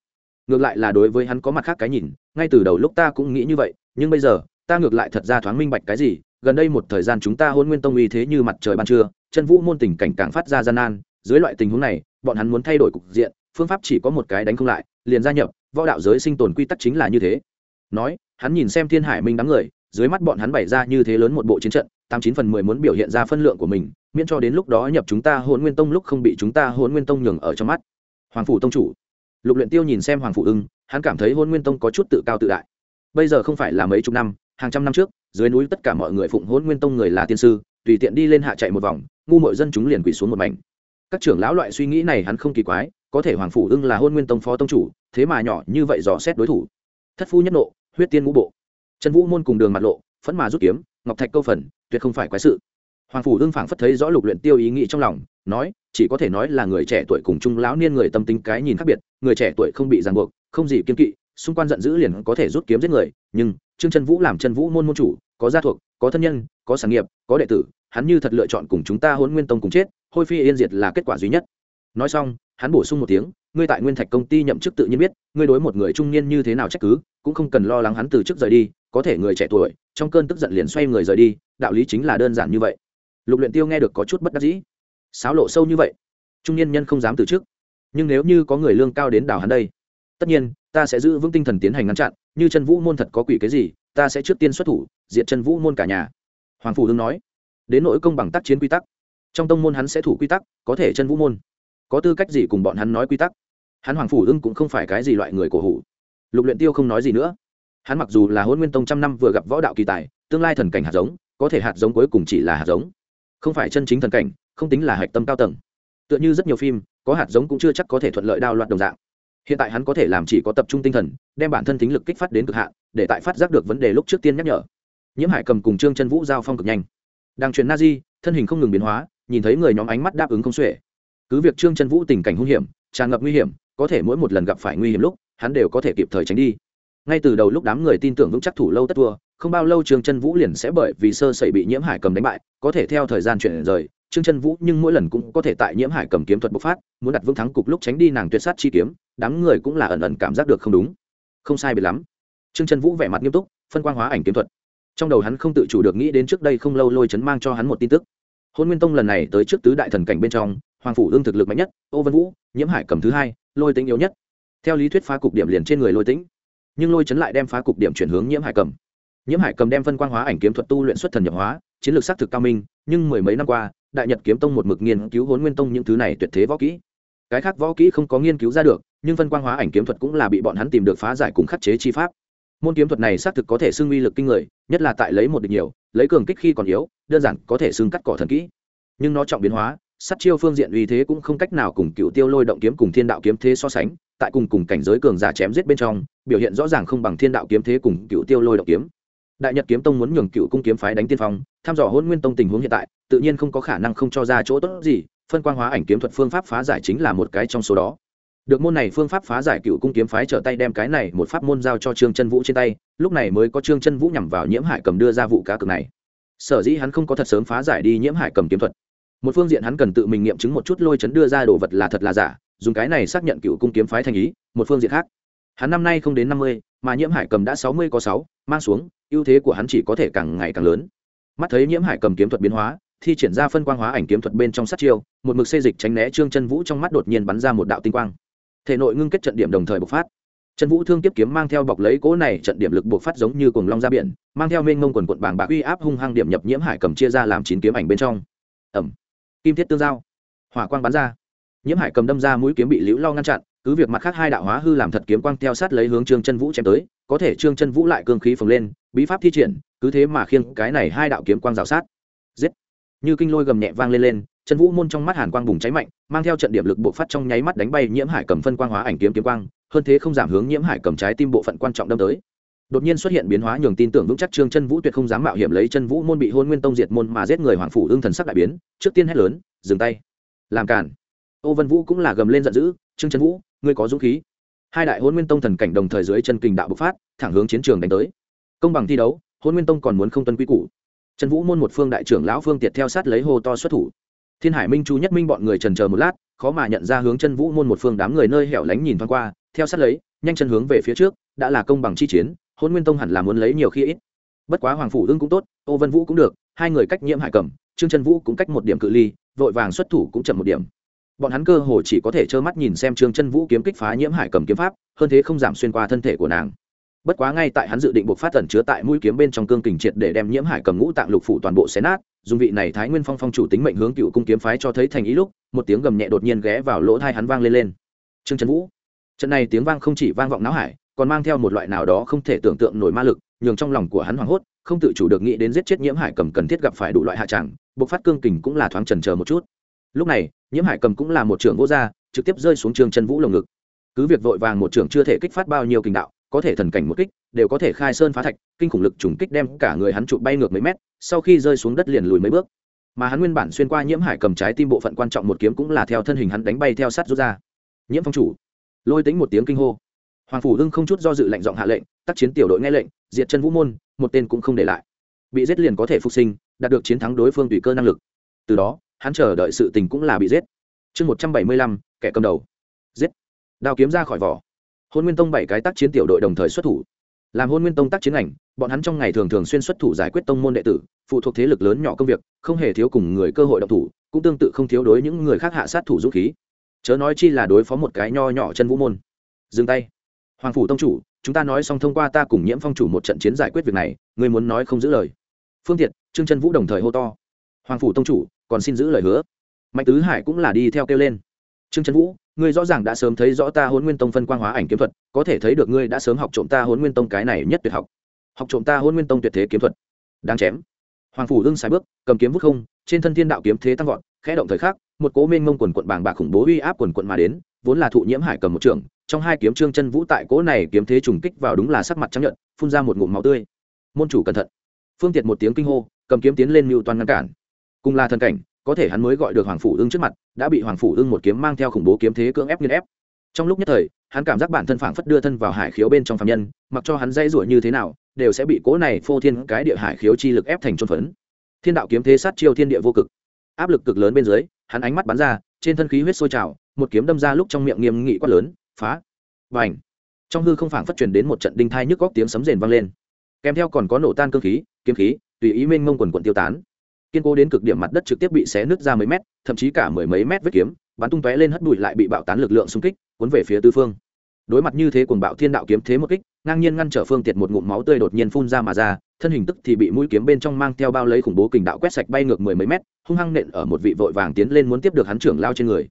Speaker 1: Ngược lại là đối với hắn có mặt khác cái nhìn, ngay từ đầu lúc ta cũng nghĩ như vậy, nhưng bây giờ, ta ngược lại thật ra thoáng minh bạch cái gì, gần đây một thời gian chúng ta hôn nguyên tông uy thế như mặt trời ban trưa, chân vũ môn tình cảnh càng phát ra gian nan dưới loại tình huống này, bọn hắn muốn thay đổi cục diện, phương pháp chỉ có một cái đánh không lại, liền gia nhập, võ đạo giới sinh tồn quy tắc chính là như thế. Nói, hắn nhìn xem thiên hải minh đám người, dưới mắt bọn hắn bày ra như thế lớn một bộ chiến trận, tám chín phần mười muốn biểu hiện ra phân lượng của mình, miễn cho đến lúc đó nhập chúng ta hôn nguyên tông lúc không bị chúng ta hôn nguyên tông nhường ở trong mắt. Hoàng phủ tông chủ. Lục luyện tiêu nhìn xem hoàng phủ ưng, hắn cảm thấy hôn nguyên tông có chút tự cao tự đại. Bây giờ không phải là mấy chục năm, hàng trăm năm trước, dưới núi tất cả mọi người phụng hôn nguyên tông người là tiên sư, tùy tiện đi lên hạ chạy một vòng, ngu mọi dân chúng liền quỳ xuống một mảnh các trưởng lão loại suy nghĩ này hắn không kỳ quái, có thể hoàng phủ ưng là hôn nguyên tông phó tông chủ, thế mà nhỏ như vậy dò xét đối thủ. Thất phu nhất nộ, huyết tiên ngũ bộ. Trần vũ môn cùng đường mặt lộ, phẫn mà rút kiếm, ngọc thạch câu phần, tuyệt không phải quái sự. Hoàng phủ ưng phảng phất thấy rõ lục luyện tiêu ý nghĩ trong lòng, nói, chỉ có thể nói là người trẻ tuổi cùng trung lão niên người tâm tính cái nhìn khác biệt, người trẻ tuổi không bị ràng buộc, không gì kiên kỵ, xung quanh giận dữ liền có thể rút kiếm giết người, nhưng trương trần vũ làm trần vũ môn môn chủ, có gia thuộc, có thân nhân, có sản nghiệp, có đệ tử hắn như thật lựa chọn cùng chúng ta hôn nguyên tông cùng chết, hôi phi yên diệt là kết quả duy nhất. Nói xong, hắn bổ sung một tiếng, ngươi tại nguyên thạch công ty nhậm chức tự nhiên biết, ngươi đối một người trung niên như thế nào trách cứ, cũng không cần lo lắng hắn từ chức rời đi, có thể người trẻ tuổi, trong cơn tức giận liền xoay người rời đi, đạo lý chính là đơn giản như vậy. Lục luyện tiêu nghe được có chút bất đắc dĩ. Sáo lộ sâu như vậy, trung niên nhân không dám từ chức nhưng nếu như có người lương cao đến đảo hắn đây, tất nhiên, ta sẽ giữ vững tinh thần tiến hành ngăn chặn, như chân vũ môn thật có quỷ cái gì, ta sẽ trước tiên xuất thủ diện chân vũ môn cả nhà. Hoàng phủ hưng nói đến nỗi công bằng tác chiến quy tắc. Trong tông môn hắn sẽ thủ quy tắc, có thể chân vũ môn. Có tư cách gì cùng bọn hắn nói quy tắc? Hắn hoàng phủ ưng cũng không phải cái gì loại người cổ hủ. Lục luyện tiêu không nói gì nữa. Hắn mặc dù là hôn nguyên tông trăm năm vừa gặp võ đạo kỳ tài, tương lai thần cảnh hạt giống, có thể hạt giống cuối cùng chỉ là hạt giống. Không phải chân chính thần cảnh, không tính là hạch tâm cao tầng. Tựa như rất nhiều phim, có hạt giống cũng chưa chắc có thể thuận lợi đao loạn đồng dạng. Hiện tại hắn có thể làm chỉ có tập trung tinh thần, đem bản thân tính lực kích phát đến cực hạn, để tại phát giác được vấn đề lúc trước tiên nhắc nhở. Nhiễm hải cầm cùng trương chân vũ giao phong cực nhanh đang truyền na di thân hình không ngừng biến hóa, nhìn thấy người nhóm ánh mắt đáp ứng không xuể. Cứ việc trương chân vũ tình cảnh hung hiểm, tràn ngập nguy hiểm, có thể mỗi một lần gặp phải nguy hiểm lúc, hắn đều có thể kịp thời tránh đi. Ngay từ đầu lúc đám người tin tưởng vững chắc thủ lâu tất thua, không bao lâu trương chân vũ liền sẽ bởi vì sơ sẩy bị nhiễm hải cầm đánh bại, có thể theo thời gian chuyển rời, trương chân vũ nhưng mỗi lần cũng có thể tại nhiễm hải cầm kiếm thuật bộc phát, muốn đặt vững thắng cục lúc tránh đi nàng tuyệt sát chi kiếm, đám người cũng là ẩn ẩn cảm giác được không đúng. Không sai biệt lắm. Trương chân vũ vẻ mặt nghiêm túc, phân quang hóa ảnh kiếm thuật trong đầu hắn không tự chủ được nghĩ đến trước đây không lâu lôi chấn mang cho hắn một tin tức. Hôn nguyên tông lần này tới trước tứ đại thần cảnh bên trong, hoàng phủ ương thực lực mạnh nhất, ô vân vũ, nhiễm hải cầm thứ hai, lôi tính yếu nhất. Theo lý thuyết phá cục điểm liền trên người lôi tính, nhưng lôi chấn lại đem phá cục điểm chuyển hướng nhiễm hải cầm. Nhiễm hải cầm đem phân quang hóa ảnh kiếm thuật tu luyện xuất thần nhập hóa, chiến lược xác thực cao minh, nhưng mười mấy năm qua, đại nhật kiếm tông một mực nghiên cứu hôn nguyên tông những thứ này tuyệt thế võ kỹ. Cái khác võ kỹ không có nghiên cứu ra được, nhưng phân quang hóa ảnh kiếm thuật cũng là bị bọn hắn tìm được phá giải cùng khắc chế chi pháp môn kiếm thuật này xác thực có thể xưng uy lực kinh người, nhất là tại lấy một địch nhiều, lấy cường kích khi còn yếu, đơn giản có thể xưng cắt cỏ thần kỹ. Nhưng nó trọng biến hóa, sát chiêu phương diện uy thế cũng không cách nào cùng cựu tiêu lôi động kiếm cùng thiên đạo kiếm thế so sánh, tại cùng cùng cảnh giới cường giả chém giết bên trong, biểu hiện rõ ràng không bằng thiên đạo kiếm thế cùng cựu tiêu lôi động kiếm. Đại nhật kiếm tông muốn nhường cựu cung kiếm phái đánh tiên phong thăm dò hôn nguyên tông tình huống hiện tại, tự nhiên không có khả năng không cho ra chỗ tốt gì, phân quang hóa ảnh kiếm thuật phương pháp phá giải chính là một cái trong số đó được môn này phương pháp phá giải cựu cung kiếm phái trở tay đem cái này một pháp môn giao cho trương chân vũ trên tay, lúc này mới có trương chân vũ nhằm vào nhiễm hải cầm đưa ra vụ cá cược này. Sở dĩ hắn không có thật sớm phá giải đi nhiễm hải cầm kiếm thuật. Một phương diện hắn cần tự mình nghiệm chứng một chút lôi chấn đưa ra đồ vật là thật là giả, dùng cái này xác nhận cựu cung kiếm phái thành ý, một phương diện khác. Hắn năm nay không đến năm mươi, mà nhiễm hải cầm đã sáu mươi có sáu, mang xuống, ưu thế của hắn chỉ có thể càng ngày càng lớn. Mắt thấy nhiễm hải cầm kiếm thuật biến hóa, thi triển ra phân quang hóa ảnh kiếm thuật bên trong sát chiêu, một mực xây dịch tránh né trương chân vũ trong mắt đột nhiên bắn ra một đạo tinh quang thể nội ngưng kết trận điểm đồng thời bộc phát. Chân vũ thương tiếp kiếm mang theo bọc lấy cỗ này trận điểm lực bộc phát giống như cuồng long ra biển, mang theo mênh ngông quần quận bảng bạc uy áp hung hăng điểm nhập nhiễm hải cầm chia ra làm chín kiếm ảnh bên trong. Ẩm. Kim thiết tương giao. Hỏa quang bắn ra. Nhiễm hải cầm đâm ra mũi kiếm bị liễu lo ngăn chặn, cứ việc mặt khác hai đạo hóa hư làm thật kiếm quang theo sát lấy hướng trương chân vũ chém tới, có thể trương chân vũ lại cương khí phồng lên, bí pháp thi triển, cứ thế mà khiêng cái này hai đạo kiếm quang rào sát. Giết. Như kinh lôi gầm nhẹ vang lên lên chân vũ môn trong mắt hàn quang bùng cháy mạnh, mang theo trận điểm lực bộ phát trong nháy mắt đánh bay nhiễm hải cầm phân quang hóa ảnh kiếm kiếm quang, hơn thế không giảm hướng nhiễm hải cầm trái tim bộ phận quan trọng đâm tới. Đột nhiên xuất hiện biến hóa nhường tin tưởng vững chắc trương chân vũ tuyệt không dám mạo hiểm lấy chân vũ môn bị hôn nguyên tông diệt môn mà giết người hoàng phủ ương thần sắc đại biến, trước tiên hét lớn, dừng tay, làm cản. Ô vân vũ cũng là gầm lên giận dữ, trương chân vũ, ngươi có dũng khí. Hai đại hôn nguyên tông thần cảnh đồng thời dưới chân kình đạo bộc phát, thẳng hướng chiến trường đánh tới. Công bằng thi đấu, hôn nguyên tông còn muốn không tuân quy củ. Trần vũ môn một phương đại trưởng lão phương tiệt theo sát lấy hồ to xuất thủ thiên hải minh chu nhất minh bọn người trần chờ một lát, khó mà nhận ra hướng chân vũ môn một phương đám người nơi hẻo lánh nhìn thoáng qua, theo sát lấy, nhanh chân hướng về phía trước, đã là công bằng chi chiến hôn nguyên tông hẳn là muốn lấy nhiều khi ít. Bất quá hoàng phủ ưng cũng tốt, ô vân vũ cũng được, hai người cách nhiễm hải cầm trương chân vũ cũng cách một điểm cự ly, vội vàng xuất thủ cũng chậm một điểm. Bọn hắn cơ hồ chỉ có thể trơ mắt nhìn xem trương chân vũ kiếm kích phá nhiễm hải cầm kiếm pháp, hơn thế không giảm xuyên qua thân thể của nàng. Bất quá ngay tại hắn dự định buộc phát tẩn chứa tại mũi kiếm bên trong cương kình triệt để đem nhiễm hải cầm ngũ tạng lục phủ toàn bộ xé nát dùng vị này thái nguyên phong phong chủ tính mệnh hướng cựu cung kiếm phái cho thấy thành ý lúc, một tiếng gầm nhẹ đột nhiên ghé vào lỗ thai hắn vang lên lên. Trương trần vũ. Trận này tiếng vang không chỉ vang vọng não hải, còn mang theo một loại nào đó không thể tưởng tượng nổi ma lực, nhường trong lòng của hắn hoảng hốt, không tự chủ được nghĩ đến giết chết nhiễm hải cầm cần thiết gặp phải đủ loại hạ tràng bộc phát cương kình cũng là thoáng trần chờ một chút. Lúc này, nhiễm hải cầm cũng là một trưởng vô gia, trực tiếp rơi xuống trường chân vũ lồng ngực. Cứ việc vội vàng một trưởng chưa thể kích phát bao nhiêu kình đạo, có thể thần cảnh một kích, đều có thể khai sơn phá thạch, kinh khủng lực trùng kích đem cả người hắn trụ bay ngược mấy mét sau khi rơi xuống đất liền lùi mấy bước. Mà hắn nguyên bản xuyên qua nhiễm hải cầm trái tim bộ phận quan trọng một kiếm cũng là theo thân hình hắn đánh bay theo sát rút ra. Nhiễm phong chủ. Lôi tính một tiếng kinh hô. Hoàng phủ hưng không chút do dự lệnh giọng hạ lệnh, tác chiến tiểu đội nghe lệnh, diệt chân vũ môn, một tên cũng không để lại. Bị giết liền có thể phục sinh, đạt được chiến thắng đối phương tùy cơ năng lực. Từ đó, hắn chờ đợi sự tình cũng là bị giết. Chương một trăm bảy mươi lăm, kẻ cầm đầu. Giết. Đao kiếm ra khỏi vỏ. Hôn nguyên tông bảy cái tác chiến tiểu đội đồng thời xuất thủ làm hôn nguyên tông tác chiến ảnh, bọn hắn trong ngày thường thường xuyên xuất thủ giải quyết tông môn đệ tử, phụ thuộc thế lực lớn nhỏ công việc, không hề thiếu cùng người cơ hội động thủ, cũng tương tự không thiếu đối những người khác hạ sát thủ dũng khí. Chớ nói chi là đối phó một cái nho nhỏ chân vũ môn. Dừng tay. Hoàng phủ tông chủ, chúng ta nói xong thông qua ta cùng nhiễm phong chủ một trận chiến giải quyết việc này người muốn nói không giữ lời. Phương tiện trương chân vũ đồng thời hô to. Hoàng phủ tông chủ, còn xin giữ lời hứa. Mạnh tứ hải cũng là đi theo kêu lên. Trương chân vũ ngươi rõ ràng đã sớm thấy rõ ta hôn nguyên tông phân quang hóa ảnh kiếm thuật, có thể thấy được ngươi đã sớm học trộm ta hôn nguyên tông cái này nhất tuyệt học. Học trộm ta hôn nguyên tông tuyệt thế kiếm thuật. Đáng chém. Hoàng phủ ưng sai bước, cầm kiếm vút không, trên thân thiên đạo kiếm thế tăng vọt, khẽ động thời khắc, một cố mênh mông quần quận bàng bạc khủng bố uy áp quần quận mà đến, vốn là thụ nhiễm hải cầm một trường, trong hai kiếm trương chân vũ tại cố này kiếm thế trùng kích vào đúng là sắc mặt trắng nhợt, phun ra một ngụm máu tươi. Môn chủ cẩn thận. Phương tiệt một tiếng kinh hô, cầm kiếm tiến lên mưu toàn ngăn cản. Cùng là thần cảnh có thể hắn mới gọi được hoàng phủ ưng trước mặt, đã bị hoàng phủ ưng một kiếm mang theo khủng bố kiếm thế cưỡng ép nghiên ép. Trong lúc nhất thời, hắn cảm giác bản thân phảng phất đưa thân vào hải khiếu bên trong phạm nhân, mặc cho hắn dây rủa như thế nào, đều sẽ bị cố này phô thiên cái địa hải khiếu chi lực ép thành trôn phấn. Thiên đạo kiếm thế sát chiêu thiên địa vô cực. Áp lực cực lớn bên dưới, hắn ánh mắt bắn ra, trên thân khí huyết sôi trào, một kiếm đâm ra lúc trong miệng nghiêm nghị quát lớn, phá và ảnh trong hư không phảng phất truyền đến một trận đinh thai nhức góc tiếng sấm rền vang lên. Kèm theo còn có nổ tan cơ khí, kiếm khí, tùy ý mênh mông quần quận tiêu tán kiên cố đến cực điểm mặt đất trực tiếp bị xé nứt ra mấy mét, thậm chí cả mười mấy mét vết kiếm, bắn tung tóe lên hất bụi lại bị bạo tán lực lượng xung kích, cuốn về phía tư phương. Đối mặt như thế cuồng bạo thiên đạo kiếm thế một kích, ngang nhiên ngăn trở phương tiệt một ngụm máu tươi đột nhiên phun ra mà ra, thân hình tức thì bị mũi kiếm bên trong mang theo bao lấy khủng bố kình đạo quét sạch bay ngược mười mấy mét, hung hăng nện ở một vị vội vàng tiến lên muốn tiếp được hắn trưởng lao trên người.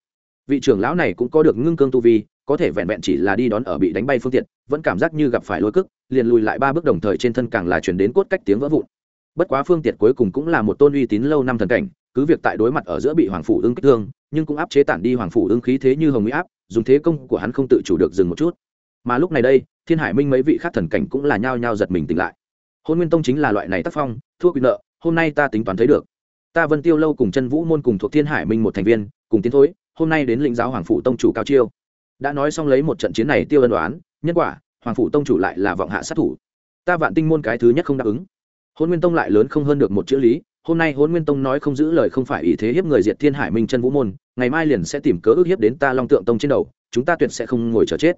Speaker 1: Vị trưởng lão này cũng có được ngưng cương tu vi, có thể vẹn vẹn chỉ là đi đón ở bị đánh bay phương tiện vẫn cảm giác như gặp phải lôi cức liền lùi lại ba bước đồng thời trên thân càng là chuyển đến cốt cách tiếng vỡ vụn bất quá phương tiện cuối cùng cũng là một tôn uy tín lâu năm thần cảnh, cứ việc tại đối mặt ở giữa bị hoàng phủ ưng kích thương, nhưng cũng áp chế tản đi hoàng phủ ưng khí thế như hồng mỹ áp, dùng thế công của hắn không tự chủ được dừng một chút. Mà lúc này đây, thiên hải minh mấy vị khác thần cảnh cũng là nhao nhao giật mình tỉnh lại. Hôn nguyên tông chính là loại này tác phong, thua quyền nợ, hôm nay ta tính toán thấy được. Ta vân tiêu lâu cùng chân vũ môn cùng thuộc thiên hải minh một thành viên, cùng tiến thối, hôm nay đến lĩnh giáo hoàng phủ tông chủ cao chiêu. Đã nói xong lấy một trận chiến này tiêu ân đoán nhân quả, hoàng phủ tông chủ lại là vọng hạ sát thủ. Ta vạn tinh môn cái thứ nhất không đáp ứng hôn nguyên tông lại lớn không hơn được một chữ lý, hôm nay hôn nguyên tông nói không giữ lời không phải ý thế hiếp người diệt thiên hải minh chân vũ môn, ngày mai liền sẽ tìm cớ ước hiếp đến ta long tượng tông trên đầu, chúng ta tuyệt sẽ không ngồi chờ chết.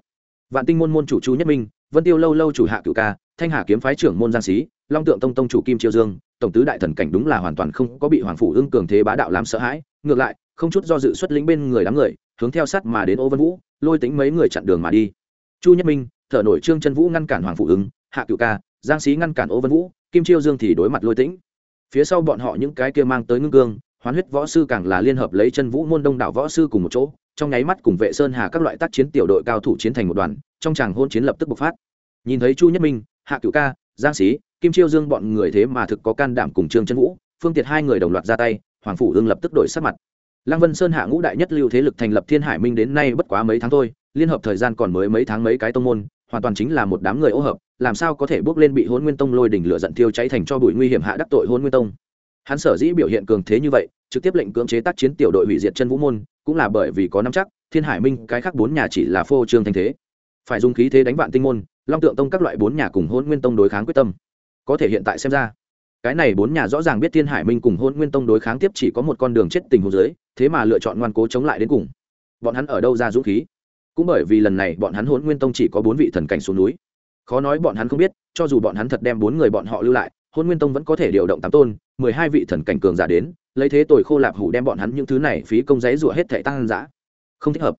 Speaker 1: Vạn tinh môn môn chủ chu nhất minh, vân tiêu lâu lâu chủ hạ cựu ca, thanh hà kiếm phái trưởng môn giang sĩ long tượng tông tông chủ kim triều dương, tổng tứ đại thần cảnh đúng là hoàn toàn không có bị hoàng phủ ương cường thế bá đạo làm sợ hãi, ngược lại, không chút do dự xuất lĩnh bên người đám người, hướng theo sát mà đến ô vân vũ, lôi tính mấy người chặn đường mà đi. Chu nhất minh, thở nổi trương chân vũ ngăn cản hoàng phủ ương hạ cựu ca, giang sĩ ngăn cản ô vân vũ kim chiêu dương thì đối mặt lôi tĩnh. Phía sau bọn họ những cái kia mang tới ngưng cương, hoán huyết võ sư càng là liên hợp lấy chân vũ môn đông đảo võ sư cùng một chỗ, trong nháy mắt cùng vệ sơn hà các loại tác chiến tiểu đội cao thủ chiến thành một đoàn, trong tràng hôn chiến lập tức bộc phát. Nhìn thấy chu nhất minh, hạ cựu ca, giang sĩ kim chiêu dương bọn người thế mà thực có can đảm cùng trương chân vũ, phương tiệt hai người đồng loạt ra tay, hoàng phủ ương lập tức đổi sắc mặt. Lăng vân sơn hạ ngũ đại nhất lưu thế lực thành lập thiên hải minh đến nay bất quá mấy tháng thôi, liên hợp thời gian còn mới mấy tháng mấy cái tông môn hoàn toàn chính là một đám người ô hợp, làm sao có thể bước lên bị hôn nguyên tông lôi đỉnh lửa giận thiêu cháy thành cho bụi nguy hiểm hạ đắc tội hôn nguyên tông? Hắn sở dĩ biểu hiện cường thế như vậy, trực tiếp lệnh cưỡng chế tác chiến tiểu đội hủy diệt chân vũ môn, cũng là bởi vì có năm chắc, thiên hải minh, cái khác bốn nhà chỉ là phô trương thanh thế. Phải dùng khí thế đánh vạn tinh môn, long tượng tông các loại bốn nhà cùng hôn nguyên tông đối kháng quyết tâm. Có thể hiện tại xem ra, cái này bốn nhà rõ ràng biết thiên hải minh cùng hôn nguyên tông đối kháng tiếp chỉ có một con đường chết tình hồ dưới, thế mà lựa chọn ngoan cố chống lại đến cùng. Bọn hắn ở đâu ra dũng khí? Cũng bởi vì lần này bọn hắn hỗn nguyên tông chỉ có bốn vị thần cảnh xuống núi. Khó nói bọn hắn không biết, cho dù bọn hắn thật đem bốn người bọn họ lưu lại hôn nguyên tông vẫn có thể điều động tám tôn, mười hai vị thần cảnh cường giả đến, lấy thế tội khô lạp hủ đem bọn hắn những thứ này phí công giấy rủa hết thệ tăng giã không thích hợp.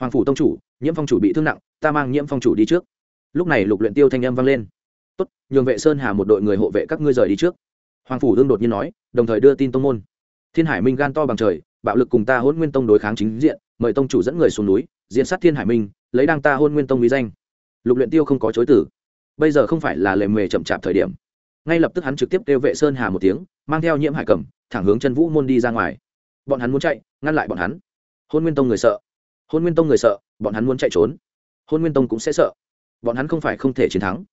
Speaker 1: Hoàng phủ tông chủ, nhiễm phong chủ bị thương nặng, ta mang nhiễm phong chủ đi trước. Lúc này lục luyện tiêu thanh âm vang lên. Tốt, nhường vệ sơn hà một đội người hộ vệ các ngươi rời đi trước. Hoàng phủ đương đột nhiên nói, đồng thời đưa tin tông môn. Thiên hải minh gan to bằng trời, bạo lực cùng ta hôn nguyên tông đối kháng chính diện, mời tông chủ dẫn người xuống núi diện sát thiên hải minh, lấy đăng ta hôn nguyên tông bí danh. Lục luyện tiêu không có chối tử bây giờ không phải là lề mề chậm chạp thời điểm. Ngay lập tức hắn trực tiếp kêu vệ sơn hà một tiếng, mang theo nhiễm hải cầm, thẳng hướng chân vũ môn đi ra ngoài. Bọn hắn muốn chạy, ngăn lại bọn hắn. Hôn nguyên tông người sợ. Hôn nguyên tông người sợ, bọn hắn muốn chạy trốn. Hôn nguyên tông cũng sẽ sợ. Bọn hắn không phải không thể chiến thắng.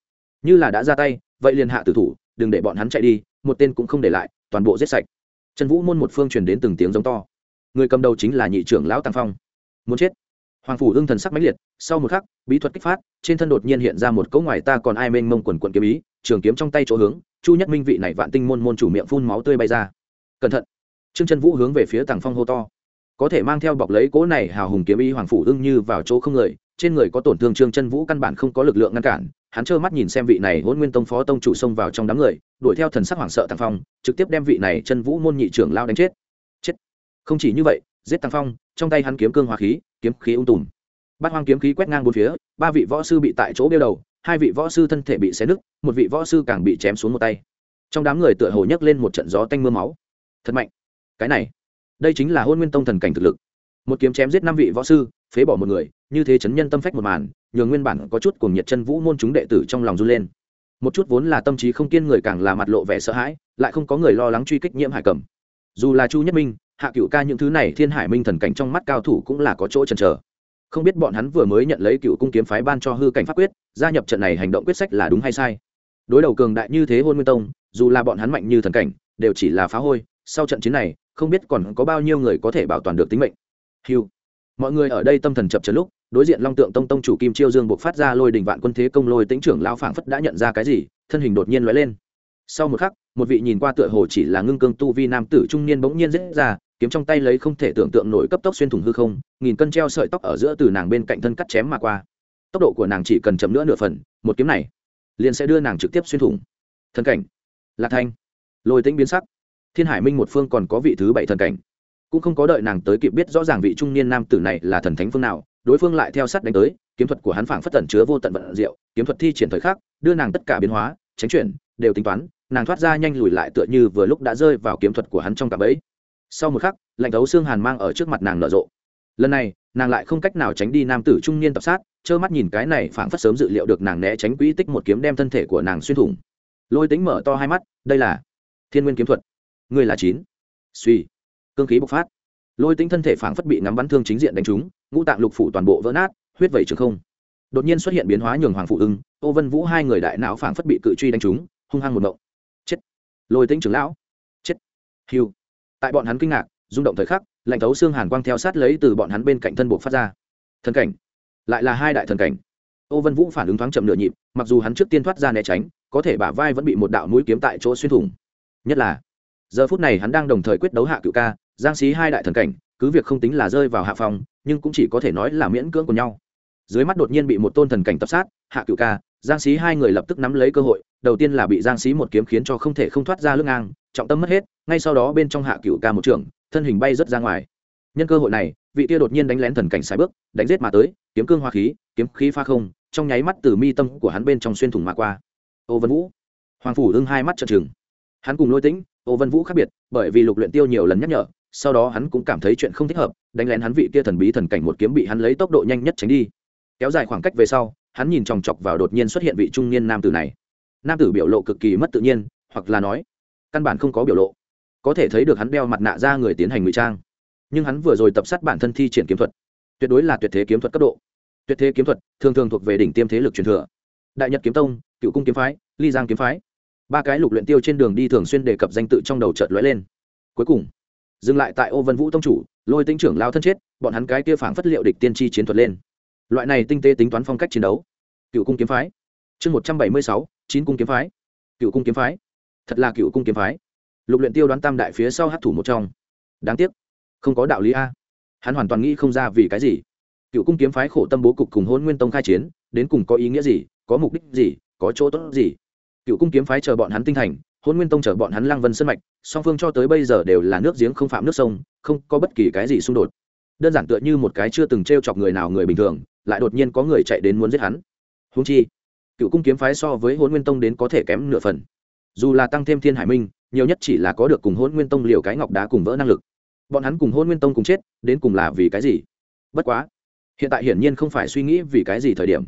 Speaker 1: Như là đã ra tay, vậy liền hạ tử thủ, đừng để bọn hắn chạy đi, một tên cũng không để lại, toàn bộ giết sạch. Trần vũ môn một phương truyền đến từng tiếng giống to. Người cầm đầu chính là nhị trưởng lão tăng phong. Muốn chết hoàng phủ ưng thần sắc mãnh liệt, sau một khắc, bí thuật kích phát, trên thân đột nhiên hiện ra một cấu ngoài ta còn ai mênh mông quần quần kiếm ý, trường kiếm trong tay chỗ hướng, chu nhất minh vị này vạn tinh môn môn chủ miệng phun máu tươi bay ra. Cẩn thận. Trương chân vũ hướng về phía tàng phong hô to. Có thể mang theo bọc lấy cỗ này hào hùng kiếm ý hoàng phủ ưng như vào chỗ không người, trên người có tổn thương trương chân vũ căn bản không có lực lượng ngăn cản, hắn trơ mắt nhìn xem vị này hôn nguyên tông phó tông chủ xông vào trong đám người, đuổi theo thần sắc hoảng sợ tàng phong, trực tiếp đem vị này chân vũ môn nhị trưởng lao đánh chết. Chết. Không chỉ như vậy giết tăng phong, trong tay hắn kiếm cương hòa khí, kiếm khí ung tùm. Bát hoang kiếm khí quét ngang bốn phía, ba vị võ sư bị tại chỗ đeo đầu, hai vị võ sư thân thể bị xé nứt, một vị võ sư càng bị chém xuống một tay. Trong đám người tựa hồ nhấc lên một trận gió tanh mưa máu. Thật mạnh. Cái này, đây chính là hôn nguyên tông thần cảnh thực lực. Một kiếm chém giết năm vị võ sư, phế bỏ một người, như thế chấn nhân tâm phách một màn, nhường nguyên bản có chút cùng nhiệt chân vũ môn chúng đệ tử trong lòng run lên. Một chút vốn là tâm trí không kiên người càng là mặt lộ vẻ sợ hãi, lại không có người lo lắng truy kích nhiễm hải cầm. Dù là chu nhất minh hạ cựu ca những thứ này thiên hải minh thần cảnh trong mắt cao thủ cũng là có chỗ chần chờ. Không biết bọn hắn vừa mới nhận lấy cựu cung kiếm phái ban cho hư cảnh pháp quyết, gia nhập trận này hành động quyết sách là đúng hay sai? Đối đầu cường đại như thế hôn nguyên tông, dù là bọn hắn mạnh như thần cảnh, đều chỉ là phá hôi, sau trận chiến này, không biết còn có bao nhiêu người có thể bảo toàn được tính mệnh. Hiu mọi người ở đây tâm thần chập chấn lúc, đối diện long tượng tông tông chủ kim chiêu dương buộc phát ra lôi đình vạn quân thế công lôi tĩnh trưởng lao phảng phất đã nhận ra cái gì, thân hình đột nhiên lóe lên sau một khắc, một vị nhìn qua tựa hồ chỉ là ngưng cương tu vi nam tử trung niên bỗng nhiên dễ ra, kiếm trong tay lấy không thể tưởng tượng nổi cấp tốc xuyên thủng hư không, nghìn cân treo sợi tóc ở giữa từ nàng bên cạnh thân cắt chém mà qua. Tốc độ của nàng chỉ cần chậm nữa nửa phần, một kiếm này liền sẽ đưa nàng trực tiếp xuyên thủng. Thân cảnh. Lạc thanh. Lôi tĩnh biến sắc. Thiên hải minh một phương còn có vị thứ bảy thần cảnh. Cũng không có đợi nàng tới kịp biết rõ ràng vị trung niên nam tử này là thần thánh phương nào, đối phương lại theo sát đánh tới, kiếm thuật của hắn phảng phất tẩn chứa vô tận vận diệu, kiếm thuật thi triển thời khắc, đưa nàng tất cả biến hóa, tránh chuyển, đều tính toán nàng thoát ra nhanh lùi lại tựa như vừa lúc đã rơi vào kiếm thuật của hắn trong cả bẫy. Sau một khắc, lạnh thấu xương hàn mang ở trước mặt nàng nở rộ. Lần này, nàng lại không cách nào tránh đi nam tử trung niên tập sát, trơ mắt nhìn cái này phảng phất sớm dự liệu được nàng né tránh quỹ tích một kiếm đem thân thể của nàng xuyên thủng. Lôi tính mở to hai mắt, đây là thiên nguyên kiếm thuật. Người là chín. Suy. Cương khí bộc phát. Lôi tính thân thể phảng phất bị ngắm bắn thương chính diện đánh trúng, ngũ tạng lục phủ toàn bộ vỡ nát, huyết vẩy trường không. Đột nhiên xuất hiện biến hóa nhường hoàng phụ ưng, ô vân vũ hai người đại não phảng phất bị cự truy đánh trúng, hung hăng một động lôi tĩnh trưởng lão. Chết. Hiu tại bọn hắn kinh ngạc, rung động thời khắc, lạnh thấu xương hàn quang theo sát lấy từ bọn hắn bên cạnh thân buộc phát ra. Thần cảnh. Lại là hai đại thần cảnh. Ô vân vũ phản ứng thoáng chậm nửa nhịp, mặc dù hắn trước tiên thoát ra né tránh, có thể bả vai vẫn bị một đạo mũi kiếm tại chỗ xuyên thủng. Nhất là, giờ phút này hắn đang đồng thời quyết đấu hạ cựu ca, giang xí hai đại thần cảnh, cứ việc không tính là rơi vào hạ phòng nhưng cũng chỉ có thể nói là miễn cưỡng của nhau dưới mắt đột nhiên bị một tôn thần cảnh tập sát, hạ cựu ca, giang sĩ hai người lập tức nắm lấy cơ hội, đầu tiên là bị giang sĩ một kiếm khiến cho không thể không thoát ra lưng ngang, trọng tâm mất hết, ngay sau đó bên trong hạ cựu ca một trường, thân hình bay rớt ra ngoài. Nhân cơ hội này, vị tia đột nhiên đánh lén thần cảnh sai bước, đánh giết mà tới, kiếm cương hoa khí, kiếm khí pha không, trong nháy mắt từ mi tâm của hắn bên trong xuyên thủng mà qua. Ô vân vũ. Hoàng phủ hưng hai mắt trợn trừng. Hắn cùng lôi tĩnh, ô vân vũ khác biệt, bởi vì lục luyện tiêu nhiều lần nhắc nhở, sau đó hắn cũng cảm thấy chuyện không thích hợp, đánh lén hắn vị kia thần bí thần cảnh một kiếm bị hắn lấy tốc độ nhanh nhất tránh đi kéo dài khoảng cách về sau, hắn nhìn chòng chọc vào đột nhiên xuất hiện vị trung niên nam tử này. Nam tử biểu lộ cực kỳ mất tự nhiên, hoặc là nói, căn bản không có biểu lộ. Có thể thấy được hắn đeo mặt nạ ra người tiến hành ngụy trang. Nhưng hắn vừa rồi tập sát bản thân thi triển kiếm thuật. Tuyệt đối là tuyệt thế kiếm thuật cấp độ. Tuyệt thế kiếm thuật, thường thường thuộc về đỉnh tiêm thế lực truyền thừa. Đại nhật kiếm tông, cựu cung kiếm phái, ly giang kiếm phái. Ba cái lục luyện tiêu trên đường đi thường xuyên đề cập danh tự trong đầu chợt lóe lên. Cuối cùng, dừng lại tại ô vân vũ tông chủ, lôi tinh trưởng lao thân chết, bọn hắn cái kia phảng phất liệu địch tiên tri chiến thuật lên loại này tinh tế tính toán phong cách chiến đấu. Cựu cung kiếm phái. Chương một trăm bảy mươi sáu, chín cung kiếm phái. Cựu cung kiếm phái. Thật là cựu cung kiếm phái. Lục luyện tiêu đoán tam đại phía sau hát thủ một trong. Đáng tiếc. Không có đạo lý a. Hắn hoàn toàn nghĩ không ra vì cái gì. Cựu cung kiếm phái khổ tâm bố cục cùng hôn nguyên tông khai chiến, đến cùng có ý nghĩa gì, có mục đích gì, có chỗ tốt gì? Cựu cung kiếm phái chờ bọn hắn tinh thành hôn nguyên tông chờ bọn hắn lang vân sân mạch, song phương cho tới bây giờ đều là nước giếng không phạm nước sông, không có bất kỳ cái gì xung đột. Đơn giản tựa như một cái chưa từng t r e o chọc người nào người bình thường lại đột nhiên có người chạy đến muốn giết hắn. Húng chi, cựu cung kiếm phái so với hôn nguyên tông đến có thể kém nửa phần. Dù là tăng thêm thiên hải minh, nhiều nhất chỉ là có được cùng hôn nguyên tông liều cái ngọc đá cùng vỡ năng lực. Bọn hắn cùng hôn nguyên tông cùng chết, đến cùng là vì cái gì? Bất quá, hiện tại hiển nhiên không phải suy nghĩ vì cái gì thời điểm.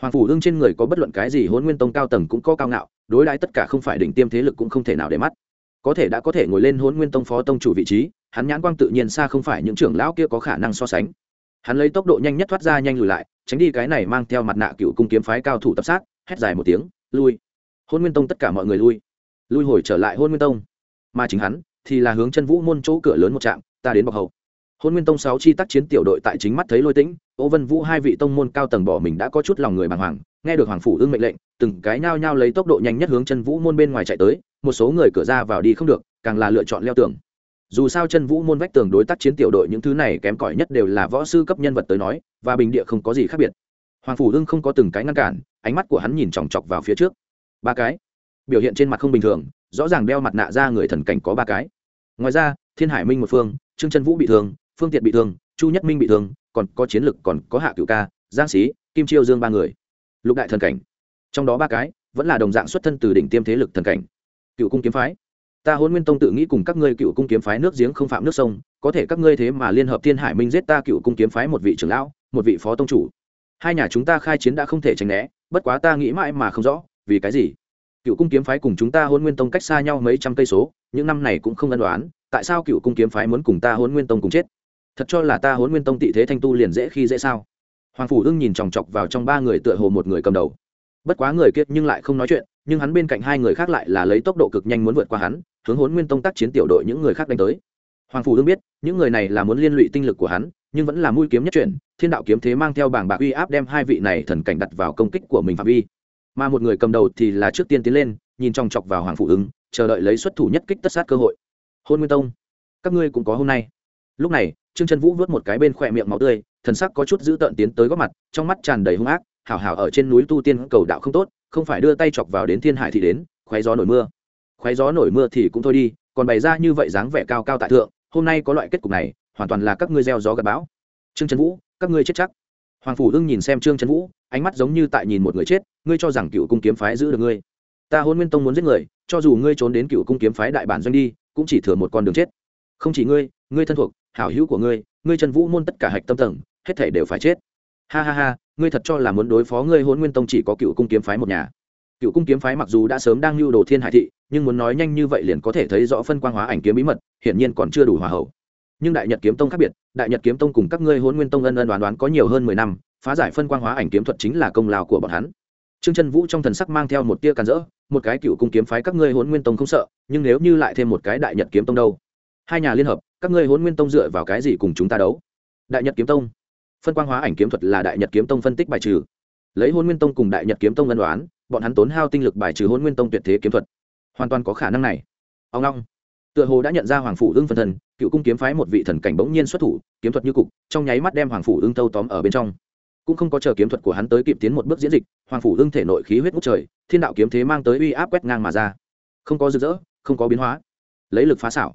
Speaker 1: Hoàng phủ hưng trên người có bất luận cái gì hôn nguyên tông cao tầng cũng có cao ngạo, đối đãi tất cả không phải đỉnh tiêm thế lực cũng không thể nào để mắt. Có thể đã có thể ngồi lên hôn nguyên tông phó tông chủ vị trí, hắn nhãn quang tự nhiên xa không phải những trưởng lão kia có khả năng so sánh hắn lấy tốc độ nhanh nhất thoát ra nhanh lùi lại, tránh đi cái này mang theo mặt nạ cựu cung kiếm phái cao thủ tập sát, hét dài một tiếng, lui! Hôn nguyên tông tất cả mọi người lui! Lui hồi trở lại hôn nguyên tông! Mà chính hắn thì là hướng chân vũ môn chỗ cửa lớn một trạm, ta đến bọc hậu. Hôn nguyên tông sáu chi tác chiến tiểu đội tại chính mắt thấy lôi tĩnh, ô vân vũ hai vị tông môn cao tầng bỏ mình đã có chút lòng người bàng hoàng, nghe được hoàng phủ ưng mệnh lệnh, từng cái nhao nhao lấy tốc độ nhanh nhất hướng chân vũ môn bên ngoài chạy tới, một số người cửa ra vào đi không được, càng là lựa chọn leo tường dù sao chân vũ môn vách tường đối tác chiến tiểu đội những thứ này kém cỏi nhất đều là võ sư cấp nhân vật tới nói, và bình địa không có gì khác biệt. Hoàng phủ hưng không có từng cái ngăn cản, ánh mắt của hắn nhìn chòng chọc vào phía trước. Ba cái. Biểu hiện trên mặt không bình thường, rõ ràng đeo mặt nạ ra người thần cảnh có ba cái. Ngoài ra, thiên hải minh một phương, trương trân vũ bị thương, phương tiện bị thương, chu nhất minh bị thương, còn có chiến lực còn có hạ cựu ca, giang sĩ kim chiêu dương ba người. Lục đại thần cảnh. Trong đó ba cái vẫn là đồng dạng xuất thân từ đỉnh tiêm thế lực thần cảnh. Cựu cung kiếm phái ta hôn nguyên tông tự nghĩ cùng các ngươi cựu cung kiếm phái nước giếng không phạm nước sông, có thể các ngươi thế mà liên hợp thiên hải minh giết ta cựu cung kiếm phái một vị trưởng lão, một vị phó tông chủ. Hai nhà chúng ta khai chiến đã không thể tránh né, bất quá ta nghĩ mãi mà không rõ, vì cái gì? Cựu cung kiếm phái cùng chúng ta hôn nguyên tông cách xa nhau mấy trăm cây số, những năm này cũng không ân đoán tại sao cựu cung kiếm phái muốn cùng ta hôn nguyên tông cùng chết? Thật cho là ta hôn nguyên tông tị thế thanh tu liền dễ khi dễ sao? Hoàng phủ ưng nhìn chòng chọc vào trong ba người tựa hồ một người cầm đầu. Bất quá người kiệt nhưng lại không nói chuyện, nhưng hắn bên cạnh hai người khác lại là lấy tốc độ cực nhanh muốn vượt qua hắn hướng hốn nguyên tông tác chiến tiểu đội những người khác đánh tới. Hoàng phủ ưng biết, những người này là muốn liên lụy tinh lực của hắn, nhưng vẫn là mũi kiếm nhất chuyển, thiên đạo kiếm thế mang theo bảng bạc uy áp đem hai vị này thần cảnh đặt vào công kích của mình phạm vi. Mà một người cầm đầu thì là trước tiên tiến lên, nhìn chòng chọc vào hoàng phủ ứng chờ đợi lấy xuất thủ nhất kích tất sát cơ hội. Hôn nguyên tông, các ngươi cũng có hôm nay. Lúc này, trương trân vũ vớt một cái bên khỏe miệng máu tươi, thần sắc có chút dữ tợn tiến tới góc mặt, trong mắt tràn đầy hung ác, hảo hảo ở trên núi tu tiên cầu đạo không tốt, không phải đưa tay chọc vào đến thiên hải thì đến khoáy gió nổi mưa khoáy gió nổi mưa thì cũng thôi đi, còn bày ra như vậy dáng vẻ cao cao tại thượng, hôm nay có loại kết cục này, hoàn toàn là các ngươi gieo gió gặp bão. Trương trần vũ, các ngươi chết chắc. Hoàng phủ ưng nhìn xem trương trần vũ, ánh mắt giống như tại nhìn một người chết, ngươi cho rằng cựu cung kiếm phái giữ được ngươi. Ta hôn nguyên tông muốn giết người, cho dù ngươi trốn đến cựu cung kiếm phái đại bản doanh đi, cũng chỉ thừa một con đường chết. Không chỉ ngươi ngươi thân thuộc, hảo hữu của ngươi ngươi trần vũ môn tất cả hạch tâm tầng, hết thể đều phải chết. Ha ha ha, ngươi thật cho là muốn đối phó ngươi hôn nguyên tông chỉ có cựu cung kiếm phái một nhà. Cựu cung kiếm phái mặc dù đã sớm đang lưu đồ thiên hải thị nhưng muốn nói nhanh như vậy liền có thể thấy rõ phân quang hóa ảnh kiếm bí mật, hiển nhiên còn chưa đủ hòa hậu. Nhưng đại nhật kiếm tông khác biệt, đại nhật kiếm tông cùng các ngươi hôn nguyên tông ân ân đoán đoán có nhiều hơn mười năm, phá giải phân quang hóa ảnh kiếm thuật chính là công lao của bọn hắn. Trương chân vũ trong thần sắc mang theo một tia càn rỡ, một cái cựu cung kiếm phái các ngươi hôn nguyên tông không sợ, nhưng nếu như lại thêm một cái đại nhật kiếm tông đâu? Hai nhà liên hợp, các ngươi hôn nguyên tông dựa vào cái gì cùng chúng ta đấu? Đại nhật kiếm tông. Phân quang hóa ảnh kiếm thuật là đại nhật kiếm tông phân tích bài trừ. Lấy hôn nguyên tông cùng đại nhật kiếm tông ân đoán, bọn hắn tốn hao tinh lực bài trừ hôn nguyên tông tuyệt thế kiếm thuật hoàn toàn có khả năng này. Ông long, tựa hồ đã nhận ra hoàng phủ ưng phân thần, cựu cung kiếm phái một vị thần cảnh bỗng nhiên xuất thủ, kiếm thuật như cục, trong nháy mắt đem hoàng phủ ưng tâu tóm ở bên trong. Cũng không có chờ kiếm thuật của hắn tới kịp tiến một bước diễn dịch, hoàng phủ ưng thể nội khí huyết ngút trời, thiên đạo kiếm thế mang tới uy áp quét ngang mà ra. Không có rực rỡ, không có biến hóa. Lấy lực phá xảo.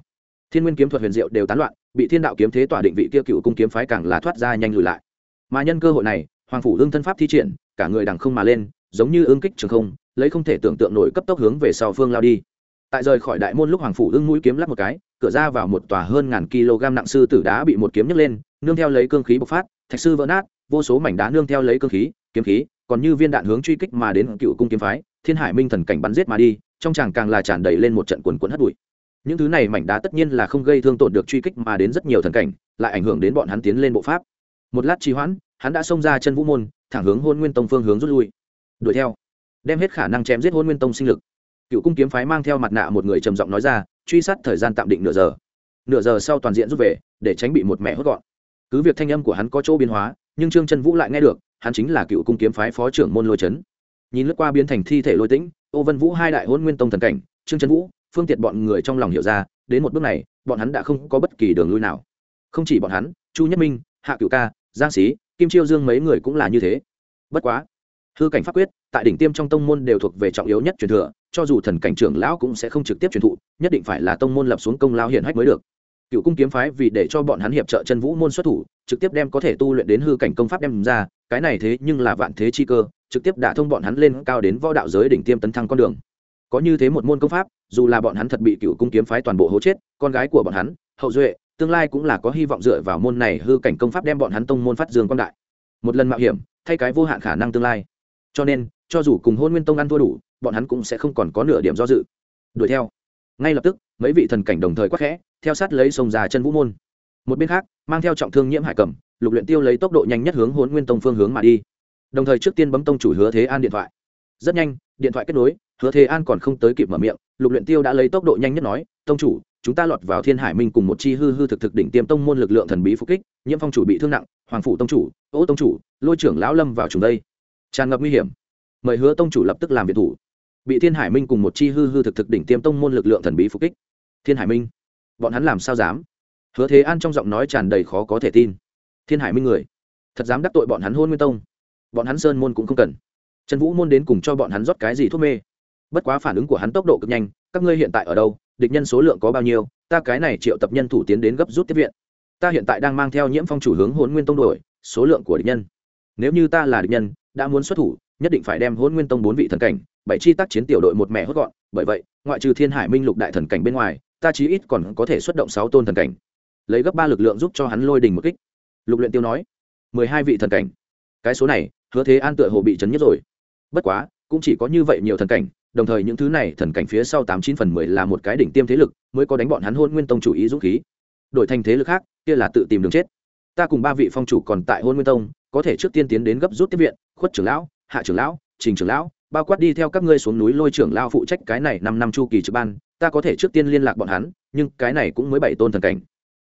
Speaker 1: Thiên nguyên kiếm thuật huyền diệu đều tán loạn, bị thiên đạo kiếm thế tỏa định vị kia cựu cung kiếm phái càng là thoát ra nhanh lùi lại. Mà nhân cơ hội này, hoàng phủ ưng thân pháp thi triển, cả người đằng không mà lên, giống như ương kích trường không lấy không thể tưởng tượng nổi cấp tốc hướng về sau phương lao đi. Tại rời khỏi đại môn lúc hoàng phủ ưng mũi kiếm lắp một cái, cửa ra vào một tòa hơn ngàn kg nặng sư tử đá bị một kiếm nhấc lên, nương theo lấy cương khí bộc phát, thạch sư vỡ nát, vô số mảnh đá nương theo lấy cương khí, kiếm khí, còn như viên đạn hướng truy kích mà đến cựu cung kiếm phái, thiên hải minh thần cảnh bắn giết mà đi, trong chàng càng là tràn đầy lên một trận quần cuộn hất bụi. Những thứ này mảnh đá tất nhiên là không gây thương tổn được truy kích mà đến rất nhiều thần cảnh, lại ảnh hưởng đến bọn hắn tiến lên bộ pháp. Một lát trì hoãn, hắn đã xông ra chân vũ môn, thẳng hướng hôn nguyên tông phương hướng rút lui. Đuổi theo đem hết khả năng chém giết hôn nguyên tông sinh lực. Cựu cung kiếm phái mang theo mặt nạ một người trầm giọng nói ra, truy sát thời gian tạm định nửa giờ. Nửa giờ sau toàn diện rút về, để tránh bị một mẹ hốt gọn. Cứ việc thanh âm của hắn có chỗ biến hóa, nhưng trương trân vũ lại nghe được, hắn chính là cựu cung kiếm phái phó trưởng môn lôi trấn nhìn lướt qua biến thành thi thể lôi tĩnh, ô vân vũ hai đại hôn nguyên tông thần cảnh, trương trân vũ, phương tiện bọn người trong lòng hiểu ra, đến một bước này, bọn hắn đã không có bất kỳ đường lui nào. Không chỉ bọn hắn, chu nhất minh, hạ cựu ca, giang sĩ kim chiêu dương mấy người cũng là như thế. Bất quá hư cảnh pháp quyết, tại đỉnh tiêm trong tông môn đều thuộc về trọng yếu nhất truyền thừa, cho dù thần cảnh trưởng lão cũng sẽ không trực tiếp truyền thụ, nhất định phải là tông môn lập xuống công lao hiển hách mới được. Cựu cung kiếm phái vì để cho bọn hắn hiệp trợ chân vũ môn xuất thủ, trực tiếp đem có thể tu luyện đến hư cảnh công pháp đem ra, cái này thế nhưng là vạn thế chi cơ, trực tiếp đả thông bọn hắn lên cao đến võ đạo giới đỉnh tiêm tấn thăng con đường. Có như thế một môn công pháp, dù là bọn hắn thật bị cựu cung kiếm phái toàn bộ hố chết, con gái của bọn hắn, hậu duệ, tương lai cũng là có hy vọng dựa vào môn này hư cảnh công pháp đem bọn hắn tông môn phát dương quan đại. Một lần mạo hiểm, thay cái vô hạn khả năng tương lai cho nên, cho dù cùng hôn nguyên tông ăn thua đủ, bọn hắn cũng sẽ không còn có nửa điểm do dự. Đuổi theo. Ngay lập tức, mấy vị thần cảnh đồng thời quắc khẽ, theo sát lấy sông già chân vũ môn. Một bên khác, mang theo trọng thương nhiễm hải cẩm, lục luyện tiêu lấy tốc độ nhanh nhất hướng hôn nguyên tông phương hướng mà đi. Đồng thời trước tiên bấm tông chủ hứa thế an điện thoại. Rất nhanh, điện thoại kết nối, hứa thế an còn không tới kịp mở miệng, lục luyện tiêu đã lấy tốc độ nhanh nhất nói, tông chủ, chúng ta lọt vào thiên hải minh cùng một chi hư hư thực thực đỉnh tiêm tông môn lực lượng thần bí phục kích, nhiễm phong chủ bị thương nặng, hoàng phủ tông chủ, ô tông chủ, lôi trưởng lão lâm vào chúng đây tràn ngập nguy hiểm. Mời hứa tông chủ lập tức làm việc thủ. Bị thiên hải minh cùng một chi hư hư thực thực đỉnh tiêm tông môn lực lượng thần bí phục kích. Thiên hải minh, bọn hắn làm sao dám? Hứa thế an trong giọng nói tràn đầy khó có thể tin. Thiên hải minh người, thật dám đắc tội bọn hắn hôn nguyên tông? Bọn hắn sơn môn cũng không cần. Trần vũ môn đến cùng cho bọn hắn rót cái gì thuốc mê? Bất quá phản ứng của hắn tốc độ cực nhanh, các ngươi hiện tại ở đâu? Địch nhân số lượng có bao nhiêu? Ta cái này triệu tập nhân thủ tiến đến gấp rút tiếp viện. Ta hiện tại đang mang theo nhiễm phong chủ hướng hôn nguyên tông đổi số lượng của địch nhân. Nếu như ta là địch nhân đã muốn xuất thủ, nhất định phải đem hôn nguyên tông bốn vị thần cảnh, bảy chi tác chiến tiểu đội một mẹ hốt gọn. Bởi vậy, ngoại trừ thiên hải minh lục đại thần cảnh bên ngoài, ta chí ít còn có thể xuất động sáu tôn thần cảnh. Lấy gấp ba lực lượng giúp cho hắn lôi đình một kích. Lục luyện tiêu nói, mười hai vị thần cảnh. Cái số này, hứa thế an tựa hồ bị chấn nhất rồi. Bất quá, cũng chỉ có như vậy nhiều thần cảnh, đồng thời những thứ này thần cảnh phía sau tám chín phần mười là một cái đỉnh tiêm thế lực, mới có đánh bọn hắn hôn nguyên tông chủ ý dũng khí. Đổi thành thế lực khác, kia là tự tìm đường chết. Ta cùng ba vị phong chủ còn tại hôn nguyên tông có thể trước tiên tiến đến gấp rút tiếp viện, khuất trưởng lão, hạ trưởng lão, trình trưởng lão, bao quát đi theo các ngươi xuống núi lôi trưởng lão phụ trách cái này năm năm chu kỳ trực ban, ta có thể trước tiên liên lạc bọn hắn, nhưng cái này cũng mới bảy tôn thần cảnh.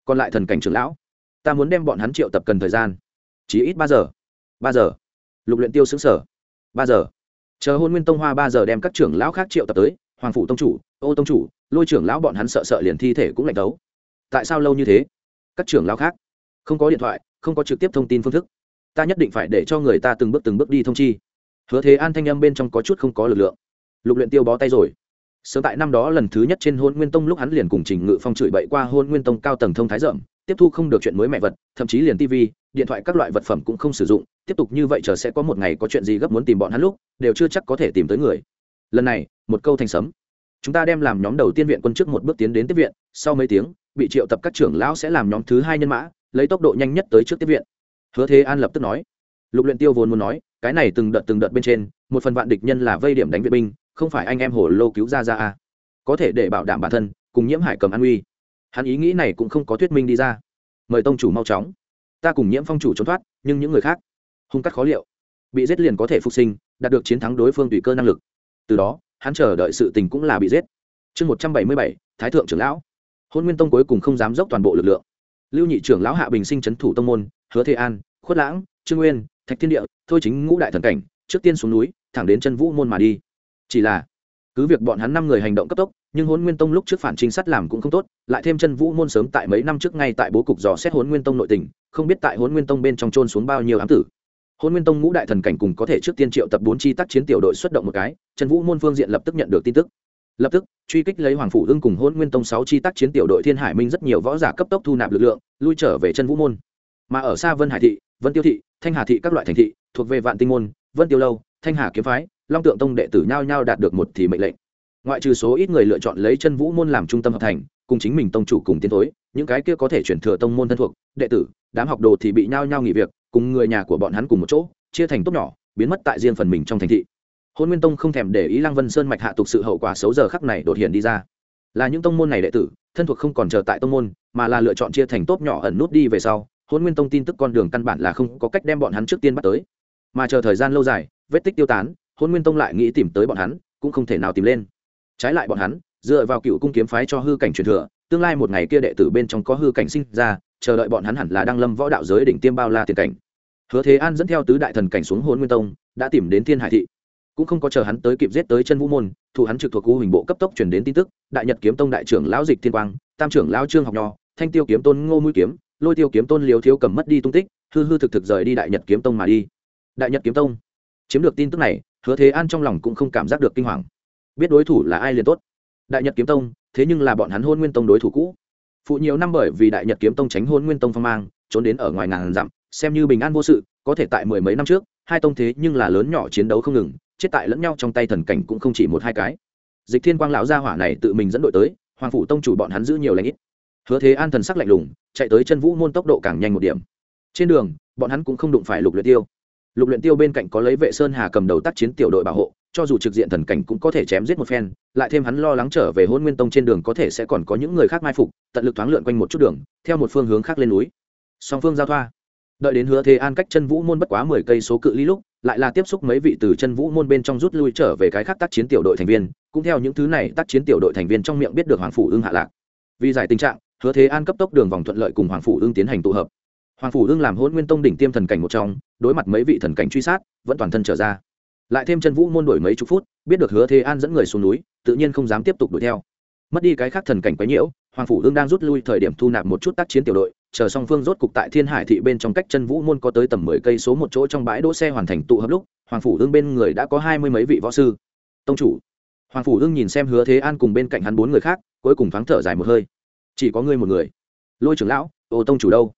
Speaker 1: Còn lại thần cảnh trưởng lão, ta muốn đem bọn hắn triệu tập cần thời gian. Chỉ ít ba giờ. Ba giờ. Lục luyện tiêu xứng sở ba giờ. Chờ hôn nguyên tông hoa ba giờ đem các trưởng lão khác triệu tập tới, hoàng phủ tông chủ, ô tông chủ, lôi trưởng lão bọn hắn sợ sợ liền thi thể cũng lạnh tấu tại sao lâu như thế? Các trưởng lão khác. Không có điện thoại, không có trực tiếp thông tin phương thức ta nhất định phải để cho người ta từng bước từng bước đi thông chi. Hứa thế an thanh âm bên trong có chút không có lực lượng. Lục luyện tiêu bó tay rồi. Sớm tại năm đó lần thứ nhất trên hôn nguyên tông lúc hắn liền cùng trình ngự phong chửi bậy qua hôn nguyên tông cao tầng thông thái rộng, tiếp thu không được chuyện mới mẹ vật, thậm chí liền tv điện thoại các loại vật phẩm cũng không sử dụng, tiếp tục như vậy chờ sẽ có một ngày có chuyện gì gấp muốn tìm bọn hắn lúc, đều chưa chắc có thể tìm tới người. Lần này, một câu thanh sấm. Chúng ta đem làm nhóm đầu tiên viện quân trước một bước tiến đến tiếp viện, sau mấy tiếng, bị triệu tập các trưởng lão sẽ làm nhóm thứ hai nhân mã, lấy tốc độ nhanh nhất tới trước tiếp viện hứa thế an lập tức nói, lục luyện tiêu vốn muốn nói, cái này từng đợt từng đợt bên trên, một phần vạn địch nhân là vây điểm đánh viện binh, không phải anh em hồ lô cứu ra ra a có thể để bảo đảm bản thân, cùng nhiễm hải cầm an uy hắn ý nghĩ này cũng không có thuyết minh đi ra. Mời tông chủ mau chóng. Ta cùng nhiễm phong chủ trốn thoát, nhưng những người khác hung cắt khó liệu. Bị giết liền có thể phục sinh, đạt được chiến thắng đối phương tùy cơ năng lực. Từ đó, hắn chờ đợi sự tình cũng là bị giết. Chương một trăm bảy mươi bảy, thái thượng trưởng lão. Hôn nguyên tông cuối cùng không dám dốc toàn bộ lực lượng. Lưu nhị trưởng lão hạ bình sinh c thủ tông môn hứa thế an, khuất lãng, trương nguyên, thạch thiên địa, thôi chính ngũ đại thần cảnh, trước tiên xuống núi, thẳng đến chân vũ môn mà đi. Chỉ là, cứ việc bọn hắn năm người hành động cấp tốc, nhưng hôn nguyên tông lúc trước phản trinh sát làm cũng không tốt, lại thêm chân vũ môn sớm tại mấy năm trước ngay tại bố cục dò xét hôn nguyên tông nội tình, không biết tại hôn nguyên tông bên trong trôn xuống bao nhiêu ám tử. Hôn nguyên tông ngũ đại thần cảnh cùng có thể trước tiên triệu tập bốn chi tác chiến tiểu đội xuất động một cái, chân vũ môn phương diện lập tức nhận được tin tức. Lập tức, truy kích lấy hoàng phủ hưng cùng hôn nguyên tông sáu chi tác chiến tiểu đội thiên hải minh rất nhiều võ giả cấp tốc thu nạp lực lượng, lui trở về chân vũ môn mà ở xa vân hải thị, vân tiêu thị, thanh hà thị các loại thành thị, thuộc về vạn tinh môn, vân tiêu lâu, thanh hà kiếm phái, long tượng tông đệ tử nhao nhao đạt được một thì mệnh lệnh. Ngoại trừ số ít người lựa chọn lấy chân vũ môn làm trung tâm hợp thành, cùng chính mình tông chủ cùng tiến thối, những cái kia có thể chuyển thừa tông môn thân thuộc, đệ tử, đám học đồ thì bị nhao nhao nghỉ việc, cùng người nhà của bọn hắn cùng một chỗ, chia thành tốt nhỏ, biến mất tại riêng phần mình trong thành thị. Hôn nguyên tông không thèm để ý lăng vân sơn mạch hạ tục sự hậu quả xấu giờ khắc này đột hiện đi ra. Là những tông môn này đệ tử, thân thuộc không còn chờ tại tông môn, mà là lựa chọn chia thành tốt nhỏ ẩn nút đi về sau hôn nguyên tông tin tức con đường căn bản là không có cách đem bọn hắn trước tiên bắt tới. Mà chờ thời gian lâu dài, vết tích tiêu tán hôn nguyên tông lại nghĩ tìm tới bọn hắn, cũng không thể nào tìm lên. Trái lại bọn hắn, dựa vào cựu cung kiếm phái cho hư cảnh truyền thừa, tương lai một ngày kia đệ tử bên trong có hư cảnh sinh ra, chờ đợi bọn hắn hẳn là đang lâm võ đạo giới đỉnh tiêm bao la tiền cảnh. Hứa thế an dẫn theo tứ đại thần cảnh xuống hôn nguyên tông, đã tìm đến thiên hải thị. Cũng không có chờ hắn tới kịp giết tới chân vũ môn thủ hắn trực thuộc u hình bộ cấp tốc chuyển đến tin tức, đại nhật kiếm tông đại trưởng lão dịch thiên quang, tam trưởng lão trương học nho, thanh tiêu kiếm tôn ngô mũi kiếm lôi tiêu kiếm tôn liều thiếu cầm mất đi tung tích, hư hư thực thực rời đi đại nhật kiếm tông mà đi. Đại nhật kiếm tông? Chiếm được tin tức này, hứa thế an trong lòng cũng không cảm giác được kinh hoàng. Biết đối thủ là ai liền tốt. Đại nhật kiếm tông, thế nhưng là bọn hắn hôn nguyên tông đối thủ cũ. Phụ nhiều năm bởi vì đại nhật kiếm tông tránh hôn nguyên tông phong mang, trốn đến ở ngoài ngàn dặm, xem như bình an vô sự, có thể tại mười mấy năm trước, hai tông thế nhưng là lớn nhỏ chiến đấu không ngừng, chết tại lẫn nhau trong tay thần cảnh cũng không chỉ một hai cái. Dịch thiên quang lão gia hỏa này tự mình dẫn đội tới, hoàng phủ tông chủ bọn hắn giữ nhiều lãnh ít hứa thế an thần sắc lạnh lùng, chạy tới chân vũ môn tốc độ càng nhanh một điểm. Trên đường, bọn hắn cũng không đụng phải lục luyện tiêu. Lục luyện tiêu bên cạnh có lấy vệ sơn hà cầm đầu tác chiến tiểu đội bảo hộ, cho dù trực diện thần cảnh cũng có thể chém giết một phen, lại thêm hắn lo lắng trở về hôn nguyên tông trên đường có thể sẽ còn có những người khác mai phục, tận lực thoáng lượn quanh một chút đường, theo một phương hướng khác lên núi. Song phương giao thoa. Đợi đến hứa thế an cách chân vũ môn bất quá mười cây số cự ly lúc, lại là tiếp xúc mấy vị từ chân vũ môn bên trong rút lui trở về cái khác tác chiến tiểu đội thành viên, cũng theo những thứ này tác chiến tiểu đội thành viên trong miệng biết được hoàng phủ ưng hạ lạc. Vì giải tình trạng hứa thế an cấp tốc đường vòng thuận lợi cùng hoàng phủ ương tiến hành tụ hợp hoàng phủ ương làm hôn nguyên tông đỉnh tiêm thần cảnh một trong đối mặt mấy vị thần cảnh truy sát vẫn toàn thân trở ra lại thêm chân vũ môn đổi mấy chục phút biết được hứa thế an dẫn người xuống núi tự nhiên không dám tiếp tục đuổi theo mất đi cái khác thần cảnh quấy nhiễu hoàng phủ ương đang rút lui thời điểm thu nạp một chút tác chiến tiểu đội chờ song phương rốt cục tại thiên hải thị bên trong cách chân vũ môn có tới tầm mười cây số một chỗ trong bãi đỗ xe hoàn thành tụ hợp lúc hoàng phủ ương bên người đã có hai mươi mấy vị võ sư tông chủ hoàng phủ ương nhìn xem hứa thế an cùng bên cạnh hắn bốn người khác cuối cùng thoáng thở dài một hơi chỉ có ngươi một người. Lôi trưởng lão, ô tông chủ đâu?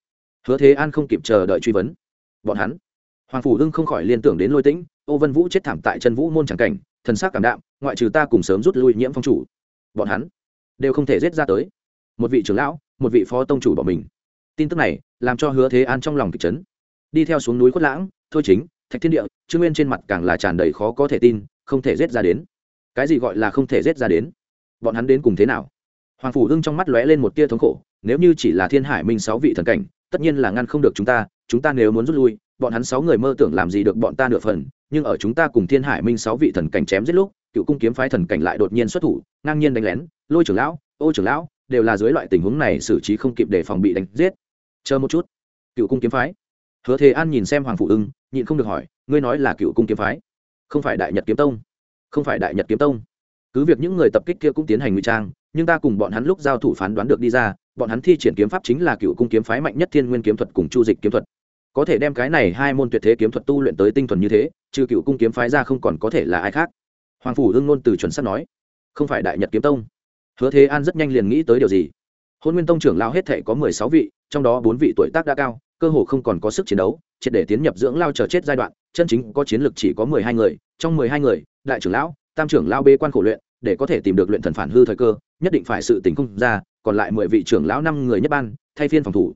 Speaker 1: Hứa thế an không kịp chờ đợi truy vấn. Bọn hắn. Hoàng phủ hưng không khỏi liên tưởng đến lôi tĩnh, ô vân vũ chết thảm tại chân vũ môn tràng cảnh, thần sắc cảm đạm, ngoại trừ ta cùng sớm rút lui nhiễm phong chủ. Bọn hắn đều không thể giết ra tới. Một vị trưởng lão, một vị phó tông chủ bỏ mình. Tin tức này làm cho hứa thế an trong lòng kịch chấn. Đi theo xuống núi khuất lãng, thôi chính, thạch thiên địa, trương nguyên trên mặt càng là tràn đầy khó có thể tin, không thể giết ra đến. Cái gì gọi là không thể giết ra đến? Bọn hắn đến cùng thế nào? Hoàng phủ hưng trong mắt lóe lên một tia thống khổ, nếu như chỉ là thiên hải minh sáu vị thần cảnh, tất nhiên là ngăn không được chúng ta chúng ta nếu muốn rút lui, bọn hắn sáu người mơ tưởng làm gì được bọn ta nửa phần, nhưng ở chúng ta cùng thiên hải minh sáu vị thần cảnh chém giết lúc, cựu cung kiếm phái thần cảnh lại đột nhiên xuất thủ, ngang nhiên đánh lén, lôi trưởng lão, ô trưởng lão, đều là dưới loại tình huống này xử trí không kịp để phòng bị đánh giết. Chờ một chút. Cựu cung kiếm phái. Hứa thế an nhìn xem hoàng phụ ưng nhịn không được hỏi, ngươi nói là cựu cung kiếm phái? Không phải đại nhật kiếm tông. Không phải đại nhật kiếm tông. Cứ việc những người tập kích kia cũng tiến hành ngụy trang nhưng ta cùng bọn hắn lúc giao thủ phán đoán được đi ra, bọn hắn thi triển kiếm pháp chính là cựu cung kiếm phái mạnh nhất thiên nguyên kiếm thuật cùng chu dịch kiếm thuật. Có thể đem cái này hai môn tuyệt thế kiếm thuật tu luyện tới tinh thuần như thế, trừ cựu cung kiếm phái ra không còn có thể là ai khác. Hoàng phủ hưng ngôn từ chuẩn sắp nói, không phải đại nhật kiếm tông. Hứa thế an rất nhanh liền nghĩ tới điều gì. Hôn nguyên tông trưởng lao hết thể có mười sáu vị, trong đó bốn vị tuổi tác đã cao, cơ hồ không còn có sức chiến đấu, triệt để tiến nhập dưỡng lao chờ chết giai đoạn, chân chính có chiến lược chỉ có mười hai người, trong mười hai người, đại trưởng lão, tam trưởng lao bê quan khổ luyện, để có thể tìm được luyện thần phản hư thời cơ nhất định phải sự tình không ra, còn lại mười vị trưởng lão năm người nhất ban, thay phiên phòng thủ.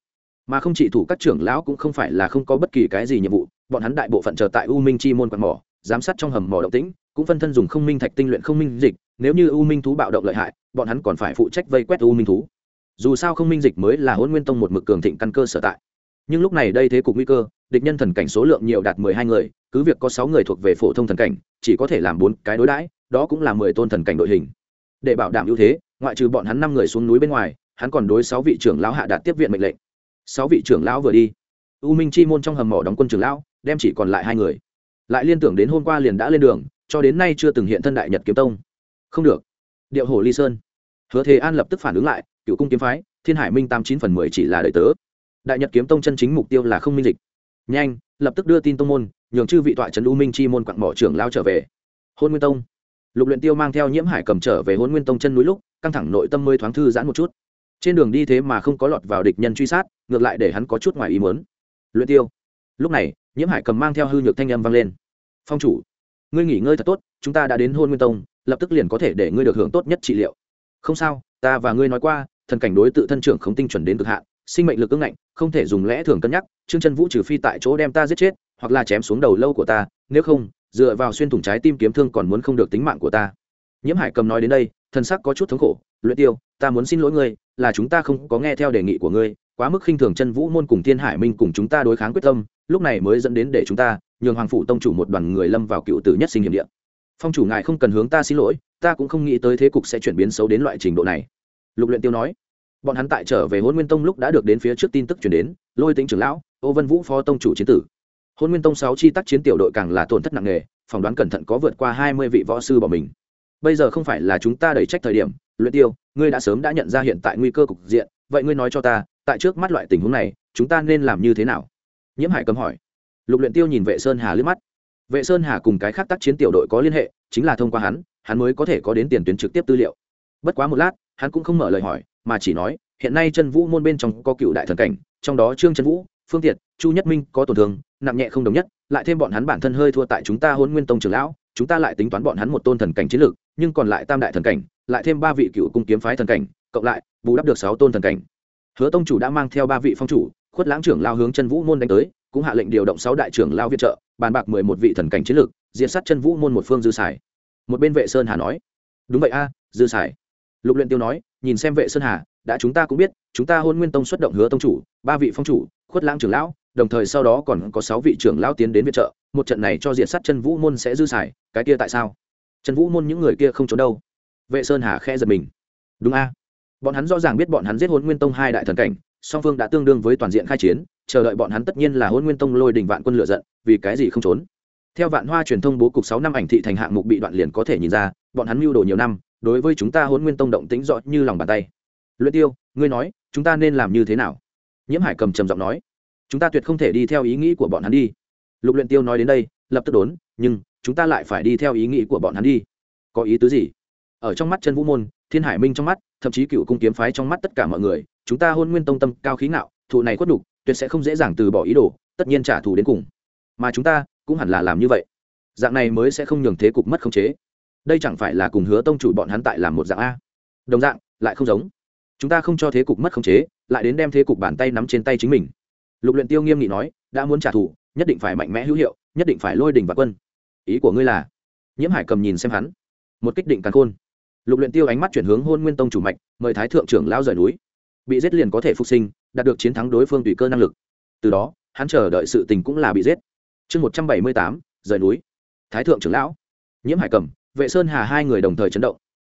Speaker 1: Mà không chỉ thủ các trưởng lão cũng không phải là không có bất kỳ cái gì nhiệm vụ, bọn hắn đại bộ phận chờ tại u minh chi môn quạt mỏ, giám sát trong hầm mỏ động tĩnh, cũng phân thân dùng không minh thạch tinh luyện không minh dịch, nếu như u minh thú bạo động lợi hại, bọn hắn còn phải phụ trách vây quét u minh thú. Dù sao không minh dịch mới là hôn nguyên tông một mực cường thịnh căn cơ sở tại. Nhưng lúc này đây thế cục nguy cơ, địch nhân thần cảnh số lượng nhiều đạt mười hai người, cứ việc có sáu người thuộc về phổ thông thần cảnh, chỉ có thể làm bốn cái đối đãi, đó cũng là mười tôn thần cảnh đội hình. Để bảo đảm ưu thế ngoại trừ bọn hắn năm người xuống núi bên ngoài, hắn còn đối sáu vị trưởng lão hạ đạt tiếp viện mệnh lệnh. Sáu vị trưởng lão vừa đi, u minh chi môn trong hầm mỏ đóng quân trưởng lão, đem chỉ còn lại hai người. Lại liên tưởng đến hôm qua liền đã lên đường, cho đến nay chưa từng hiện thân đại nhật kiếm tông. Không được. Điệu hồ ly sơn. Hứa thế an lập tức phản ứng lại, cựu cung kiếm phái, thiên hải minh tám chín phần mười chỉ là đời tớ. Đại nhật kiếm tông chân chính mục tiêu là không minh dịch. Nhanh, lập tức đưa tin tông môn, nhường chư vị tọa trấn u minh chi môn quặng mỏ trưởng lao trở về. Hôn nguyên tông lục luyện tiêu mang theo nhiễm hải cầm trở về hôn nguyên tông chân núi lúc, căng thẳng nội tâm mới thoáng thư giãn một chút. Trên đường đi thế mà không có lọt vào địch nhân truy sát, ngược lại để hắn có chút ngoài ý muốn. Luyện tiêu. Lúc này, nhiễm hải cầm mang theo hư nhược thanh âm vang lên. Phong chủ, ngươi nghỉ ngơi thật tốt, chúng ta đã đến hôn nguyên tông, lập tức liền có thể để ngươi được hưởng tốt nhất trị liệu. Không sao, ta và ngươi nói qua, thần cảnh đối tự thân trưởng không tinh chuẩn đến cực hạn, sinh mệnh lực ưng ngạnh, không thể dùng lẽ thường cân nhắc, trương chân vũ trừ phi tại chỗ đem ta giết chết, hoặc là chém xuống đầu lâu của ta, nếu không dựa vào xuyên thủng trái tim kiếm thương còn muốn không được tính mạng của ta. Nhiễm hải cầm nói đến đây thân sắc có chút thống khổ, luyện tiêu, ta muốn xin lỗi ngươi, là chúng ta không có nghe theo đề nghị của ngươi, quá mức khinh thường chân vũ môn cùng thiên hải minh cùng chúng ta đối kháng quyết tâm, lúc này mới dẫn đến để chúng ta nhường hoàng phủ tông chủ một đoàn người lâm vào cựu tử nhất sinh hiểm địa. Phong chủ ngài không cần hướng ta xin lỗi, ta cũng không nghĩ tới thế cục sẽ chuyển biến xấu đến loại trình độ này. Lục luyện tiêu nói. Bọn hắn tại trở về hôn nguyên tông lúc đã được đến phía trước tin tức chuyển đến, lôi tính trưởng lão, ô vân vũ phó tông chủ chiến tử hôn nguyên tông sáu chi tác chiến tiểu đội càng là tổn thất nặng nề, phỏng đoán cẩn thận có vượt qua hai mươi vị võ sư bỏ mình. Bây giờ không phải là chúng ta đẩy trách thời điểm, luyện tiêu, ngươi đã sớm đã nhận ra hiện tại nguy cơ cục diện, vậy ngươi nói cho ta, tại trước mắt loại tình huống này, chúng ta nên làm như thế nào? Nhiễm hải cấm hỏi. Lục luyện tiêu nhìn vệ sơn hà liếc mắt. Vệ sơn hà cùng cái khác tác chiến tiểu đội có liên hệ, chính là thông qua hắn hắn mới có thể có đến tiền tuyến trực tiếp tư liệu. Bất quá một lát, hắn cũng không mở lời hỏi, mà chỉ nói, hiện nay chân vũ môn bên trong có cựu đại thần cảnh, trong đó trương chân vũ phương tiệt, chu nhất minh có tổn thương, nặng nhẹ không đồng nhất, lại thêm bọn hắn bản thân hơi thua tại chúng ta hôn nguyên tông trường lão, chúng ta lại tính toán bọn hắn một tôn thần cảnh chiến lược, nhưng còn lại tam đại thần cảnh, lại thêm ba vị cựu cung kiếm phái thần cảnh, cộng lại, bù đắp được sáu tôn thần cảnh. Hứa tông chủ đã mang theo ba vị phong chủ, khuất lãng trưởng lao hướng chân vũ môn đánh tới, cũng hạ lệnh điều động sáu đại trưởng lao viện trợ, bàn bạc mười một vị thần cảnh chiến lược diện sát chân vũ môn một phương dư xài. Một bên vệ sơn hà nói, đúng vậy a, dư xài. Lục luyện tiêu nói, nhìn xem vệ sơn hà, đã chúng ta cũng biết, chúng ta hôn nguyên tông xuất động hứa tông chủ, ba vị phong chủ khuất lãng trưởng lão, đồng thời sau đó còn có sáu vị trưởng lão tiến đến viện trợ, một trận này cho diện sát chân vũ môn sẽ dư xài, cái kia tại sao? Chân vũ môn những người kia không trốn đâu. Vệ sơn hà khẽ giật mình. Đúng a. Bọn hắn rõ ràng biết bọn hắn giết hôn nguyên tông hai đại thần cảnh, song phương đã tương đương với toàn diện khai chiến, chờ đợi bọn hắn tất nhiên là hôn nguyên tông lôi đình vạn quân lựa giận, vì cái gì không trốn? Theo vạn hoa truyền thông bố cục sáu năm ảnh thị thành hạng mục bị đoạn liền có thể nhìn ra, bọn hắn mưu đồ nhiều năm, đối với chúng ta hôn nguyên tông động tính rõ như lòng bàn tay. Luyện tiêu, ngươi nói, chúng ta nên làm như thế nào? Nhiễm hải cầm trầm giọng nói, chúng ta tuyệt không thể đi theo ý nghĩ của bọn hắn đi. Lục luyện tiêu nói đến đây, lập tức đốn, nhưng, chúng ta lại phải đi theo ý nghĩ của bọn hắn đi. Có ý tứ gì? Ở trong mắt chân vũ môn, thiên hải minh trong mắt, thậm chí cựu cung kiếm phái trong mắt tất cả mọi người, chúng ta hôn nguyên tông tâm, cao khí ngạo, thụ này khuất đục tuyệt sẽ không dễ dàng từ bỏ ý đồ, tất nhiên trả thù đến cùng. Mà chúng ta cũng hẳn là làm như vậy. Dạng này mới sẽ không nhường thế cục mất khống chế. Đây chẳng phải là cùng hứa tông chủ bọn hắn tại làm một dạng a. Đồng dạng, lại không giống. Chúng ta không cho thế cục mất khống chế lại đến đem thế cục bàn tay nắm trên tay chính mình. Lục luyện tiêu nghiêm nghị nói, đã muốn trả thù, nhất định phải mạnh mẽ hữu hiệu, nhất định phải lôi đình và quân. Ý của ngươi là? Nhiễm hải cầm nhìn xem hắn. Một kích định càn khôn. Lục luyện tiêu ánh mắt chuyển hướng hôn nguyên tông chủ mạch, mời thái thượng trưởng lão rời núi. Bị giết liền có thể phục sinh, đạt được chiến thắng đối phương tùy cơ năng lực. Từ đó, hắn chờ đợi sự tình cũng là bị giết. Chương một trăm bảy mươi tám, rời núi. Thái thượng trưởng lão. Nhiễm hải cầm, vệ sơn hà hai người đồng thời chấn động.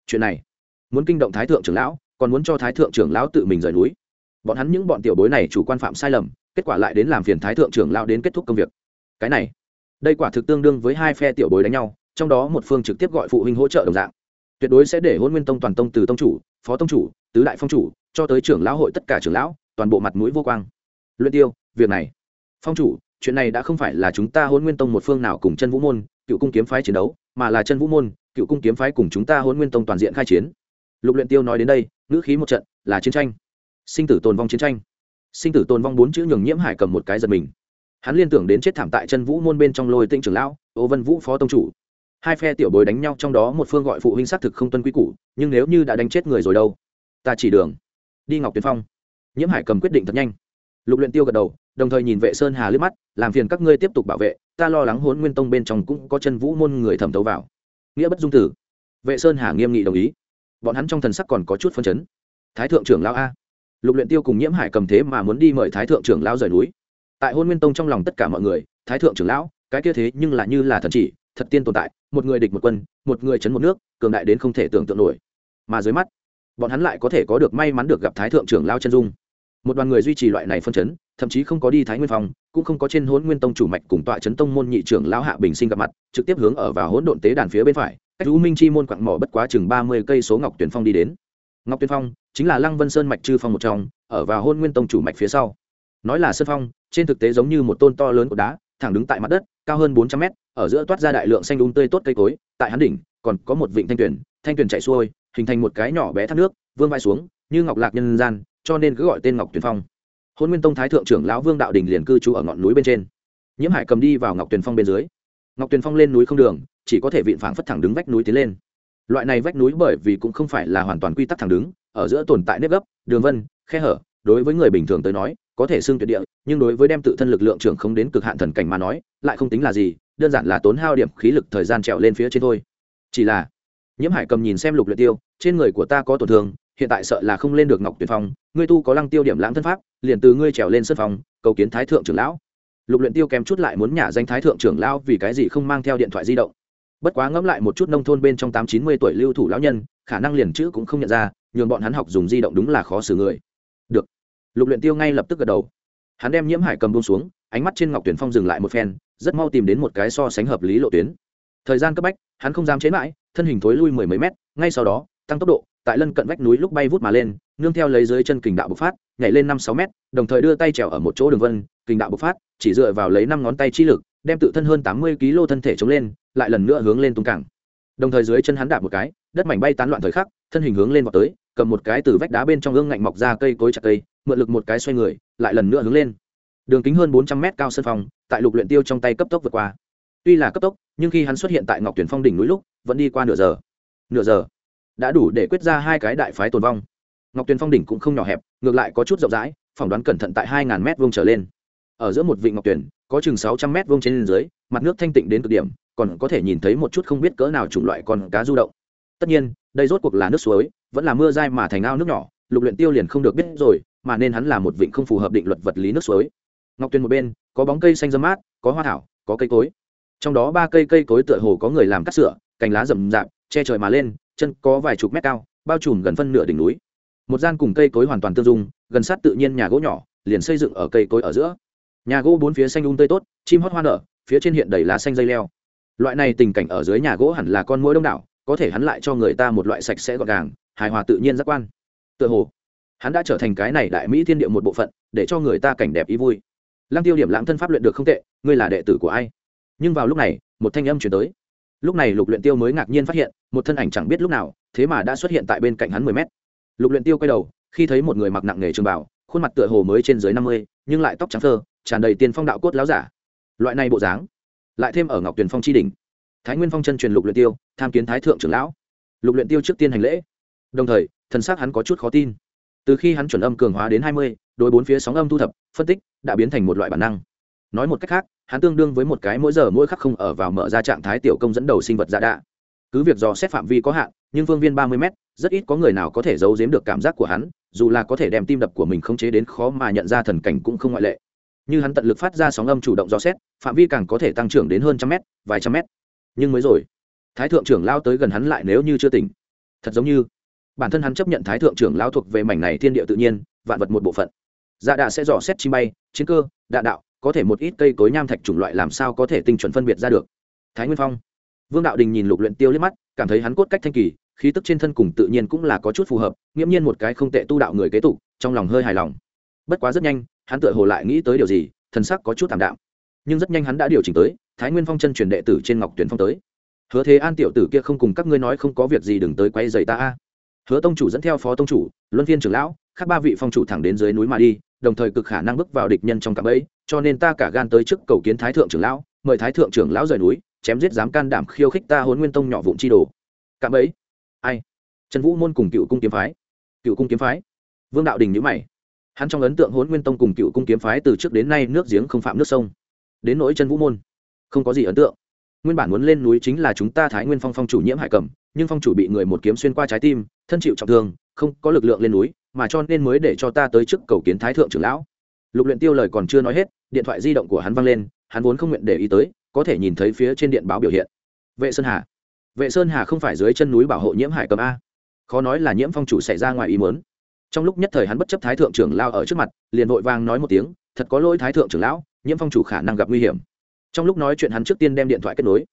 Speaker 1: Chuyện này, muốn kinh động thái thượng trưởng lão, còn muốn cho thái thượng trưởng lão tự mình rời núi bọn hắn những bọn tiểu bối này chủ quan phạm sai lầm, kết quả lại đến làm phiền thái thượng trưởng lão đến kết thúc công việc. Cái này, đây quả thực tương đương với hai phe tiểu bối đánh nhau, trong đó một phương trực tiếp gọi phụ huynh hỗ trợ đồng dạng. Tuyệt đối sẽ để hôn nguyên tông toàn tông từ tông chủ, phó tông chủ, tứ đại phong chủ, cho tới trưởng lão hội tất cả trưởng lão, toàn bộ mặt mũi vô quang. Luyện tiêu, việc này. Phong chủ, chuyện này đã không phải là chúng ta hôn nguyên tông một phương nào cùng chân vũ môn, cựu cung kiếm phái chiến đấu, mà là chân vũ môn, cựu cung kiếm phái cùng chúng ta hôn nguyên tông toàn diện khai chiến. Lục luyện tiêu nói đến đây, ngữ khí một trận, là chiến tranh sinh tử tồn vong chiến tranh. Sinh tử tồn vong bốn chữ nhường nhiễm hải cầm một cái giật mình. Hắn liên tưởng đến chết thảm tại chân vũ môn bên trong lôi tinh trưởng lão, ô vân vũ phó tông chủ. Hai phe tiểu bối đánh nhau trong đó một phương gọi phụ huynh xác thực không tuân quy củ, nhưng nếu như đã đánh chết người rồi đâu? Ta chỉ đường. Đi ngọc tuyến phong. Nhiễm hải cầm quyết định thật nhanh. Lục luyện tiêu gật đầu, đồng thời nhìn vệ sơn hà liếc mắt, làm phiền các ngươi tiếp tục bảo vệ, ta lo lắng hốn nguyên tông bên trong cũng có chân vũ môn người thẩm thấu vào. Nghĩa bất dung tử. Vệ sơn hà nghiêm nghị đồng ý. Bọn hắn trong thần sắc còn có chút phân chấn. Thái thượng trưởng lão a lục luyện tiêu cùng nhiễm hải cầm thế mà muốn đi mời thái thượng trưởng lão rời núi. Tại hôn nguyên tông trong lòng tất cả mọi người, thái thượng trưởng lão, cái kia thế nhưng là như là thần chỉ, thật tiên tồn tại, một người địch một quân, một người chấn một nước, cường đại đến không thể tưởng tượng nổi. Mà dưới mắt, bọn hắn lại có thể có được may mắn được gặp thái thượng trưởng lão chân dung. Một đoàn người duy trì loại này phân chấn, thậm chí không có đi thái nguyên phong, cũng không có trên hôn nguyên tông chủ mạch cùng tọa chấn tông môn nhị trưởng lão hạ bình sinh gặp mặt, trực tiếp hướng ở vào hỗn độn tế đàn phía bên phải, cách u minh chi môn quặng mỏ bất quá chừng ba mươi cây số ngọc tuyển phong đi đến ngọc tuyên phong chính là lăng vân sơn mạch chư phong một trong, ở vào hôn nguyên tông chủ mạch phía sau. Nói là sơn phong, trên thực tế giống như một tôn to lớn của đá, thẳng đứng tại mặt đất, cao hơn bốn trăm mét, ở giữa toát ra đại lượng xanh đúng tươi tốt cây cối, tại hắn đỉnh, còn có một vịnh thanh tuyển thanh tuyển chạy xuôi, hình thành một cái nhỏ bé thác nước, vương vai xuống, như ngọc lạc nhân gian, cho nên cứ gọi tên ngọc tuyền phong. Hôn nguyên tông thái thượng trưởng lão vương đạo đình liền cư trú ở ngọn núi bên trên. Nhiễm hải cầm đi vào ngọc tuyền phong bên dưới. Ngọc tuyền phong lên núi không đường, chỉ có thể vịn phảng phất thẳng đứng vách núi tiến lên loại này vách núi bởi vì cũng không phải là hoàn toàn quy tắc thẳng đứng, ở giữa tồn tại nếp gấp, đường vân, khe hở, đối với người bình thường tới nói, có thể xưng tuyệt địa, nhưng đối với đem tự thân lực lượng trưởng không đến cực hạn thần cảnh mà nói, lại không tính là gì, đơn giản là tốn hao điểm khí lực thời gian trèo lên phía trên thôi. Chỉ là, nhiễm hải cầm nhìn xem lục luyện tiêu, trên người của ta có tổn thương, hiện tại sợ là không lên được ngọc tuyển phong, ngươi tu có lăng tiêu điểm lãng thân pháp, liền từ ngươi trèo lên sân phòng, cầu kiến thái thượng trưởng lão. Lục luyện tiêu kém chút lại muốn nhả danh thái thượng trưởng lão vì cái gì không mang theo điện thoại di động bất quá ngẫm lại một chút nông thôn bên trong tám chín mươi tuổi lưu thủ lão nhân, khả năng liền chữ cũng không nhận ra, nhường bọn hắn học dùng di động đúng là khó xử người. Được. Lục luyện tiêu ngay lập tức gật đầu. Hắn đem nhiễm hải cầm buông xuống, ánh mắt trên ngọc tuyển phong dừng lại một phen, rất mau tìm đến một cái so sánh hợp lý lộ tuyến. Thời gian cấp bách, hắn không dám chế mãi, thân hình thối lui mười mấy mét, ngay sau đó, tăng tốc độ tại lân cận vách núi lúc bay vút mà lên, nương theo lấy dưới chân kình đạo bộc phát, nhảy lên năm sáu mét, đồng thời đưa tay trèo ở một chỗ đường vân, kình đạo bộc phát, chỉ dựa vào lấy năm ngón tay chi lực, đem tự thân hơn tám mươi kg thân thể chống lên, lại lần nữa hướng lên tung cảng. Đồng thời dưới chân hắn đạp một cái, đất mảnh bay tán loạn thời khắc, thân hình hướng lên vào tới, cầm một cái từ vách đá bên trong gương ngạnh mọc ra cây cối chặt cây, mượn lực một cái xoay người, lại lần nữa hướng lên. Đường kính hơn bốn trăm mét cao sân phòng, tại lục luyện tiêu trong tay cấp tốc vượt qua. Tuy là cấp tốc, nhưng khi hắn xuất hiện tại ngọc tuyển phong đỉnh núi lúc, vẫn đi qua nửa giờ. Nửa giờ đã đủ để quyết ra hai cái đại phái tồn vong. Ngọc Tuyền phong đỉnh cũng không nhỏ hẹp, ngược lại có chút rộng rãi, phỏng đoán cẩn thận tại hai ngàn mét vuông trở lên. Ở giữa một vịnh ngọc Tuyền, có chừng sáu trăm mét vuông trên dưới, mặt nước thanh tịnh đến cực điểm, còn có thể nhìn thấy một chút không biết cỡ nào chủng loại con cá du động. Tất nhiên, đây rốt cuộc là nước suối, vẫn là mưa dai mà thành ao nước nhỏ, lục luyện tiêu liền không được biết rồi, mà nên hắn là một vịnh không phù hợp định luật vật lý nước suối. Ngọc tuyền một bên, có bóng cây xanh râm mát, có hoa thảo, có cây cối. Trong đó ba cây cây cối tựa hồ có người làm cắt sửa, cành lá rậm rạp, che trời mà lên chân có vài chục mét cao, bao trùm gần phân nửa đỉnh núi. Một gian cùng cây cối hoàn toàn tương dung, gần sát tự nhiên nhà gỗ nhỏ, liền xây dựng ở cây cối ở giữa. Nhà gỗ bốn phía xanh um tươi tốt, chim hót hoa nở, phía trên hiện đầy lá xanh dây leo. Loại này tình cảnh ở dưới nhà gỗ hẳn là con mũi đông đảo, có thể hắn lại cho người ta một loại sạch sẽ gọn gàng, hài hòa tự nhiên giác quan. Tựa hồ, hắn đã trở thành cái này đại mỹ thiên địa một bộ phận, để cho người ta cảnh đẹp ý vui. Lăng tiêu điểm lãng thân pháp luyện được không tệ, ngươi là đệ tử của ai? Nhưng vào lúc này, một thanh âm chuyển tới lúc này lục luyện tiêu mới ngạc nhiên phát hiện, một thân ảnh chẳng biết lúc nào, thế mà đã xuất hiện tại bên cạnh hắn mười mét. Lục luyện tiêu quay đầu, khi thấy một người mặc nặng nghề trường bảo khuôn mặt tựa hồ mới trên dưới năm mươi, nhưng lại tóc trắng thơ tràn đầy tiền phong đạo cốt láo giả. Loại này bộ dáng, lại thêm ở ngọc tuyền phong chi đỉnh. Thái nguyên phong chân truyền lục luyện tiêu, tham kiến thái thượng trưởng lão. Lục luyện tiêu trước tiên hành lễ. Đồng thời, thần sắc hắn có chút khó tin. Từ khi hắn chuẩn âm cường hóa đến hai mươi, đối bốn phía sóng âm thu thập, phân tích, đã biến thành một loại bản năng. Nói một cách khác hắn tương đương với một cái mỗi giờ mỗi khắc không ở vào mở ra trạng thái tiểu công dẫn đầu sinh vật dạ đạ. Cứ việc dò xét phạm vi có hạn, nhưng phương viên ba mươi m rất ít có người nào có thể giấu giếm được cảm giác của hắn, dù là có thể đem tim đập của mình khống chế đến khó mà nhận ra thần cảnh cũng không ngoại lệ. Như hắn tận lực phát ra sóng âm chủ động dò xét, phạm vi càng có thể tăng trưởng đến hơn trăm mét, vài trăm mét. Nhưng mới rồi, thái thượng trưởng lao tới gần hắn lại nếu như chưa tỉnh. Thật giống như, bản thân hắn chấp nhận thái thượng trưởng lao thuộc về mảnh này thiên địa tự nhiên, vạn vật một bộ phận. Dạ đạ sẽ dò xét chi bay, chiến cơ đạ đạo có thể một ít cây cối nham thạch chủng loại làm sao có thể tinh chuẩn phân biệt ra được. Thái nguyên phong. Vương đạo đình nhìn lục luyện tiêu liếc mắt, cảm thấy hắn cốt cách thanh kỳ, khí tức trên thân cùng tự nhiên cũng là có chút phù hợp, nghiễm nhiên một cái không tệ tu đạo người kế tục, trong lòng hơi hài lòng. Bất quá rất nhanh, hắn tựa hồ lại nghĩ tới điều gì, thần sắc có chút thảm đạm. Nhưng rất nhanh hắn đã điều chỉnh tới, thái nguyên phong chân truyền đệ tử trên ngọc tuyển phong tới. Hứa thế an tiểu tử kia không cùng các ngươi nói không có việc gì đừng tới quay dày ta a. Hứa tông chủ dẫn theo phó tông chủ, luân phiên trưởng lão, khác ba vị phong chủ thẳng đến dưới núi mà đi, đồng thời cực khả năng bước vào địch nhân trong cạm ấy cho nên ta cả gan tới trước cầu kiến thái thượng trưởng lão, mời thái thượng trưởng lão rời núi, chém giết dám can đảm khiêu khích ta hôn nguyên tông nhỏ vụn chi đồ. Cạm ấy. Ai? Trần vũ môn cùng cựu cung kiếm phái. Cựu cung kiếm phái. Vương đạo đình nhữ mày. Hắn trong ấn tượng hôn nguyên tông cùng cựu cung kiếm phái từ trước đến nay nước giếng không phạm nước sông. Đến nỗi Trần vũ môn, không có gì ấn tượng. Nguyên bản muốn lên núi chính là chúng ta thái nguyên phong phong chủ nhiễm hải cầm, nhưng phong chủ bị người một kiếm xuyên qua trái tim, thân chịu trọng thương, không có lực lượng lên núi, mà cho nên mới để cho ta tới trước cầu kiến thái thượng trưởng lão lục luyện tiêu lời còn chưa nói hết, điện thoại di động của hắn vang lên, hắn vốn không nguyện để ý tới, có thể nhìn thấy phía trên điện báo biểu hiện. Vệ sơn hà. Vệ sơn hà không phải dưới chân núi bảo hộ nhiễm hải cầm a. Khó nói là nhiễm phong chủ xảy ra ngoài ý muốn. Trong lúc nhất thời hắn bất chấp thái thượng trưởng lao ở trước mặt, liền vội vàng nói một tiếng, thật có lỗi thái thượng trưởng lão, nhiễm phong chủ khả năng gặp nguy hiểm. Trong lúc nói chuyện hắn trước tiên đem điện thoại kết nối.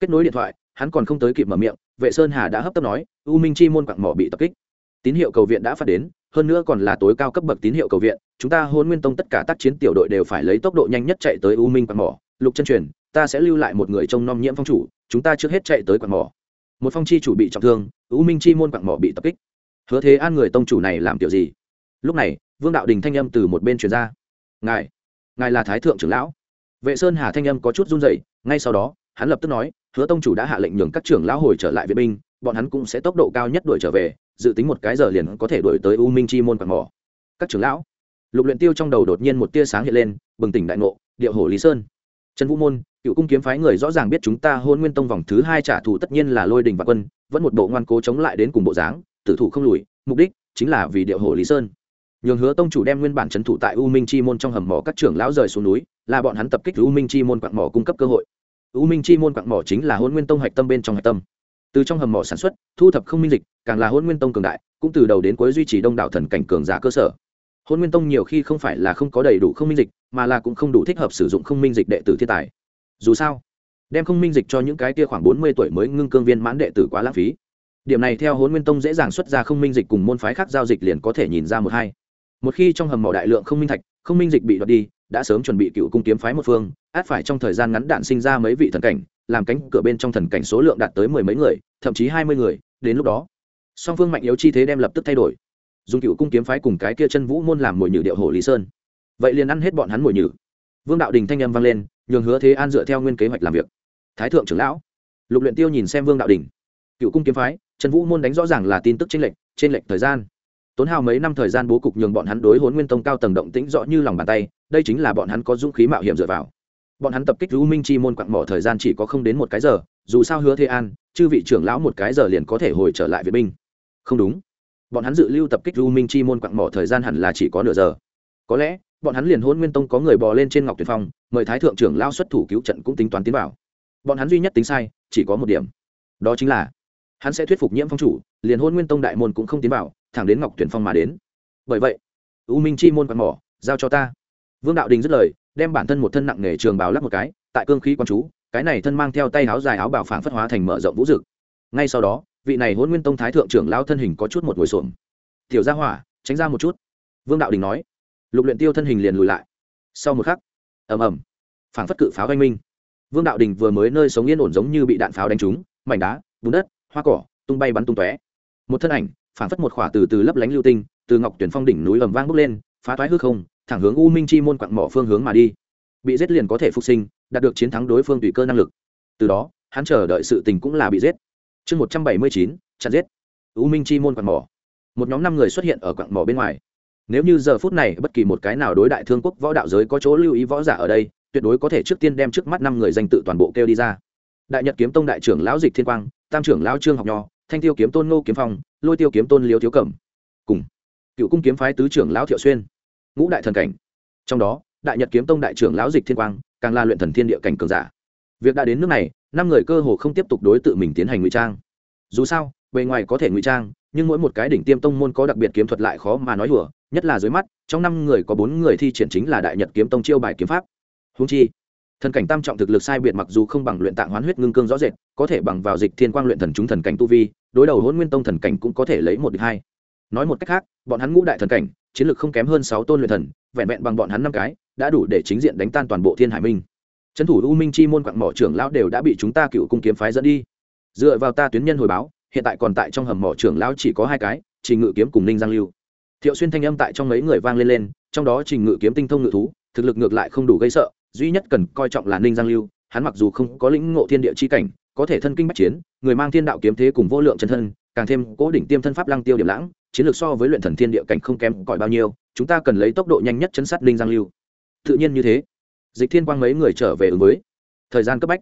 Speaker 1: Kết nối điện thoại, hắn còn không tới kịp mở miệng, vệ sơn hà đã hấp tấp nói, u minh chi môn quặng mỏ bị tập kích. Tín hiệu cầu viện đã phát đến, hơn nữa còn là tối cao cấp bậc tín hiệu cầu viện chúng ta hôn nguyên tông tất cả tác chiến tiểu đội đều phải lấy tốc độ nhanh nhất chạy tới u minh quạt mỏ. Lục chân truyền, ta sẽ lưu lại một người trông nom nhiễm phong chủ, chúng ta trước hết chạy tới quạt mỏ. Một phong chi chủ bị trọng thương, u minh chi môn quạt mỏ bị tập kích. Hứa thế an người tông chủ này làm kiểu gì? Lúc này, vương đạo đình thanh âm từ một bên truyền ra. Ngài ngài là thái thượng trưởng lão. Vệ sơn hà thanh âm có chút run rẩy, ngay sau đó, hắn lập tức nói, hứa tông chủ đã hạ lệnh nhường các trưởng lão hồi trở lại vệ binh, bọn hắn cũng sẽ tốc độ cao nhất đuổi trở về, dự tính một cái giờ liền có thể đuổi tới u minh chi môn quạt mỏ. Các trưởng lão? Lục luyện tiêu trong đầu đột nhiên một tia sáng hiện lên, bừng tỉnh đại ngộ điệu hổ lý sơn. Trần vũ môn, cựu cung kiếm phái người rõ ràng biết chúng ta hôn nguyên tông vòng thứ hai trả thù tất nhiên là lôi đình và quân, vẫn một bộ ngoan cố chống lại đến cùng bộ dáng, tử thủ không lùi, mục đích chính là vì điệu hổ lý sơn. Nhường hứa tông chủ đem nguyên bản trấn thủ tại u minh chi môn trong hầm mỏ các trưởng lão rời xuống núi, là bọn hắn tập kích u minh chi môn quặng mỏ cung cấp cơ hội. U minh chi môn quặng mỏ chính là hôn nguyên tông hạch tâm bên trong hạch tâm. Từ trong hầm mỏ sản xuất, thu thập không minh dịch, càng là hôn nguyên tông cường đại, cũng từ đầu đến cuối duy trì đông đảo thần cảnh cường giả cơ sở hôn nguyên tông nhiều khi không phải là không có đầy đủ không minh dịch, mà là cũng không đủ thích hợp sử dụng không minh dịch đệ tử thiên tài. Dù sao, đem không minh dịch cho những cái kia khoảng bốn mươi tuổi mới ngưng cương viên mãn đệ tử quá lãng phí. Điểm này theo hôn nguyên tông dễ dàng xuất ra không minh dịch cùng môn phái khác giao dịch liền có thể nhìn ra một hai. Một khi trong hầm mỏ đại lượng không minh thạch, không minh dịch bị đoạt đi, đã sớm chuẩn bị cựu cung kiếm phái một phương, át phải trong thời gian ngắn đạn sinh ra mấy vị thần cảnh, làm cánh cửa bên trong thần cảnh số lượng đạt tới mười mấy người, thậm chí hai mươi người, đến lúc đó, song phương mạnh yếu chi thế đem lập tức thay đổi dùng cựu cung kiếm phái cùng cái kia chân vũ môn làm mồi nhử điệu hồ lý sơn. Vậy liền ăn hết bọn hắn mồi nhử. Vương đạo đình thanh âm vang lên, nhường hứa thế an dựa theo nguyên kế hoạch làm việc. Thái thượng trưởng lão, lục luyện tiêu nhìn xem vương đạo đình. Cựu cung kiếm phái, chân vũ môn đánh rõ ràng là tin tức chênh lệch trên lệch thời gian. Tốn hao mấy năm thời gian bố cục nhường bọn hắn đối hốn nguyên tông cao tầng động tĩnh rõ như lòng bàn tay, đây chính là bọn hắn có dũng khí mạo hiểm dựa vào. Bọn hắn tập kích u minh chi môn quặng mỏ thời gian chỉ có không đến một cái giờ, dù sao hứa thế an, chư vị trưởng lão một cái giờ liền có thể hồi trở lại viện binh. Không đúng bọn hắn dự lưu tập kích u minh chi môn quặng mỏ thời gian hẳn là chỉ có nửa giờ. Có lẽ, bọn hắn liền hôn nguyên tông có người bò lên trên ngọc Tuyền phong, mời thái thượng trưởng lao xuất thủ cứu trận cũng tính toán tiến vào. Bọn hắn duy nhất tính sai, chỉ có một điểm. Đó chính là, hắn sẽ thuyết phục nhiễm phong chủ, liền hôn nguyên tông đại môn cũng không tiến vào, thẳng đến ngọc tuyển phong mà đến. Bởi vậy, u minh chi môn quạt mỏ, giao cho ta. Vương đạo đình dứt lời, đem bản thân một thân nặng nghề trường bào lắp một cái, tại cương khí quan chú, cái này thân mang theo tay áo dài áo bào phảng phất hóa thành mở rộng vũ dực. Ngay sau đó vị này hôn nguyên tông thái thượng trưởng lao thân hình có chút một ngồi xuồng tiểu gia hỏa, tránh ra một chút. Vương đạo đình nói. Lục luyện tiêu thân hình liền lùi lại. Sau một khắc, ầm ầm, phảng phất cự pháo oanh minh. Vương đạo đình vừa mới nơi sống yên ổn giống như bị đạn pháo đánh trúng, mảnh đá, bùn đất, hoa cỏ tung bay bắn tung tóe. Một thân ảnh, phảng phất một khỏa từ từ lấp lánh lưu tinh, từ ngọc tuyển phong đỉnh núi ầm vang bốc lên, phá toái hư không, thẳng hướng u minh chi môn quặng mỏ phương hướng mà đi. Bị giết liền có thể phục sinh, đạt được chiến thắng đối phương tùy cơ năng lực. Từ đó, hắn chờ đợi sự tình cũng là bị giết chương một trăm bảy mươi chín, chặn giết. U minh chi môn quặng mỏ. Một nhóm năm người xuất hiện ở quặng mỏ bên ngoài. Nếu như giờ phút này bất kỳ một cái nào đối đại thương quốc võ đạo giới có chỗ lưu ý võ giả ở đây, tuyệt đối có thể trước tiên đem trước mắt năm người danh tự toàn bộ kêu đi ra. Đại nhật kiếm tông đại trưởng lão dịch thiên quang, tam trưởng lão trương học nho, thanh tiêu kiếm tôn ngô kiếm phong, lôi tiêu kiếm tôn liêu thiếu cẩm. Cùng cựu cung kiếm phái tứ trưởng lão thiệu xuyên. Ngũ đại thần cảnh. Trong đó, đại nhật kiếm tông đại trưởng lão dịch thiên quang, càng là luyện thần thiên địa cảnh cường giả. Việc đã đến nước này năm người cơ hồ không tiếp tục đối tự mình tiến hành ngụy trang. Dù sao, bề ngoài có thể ngụy trang, nhưng mỗi một cái đỉnh tiêm tông môn có đặc biệt kiếm thuật lại khó mà nói đùa, nhất là dưới mắt, trong năm người có bốn người thi triển chính là đại nhật kiếm tông chiêu bài kiếm pháp. Húng chi, thần cảnh tam trọng thực lực sai biệt mặc dù không bằng luyện tạng hoán huyết ngưng cương rõ rệt, có thể bằng vào dịch thiên quang luyện thần chúng thần cảnh tu vi, đối đầu hôn nguyên tông thần cảnh cũng có thể lấy một địch hai. Nói một cách khác, bọn hắn ngũ đại thần cảnh, chiến lược không kém hơn sáu tôn luyện thần, vẹn vẹn bằng bọn hắn năm cái, đã đủ để chính diện đánh tan toàn bộ thiên hải minh trấn thủ u minh chi môn quặng mỏ trưởng lão đều đã bị chúng ta cựu cung kiếm phái dẫn đi. Dựa vào ta tuyến nhân hồi báo, hiện tại còn tại trong hầm mỏ trưởng lão chỉ có hai cái, trình ngự kiếm cùng ninh giang lưu. Thiệu xuyên thanh âm tại trong mấy người vang lên lên, trong đó trình ngự kiếm tinh thông ngự thú, thực lực ngược lại không đủ gây sợ, duy nhất cần coi trọng là ninh giang lưu, hắn mặc dù không có lĩnh ngộ thiên địa chi cảnh, có thể thân kinh bách chiến, người mang thiên đạo kiếm thế cùng vô lượng chân thân, càng thêm cố đỉnh tiêm thân pháp lăng tiêu điểm lãng, chiến lược so với luyện thần thiên địa cảnh không kém cỏi bao nhiêu, chúng ta cần lấy tốc độ nhanh nhất chấn sát ninh giang lưu. Tự nhiên như thế dịch thiên quang mấy người trở về ứng với. Thời gian cấp bách.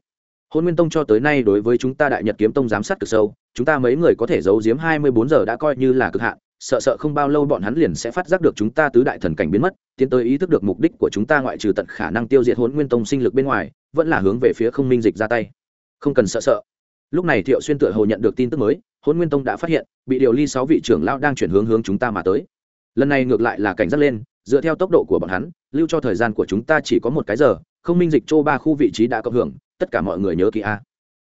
Speaker 1: Hôn nguyên tông cho tới nay đối với chúng ta đại nhật kiếm tông giám sát cực sâu, chúng ta mấy người có thể giấu giếm hai mươi bốn giờ đã coi như là cực hạn, sợ sợ không bao lâu bọn hắn liền sẽ phát giác được chúng ta tứ đại thần cảnh biến mất, tiến tới ý thức được mục đích của chúng ta ngoại trừ tận khả năng tiêu diệt hôn nguyên tông sinh lực bên ngoài, vẫn là hướng về phía không minh dịch ra tay. Không cần sợ sợ. Lúc này thiệu xuyên tựa hồ nhận được tin tức mới, hôn nguyên tông đã phát hiện, bị điều ly sáu vị trưởng lao đang chuyển hướng hướng chúng ta mà tới. Lần này ngược lại là cảnh giác lên dựa theo tốc độ của bọn hắn, lưu cho thời gian của chúng ta chỉ có một cái giờ, không minh dịch chỗ ba khu vị trí đã cộng hưởng, tất cả mọi người nhớ kỹ a.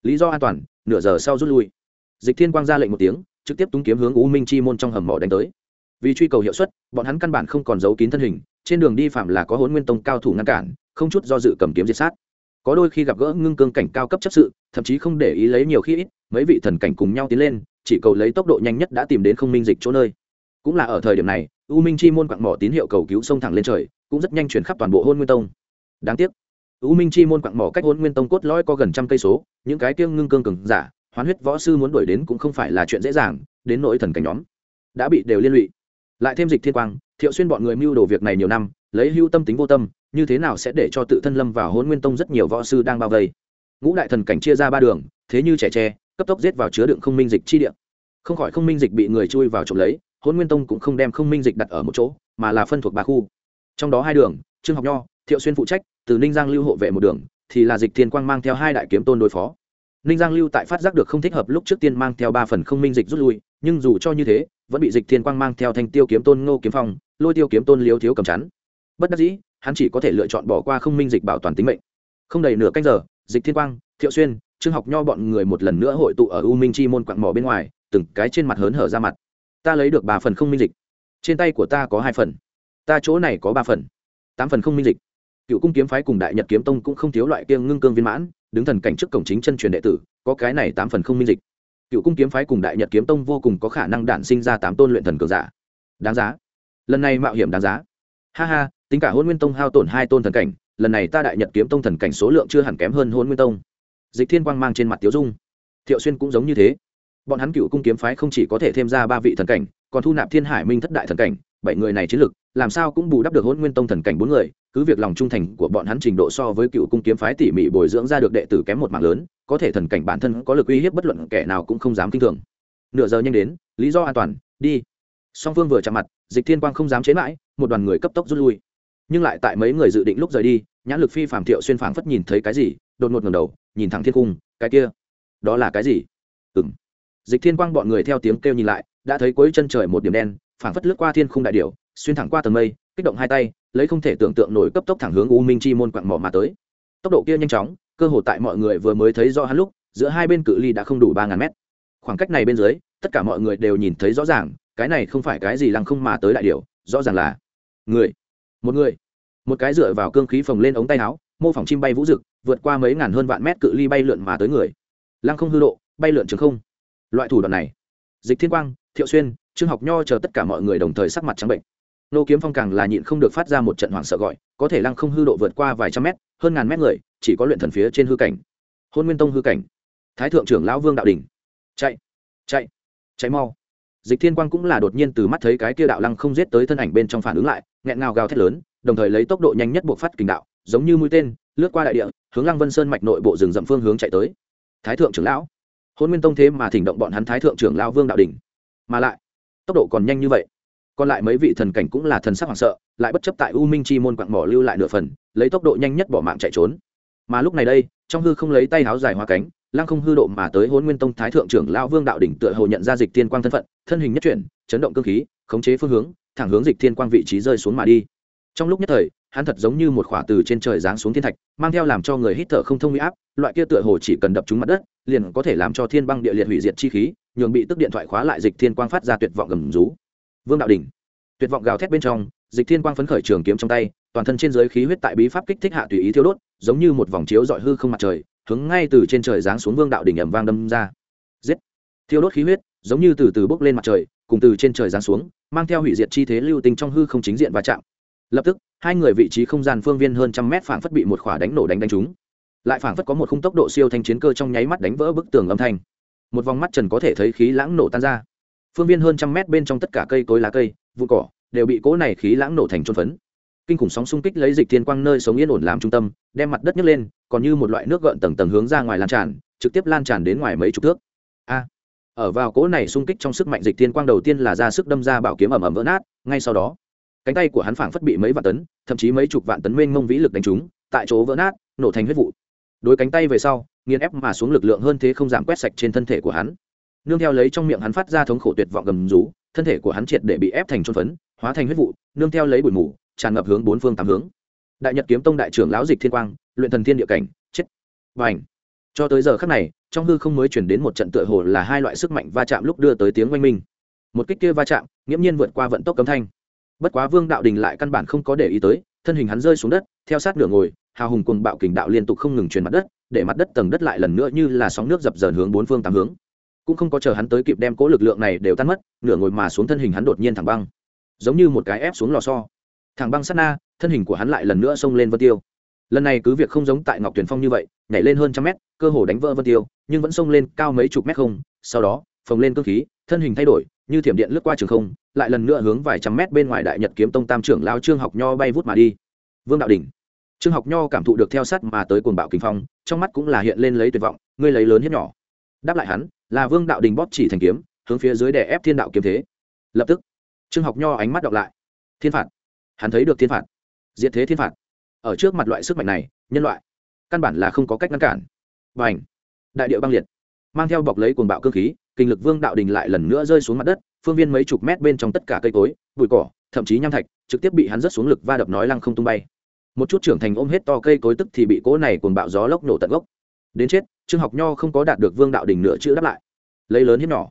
Speaker 1: Lý do an toàn, nửa giờ sau rút lui. Dịch thiên quang ra lệnh một tiếng, trực tiếp túng kiếm hướng u minh chi môn trong hầm mỏ đánh tới. Vì truy cầu hiệu suất, bọn hắn căn bản không còn giấu kín thân hình, trên đường đi phạm là có hôn nguyên tông cao thủ ngăn cản, không chút do dự cầm kiếm diệt sát. Có đôi khi gặp gỡ ngưng cương cảnh cao cấp chấp sự, thậm chí không để ý lấy nhiều khi ít, mấy vị thần cảnh cùng nhau tiến lên, chỉ cầu lấy tốc độ nhanh nhất đã tìm đến không minh dịch chỗ nơi. Cũng là ở thời điểm này u minh chi môn quặng mỏ tín hiệu cầu cứu sông thẳng lên trời, cũng rất nhanh chuyển khắp toàn bộ hôn nguyên tông. Đáng tiếc, u minh chi môn quặng mỏ cách hôn nguyên tông cốt lõi có gần trăm cây số, những cái kiêng ngưng cương cường giả, hoán huyết võ sư muốn đuổi đến cũng không phải là chuyện dễ dàng, đến nỗi thần cảnh nhóm đã bị đều liên lụy. Lại thêm dịch thiên quang, thiệu xuyên bọn người mưu đồ việc này nhiều năm, lấy hưu tâm tính vô tâm, như thế nào sẽ để cho tự thân lâm vào hôn nguyên tông rất nhiều võ sư đang bao vây? Ngũ đại thần cảnh chia ra ba đường, thế như trẻ tre, cấp tốc giết vào chứa đựng không minh dịch chi địa. Không khỏi không minh dịch bị người chui vào trộm lấy hôn nguyên tông cũng không đem không minh dịch đặt ở một chỗ, mà là phân thuộc ba khu. Trong đó hai đường, trương học nho, thiệu xuyên phụ trách, từ ninh giang lưu hộ vệ một đường, thì là dịch thiên quang mang theo hai đại kiếm tôn đối phó. Ninh giang lưu tại phát giác được không thích hợp lúc trước tiên mang theo ba phần không minh dịch rút lui, nhưng dù cho như thế, vẫn bị dịch thiên quang mang theo thanh tiêu kiếm tôn ngô kiếm phong, lôi tiêu kiếm tôn liếu thiếu cầm chắn. Bất đắc dĩ, hắn chỉ có thể lựa chọn bỏ qua không minh dịch bảo toàn tính mệnh. Không đầy nửa canh giờ, dịch thiên quang, thiệu xuyên, trương học nho bọn người một lần nữa hội tụ ở u minh chi môn quặng mỏ bên ngoài, từng cái trên mặt hớn hở ra mặt ta lấy được ba phần không minh dịch. Trên tay của ta có hai phần. Ta chỗ này có ba phần. Tám phần không minh dịch. Cựu cung kiếm phái cùng đại nhật kiếm tông cũng không thiếu loại kiêng ngưng cương viên mãn, đứng thần cảnh trước cổng chính chân truyền đệ tử, có cái này tám phần không minh dịch. Cựu cung kiếm phái cùng đại nhật kiếm tông vô cùng có khả năng đản sinh ra tám tôn luyện thần cường giả. Đáng giá. Lần này mạo hiểm đáng giá. Ha ha, tính cả hôn nguyên tông hao tổn hai tôn thần cảnh, lần này ta đại nhật kiếm tông thần cảnh số lượng chưa hẳn kém hơn hôn nguyên tông. Dịch thiên quang mang trên mặt tiếu dung. Thiệu xuyên cũng giống như thế bọn hắn cựu cung kiếm phái không chỉ có thể thêm ra ba vị thần cảnh, còn thu nạp thiên hải minh thất đại thần cảnh, bảy người này chiến lực, làm sao cũng bù đắp được hôn nguyên tông thần cảnh bốn người, cứ việc lòng trung thành của bọn hắn trình độ so với cựu cung kiếm phái tỉ mỉ bồi dưỡng ra được đệ tử kém một mạng lớn, có thể thần cảnh bản thân có lực uy hiếp bất luận kẻ nào cũng không dám kinh thường. Nửa giờ nhanh đến, lý do an toàn, đi. Song phương vừa chạm mặt, dịch thiên quang không dám chế mãi, một đoàn người cấp tốc rút lui. Nhưng lại tại mấy người dự định lúc rời đi, nhãn lực phi phạm thiệu xuyên phảng phất nhìn thấy cái gì, đột ngột ngầm đầu, nhìn thẳng thiên cung, cái kia, đó là cái gì? Ừ m dịch thiên quang bọn người theo tiếng kêu nhìn lại, đã thấy cuối chân trời một điểm đen, phảng phất lướt qua thiên khung đại điệu xuyên thẳng qua tầng mây, kích động hai tay, lấy không thể tưởng tượng nổi cấp tốc thẳng hướng u minh chi môn quặng mỏ mà tới. Tốc độ kia nhanh chóng, cơ hồ tại mọi người vừa mới thấy rõ hắn lúc, giữa hai bên cự ly đã không đủ ba ngàn mét. Khoảng cách này bên dưới, tất cả mọi người đều nhìn thấy rõ ràng, cái này không phải cái gì lăng không mà tới đại điệu rõ ràng là người. Một người. Một cái dựa vào cương khí phồng lên ống tay áo, mô phỏng chim bay vũ rực vượt qua mấy ngàn hơn vạn mét cự ly bay lượn mà tới người. Lăng không hư độ, bay lượn trường không loại thủ đoạn này, dịch thiên quang, thiệu xuyên, trương học nho chờ tất cả mọi người đồng thời sắc mặt trắng bệnh. Nô kiếm phong càng là nhịn không được phát ra một trận hoảng sợ gọi, có thể lăng không hư độ vượt qua vài trăm mét, hơn ngàn mét người, chỉ có luyện thần phía trên hư cảnh. Hôn nguyên tông hư cảnh. Thái thượng trưởng lão vương đạo đình. Chạy chạy chạy mau. Dịch thiên quang cũng là đột nhiên từ mắt thấy cái kia đạo lăng không giết tới thân ảnh bên trong phản ứng lại, nghẹn ngào gào thét lớn, đồng thời lấy tốc độ nhanh nhất buộc phát kình đạo, giống như mũi tên, lướt qua đại địa, hướng lăng vân sơn mạch nội bộ rừng rậm phương hướng chạy tới. Thái thượng trưởng lão hôn nguyên tông thế mà thỉnh động bọn hắn thái thượng trưởng lão vương đạo đình. Mà lại, tốc độ còn nhanh như vậy. Còn lại mấy vị thần cảnh cũng là thần sắc hoảng sợ, lại bất chấp tại u minh chi môn quặng mỏ lưu lại nửa phần, lấy tốc độ nhanh nhất bỏ mạng chạy trốn. Mà lúc này đây, trong hư không lấy tay háo dài hoa cánh, lăng không hư độ mà tới hôn nguyên tông thái thượng trưởng lão vương đạo đỉnh tựa hồ nhận ra dịch Thiên quang thân phận, thân hình nhất chuyển, chấn động cơ khí, khống chế phương hướng, thẳng hướng dịch thiên quang vị trí rơi xuống mà đi trong lúc nhất thời, hắn thật giống như một khỏa từ trên trời giáng xuống thiên thạch, mang theo làm cho người hít thở không thông huy áp, loại kia tựa hồ chỉ cần đập trúng mặt đất, liền có thể làm cho thiên băng địa liệt hủy diệt chi khí, nhường bị tức điện thoại khóa lại dịch thiên quang phát ra tuyệt vọng gầm rú. Vương đạo đỉnh tuyệt vọng gào thét bên trong, dịch thiên quang phấn khởi trường kiếm trong tay, toàn thân trên giới khí huyết tại bí pháp kích thích hạ tùy ý thiêu đốt, giống như một vòng chiếu dọi hư không mặt trời, hướng ngay từ trên trời giáng xuống vương đạo đỉnh ẩm vang đâm ra. Giết. Thiêu đốt khí huyết, giống như từ từ bốc lên mặt trời, cùng từ trên trời giáng xuống, mang theo hủy diệt chi thế lưu tinh trong hư không chính diện và chạm lập tức, hai người vị trí không gian phương viên hơn trăm mét phảng phất bị một khỏa đánh nổ đánh đánh trúng. Lại phảng phất có một khung tốc độ siêu thanh chiến cơ trong nháy mắt đánh vỡ bức tường âm thanh. Một vòng mắt trần có thể thấy khí lãng nổ tan ra. Phương viên hơn trăm mét bên trong tất cả cây cối lá cây vụ cỏ, đều bị cỗ này khí lãng nổ thành trôn phấn. Kinh khủng sóng xung kích lấy dịch thiên quang nơi sống yên ổn làm trung tâm, đem mặt đất nhấc lên, còn như một loại nước gợn tầng tầng hướng ra ngoài lan tràn, trực tiếp lan tràn đến ngoài mấy chục thước. A! Ở vào cỗ này xung kích trong sức mạnh dịch thiên quang đầu tiên là ra sức đâm ra bảo kiếm ẩm ẩm vỡ nát, ngay sau đó cánh tay của hắn phảng phất bị mấy vạn tấn, thậm chí mấy chục vạn tấn mênh mông vĩ lực đánh trúng, tại chỗ vỡ nát, nổ thành huyết vụ. Đối cánh tay về sau, nghiền ép mà xuống lực lượng hơn thế không giảm quét sạch trên thân thể của hắn. Nương theo lấy trong miệng hắn phát ra thống khổ tuyệt vọng gầm rú, thân thể của hắn triệt để bị ép thành trôn phấn, hóa thành huyết vụ, nương theo lấy bụi mù, tràn ngập hướng bốn phương tám hướng. Đại nhật kiếm tông đại trưởng lão dịch thiên quang, luyện thần thiên địa cảnh, chết. Và ảnh cho tới giờ khắc này, trong hư không mới chuyển đến một trận tựa hồ là hai loại sức mạnh va chạm lúc đưa tới tiếng oanh minh. Một kích kia va chạm, nghiễm nhiên vượt qua vận tốc cấm thanh bất quá vương đạo đình lại căn bản không có để ý tới, thân hình hắn rơi xuống đất, theo sát nửa ngồi, hào hùng cùng bạo kình đạo liên tục không ngừng truyền mặt đất, để mặt đất tầng đất lại lần nữa như là sóng nước dập dờn hướng bốn phương tám hướng. Cũng không có chờ hắn tới kịp đem cố lực lượng này đều tan mất, nửa ngồi mà xuống thân hình hắn đột nhiên thẳng băng. Giống như một cái ép xuống lò xo. Thẳng băng sát na, thân hình của hắn lại lần nữa xông lên vân tiêu. Lần này cứ việc không giống tại ngọc tuyển phong như vậy, nhảy lên hơn trăm mét, cơ hồ đánh vỡ vân tiêu, nhưng vẫn xông lên cao mấy chục mét không, sau đó, phồng lên cơ khí, thân hình thay đổi như thiểm điện lướt qua trường không, lại lần nữa hướng vài trăm mét bên ngoài đại nhật kiếm tông tam trưởng lao trương học nho bay vút mà đi. Vương đạo đình trương học nho cảm thụ được theo sát mà tới cuồng bạo kinh phong, trong mắt cũng là hiện lên lấy tuyệt vọng, ngươi lấy lớn hiếp nhỏ. Đáp lại hắn, là vương đạo đình bóp chỉ thành kiếm, hướng phía dưới để ép thiên đạo kiếm thế. Lập tức, trương học nho ánh mắt đọc lại. Thiên phạt. Hắn thấy được thiên phạt. Diệt thế thiên phạt. Ở trước mặt loại sức mạnh này, nhân loại, căn bản là không có cách ngăn cản. Và ảnh đại điệu băng liệt, mang theo bọc lấy cuồng bạo cơ khí kinh lực vương đạo đình lại lần nữa rơi xuống mặt đất, phương viên mấy chục mét bên trong tất cả cây cối, bụi cỏ, thậm chí nham thạch, trực tiếp bị hắn rớt xuống lực va đập nói lăng không tung bay. Một chút trưởng thành ôm hết to cây cối tức thì bị cỗ này cuồng bạo gió lốc nổ tận gốc. Đến chết, trương học nho không có đạt được vương đạo đình nữa chữ đáp lại. Lấy lớn hiếp nhỏ.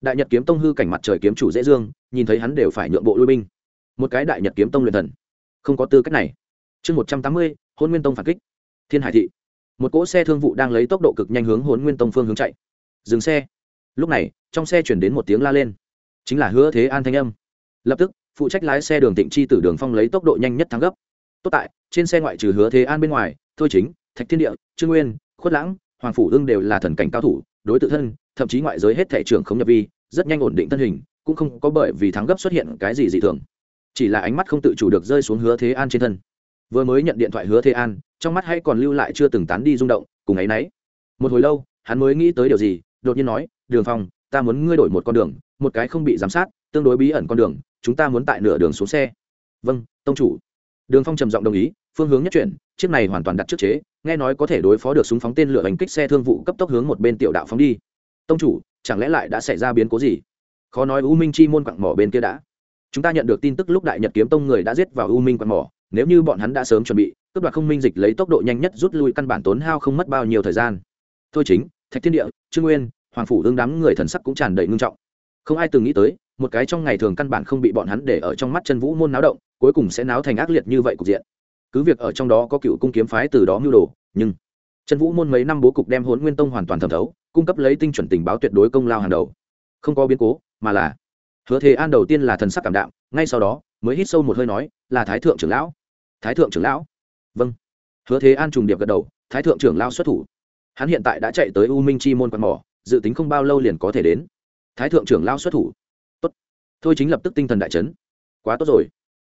Speaker 1: Đại nhật kiếm tông hư cảnh mặt trời kiếm chủ dễ dương, nhìn thấy hắn đều phải nhượng bộ lui binh. Một cái đại nhật kiếm tông luyện thần. Không có tư cách này. Chương một trăm tám mươi hôn nguyên tông phản kích. Thiên hải thị. Một cỗ xe thương vụ đang lấy tốc độ cực nhanh hướng hôn nguyên tông phương hướng chạy. Dừng xe lúc này, trong xe chuyển đến một tiếng la lên. Chính là hứa thế an thanh âm. Lập tức, phụ trách lái xe đường tịnh chi từ đường phong lấy tốc độ nhanh nhất thắng gấp. Tốt tại, trên xe ngoại trừ hứa thế an bên ngoài, thôi chính, thạch thiên địa, trương nguyên, khuất lãng, hoàng phủ hưng đều là thần cảnh cao thủ, đối tự thân, thậm chí ngoại giới hết thể trưởng không nhập vi, rất nhanh ổn định thân hình, cũng không có bởi vì thắng gấp xuất hiện cái gì dị thường. Chỉ là ánh mắt không tự chủ được rơi xuống hứa thế an trên thân. Vừa mới nhận điện thoại hứa thế an, trong mắt hay còn lưu lại chưa từng tán đi rung động, cùng ấ y n ấ y một hồi lâu, hắn mới nghĩ tới điều gì, đột nhiên nói đường phong, ta muốn ngươi đổi một con đường, một cái không bị giám sát, tương đối bí ẩn con đường, chúng ta muốn tại nửa đường xuống xe. Vâng tông chủ. Đường phong trầm giọng đồng ý, phương hướng nhất chuyển, chiếc này hoàn toàn đặt trước chế, nghe nói có thể đối phó được súng phóng tên lửa hành kích xe thương vụ cấp tốc hướng một bên tiểu đạo phóng đi. Tông chủ, chẳng lẽ lại đã xảy ra biến cố gì? Khó nói u minh chi môn quặng mỏ bên kia đã. Chúng ta nhận được tin tức lúc đại nhật kiếm tông người đã giết vào u minh quặng mỏ, nếu như bọn hắn đã sớm chuẩn bị, cướp đoạt không minh dịch lấy tốc độ nhanh nhất rút lui căn bản tốn hao không mất bao nhiêu thời gian. Thôi chính, thạch thiên địa, trương nguyên hoàng phủ đương đám người thần sắc cũng tràn đầy ngưng trọng. Không ai từng nghĩ tới, một cái trong ngày thường căn bản không bị bọn hắn để ở trong mắt chân vũ môn náo động, cuối cùng sẽ náo thành ác liệt như vậy cục diện. Cứ việc ở trong đó có cựu cung kiếm phái từ đó mưu đồ, nhưng chân vũ môn mấy năm bố cục đem hốn nguyên tông hoàn toàn thẩm thấu, cung cấp lấy tinh chuẩn tình báo tuyệt đối công lao hàng đầu. Không có biến cố, mà là hứa thế an đầu tiên là thần sắc cảm đạm, ngay sau đó mới hít sâu một hơi nói, là thái thượng trưởng lão. Thái thượng trưởng lão? Vâng. Hứa thế an trùng điệp gật đầu, thái thượng trưởng lão xuất thủ. Hắn hiện tại đã chạy tới u minh chi môn quạt mỏ dự tính không bao lâu liền có thể đến. Thái thượng trưởng lão xuất thủ. Tốt. Thôi chính lập tức tinh thần đại chấn. Quá tốt rồi.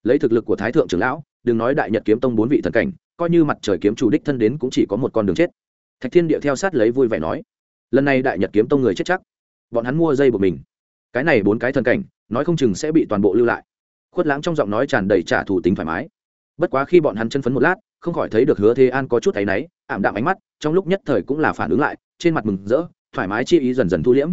Speaker 1: Lấy thực lực của thái thượng trưởng lão, đừng nói đại nhật kiếm tông bốn vị thần cảnh, coi như mặt trời kiếm chủ đích thân đến cũng chỉ có một con đường chết. Thạch thiên địa theo sát lấy vui vẻ nói, lần này đại nhật kiếm tông người chết chắc. Bọn hắn mua dây của mình. Cái này bốn cái thần cảnh, nói không chừng sẽ bị toàn bộ lưu lại. Khuất lãng trong giọng nói tràn đầy trả thù tính thoải mái. Bất quá khi bọn hắn chân phấn một lát, không khỏi thấy được hứa thế an có chút thấy náy, ảm đạm ánh mắt, trong lúc nhất thời cũng là phản ứng lại, trên mặt mừng rỡ thoải mái chi ý dần dần thu liễm.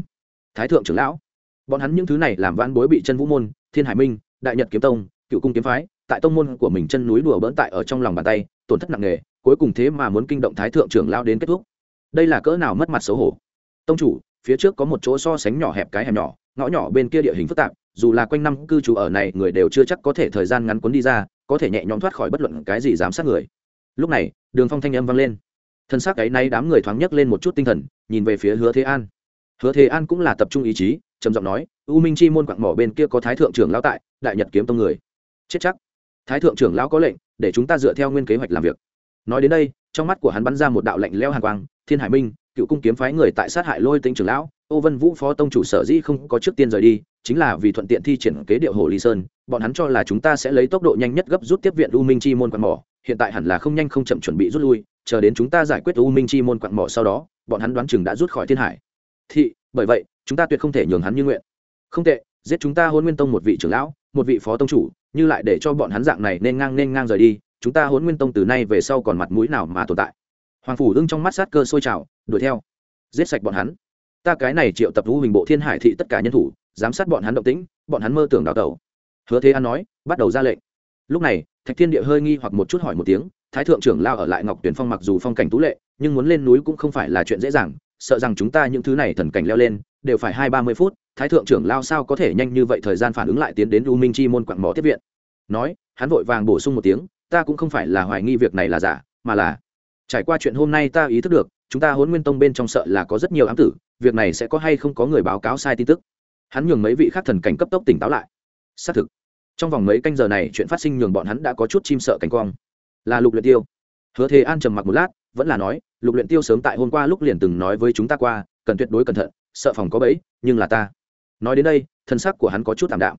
Speaker 1: Thái thượng trưởng lão, bọn hắn những thứ này làm vãn bối bị chân vũ môn, thiên hải minh, đại nhật kiếm tông, cựu cung kiếm phái, tại tông môn của mình chân núi đùa bỡn tại ở trong lòng bàn tay, tổn thất nặng nề, cuối cùng thế mà muốn kinh động thái thượng trưởng lao đến kết thúc. Đây là cỡ nào mất mặt xấu hổ. Tông chủ, phía trước có một chỗ so sánh nhỏ hẹp cái hẻm nhỏ, ngõ nhỏ bên kia địa hình phức tạp, dù là quanh năm cư trú ở này, người đều chưa chắc có thể thời gian ngắn cuốn đi ra, có thể nhẹ nhõm thoát khỏi bất luận cái gì giám sát người. Lúc này, đường phong thanh âm vang lên thân xác ấy nay đám người thoáng nhấc lên một chút tinh thần, nhìn về phía hứa thế an. Hứa thế an cũng là tập trung ý chí, trầm giọng nói, u minh chi môn quặng mỏ bên kia có thái thượng trưởng lão tại, đại nhật kiếm tông người. Chết chắc. Thái thượng trưởng lão có lệnh, để chúng ta dựa theo nguyên kế hoạch làm việc. Nói đến đây, trong mắt của hắn bắn ra một đạo lạnh leo hàng quang, thiên hải minh, cựu cung kiếm phái người tại sát hại lôi tinh trưởng lão, ô vân vũ phó tông chủ sở dĩ không có trước tiên rời đi, chính là vì thuận tiện thi triển kế điệu hồ ly sơn, bọn hắn cho là chúng ta sẽ lấy tốc độ nhanh nhất gấp rút tiếp viện u minh chi môn quặng mỏ, hiện tại hẳn là không nhanh không chậm chuẩn bị rút lui chờ đến chúng ta giải quyết u minh chi môn quặng mỏ sau đó, bọn hắn đoán chừng đã rút khỏi thiên hải. Thị bởi vậy, chúng ta tuyệt không thể nhường hắn như nguyện. Không tệ, giết chúng ta hôn nguyên tông một vị trưởng lão, một vị phó tông chủ, như lại để cho bọn hắn dạng này nên ngang nên ngang rời đi, chúng ta hôn nguyên tông từ nay về sau còn mặt mũi nào mà tồn tại? Hoàng phủ ưng trong mắt sát cơ sôi trào, đuổi theo. Giết sạch bọn hắn. Ta cái này triệu tập vũ hình bộ thiên hải thị tất cả nhân thủ, giám sát bọn hắn động tĩnh, bọn hắn mơ tưởng đào tẩu. Hứa thế an nói, bắt đầu ra lệnh. Lúc này, thạch thiên địa hơi nghi hoặc một chút hỏi một tiếng thái thượng trưởng lao ở lại ngọc tuyển phong mặc dù phong cảnh tú lệ, nhưng muốn lên núi cũng không phải là chuyện dễ dàng, sợ rằng chúng ta những thứ này thần cảnh leo lên, đều phải hai ba mươi phút, thái thượng trưởng lao sao có thể nhanh như vậy thời gian phản ứng lại tiến đến u minh chi môn quặng mỏ tiếp viện? Nói, hắn vội vàng bổ sung một tiếng, ta cũng không phải là hoài nghi việc này là giả, mà là, trải qua chuyện hôm nay ta ý thức được, chúng ta huấn nguyên tông bên trong sợ là có rất nhiều ám tử, việc này sẽ có hay không có người báo cáo sai tin tức. Hắn nhường mấy vị khác thần cảnh cấp tốc tỉnh táo lại. Xác thực, trong vòng mấy canh giờ này chuyện phát sinh nhường bọn hắn đã có chút chim sợ cảnh quang là lục luyện tiêu. Hứa thế an trầm mặc một lát, vẫn là nói, lục luyện tiêu sớm tại hôm qua lúc liền từng nói với chúng ta qua, cần tuyệt đối cẩn thận, sợ phòng có bẫy, nhưng là ta. Nói đến đây, thân sắc của hắn có chút tạm đạm.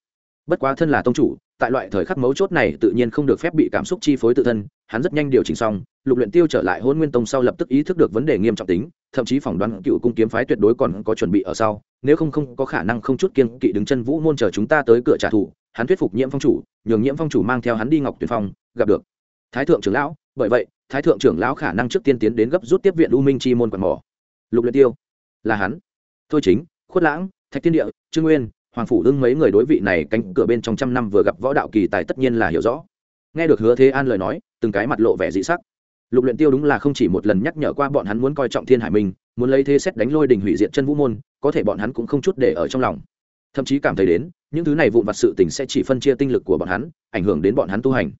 Speaker 1: Bất quá thân là tông chủ, tại loại thời khắc mấu chốt này tự nhiên không được phép bị cảm xúc chi phối tự thân, hắn rất nhanh điều chỉnh xong, lục luyện tiêu trở lại hôn nguyên tông sau lập tức ý thức được vấn đề nghiêm trọng tính, thậm chí phỏng đoán cựu cung kiếm phái tuyệt đối còn có chuẩn bị ở sau, nếu không không có khả năng không chút kiên kỵ đứng chân vũ môn chờ chúng ta tới cửa trả thù, hắn thuyết phục nhiễm phong chủ, nhường nhiễm phong chủ mang theo hắn đi ngọc tuyển phong, gặp được thái thượng trưởng lão, bởi vậy, thái thượng trưởng lão khả năng trước tiên tiến đến gấp rút tiếp viện u minh chi môn quạt mỏ. Lục luyện tiêu, là hắn. Thôi chính, khuất lãng, thạch tiên địa, trương nguyên, hoàng phủ đương mấy người đối vị này cánh cửa bên trong trăm năm vừa gặp võ đạo kỳ tài tất nhiên là hiểu rõ. Nghe được hứa thế an lời nói, từng cái mặt lộ vẻ dị sắc. Lục luyện tiêu đúng là không chỉ một lần nhắc nhở qua bọn hắn muốn coi trọng thiên hải minh, muốn lấy thế xét đánh lôi đình hủy diệt chân vũ môn, có thể bọn hắn cũng không chút để ở trong lòng. Thậm chí cảm thấy đến, những thứ này vụn vặt sự tình sẽ chỉ phân chia tinh lực của bọn hắn, ảnh hưởng đến bọn hắn tu hành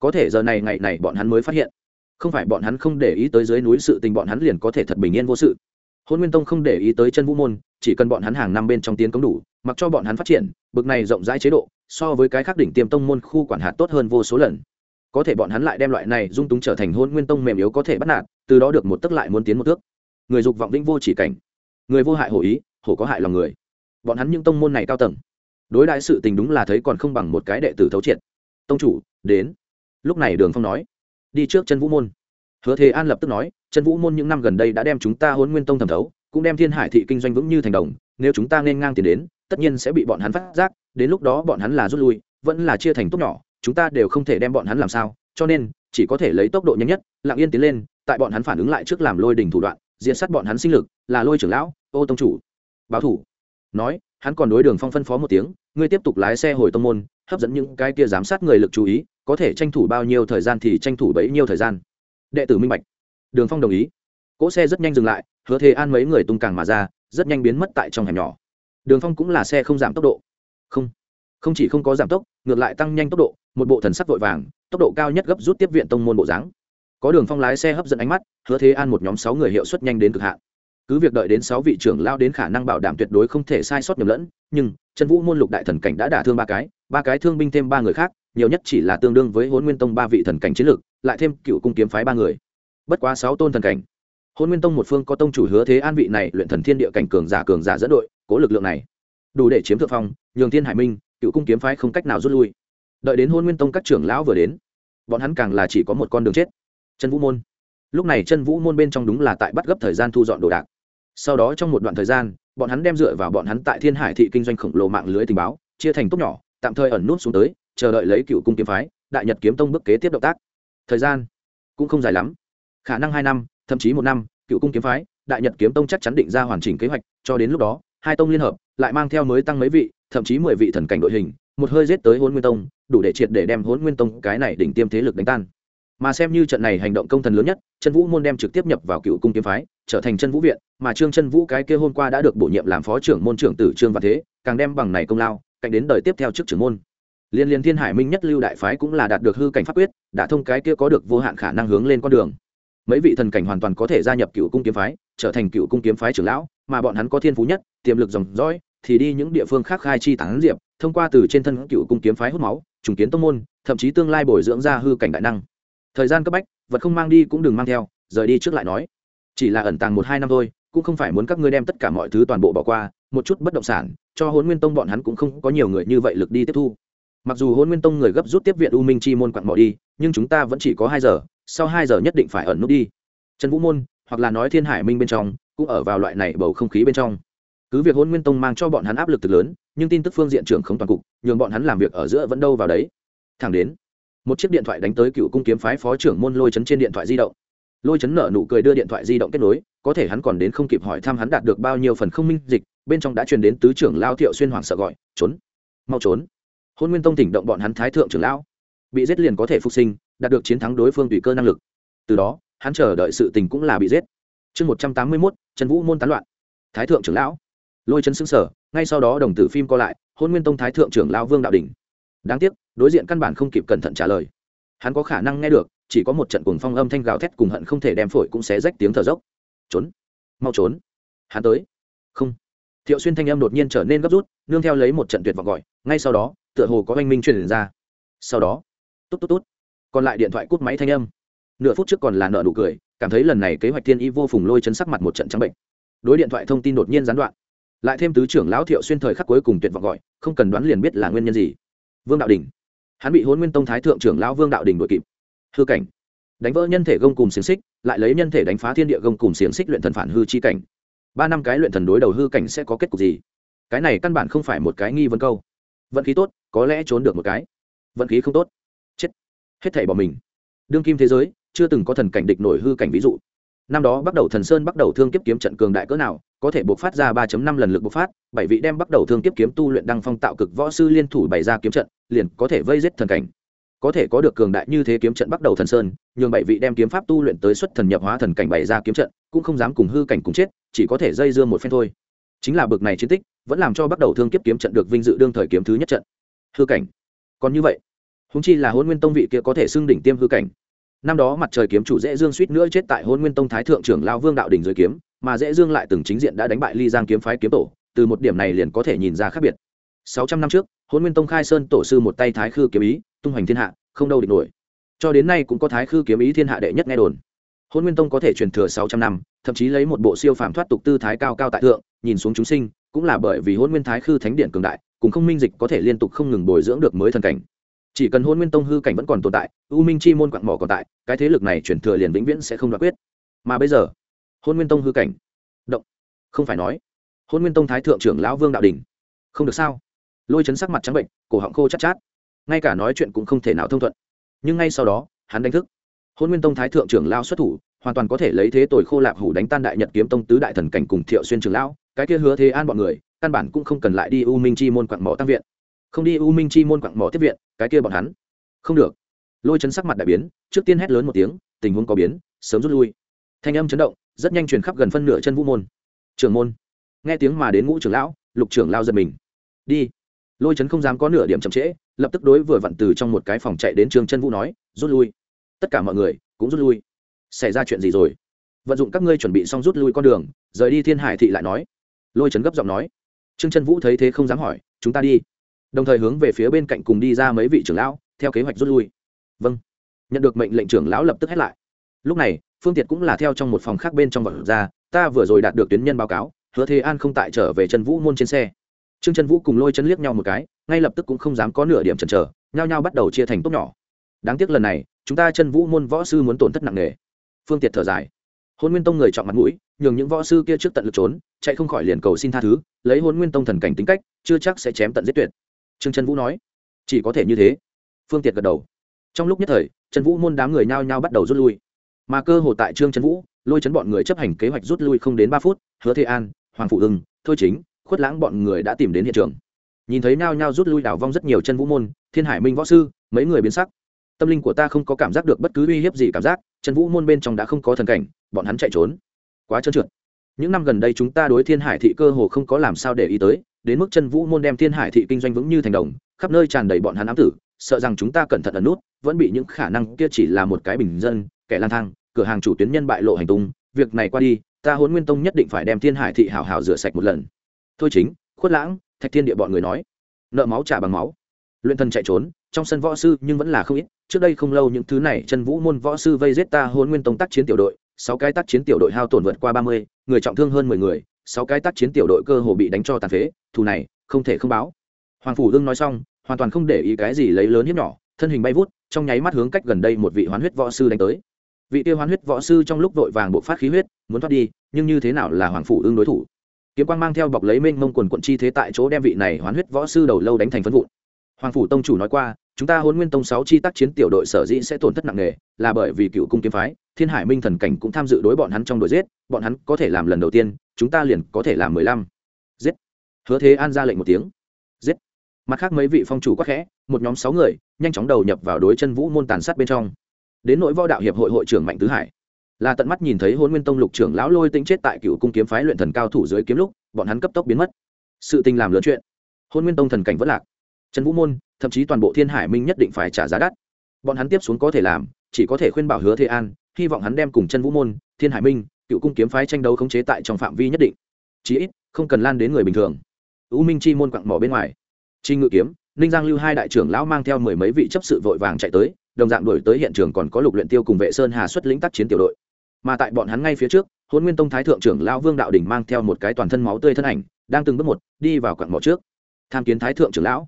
Speaker 1: có thể giờ này ngày này bọn hắn mới phát hiện. Không phải bọn hắn không để ý tới dưới núi sự tình, bọn hắn liền có thể thật bình yên vô sự. Hôn nguyên tông không để ý tới chân vũ môn, chỉ cần bọn hắn hàng năm bên trong tiến cống đủ, mặc cho bọn hắn phát triển, bực này rộng rãi chế độ, so với cái khác đỉnh tiêm tông môn khu quản hạt tốt hơn vô số lần. Có thể bọn hắn lại đem loại này dung túng trở thành hôn nguyên tông mềm yếu có thể bắt nạt, từ đó được một tức lại muốn tiến một thước. Người dục vọng vĩnh vô chỉ cảnh. Người vô hại hổ ý, hổ có hại lòng người. Bọn hắn những tông môn này cao tầng. Đối đại sự tình đúng là thấy còn không bằng một cái đệ tử thấu triệt. Tông chủ, đến lúc này đường phong nói, đi trước chân vũ môn. Hứa thế an lập tức nói, chân vũ môn những năm gần đây đã đem chúng ta hôn nguyên tông thẩm thấu, cũng đem thiên hải thị kinh doanh vững như thành đồng, nếu chúng ta nên ngang tiền đến, tất nhiên sẽ bị bọn hắn phát giác, đến lúc đó bọn hắn là rút lui, vẫn là chia thành tốt nhỏ, chúng ta đều không thể đem bọn hắn làm sao, cho nên, chỉ có thể lấy tốc độ nhanh nhất, lặng yên tiến lên, tại bọn hắn phản ứng lại trước làm lôi đình thủ đoạn diện sát bọn hắn sinh lực, là lôi trưởng lão, ô tông chủ. Báo thủ. Nói, hắn còn đối đường phong phân phó một tiếng, ngươi tiếp tục lái xe hồi tông môn hấp dẫn những cái kia giám sát người lực chú ý, có thể tranh thủ bao nhiêu thời gian thì tranh thủ bấy nhiêu thời gian. Đệ tử minh bạch. Đường phong đồng ý. Cỗ xe rất nhanh dừng lại, hứa thế an mấy người tung càng mà ra, rất nhanh biến mất tại trong hẻm nhỏ. Đường phong cũng là xe không giảm tốc độ. Không. Không chỉ không có giảm tốc, ngược lại tăng nhanh tốc độ, một bộ thần sắc vội vàng, tốc độ cao nhất gấp rút tiếp viện tông môn bộ dáng. Có đường phong lái xe hấp dẫn ánh mắt, hứa thế an một nhóm sáu người hiệu suất nhanh đến cực hạn cứ việc đợi đến sáu vị trưởng lao đến khả năng bảo đảm tuyệt đối không thể sai sót nhầm lẫn, nhưng chân vũ môn lục đại thần cảnh đã đả thương ba cái ba cái thương binh thêm ba người khác, nhiều nhất chỉ là tương đương với hôn nguyên tông ba vị thần cảnh chiến lược, lại thêm cựu cung kiếm phái ba người. Bất quá sáu tôn thần cảnh hôn nguyên tông một phương có tông chủ hứa thế an vị này luyện thần thiên địa cảnh cường giả cường giả dẫn đội, cố lực lượng này, đủ để chiếm thượng phong, nhường thiên hải minh cựu cung kiếm phái không cách nào rút lui. Đợi đến hôn nguyên tông các trưởng lão vừa đến, bọn hắn càng là chỉ có một con đường chết. Chân vũ môn. Lúc này chân vũ môn bên trong đúng là tại bắt gấp thời gian thu dọn đồ đạc sau đó trong một đoạn thời gian, bọn hắn đem dựa vào bọn hắn tại thiên hải thị kinh doanh khổng lồ mạng lưới tình báo, chia thành tốt nhỏ, tạm thời ẩn nút xuống tới, chờ đợi lấy cựu cung kiếm phái, đại nhật kiếm tông bước kế tiếp động tác. Thời gian cũng không dài lắm. Khả năng hai năm, thậm chí một năm, cựu cung kiếm phái, đại nhật kiếm tông chắc chắn định ra hoàn chỉnh kế hoạch, cho đến lúc đó, hai tông liên hợp, lại mang theo mới tăng mấy vị, thậm chí mười vị thần cảnh đội hình, một hơi giết tới hôn nguyên tông, đủ để triệt để đem hôn nguyên tông cái này đỉnh tiêm thế lực đánh tan mà xem như trận này hành động công thần lớn nhất chân vũ môn đem trực tiếp nhập vào cựu cung kiếm phái, trở thành chân vũ viện, mà trương chân vũ cái kia hôm qua đã được bổ nhiệm làm phó trưởng môn trưởng tử trương văn thế, càng đem bằng này công lao, cạnh đến đời tiếp theo trước trưởng môn. Liên liên thiên hải minh nhất lưu đại phái cũng là đạt được hư cảnh pháp quyết, đã thông cái kia có được vô hạn khả năng hướng lên con đường. Mấy vị thần cảnh hoàn toàn có thể gia nhập cựu cung kiếm phái, trở thành cựu cung kiếm phái trưởng lão, mà bọn hắn có thiên phú nhất, tiềm lực dòng dõi, thì đi những địa phương khác khai chi tán diệp, thông qua từ trên thân cựu cung kiếm phái hút máu, trùng kiến tông môn, thậm chí tương lai bồi dưỡng ra hư cảnh đại năng thời gian cấp bách, vật không mang đi cũng đừng mang theo, rời đi trước lại nói. Chỉ là ẩn tàng một hai năm thôi, cũng không phải muốn các ngươi đem tất cả mọi thứ toàn bộ bỏ qua, một chút bất động sản, cho hôn nguyên tông bọn hắn cũng không có nhiều người như vậy lực đi tiếp thu. Mặc dù hôn nguyên tông người gấp rút tiếp viện u minh chi môn quặn bỏ đi, nhưng chúng ta vẫn chỉ có hai giờ, sau hai giờ nhất định phải ẩn nút đi. Trần vũ môn, hoặc là nói thiên hải minh bên trong, cũng ở vào loại này bầu không khí bên trong. Cứ việc hôn nguyên tông mang cho bọn hắn áp lực từ lớn, nhưng tin tức phương diện trưởng không toàn cục, nhường bọn hắn làm việc ở giữa vẫn đâu vào đấy. Thẳng đến một chiếc điện thoại đánh tới cựu cung kiếm phái phó trưởng môn lôi chấn trên điện thoại di động. Lôi chấn nở nụ cười đưa điện thoại di động kết nối, có thể hắn còn đến không kịp hỏi thăm hắn đạt được bao nhiêu phần không minh dịch, bên trong đã truyền đến tứ trưởng lao thiệu xuyên hoàng sợ gọi, trốn, mau trốn. Hôn nguyên tông tỉnh động bọn hắn thái thượng trưởng lão. Bị giết liền có thể phục sinh, đạt được chiến thắng đối phương tùy cơ năng lực. Từ đó, hắn chờ đợi sự tình cũng là bị giết. Chương một trăm tám mươi mốt, trần vũ môn tán loạn. Thái thượng trưởng lão. Lôi chân xứng sở ngay sau đó đồng tử phim co lại, hôn nguyên tông thái thượng trưởng lão vương đạo đình đáng tiếc đối diện căn bản không kịp cẩn thận trả lời. Hắn có khả năng nghe được, chỉ có một trận cuồng phong âm thanh gào thét cùng hận không thể đem phổi cũng xé rách tiếng thở dốc. Trốn. Mau trốn. Hắn tới. Không. Thiệu xuyên thanh âm đột nhiên trở nên gấp rút, nương theo lấy một trận tuyệt vọng gọi, ngay sau đó, tựa hồ có oanh minh truyền ra. Sau đó tốt tốt tốt còn lại điện thoại cút máy thanh âm. Nửa phút trước còn là nợ nụ cười, cảm thấy lần này kế hoạch thiên y vô phùng lôi chấn sắc mặt một trận trắng bệnh. Đối điện thoại thông tin đột nhiên gián đoạn. Lại thêm tứ trưởng lão thiệu xuyên thời khắc cuối cùng tuyệt vọng gọi, không cần đoán liền biết là nguyên nhân gì. Vương đạo đình hắn bị hôn nguyên tông thái thượng trưởng lão vương đạo đình đội kịp. Hư cảnh. Đánh vỡ nhân thể gông cùng xiềng xích, lại lấy nhân thể đánh phá thiên địa gông cùng xiềng xích luyện thần phản hư chi cảnh. Ba năm cái luyện thần đối đầu hư cảnh sẽ có kết cục gì? Cái này căn bản không phải một cái nghi vấn câu. Vận khí tốt, có lẽ trốn được một cái. Vận khí không tốt. Chết. Hết thảy bỏ mình. Đương kim thế giới, chưa từng có thần cảnh địch nổi hư cảnh ví dụ năm đó bắt đầu thần sơn bắt đầu thương kiếp kiếm trận cường đại cỡ nào, có thể buộc phát ra ba năm lần lực bộc phát, bảy vị đem bắt đầu thương kiếp kiếm tu luyện đăng phong tạo cực võ sư liên thủ bày ra kiếm trận, liền có thể vây giết thần cảnh. Có thể có được cường đại như thế kiếm trận bắt đầu thần sơn, nhường bảy vị đem kiếm pháp tu luyện tới xuất thần nhập hóa thần cảnh bày ra kiếm trận, cũng không dám cùng hư cảnh cùng chết, chỉ có thể dây dưa một phen thôi. Chính là bực này chiến tích, vẫn làm cho bắt đầu thương kiếp kiếm trận được vinh dự đương thời kiếm thứ nhất trận. Hư cảnh. Còn như vậy húng chi là huấn nguyên tông vị kia có thể xưng đỉnh tiêm hư cảnh năm đó mặt trời kiếm chủ dễ dương suýt nữa chết tại hôn nguyên tông thái thượng trưởng lao vương đạo đình dưới kiếm, mà dễ dương lại từng chính diện đã đánh bại ly giang kiếm phái kiếm tổ, từ một điểm này liền có thể nhìn ra khác biệt. Sáu trăm năm trước, hôn nguyên tông khai sơn tổ sư một tay thái khư kiếm ý, tung hoành thiên hạ, không đâu địch nổi. Cho đến nay cũng có thái khư kiếm ý thiên hạ đệ nhất nghe đồn. Hôn nguyên tông có thể truyền thừa sáu trăm năm, thậm chí lấy một bộ siêu phàm thoát tục tư thái cao cao tại thượng, nhìn xuống chúng sinh, cũng là bởi vì hôn nguyên thái khư thánh điện cường đại, cùng không minh dịch có thể liên tục không ngừng bồi dưỡng được mới thần cảnh chỉ cần hôn nguyên tông hư cảnh vẫn còn tồn tại, u minh chi môn quặng mỏ còn tại, cái thế lực này chuyển thừa liền vĩnh viễn sẽ không đoạt quyết. Mà bây giờ, hôn nguyên tông hư cảnh. Động. Không phải nói. Hôn nguyên tông thái thượng trưởng lão vương đạo đình. Không được sao? Lôi chấn sắc mặt trắng bệnh, cổ họng khô chát chát. Ngay cả nói chuyện cũng không thể nào thông thuận. Nhưng ngay sau đó, hắn đánh thức. Hôn nguyên tông thái thượng trưởng lao xuất thủ, hoàn toàn có thể lấy thế tội khô lạp hủ đánh tan đại nhật kiếm tông tứ đại thần cảnh cùng thiệu xuyên trưởng lão, cái kia hứa thế an bọn người, căn bản cũng không cần lại đi u minh chi môn quặng mỏ tăng viện không đi u minh chi môn quặng mỏ tiếp viện, cái kia bọn hắn. Không được. Lôi chấn sắc mặt đại biến, trước tiên hét lớn một tiếng, tình huống có biến, sớm rút lui. Thanh âm chấn động, rất nhanh truyền khắp gần phân nửa chân vũ môn. Trưởng môn. Nghe tiếng mà đến ngũ trưởng lão, lục trưởng lao giật mình. Đi. Lôi chấn không dám có nửa điểm chậm trễ, lập tức đối vừa vặn từ trong một cái phòng chạy đến trường chân vũ nói, rút lui. Tất cả mọi người cũng rút lui. Xảy ra chuyện gì rồi? Vận dụng các ngươi chuẩn bị xong rút lui con đường, rời đi thiên hải thị lại nói. Lôi trấn gấp giọng nói. Trương chân vũ thấy thế không dám hỏi, chúng ta đi đồng thời hướng về phía bên cạnh cùng đi ra mấy vị trưởng lão, theo kế hoạch rút lui. Vâng. Nhận được mệnh lệnh trưởng lão lập tức hết lại. Lúc này, phương tiệt cũng là theo trong một phòng khác bên trong vật ra, ta vừa rồi đạt được tuyến nhân báo cáo, hứa thế an không tại trở về trần vũ môn trên xe. Trương trần vũ cùng lôi chân liếc nhau một cái, ngay lập tức cũng không dám có nửa điểm chần chờ, nhao nhao bắt đầu chia thành tốt nhỏ. Đáng tiếc lần này, chúng ta chân vũ môn võ sư muốn tổn thất nặng nề. Phương tiệt thở dài. Hôn nguyên tông người chọn mặt mũi, nhường những võ sư kia trước tận lực trốn, chạy không khỏi liền cầu xin tha thứ, lấy hôn nguyên tông thần cảnh tính cách, chưa chắc sẽ chém tận giết tuyệt trương trần vũ nói, chỉ có thể như thế. Phương tiệt gật đầu. Trong lúc nhất thời, trần vũ môn đám người nhao nhao bắt đầu rút lui. Mà cơ hồ tại trương trần vũ, lôi chấn bọn người chấp hành kế hoạch rút lui không đến ba phút, hứa thế an, hoàng phụ hưng, thôi chính, khuất lãng bọn người đã tìm đến hiện trường. Nhìn thấy nhao nhao rút lui đảo vong rất nhiều chân vũ môn, thiên hải minh võ sư, mấy người biến sắc. Tâm linh của ta không có cảm giác được bất cứ uy hiếp gì cảm giác chân vũ môn bên trong đã không có thần cảnh, bọn hắn chạy trốn. Quá trơn trượt. Những năm gần đây chúng ta đối thiên hải thị cơ hồ không có làm sao để ý tới đến mức chân vũ môn đem thiên hải thị kinh doanh vững như thành đồng, khắp nơi tràn đầy bọn hắn ám tử, sợ rằng chúng ta cẩn thận ẩn nút, vẫn bị những khả năng kia chỉ là một cái bình dân, kẻ lang thang, cửa hàng chủ tuyến nhân bại lộ hành tung, việc này qua đi, ta huấn nguyên tông nhất định phải đem thiên hải thị hảo hảo rửa sạch một lần. Thôi chính, khuất lãng, thạch thiên địa bọn người nói. Nợ máu trả bằng máu. Luyện thần chạy trốn, trong sân võ sư nhưng vẫn là không ít, trước đây không lâu những thứ này chân vũ môn võ sư vây giết ta hôn nguyên tông tác chiến tiểu đội, sáu cái tác chiến tiểu đội hao tổn vượt qua ba mươi, người trọng thương hơn mười người sáu cái tác chiến tiểu đội cơ hồ bị đánh cho tàn phế, thù này, không thể không báo. Hoàng phủ đương nói xong, hoàn toàn không để ý cái gì lấy lớn hiếp nhỏ, thân hình bay vút, trong nháy mắt hướng cách gần đây một vị hoán huyết võ sư đánh tới. Vị tiêu hoán huyết võ sư trong lúc vội vàng bộ phát khí huyết, muốn thoát đi, nhưng như thế nào là hoàng phủ ương đối thủ? Kiếm quang mang theo bọc lấy mênh mông quần quận chi thế tại chỗ đem vị này hoán huyết võ sư đầu lâu đánh thành phân vụn. Hoàng phủ tông chủ nói qua chúng ta huấn nguyên tông sáu chi tác chiến tiểu đội sở dĩ sẽ tổn thất nặng nề là bởi vì cựu cung kiếm phái, thiên hải minh thần cảnh cũng tham dự đối bọn hắn trong đội giết, bọn hắn có thể làm lần đầu tiên, chúng ta liền có thể làm mười lăm. Giết. Hứa thế an ra lệnh một tiếng. Giết. Mặt khác mấy vị phong chủ quắc khẽ, một nhóm sáu người, nhanh chóng đầu nhập vào đối chân vũ môn tàn sát bên trong. Đến nội võ đạo hiệp hội hội trưởng mạnh tứ hải. Là tận mắt nhìn thấy hôn nguyên tông lục trưởng lão lôi tinh chết tại cựu cung kiếm phái luyện thần cao thủ dưới kiếm lúc, bọn hắn cấp tốc biến mất. Sự tình làm lớn chuyện. Hôn nguyên tông thần cảnh vẫn lạc trần vũ môn, thậm chí toàn bộ thiên hải minh nhất định phải trả giá đắt. Bọn hắn tiếp xuống có thể làm, chỉ có thể khuyên bảo hứa thế an, hy vọng hắn đem cùng chân vũ môn, thiên hải minh, cựu cung kiếm phái tranh đấu khống chế tại trong phạm vi nhất định. Chí ít, không cần lan đến người bình thường. U minh chi môn quặng mỏ bên ngoài. Chi ngự kiếm, ninh giang lưu hai đại trưởng lão mang theo mười mấy vị chấp sự vội vàng chạy tới, đồng dạng đổi tới hiện trường còn có lục luyện tiêu cùng vệ sơn hà xuất lĩnh tác chiến tiểu đội. Mà tại bọn hắn ngay phía trước hôn nguyên tông thái thượng trưởng lão vương đạo đình mang theo một cái toàn thân máu tươi thân ảnh, đang từng bước một đi vào quặng mỏ trước. Tham kiến thái thượng trưởng lão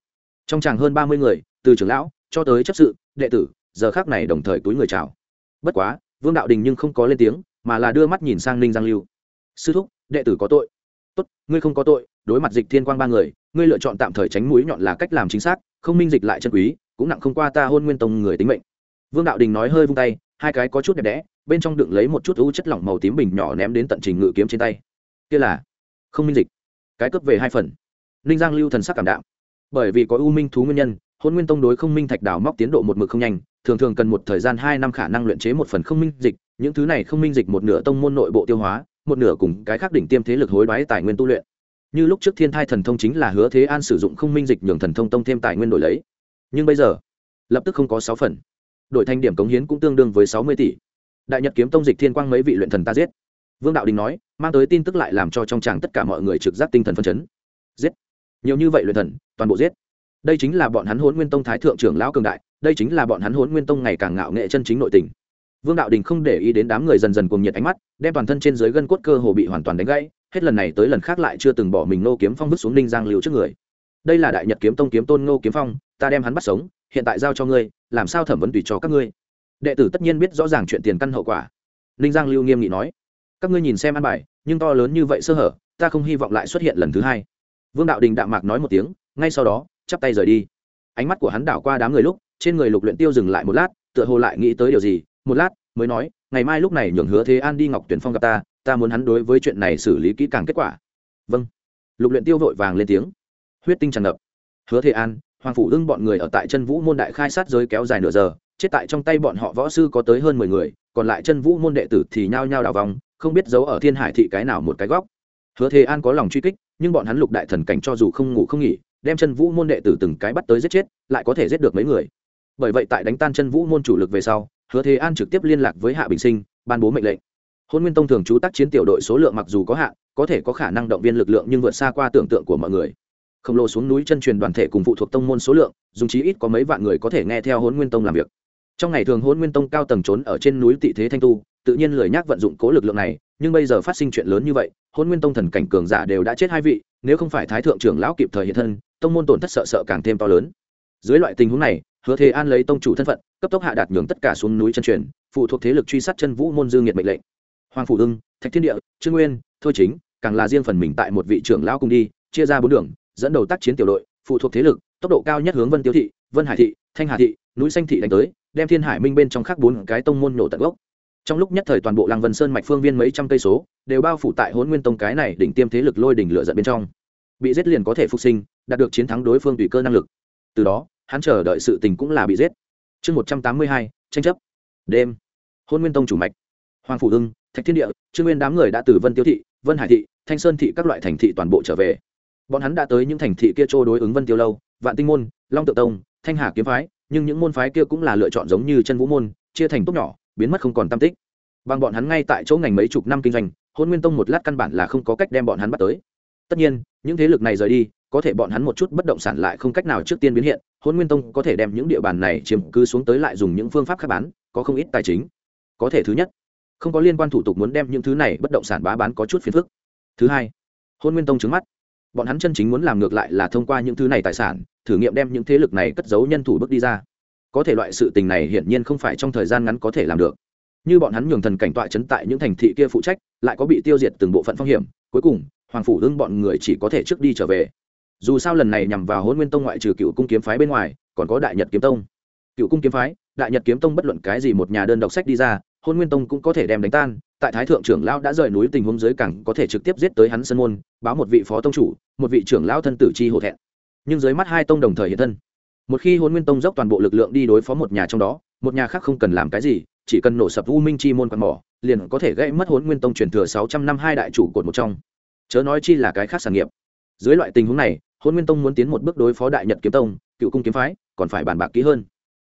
Speaker 1: trong chàng hơn ba mươi người, từ trưởng lão cho tới chấp sự, đệ tử, giờ khác này đồng thời túi người chào. Bất quá, vương đạo đình nhưng không có lên tiếng, mà là đưa mắt nhìn sang ninh giang lưu. Sư thúc, đệ tử có tội. Tốt, ngươi không có tội, đối mặt dịch thiên quang ba người, ngươi lựa chọn tạm thời tránh mũi nhọn là cách làm chính xác, không minh dịch lại chân quý, cũng nặng không qua ta hôn nguyên tông người tính mệnh. Vương đạo đình nói hơi vung tay, hai cái có chút đẹp đẽ, bên trong đựng lấy một chút ưu chất lỏng màu tím bình nhỏ ném đến tận trình ngự kiếm trên tay. Kia là không minh dịch. Cái cướp về hai phần. Ninh giang lưu thần sắc cảm đạo bởi vì có u minh thú nguyên nhân hôn nguyên tông đối không minh thạch đào móc tiến độ một mực không nhanh, thường thường cần một thời gian hai năm khả năng luyện chế một phần không minh dịch, những thứ này không minh dịch một nửa tông môn nội bộ tiêu hóa, một nửa cùng cái khác đỉnh tiêm thế lực hối đoái tài nguyên tu luyện. Như lúc trước thiên thai thần thông chính là hứa thế an sử dụng không minh dịch nhường thần thông tông thêm tài nguyên đổi lấy. Nhưng bây giờ, lập tức không có sáu phần. Đổi thành điểm cống hiến cũng tương đương với sáu mươi tỷ. Đại nhật kiếm tông dịch thiên quang mấy vị luyện thần ta giết. Vương đạo đình nói, mang tới tin tức lại làm cho trong tràng tất cả mọi người trực giác tinh thần phân chấn. Giết nhiều như vậy luyện thần, toàn bộ giết. Đây chính là bọn hắn hốn nguyên tông thái thượng trưởng lão cường đại, đây chính là bọn hắn hốn nguyên tông ngày càng ngạo nghệ chân chính nội tình. Vương đạo đình không để ý đến đám người dần dần cuồng nhiệt ánh mắt, đem toàn thân trên dưới gân cốt cơ hồ bị hoàn toàn đánh gãy, hết lần này tới lần khác lại chưa từng bỏ mình nô kiếm phong vứt xuống ninh giang liều trước người. Đây là đại nhật kiếm tông kiếm tôn nô kiếm phong, ta đem hắn bắt sống, hiện tại giao cho ngươi, làm sao thẩm vấn tùy cho các ngươi? Đệ tử tất nhiên biết rõ ràng chuyện tiền căn hậu quả. Ninh giang lưu nghiêm nghị nói, các ngươi nhìn xem ăn bài, nhưng to lớn như vậy sơ hở, ta không hy vọng lại xuất hiện lần thứ hai vương đạo đình đạm mạc nói một tiếng, ngay sau đó, chắp tay rời đi. Ánh mắt của hắn đảo qua đám người lúc, trên người lục luyện tiêu dừng lại một lát, tựa hồ lại nghĩ tới điều gì, một lát, mới nói, ngày mai lúc này nhường hứa thế an đi ngọc tuyển phong gặp ta ta muốn hắn đối với chuyện này xử lý kỹ càng kết quả. Vâng. Lục luyện tiêu vội vàng lên tiếng. Huyết tinh tràn ngập. Hứa thế an, hoàng phủ ưng bọn người ở tại chân vũ môn đại khai sát giới kéo dài nửa giờ, chết tại trong tay bọn họ võ sư có tới hơn mười người, còn lại chân vũ môn đệ tử thì nhao nhao đào vòng, không biết giấu ở thiên hải thị cái nào một cái góc. Hứa thế an có lòng truy kích nhưng bọn hắn lục đại thần cảnh cho dù không ngủ không nghỉ, đem chân vũ môn đệ tử từng cái bắt tới giết chết, lại có thể giết được mấy người. Bởi vậy tại đánh tan chân vũ môn chủ lực về sau, hứa thế an trực tiếp liên lạc với hạ bình sinh, ban bố mệnh lệnh. Hôn nguyên tông thường trú tác chiến tiểu đội số lượng mặc dù có hạn, có thể có khả năng động viên lực lượng nhưng vượt xa qua tưởng tượng của mọi người. Khổng lồ xuống núi chân truyền đoàn thể cùng phụ thuộc tông môn số lượng, dùng chí ít có mấy vạn người có thể nghe theo hôn nguyên tông làm việc. Trong ngày thường hôn nguyên tông cao tầng trốn ở trên núi tị thế thanh tu, tự nhiên lười nhác vận dụng cố lực lượng này nhưng bây giờ phát sinh chuyện lớn như vậy, hôn nguyên tông thần cảnh cường giả đều đã chết hai vị, nếu không phải thái thượng trưởng lão kịp thời hiện thân, tông môn tổn thất sợ sợ càng thêm to lớn. Dưới loại tình huống này, hứa thế an lấy tông chủ thân phận, cấp tốc hạ đạt nhường tất cả xuống núi chân truyền, phụ thuộc thế lực truy sát chân vũ môn dương nhiệt mệnh lệnh. Hoàng phủ hưng, thạch thiên địa, trương nguyên, thôi chính, càng là riêng phần mình tại một vị trưởng lão cùng đi, chia ra bốn đường, dẫn đầu tác chiến tiểu đội, phụ thuộc thế lực, tốc độ cao nhất hướng vân tiêu thị, vân hải thị, thanh hà thị, núi xanh thị đánh tới, đem thiên hải minh bên trong khắc bốn cái tông môn nổ tận gốc trong lúc nhất thời toàn bộ lăng vân sơn mạch phương viên mấy trăm cây số, đều bao phủ tại hôn nguyên tông cái này đỉnh tiêm thế lực lôi đỉnh lựa dận bên trong. Bị giết liền có thể phục sinh, đạt được chiến thắng đối phương tùy cơ năng lực. Từ đó, hắn chờ đợi sự tình cũng là bị giết. Chương một trăm tám mươi hai, tranh chấp. Đêm. Hôn nguyên tông chủ mạch. Hoàng phủ hưng thạch thiên địa, trương nguyên đám người đã từ vân tiêu thị, vân hải thị, thanh sơn thị các loại thành thị toàn bộ trở về. Bọn hắn đã tới những thành thị kia trô đối ứng vân tiêu lâu, vạn tinh môn, long tự tông, thanh hà kiếm phái, nhưng những môn phái kia cũng là lựa chọn giống như chân vũ môn, chia thành tốt nhỏ biến mất không còn tam tích. Bằng bọn hắn ngay tại chỗ ngành mấy chục năm kinh doanh, hôn nguyên tông một lát căn bản là không có cách đem bọn hắn bắt tới. Tất nhiên, những thế lực này rời đi, có thể bọn hắn một chút bất động sản lại không cách nào trước tiên biến hiện, hôn nguyên tông có thể đem những địa bàn này chiếm cứ xuống tới lại dùng những phương pháp khác bán, có không ít tài chính. Có thể thứ nhất, không có liên quan thủ tục muốn đem những thứ này bất động sản bá bán có chút phiền phức. Thứ hai, hôn nguyên tông trứng mắt. Bọn hắn chân chính muốn làm ngược lại là thông qua những thứ này tài sản, thử nghiệm đem những thế lực này cất giấu nhân thủ bước đi ra có thể loại sự tình này hiển nhiên không phải trong thời gian ngắn có thể làm được. Như bọn hắn nhường thần cảnh tọa chấn tại những thành thị kia phụ trách, lại có bị tiêu diệt từng bộ phận phong hiểm, cuối cùng, hoàng phủ hưng bọn người chỉ có thể trước đi trở về. Dù sao lần này nhằm vào hôn nguyên tông ngoại trừ cựu cung kiếm phái bên ngoài, còn có đại nhật kiếm tông. Cựu cung kiếm phái, đại nhật kiếm tông bất luận cái gì một nhà đơn đọc sách đi ra hôn nguyên tông cũng có thể đem đánh tan, tại thái thượng trưởng lão đã rời núi tình huống dưới cảng có thể trực tiếp giết tới hắn sân môn, báo một vị phó tông chủ, một vị trưởng lão thân tử chi hổ thẹn. Nhưng dưới mắt hai tông đồng thời hiện thân một khi hôn nguyên tông dốc toàn bộ lực lượng đi đối phó một nhà trong đó, một nhà khác không cần làm cái gì, chỉ cần nổ sập u minh chi môn quạt mỏ, liền có thể gây mất hôn nguyên tông truyền thừa sáu trăm năm hai đại chủ cột một trong. Chớ nói chi là cái khác sản nghiệp. Dưới loại tình huống này hôn nguyên tông muốn tiến một bước đối phó đại nhật kiếm tông, cựu cung kiếm phái, còn phải bàn bạc kỹ hơn.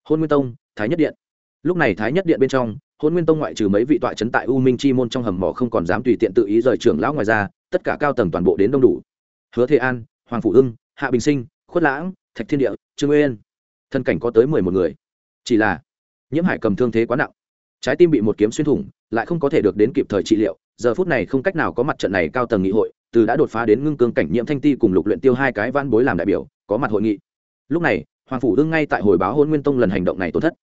Speaker 1: Hôn nguyên tông, thái nhất điện. Lúc này thái nhất điện bên trong hôn nguyên tông ngoại trừ mấy vị tọa trấn tại u minh chi môn trong hầm mỏ không còn dám tùy tiện tự ý rời trưởng lão ngoài ra, tất cả cao tầng toàn bộ đến đông đủ. Hứa thế an, hoàng phủ ưng hạ bình sinh khuất lãng, thạch thiên địa, trương nguyên thân cảnh có tới mười một người. Chỉ là, nhiễm hải cầm thương thế quá nặng. Trái tim bị một kiếm xuyên thủng, lại không có thể được đến kịp thời trị liệu. Giờ phút này không cách nào có mặt trận này cao tầng nghị hội, từ đã đột phá đến ngưng cương cảnh nhiễm thanh ti cùng lục luyện tiêu hai cái van bối làm đại biểu, có mặt hội nghị. Lúc này, hoàng phủ đương ngay tại hồi báo hôn nguyên tông lần hành động này tổn thất.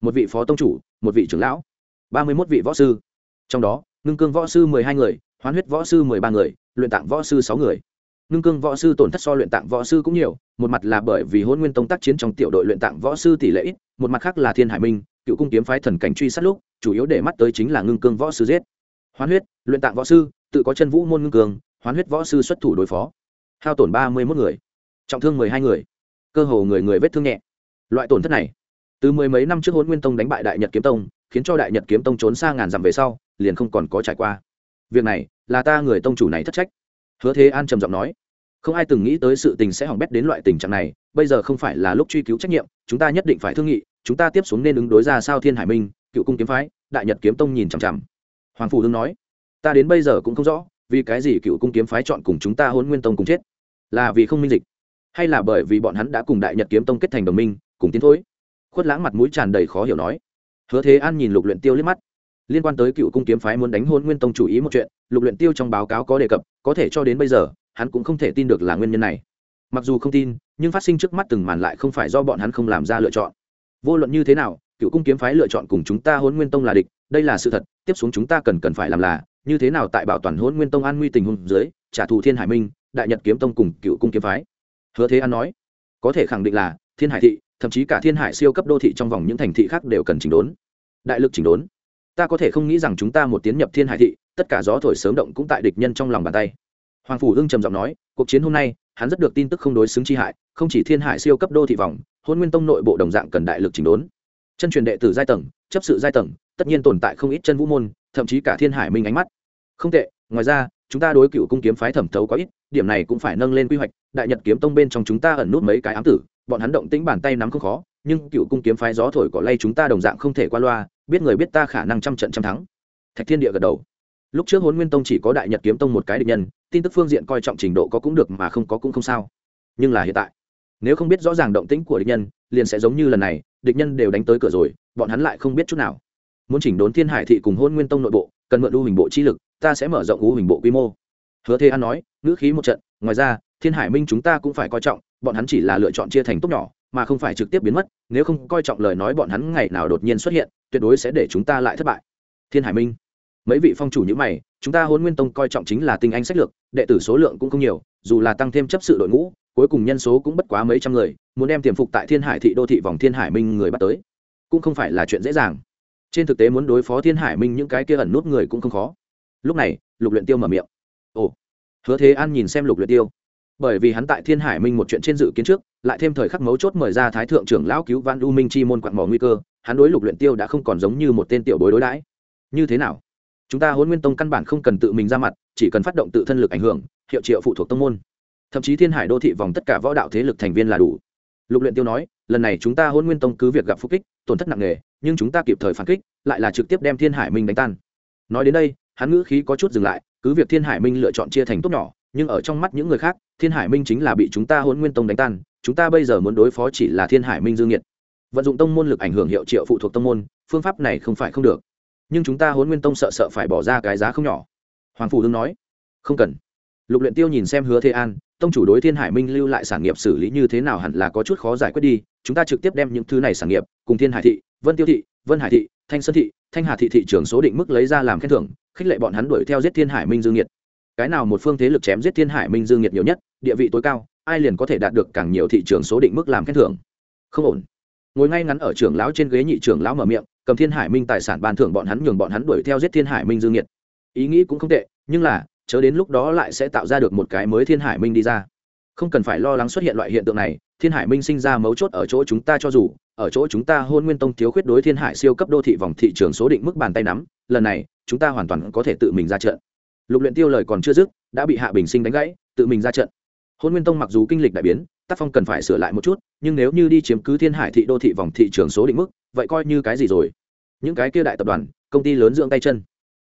Speaker 1: Một vị phó tông chủ, một vị trưởng lão, ba mươi một vị võ sư. Trong đó, ngưng cương võ sư mười hai người, hoán huyết võ sư mười ba người, luyện tạng võ sư sáu người ngưng cương võ sư tổn thất so luyện tạng võ sư cũng nhiều, một mặt là bởi vì hôn nguyên tông tác chiến trong tiểu đội luyện tạng võ sư tỷ lệ ít, một mặt khác là thiên hải minh, cựu cung kiếm phái thần cảnh truy sát lúc, chủ yếu để mắt tới chính là ngưng cương võ sư giết. Hoán huyết, luyện tạng võ sư, tự có chân vũ môn ngưng cương, hoán huyết võ sư xuất thủ đối phó. Hao tổn ba mươi mốt người, trọng thương mười hai người, cơ hồ người người vết thương nhẹ. Loại tổn thất này, từ mười mấy năm trước hôn nguyên tông đánh bại đại nhật kiếm tông, khiến cho đại nhật kiếm tông trốn xa ngàn dặm về sau, liền không còn có trải qua. Việc này, là ta người tông chủ này thất trách hứa thế an trầm giọng nói, không ai từng nghĩ tới sự tình sẽ hỏng bét đến loại tình trạng này, bây giờ không phải là lúc truy cứu trách nhiệm, chúng ta nhất định phải thương nghị, chúng ta tiếp xuống nên ứng đối ra sao thiên hải minh, cựu cung kiếm phái, đại nhật kiếm tông nhìn chằm chằm. Hoàng phủ hưng nói, ta đến bây giờ cũng không rõ, vì cái gì cựu cung kiếm phái chọn cùng chúng ta hôn nguyên tông cùng chết? Là vì không minh dịch, hay là bởi vì bọn hắn đã cùng đại nhật kiếm tông kết thành đồng minh, cùng tiến thối? Khuất lãng mặt mũi tràn đầy khó hiểu nói. Hứa thế an nhìn lục luyện tiêu liếc mắt liên quan tới cựu cung kiếm phái muốn đánh hôn nguyên tông chủ ý một chuyện, lục luyện tiêu trong báo cáo có đề cập, có thể cho đến bây giờ, hắn cũng không thể tin được là nguyên nhân này. Mặc dù không tin, nhưng phát sinh trước mắt từng màn lại không phải do bọn hắn không làm ra lựa chọn. Vô luận như thế nào, cựu cung kiếm phái lựa chọn cùng chúng ta hôn nguyên tông là địch, đây là sự thật, tiếp xuống chúng ta cần cần phải làm là, như thế nào tại bảo toàn hôn nguyên tông an nguy tình huống dưới, trả thù thiên hải minh, đại nhật kiếm tông cùng cựu cung kiếm phái. Hứa thế an nói, có thể khẳng định là thiên hải thị, thậm chí cả thiên hải siêu cấp đô thị trong vòng những thành thị khác đều cần chỉnh đốn. Đại lực chỉnh đốn ta có thể không nghĩ rằng chúng ta một tiến nhập thiên hải thị, tất cả gió thổi sớm động cũng tại địch nhân trong lòng bàn tay. Hoàng phủ hưng trầm giọng nói, cuộc chiến hôm nay, hắn rất được tin tức không đối xứng chi hại, không chỉ thiên hải siêu cấp đô thị vòng, hôn nguyên tông nội bộ đồng dạng cần đại lực chỉnh đốn. Chân truyền đệ tử giai tầng, chấp sự giai tầng, tất nhiên tồn tại không ít chân vũ môn, thậm chí cả thiên hải minh ánh mắt. Không tệ, ngoài ra, chúng ta đối cựu cung kiếm phái thẩm thấu có ít, điểm này cũng phải nâng lên quy hoạch, đại nhật kiếm tông bên trong chúng ta ẩn nút mấy cái ám tử, bọn hắn động tĩnh bàn tay nắm không khó, nhưng cựu cung kiếm phái gió thổi cỏ lay chúng ta đồng dạng không thể qua loa biết người biết ta khả năng trăm trận trăm thắng. Thạch thiên địa gật đầu. Lúc trước hôn nguyên tông chỉ có đại nhật kiếm tông một cái địch nhân, tin tức phương diện coi trọng trình độ có cũng được mà không có cũng không sao. Nhưng là hiện tại, nếu không biết rõ ràng động tĩnh của địch nhân, liền sẽ giống như lần này, địch nhân đều đánh tới cửa rồi, bọn hắn lại không biết chút nào. Muốn chỉnh đốn thiên hải thị cùng hôn nguyên tông nội bộ, cần mượn u hình bộ chi lực, ta sẽ mở rộng u hình bộ quy mô. Hứa thế an nói, ngữ khí một trận, ngoài ra, thiên hải minh chúng ta cũng phải coi trọng, bọn hắn chỉ là lựa chọn chia thành tốt nhỏ mà không phải trực tiếp biến mất, nếu không coi trọng lời nói bọn hắn ngày nào đột nhiên xuất hiện, tuyệt đối sẽ để chúng ta lại thất bại. Thiên hải minh, mấy vị phong chủ như mày, chúng ta hôn nguyên tông coi trọng chính là tinh anh sách lược, đệ tử số lượng cũng không nhiều, dù là tăng thêm chấp sự đội ngũ, cuối cùng nhân số cũng bất quá mấy trăm người, muốn đem tiềm phục tại thiên hải thị đô thị vòng thiên hải minh người bắt tới, cũng không phải là chuyện dễ dàng. Trên thực tế muốn đối phó thiên hải minh những cái kia ẩn nút người cũng không khó. Lúc này, lục luyện tiêu mở miệng. Ồ, hứa thế an nhìn xem lục luyện tiêu bởi vì hắn tại thiên hải minh một chuyện trên dự kiến trước, lại thêm thời khắc mấu chốt mời ra thái thượng trưởng lão cứu văn u minh chi môn quặn mỏ nguy cơ, hắn đối lục luyện tiêu đã không còn giống như một tên tiểu bối đối đãi. Như thế nào? Chúng ta huấn nguyên tông căn bản không cần tự mình ra mặt, chỉ cần phát động tự thân lực ảnh hưởng, hiệu triệu phụ thuộc tông môn. Thậm chí thiên hải đô thị vòng tất cả võ đạo thế lực thành viên là đủ. Lục luyện tiêu nói, lần này chúng ta huấn nguyên tông cứ việc gặp phục kích, tổn thất nặng nề, nhưng chúng ta kịp thời phản kích, lại là trực tiếp đem thiên hải minh đánh tan. Nói đến đây, hắn ngữ khí có chút dừng lại, cứ việc thiên hải minh lựa chọn chia thành tốt nhỏ, nhưng ở trong mắt những người khác thiên hải minh chính là bị chúng ta hôn nguyên tông đánh tan, chúng ta bây giờ muốn đối phó chỉ là thiên hải minh dương nhiệt vận dụng tông môn lực ảnh hưởng hiệu triệu phụ thuộc tông môn, phương pháp này không phải không được. Nhưng chúng ta hôn nguyên tông sợ sợ phải bỏ ra cái giá không nhỏ. Hoàng phủ hưng nói. Không cần. Lục luyện tiêu nhìn xem hứa thế an, tông chủ đối thiên hải minh lưu lại sản nghiệp xử lý như thế nào hẳn là có chút khó giải quyết đi, chúng ta trực tiếp đem những thứ này sản nghiệp cùng thiên hải thị, vân tiêu thị, vân hải thị, thanh sơn thị, thanh hà thị thị trường số định mức lấy ra làm khen thưởng, khích lệ bọn hắn đuổi theo giết thiên hải minh dương nhiệt cái nào một phương thế lực chém giết thiên hải minh dương nhiệt nhiều nhất, địa vị tối cao, ai liền có thể đạt được càng nhiều thị trường số định mức làm khen thưởng? Không ổn. Ngồi ngay ngắn ở trưởng lão trên ghế nhị trưởng lão mở miệng, cầm thiên hải minh tài sản ban thưởng bọn hắn nhường bọn hắn đuổi theo giết thiên hải minh dương nhiệt. Ý nghĩ cũng không tệ, nhưng là, chớ đến lúc đó lại sẽ tạo ra được một cái mới thiên hải minh đi ra. Không cần phải lo lắng xuất hiện loại hiện tượng này, thiên hải minh sinh ra mấu chốt ở chỗ chúng ta cho dù, ở chỗ chúng ta hôn nguyên tông thiếu khuyết đối thiên hải siêu cấp đô thị vòng thị trường số định mức bàn tay nắm, lần này, chúng ta hoàn toàn có thể tự mình ra trận lục luyện tiêu lời còn chưa dứt, đã bị hạ bình sinh đánh gãy, tự mình ra trận. Hôn nguyên tông mặc dù kinh lịch đại biến, tác phong cần phải sửa lại một chút, nhưng nếu như đi chiếm cứ thiên hải thị đô thị vòng thị trường số định mức, vậy coi như cái gì rồi? Những cái kia đại tập đoàn, công ty lớn dưỡng tay chân.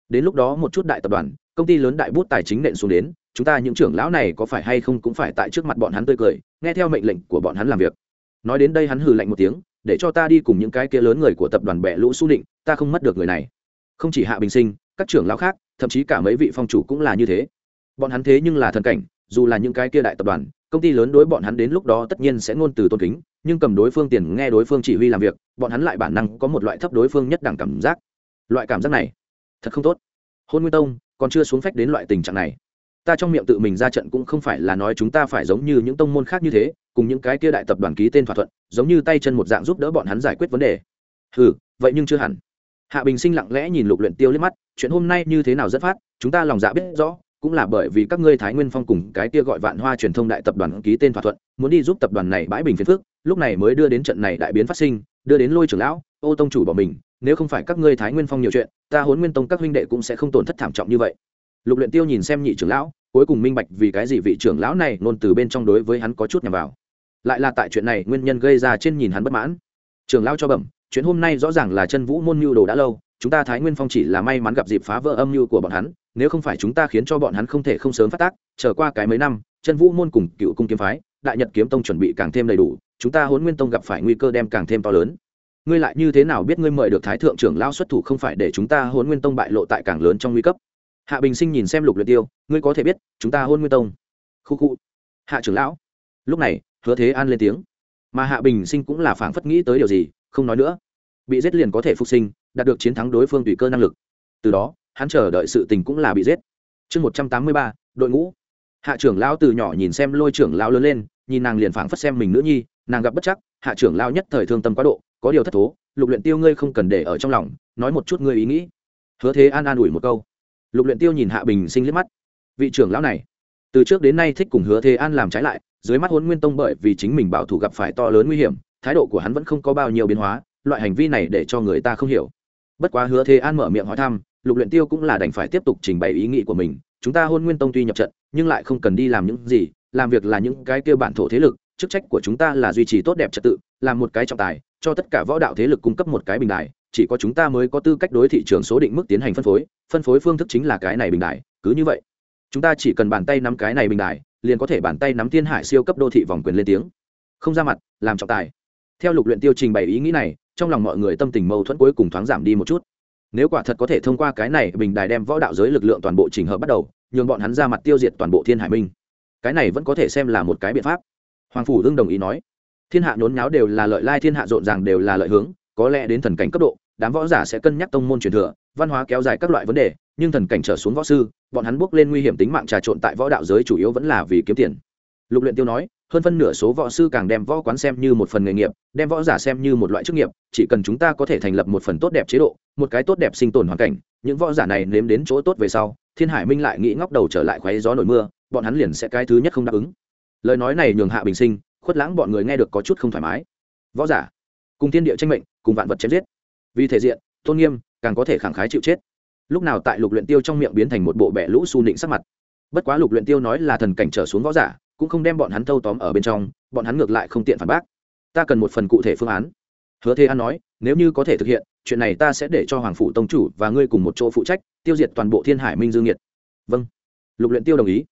Speaker 1: Đến lúc đó một chút đại tập đoàn, công ty lớn đại bút tài chính nện xuống đến, chúng ta những trưởng lão này có phải hay không cũng phải tại trước mặt bọn hắn tươi cười, nghe theo mệnh lệnh của bọn hắn làm việc. Nói đến đây hắn hừ lạnh một tiếng, để cho ta đi cùng những cái kia lớn người của tập đoàn bệ lũ su định, ta không mất được người này. Không chỉ hạ bình sinh các trưởng lão khác, thậm chí cả mấy vị phong chủ cũng là như thế. Bọn hắn thế nhưng là thần cảnh, dù là những cái kia đại tập đoàn, công ty lớn đối bọn hắn đến lúc đó tất nhiên sẽ ngôn từ tôn kính, nhưng cầm đối phương tiền, nghe đối phương chỉ huy làm việc, bọn hắn lại bản năng có một loại thấp đối phương nhất đẳng cảm giác. Loại cảm giác này, thật không tốt. Hôn nguyên tông, còn chưa xuống phách đến loại tình trạng này. Ta trong miệng tự mình ra trận cũng không phải là nói chúng ta phải giống như những tông môn khác như thế, cùng những cái kia đại tập đoàn ký tên thỏa thuận, giống như tay chân một dạng giúp đỡ bọn hắn giải quyết vấn đề. Ừ vậy nhưng chưa hẳn hạ bình sinh lặng lẽ nhìn lục luyện tiêu liếc mắt chuyện hôm nay như thế nào rất phát chúng ta lòng dạ biết rõ cũng là bởi vì các ngươi thái nguyên phong cùng cái kia gọi vạn hoa truyền thông đại tập đoàn ký tên thỏa thuận muốn đi giúp tập đoàn này bãi bình phiền phức, lúc này mới đưa đến trận này đại biến phát sinh đưa đến lôi trưởng lão ô tông chủ bỏ mình nếu không phải các ngươi thái nguyên phong nhiều chuyện ta huấn nguyên tông các huynh đệ cũng sẽ không tổn thất thảm trọng như vậy. Lục luyện tiêu nhìn xem nhị trưởng lão cuối cùng minh bạch vì cái gì vị trưởng lão này nôn từ bên trong đối với hắn có chút nhầm vào. Lại là tại chuyện này nguyên nhân gây ra trên nhìn hắn bất mãn. Trưởng lão cho bẩm chuyến hôm nay rõ ràng là chân vũ môn mưu đồ đã lâu, chúng ta thái nguyên phong chỉ là may mắn gặp dịp phá vỡ âm mưu của bọn hắn, nếu không phải chúng ta khiến cho bọn hắn không thể không sớm phát tác trở qua cái mấy năm, chân vũ môn cùng cựu cung kiếm phái, đại nhật kiếm tông chuẩn bị càng thêm đầy đủ, chúng ta huấn nguyên tông gặp phải nguy cơ đem càng thêm to lớn. Ngươi lại như thế nào biết ngươi mời được thái thượng trưởng lao xuất thủ không phải để chúng ta huấn nguyên tông bại lộ tại càng lớn trong nguy cấp? Hạ bình sinh nhìn xem lục luyện tiêu, ngươi có thể biết, chúng ta hôn nguyên tông. Khu khu. Hạ trưởng lão. Lúc này, hứa thế an lên tiếng mà hạ bình sinh cũng là phảng phất nghĩ tới điều gì, không nói nữa. Bị giết liền có thể phục sinh, đạt được chiến thắng đối phương tùy cơ năng lực. Từ đó, hắn chờ đợi sự tình cũng là bị giết. Chương một trăm tám mươi ba, đội ngũ. Hạ trưởng lão từ nhỏ nhìn xem lôi trưởng lão lớn lên, nhìn nàng liền phảng phất xem mình nữ nhi, nàng gặp bất chắc, hạ trưởng lão nhất thời thương tâm quá độ, có điều thất thố, lục luyện tiêu ngươi không cần để ở trong lòng, nói một chút ngươi ý nghĩ. Hứa thế an an ủi một câu. Lục luyện tiêu nhìn hạ bình sinh liếc mắt. Vị trưởng lão này từ trước đến nay thích cùng hứa thế an làm trái lại, dưới mắt huấn nguyên tông bởi vì chính mình bảo thủ gặp phải to lớn nguy hiểm, thái độ của hắn vẫn không có bao nhiêu biến hóa, loại hành vi này để cho người ta không hiểu. Bất quá hứa thế an mở miệng hỏi thăm, lục luyện tiêu cũng là đành phải tiếp tục trình bày ý nghĩ của mình, chúng ta hôn nguyên tông tuy nhập trận, nhưng lại không cần đi làm những gì, làm việc là những cái kia bản thổ thế lực, chức trách của chúng ta là duy trì tốt đẹp trật tự, làm một cái trọng tài, cho tất cả võ đạo thế lực cung cấp một cái bình đài, chỉ có chúng ta mới có tư cách đối thị trường số định mức tiến hành phân phối phân phối phương thức chính là cái này bình đài, cứ như vậy chúng ta chỉ cần bàn tay nắm cái này bình đài, liền có thể bàn tay nắm thiên hải siêu cấp đô thị vòng quyền lên tiếng. Không ra mặt, làm trọng tài. Theo lục luyện tiêu trình bày ý nghĩ này, trong lòng mọi người tâm tình mâu thuẫn cuối cùng thoáng giảm đi một chút. Nếu quả thật có thể thông qua cái này bình đài đem võ đạo giới lực lượng toàn bộ chỉnh hợp bắt đầu, nhường bọn hắn ra mặt tiêu diệt toàn bộ thiên hải minh. Cái này vẫn có thể xem là một cái biện pháp. Hoàng phủ đương đồng ý nói. Thiên hạ nhốn nháo đều là lợi lai, thiên hạ rộn ràng đều là lợi hướng, có lẽ đến thần cảnh cấp độ, đám võ giả sẽ cân nhắc tông môn truyền thừa văn hóa kéo dài các loại vấn đề, nhưng thần cảnh trở xuống võ sư, bọn hắn bước lên nguy hiểm tính mạng trà trộn tại võ đạo giới chủ yếu vẫn là vì kiếm tiền. Lục luyện tiêu nói, hơn phân nửa số võ sư càng đem võ quán xem như một phần nghề nghiệp, đem võ giả xem như một loại chức nghiệp, chỉ cần chúng ta có thể thành lập một phần tốt đẹp chế độ, một cái tốt đẹp sinh tồn hoàn cảnh, những võ giả này nếm đến chỗ tốt về sau, thiên hải minh lại nghĩ ngóc đầu trở lại khoáy gió nổi mưa, bọn hắn liền sẽ cái thứ nhất không đáp ứng. Lời nói này nhường hạ bình sinh, khuất lãng bọn người nghe được có chút không thoải mái. Võ giả, cùng thiên địa tranh mệnh, cùng vạn vật chém giết. Vì thể diện, tôn nghiêm càng có thể khẳng khái chịu chết. Lúc nào tại lục luyện tiêu trong miệng biến thành một bộ bẻ lũ su nịnh sắc mặt. Bất quá lục luyện tiêu nói là thần cảnh trở xuống võ giả, cũng không đem bọn hắn thâu tóm ở bên trong, bọn hắn ngược lại không tiện phản bác. Ta cần một phần cụ thể phương án. Hứa thế an nói, nếu như có thể thực hiện, chuyện này ta sẽ để cho hoàng phủ tông chủ và ngươi cùng một chỗ phụ trách, tiêu diệt toàn bộ thiên hải minh dương nhiệt. Vâng. Lục luyện tiêu đồng ý.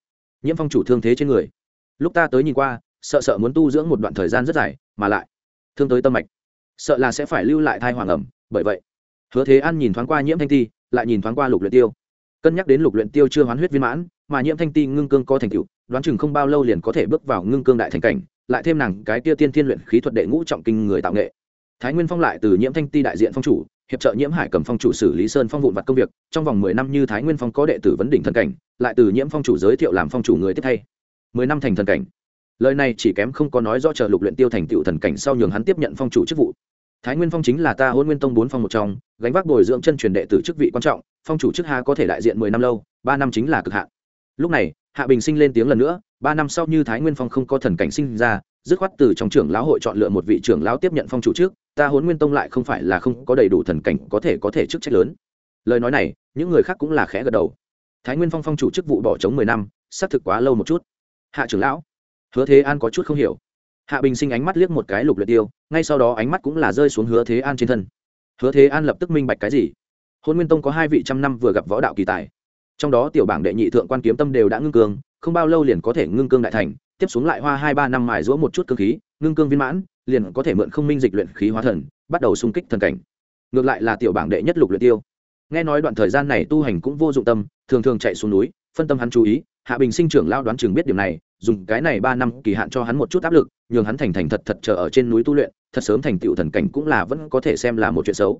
Speaker 1: Nhiễm phong chủ thương thế trên người. Lúc ta tới nhìn qua, sợ sợ muốn tu dưỡng một đoạn thời gian rất dài, mà lại thương tới tâm mạch. Sợ là sẽ phải lưu lại thai hoàng ẩm, bởi vậy hứa thế an nhìn thoáng qua nhiễm thanh ti, lại nhìn thoáng qua lục luyện tiêu. Cân nhắc đến lục luyện tiêu chưa hoán huyết viên mãn, mà nhiễm thanh ti ngưng cương có thành tựu, đoán chừng không bao lâu liền có thể bước vào ngưng cương đại thành cảnh, lại thêm nàng cái tia tiên thiên luyện khí thuật đệ ngũ trọng kinh người tạo nghệ. Thái nguyên phong lại từ nhiễm thanh ti đại diện phong chủ, hiệp trợ nhiễm hải cầm phong chủ xử lý sơn phong vụn vặt công việc, trong vòng mười năm như thái nguyên phong có đệ tử vấn đỉnh thần cảnh, lại từ nhiễm phong chủ giới thiệu làm phong chủ người tiếp thay. Mười năm thành thần cảnh. Lời này chỉ kém không có nói do chờ lục luyện tiêu thành tựu thần cảnh sau nhường hắn tiếp nhận phong chủ chức vụ thái nguyên phong chính là ta hôn nguyên tông bốn phong một trong, gánh vác bồi dưỡng chân truyền đệ tử chức vị quan trọng, phong chủ chức ha có thể đại diện mười năm lâu, ba năm chính là cực hạn. Lúc này, hạ bình sinh lên tiếng lần nữa, ba năm sau như thái nguyên phong không có thần cảnh sinh ra, dứt khoát từ trong trưởng lão hội chọn lựa một vị trưởng lão tiếp nhận phong chủ trước ta hôn nguyên tông lại không phải là không có đầy đủ thần cảnh có thể có thể chức trách lớn. Lời nói này, những người khác cũng là khẽ gật đầu. Thái nguyên phong phong chủ chức vụ bỏ trống mười năm, xác thực quá lâu một chút. Hạ trưởng lão, hứa thế an có chút không hiểu hạ bình sinh ánh mắt liếc một cái lục luyện tiêu, ngay sau đó ánh mắt cũng là rơi xuống hứa thế an trên thân. Hứa thế an lập tức minh bạch cái gì? Hôn nguyên tông có hai vị trăm năm vừa gặp võ đạo kỳ tài. Trong đó tiểu bảng đệ nhị thượng quan kiếm tâm đều đã ngưng cương, không bao lâu liền có thể ngưng cương đại thành, tiếp xuống lại hoa hai ba năm mài giũa một chút cương khí, ngưng cương viên mãn, liền có thể mượn không minh dịch luyện khí hóa thần, bắt đầu xung kích thần cảnh. Ngược lại là tiểu bảng đệ nhất lục luyện tiêu. Nghe nói đoạn thời gian này tu hành cũng vô dụng tâm, thường thường chạy xuống núi, phân tâm hắn chú ý, hạ bình sinh trưởng lao đoán chừng biết điểm này, dùng cái này ba năm kỳ hạn cho hắn một chút áp lực nhường hắn thành thành thật thật chờ ở trên núi tu luyện, thật sớm thành tựu thần cảnh cũng là vẫn có thể xem là một chuyện xấu.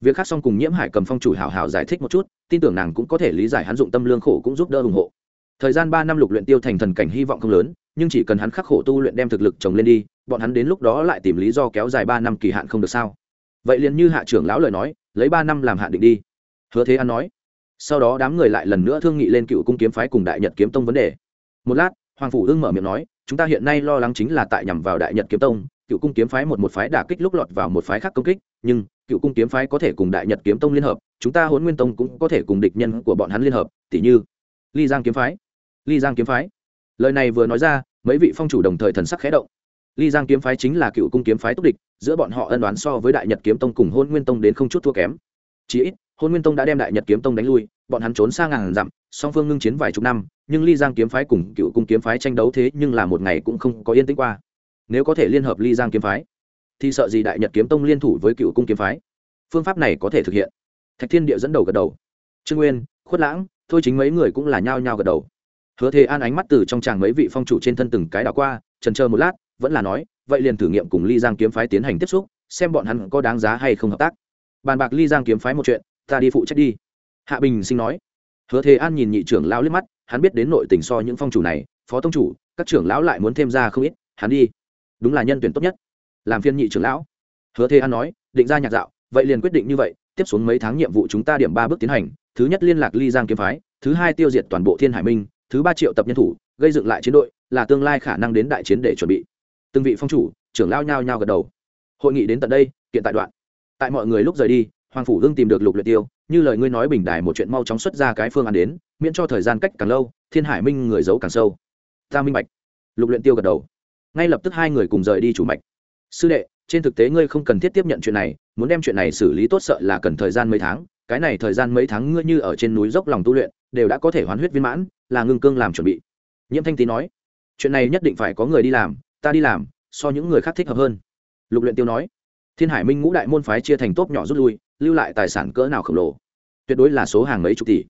Speaker 1: Việc khác xong cùng nhiễm hải cầm phong chủ hảo hảo giải thích một chút, tin tưởng nàng cũng có thể lý giải hắn dụng tâm lương khổ cũng giúp đỡ ủng hộ. Thời gian ba năm lục luyện tiêu thành thần cảnh hy vọng không lớn, nhưng chỉ cần hắn khắc khổ tu luyện đem thực lực trồng lên đi, bọn hắn đến lúc đó lại tìm lý do kéo dài ba năm kỳ hạn không được sao? Vậy liền như hạ trưởng lão lời nói, lấy ba năm làm hạn định đi. Hứa thế an nói. Sau đó đám người lại lần nữa thương nghị lên cựu cung kiếm phái cùng đại nhật kiếm tông vấn đề. Một lát hoàng phủ đương mở miệng nói, chúng ta hiện nay lo lắng chính là tại nhằm vào đại nhật kiếm tông, cựu cung kiếm phái một một phái đả kích lúc lọt vào một phái khác công kích, nhưng cựu cung kiếm phái có thể cùng đại nhật kiếm tông liên hợp, chúng ta huấn nguyên tông cũng có thể cùng địch nhân của bọn hắn liên hợp tỷ như ly giang kiếm phái. Ly giang kiếm phái. Lời này vừa nói ra, mấy vị phong chủ đồng thời thần sắc khẽ động. Ly giang kiếm phái chính là cựu cung kiếm phái túc địch, giữa bọn họ ân đoán so với đại nhật kiếm tông cùng hôn nguyên tông đến không chút thua kém. Chỉ ít hôn nguyên tông đã đem đại nhật kiếm tông đánh lui, bọn hắn trốn xa ngàn dặm, song phương ngưng chiến vài chục năm, nhưng ly giang kiếm phái cùng cựu cung kiếm phái tranh đấu thế nhưng là một ngày cũng không có yên tĩnh qua. Nếu có thể liên hợp ly giang kiếm phái, thì sợ gì đại nhật kiếm tông liên thủ với cựu cung kiếm phái? Phương pháp này có thể thực hiện. Thạch thiên địa dẫn đầu gật đầu. Trương nguyên, khuất lãng, thôi chính mấy người cũng là nhao nhao gật đầu. Hứa thế an ánh mắt từ trong tràng mấy vị phong chủ trên thân từng cái đảo qua, trần chờ một lát, vẫn là nói, vậy liền thử nghiệm cùng ly giang kiếm phái tiến hành tiếp xúc, xem bọn hắn có đáng giá hay không hợp tác. Bàn bạc ly giang kiếm phái một chuyện ta đi phụ trách đi. Hạ bình sinh nói. Hứa thế an nhìn nhị trưởng lão liếc mắt, hắn biết đến nội tình so những phong chủ này, phó tông chủ, các trưởng lão lại muốn thêm ra không ít, hắn đi. Đúng là nhân tuyển tốt nhất. Làm phiên nhị trưởng lão. Hứa thế an nói, định ra nhạc dạo, vậy liền quyết định như vậy, tiếp xuống mấy tháng nhiệm vụ chúng ta điểm ba bước tiến hành, thứ nhất liên lạc ly giang kiếm phái, thứ hai tiêu diệt toàn bộ thiên hải minh, thứ ba triệu tập nhân thủ, gây dựng lại chiến đội, là tương lai khả năng đến đại chiến để chuẩn bị. Từng vị phong chủ, trưởng lao nhao nhao gật đầu. Hội nghị đến tận đây, kiện tại đoạn. Tại mọi người lúc rời đi hoàng phủ ương tìm được lục luyện tiêu, như lời ngươi nói bình đài một chuyện mau chóng xuất ra cái phương án đến, miễn cho thời gian cách càng lâu, thiên hải minh người giấu càng sâu. Ta minh bạch. Lục luyện tiêu gật đầu. Ngay lập tức hai người cùng rời đi chủ mạch. Sư đệ, trên thực tế ngươi không cần thiết tiếp nhận chuyện này, muốn đem chuyện này xử lý tốt sợ là cần thời gian mấy tháng, cái này thời gian mấy tháng ngươi như ở trên núi dốc lòng tu luyện, đều đã có thể hoán huyết viên mãn, là ngưng cương làm chuẩn bị. Nhiễm thanh tý nói, chuyện này nhất định phải có người đi làm, ta đi làm, so những người khác thích hợp hơn. Lục luyện tiêu nói thiên hải minh ngũ đại môn phái chia thành tốt nhỏ rút lui, lưu lại tài sản cỡ nào khổng lồ? Tuyệt đối là số hàng mấy chục tỷ.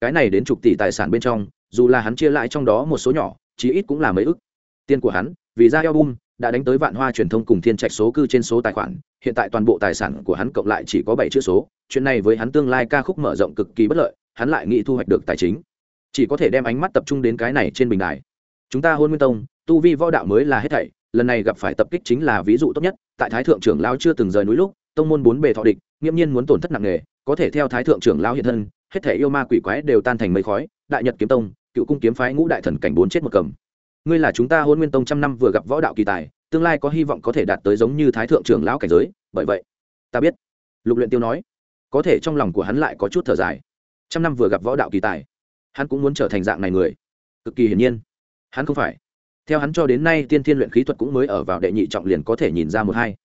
Speaker 1: Cái này đến chục tỷ tài sản bên trong, dù là hắn chia lại trong đó một số nhỏ, chí ít cũng là mấy ức. Tiền của hắn, vì ra album, đã đánh tới vạn hoa truyền thông cùng thiên trạch số cư trên số tài khoản, hiện tại toàn bộ tài sản của hắn cộng lại chỉ có bảy chữ số. Chuyện này với hắn tương lai ca khúc mở rộng cực kỳ bất lợi, hắn lại nghĩ thu hoạch được tài chính. Chỉ có thể đem ánh mắt tập trung đến cái này trên bình đài. Chúng ta hôn nguyên tông, tu vi võ đạo mới là hết thảy lần này gặp phải tập kích chính là ví dụ tốt nhất, tại thái thượng trưởng lao chưa từng rời núi lúc, tông môn bốn bề thọ địch, nghiễm nhiên muốn tổn thất nặng nề, có thể theo thái thượng trưởng lao hiện thân, hết thể yêu ma quỷ quái đều tan thành mây khói, đại nhật kiếm tông, cựu cung kiếm phái ngũ đại thần cảnh bốn chết một cầm. Ngươi là chúng ta hôn nguyên tông trăm năm vừa gặp võ đạo kỳ tài, tương lai có hy vọng có thể đạt tới giống như thái thượng trưởng lão cảnh giới, bởi vậy, ta biết. Lục luyện tiêu nói. Có thể trong lòng của hắn lại có chút thở dài. Trăm năm vừa gặp võ đạo kỳ tài, hắn cũng muốn trở thành dạng này người. Cực kỳ hiển nhiên, hắn không phải theo hắn cho đến nay, tiên thiên luyện khí thuật cũng mới ở vào đệ nhị trọng liền có thể nhìn ra một hai.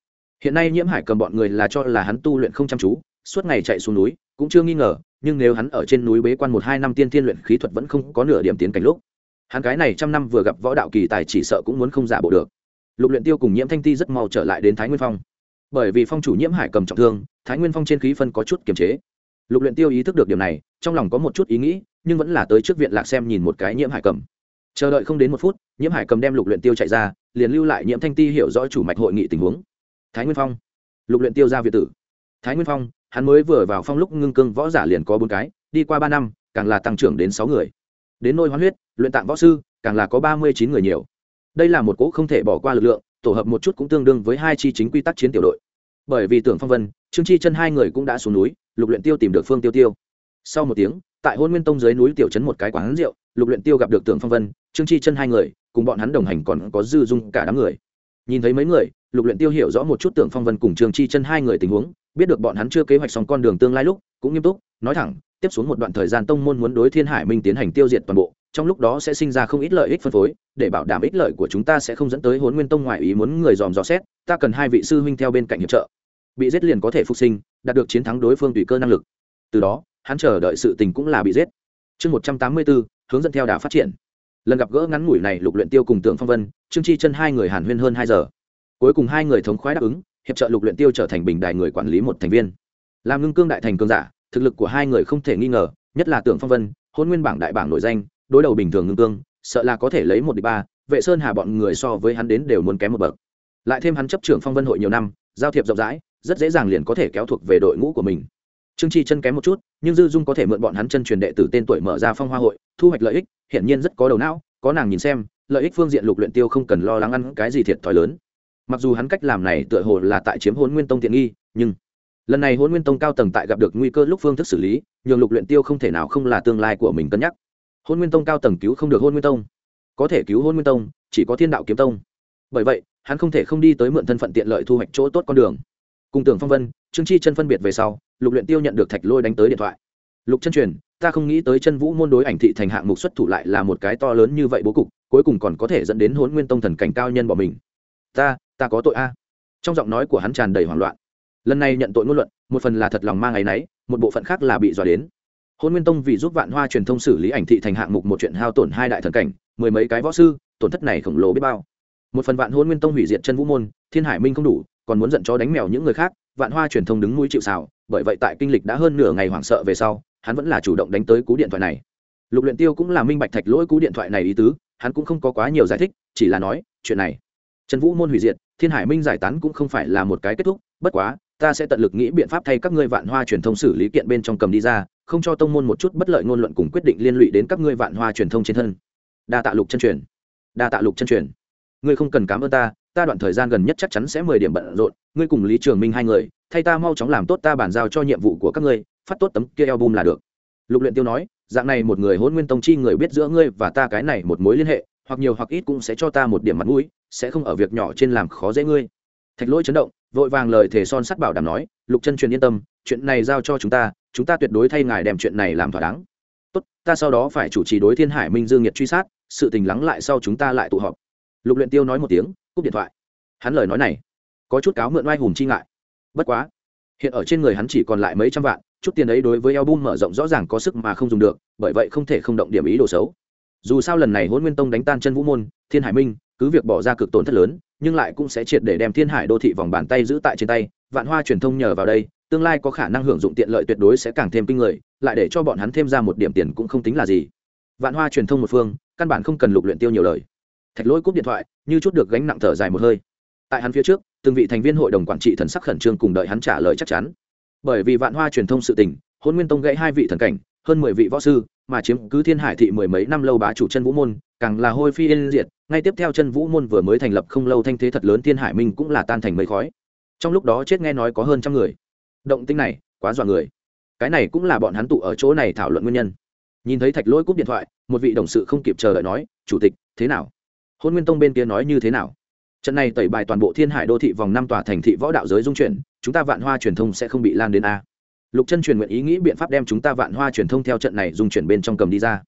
Speaker 1: Hiện nay nhiễm hải cầm bọn người là cho là hắn tu luyện không chăm chú, suốt ngày chạy xuống núi, cũng chưa nghi ngờ, nhưng nếu hắn ở trên núi bế quan một hai năm tiên thiên luyện khí thuật vẫn không có nửa điểm tiến cảnh lúc, hắn cái này trăm năm vừa gặp võ đạo kỳ tài chỉ sợ cũng muốn không giả bộ được. Lục luyện tiêu cùng nhiễm thanh ti rất mau trở lại đến thái nguyên phong. Bởi vì phong chủ nhiễm hải cầm trọng thương, thái nguyên phong trên khí phân có chút kiềm chế. Lục luyện tiêu ý thức được điều này, trong lòng có một chút ý nghĩ, nhưng vẫn là tới trước viện lạc xem nhìn một cái nhiễm hải cầm. Chờ đợi không đến một phút nhiễm hải cầm đem lục luyện tiêu chạy ra, liền lưu lại nhiễm thanh ti hiểu rõ chủ mạch hội nghị tình huống. Thái nguyên phong. Lục luyện tiêu ra việt tử. Thái nguyên phong, hắn mới vừa vào phong lúc ngưng cương võ giả liền có bốn cái, đi qua ba năm, càng là tăng trưởng đến sáu người. Đến nôi hoán huyết, luyện tạng võ sư, càng là có ba mươi chín người nhiều. Đây là một cỗ không thể bỏ qua lực lượng, tổ hợp một chút cũng tương đương với hai chi chính quy tắc chiến tiểu đội. Bởi vì tưởng phong vân, trương chi chân hai người cũng đã xuống núi, lục luyện tiêu tìm được phương tiêu tiêu. Sau một tiếng, tại hôn nguyên tông dưới núi tiểu trấn một cái quán rượu, lục luyện tiêu gặp được tưởng phong vân, trương chi chân hai người cùng bọn hắn đồng hành còn có dư dung cả đám người. Nhìn thấy mấy người, lục luyện tiêu hiểu rõ một chút tưởng phong vân cùng trương chi chân hai người tình huống, biết được bọn hắn chưa kế hoạch xong con đường tương lai lúc, cũng nghiêm túc, nói thẳng, tiếp xuống một đoạn thời gian tông môn muốn đối thiên hải minh tiến hành tiêu diệt toàn bộ, trong lúc đó sẽ sinh ra không ít lợi ích phân phối, để bảo đảm ích lợi của chúng ta sẽ không dẫn tới hốn nguyên tông ngoại ý muốn người dòm dò xét, ta cần hai vị sư huynh theo bên cạnh hiệp trợ. Bị giết liền có thể phục sinh, đạt được chiến thắng đối phương tùy cơ năng lực. Từ đó, hắn chờ đợi sự tình cũng là bị giết. Chương một trăm tám mươi bốn, hướng dẫn theo đà phát triển lần gặp gỡ ngắn ngủi này lục luyện tiêu cùng tưởng phong vân, trương chi chân hai người hàn huyên hơn hai giờ. Cuối cùng hai người thống khoái đáp ứng, hiệp trợ lục luyện tiêu trở thành bình đại người quản lý một thành viên. Làm ngưng cương đại thành cương giả, thực lực của hai người không thể nghi ngờ, nhất là tưởng phong vân, hôn nguyên bảng đại bảng nổi danh, đối đầu bình thường ngưng cương, sợ là có thể lấy một địch ba, vệ sơn hà bọn người so với hắn đến đều muốn kém một bậc. Lại thêm hắn chấp trưởng phong vân hội nhiều năm, giao thiệp rộng rãi, rất dễ dàng liền có thể kéo thuộc về đội ngũ của mình trương chi chân kém một chút, nhưng dư dung có thể mượn bọn hắn chân truyền đệ tử tên tuổi mở ra phong hoa hội, thu hoạch lợi ích, hiển nhiên rất có đầu não, có nàng nhìn xem, lợi ích phương diện lục luyện tiêu không cần lo lắng ăn cái gì thiệt thòi lớn. Mặc dù hắn cách làm này tựa hồ là tại chiếm hôn nguyên tông tiện nghi, nhưng lần này hôn nguyên tông cao tầng tại gặp được nguy cơ lúc phương thức xử lý, nhường lục luyện tiêu không thể nào không là tương lai của mình cân nhắc. Hôn nguyên tông cao tầng cứu không được hôn nguyên tông, có thể cứu hôn nguyên tông, chỉ có thiên đạo kiếm tông. Bởi vậy, hắn không thể không đi tới mượn thân phận tiện lợi thu hoạch chỗ tốt con đường cùng tưởng phong vân, trương chi chân phân biệt về sau, lục luyện tiêu nhận được thạch lôi đánh tới điện thoại. Lục chân truyền, ta không nghĩ tới chân vũ môn đối ảnh thị thành hạng mục xuất thủ lại là một cái to lớn như vậy bố cục, cuối cùng còn có thể dẫn đến hồn nguyên tông thần cảnh cao nhân bỏ mình. Ta ta có tội a. Trong giọng nói của hắn tràn đầy hoảng loạn. Lần này nhận tội ngôn luận, một phần là thật lòng mang ngày nấy một bộ phận khác là bị dọa đến. Hôn nguyên tông vì giúp vạn hoa truyền thông xử lý ảnh thị thành hạng mục một chuyện hao tổn hai đại thần cảnh, mười mấy cái võ sư, tổn thất này khổng lồ biết bao. Một phần vạn hôn nguyên tông hủy diệt chân vũ môn, thiên hải minh không đủ còn muốn giận chó đánh mèo những người khác, vạn hoa truyền thông đứng mũi chịu xào bởi vậy tại kinh lịch đã hơn nửa ngày hoảng sợ về sau, hắn vẫn là chủ động đánh tới cú điện thoại này. Lục luyện tiêu cũng là minh bạch thạch lỗi cú điện thoại này ý tứ, hắn cũng không có quá nhiều giải thích, chỉ là nói, chuyện này, trần vũ môn hủy diệt, thiên hải minh giải tán cũng không phải là một cái kết thúc, bất quá, ta sẽ tận lực nghĩ biện pháp thay các ngươi vạn hoa truyền thông xử lý kiện bên trong cầm đi ra, không cho tông môn một chút bất lợi ngôn luận cùng quyết định liên lụy đến các ngươi vạn hoa truyền thông trên thân. Đa tạ lục chân truyền. Đa tạ lục chân truyền. Ngươi không cần cảm ơn ta ta đoạn thời gian gần nhất chắc chắn sẽ mười điểm bận rộn, ngươi cùng lý trường minh hai người, thay ta mau chóng làm tốt ta bàn giao cho nhiệm vụ của các ngươi, phát tốt tấm kia album là được. Lục luyện tiêu nói, dạng này một người hôn nguyên tông chi người biết giữa ngươi và ta cái này một mối liên hệ, hoặc nhiều hoặc ít cũng sẽ cho ta một điểm mặt mũi, sẽ không ở việc nhỏ trên làm khó dễ ngươi. Thạch lỗi chấn động, vội vàng lời thề son sắt bảo đảm nói, lục chân truyền yên tâm, chuyện này giao cho chúng ta chúng ta tuyệt đối thay ngài đem chuyện này làm thỏa đáng. Tốt, ta sau đó phải chủ trì đối thiên hải minh dương nhiệt truy sát, sự tình lắng lại sau chúng ta lại tụ họp. Lục luyện tiêu nói một tiếng cúp điện thoại. Hắn lời nói này, có chút cáo mượn oai hùng chi ngại. Bất quá, hiện ở trên người hắn chỉ còn lại mấy trăm vạn, chút tiền ấy đối với album mở rộng rõ ràng có sức mà không dùng được, bởi vậy không thể không động điểm ý đồ xấu. Dù sao lần này hôn nguyên tông đánh tan chân vũ môn, thiên hải minh, cứ việc bỏ ra cực tổn thất lớn, nhưng lại cũng sẽ triệt để đem thiên hải đô thị vòng bàn tay giữ tại trên tay. Vạn hoa truyền thông nhờ vào đây, tương lai có khả năng hưởng dụng tiện lợi tuyệt đối sẽ càng thêm kinh người, lại để cho bọn hắn thêm ra một điểm tiền cũng không tính là gì. Vạn hoa truyền thông một phương, căn bản không cần lục luyện tiêu nhiều lời thạch lỗi cúp điện thoại, như chút được gánh nặng thở dài một hơi. Tại hắn phía trước, từng vị thành viên hội đồng quản trị thần sắc khẩn trương cùng đợi hắn trả lời chắc chắn. Bởi vì vạn hoa truyền thông sự tình, hôn nguyên tông gãy hai vị thần cảnh, hơn mười vị võ sư, mà chiếm cứ thiên hải thị mười mấy năm lâu bá chủ chân vũ môn, càng là hôi phi yên diệt, ngay tiếp theo chân vũ môn vừa mới thành lập không lâu thanh thế thật lớn thiên hải minh cũng là tan thành mấy khói. Trong lúc đó chết nghe nói có hơn trăm người. Động tinh này, quá dọa người. Cái này cũng là bọn hắn tụ ở chỗ này thảo luận nguyên nhân. Nhìn thấy thạch lỗi cúp điện thoại, một vị đồng sự không kịp chờ đợi nói, chủ tịch, thế nào? Hôn nguyên tông bên kia nói như thế nào? Trận này tẩy bài toàn bộ thiên hải đô thị vòng năm tòa thành thị võ đạo giới dung chuyển, chúng ta vạn hoa truyền thông sẽ không bị lan đến a. Lục chân truyền nguyện ý nghĩ biện pháp đem chúng ta vạn hoa truyền thông theo trận này dung chuyển bên trong cầm đi ra.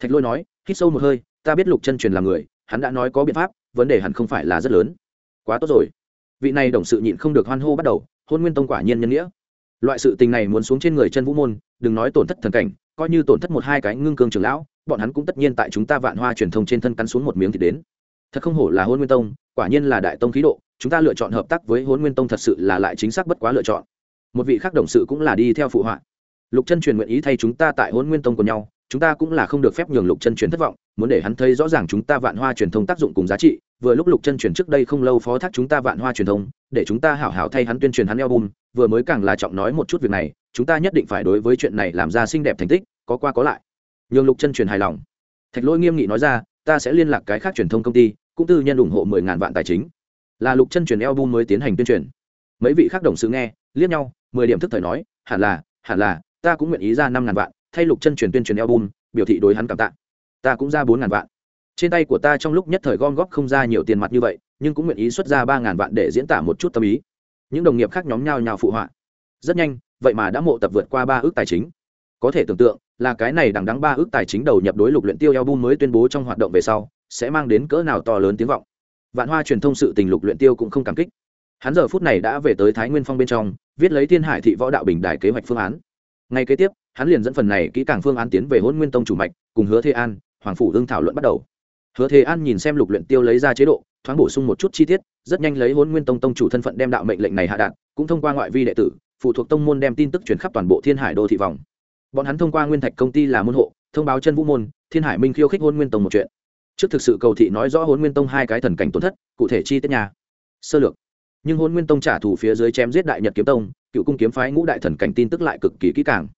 Speaker 1: Thạch lôi nói, hít sâu một hơi, ta biết lục chân truyền là người, hắn đã nói có biện pháp, vấn đề hẳn không phải là rất lớn. Quá tốt rồi. Vị này đồng sự nhịn không được hoan hô bắt đầu, hôn nguyên tông quả nhiên nhân nghĩa. Loại sự tình này muốn xuống trên người chân vũ môn, đừng nói tổn thất thần cảnh, coi như tổn thất một hai cái ngưng cương trường lão, bọn hắn cũng tất nhiên tại chúng ta vạn hoa truyền thông trên thân cắn xuống một miếng thì đến thật không hổ là hôn nguyên tông, quả nhiên là đại tông khí độ, chúng ta lựa chọn hợp tác với hôn nguyên tông thật sự là lại chính xác bất quá lựa chọn. Một vị khác đồng sự cũng là đi theo phụ họa. Lục chân truyền nguyện ý thay chúng ta tại hôn nguyên tông của nhau, chúng ta cũng là không được phép nhường lục chân truyền thất vọng, muốn để hắn thấy rõ ràng chúng ta vạn hoa truyền thông tác dụng cùng giá trị. Vừa lúc lục chân truyền trước đây không lâu phó thác chúng ta vạn hoa truyền thông, để chúng ta hảo hảo thay hắn tuyên truyền hắn album, vừa mới càng là trọng nói một chút việc này, chúng ta nhất định phải đối với chuyện này làm ra xinh đẹp thành tích, có qua có lại. Nhường lục chân truyền hài lòng. Thạch lỗi nghiêm nghị nói ra ta sẽ liên lạc cái khác truyền thông công ty, cũng tư nhân ủng hộ mười ngàn vạn tài chính. Là lục chân truyền album mới tiến hành tuyên truyền. Mấy vị khác đồng sự nghe, liếc nhau, mười điểm thức thời nói, hẳn là hẳn là, ta cũng nguyện ý ra năm ngàn vạn, thay lục chân truyền tuyên truyền album, biểu thị đối hắn cảm tạ. Ta cũng ra bốn ngàn vạn. Trên tay của ta trong lúc nhất thời gom góp không ra nhiều tiền mặt như vậy, nhưng cũng nguyện ý xuất ra ba ngàn vạn để diễn tả một chút tâm ý. Những đồng nghiệp khác nhóm nhau nhào phụ họa. Rất nhanh, vậy mà đã mộ tập vượt qua ba ước tài chính. Có thể tưởng tượng là cái này đằng đắng ba ước tài chính đầu nhập đối lục luyện tiêu album mới tuyên bố trong hoạt động về sau, sẽ mang đến cỡ nào to lớn tiếng vọng. Vạn hoa truyền thông sự tình lục luyện tiêu cũng không cảm kích. Hắn giờ phút này đã về tới thái nguyên phong bên trong, viết lấy thiên hải thị võ đạo bình đài kế hoạch phương án. Ngay kế tiếp, hắn liền dẫn phần này kỹ càng phương án tiến về hôn nguyên tông chủ mạch, cùng hứa thế an, hoàng phủ đương thảo luận bắt đầu. Hứa thế an nhìn xem lục luyện tiêu lấy ra chế độ, thoáng bổ sung một chút chi tiết, rất nhanh lấy hôn nguyên tông tông chủ thân phận đem đạo mệnh lệnh này hạ đạt, cũng thông qua ngoại vi đệ tử, phụ thuộc tông môn đem tin tức truyền khắp toàn bộ thiên hải đô thị vòng bọn hắn thông qua nguyên thạch công ty là môn hộ, thông báo chân vũ môn, thiên hải minh khiêu khích hôn nguyên tông một chuyện. Trước thực sự cầu thị nói rõ hôn nguyên tông hai cái thần cảnh tổn thất, cụ thể chi tiết nhà sơ lược. Nhưng hôn nguyên tông trả thù phía dưới chém giết đại nhật kiếm tông, cựu cung kiếm phái ngũ đại thần cảnh tin tức lại cực kỳ kỹ càng.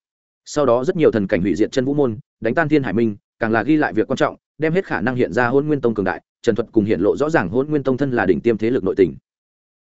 Speaker 1: Sau đó rất nhiều thần cảnh hủy diệt chân vũ môn, đánh tan thiên hải minh, càng là ghi lại việc quan trọng, đem hết khả năng hiện ra hôn nguyên tông cường đại, trần thuật cùng hiện lộ rõ ràng hôn nguyên tông thân là đỉnh tiêm thế lực nội tình.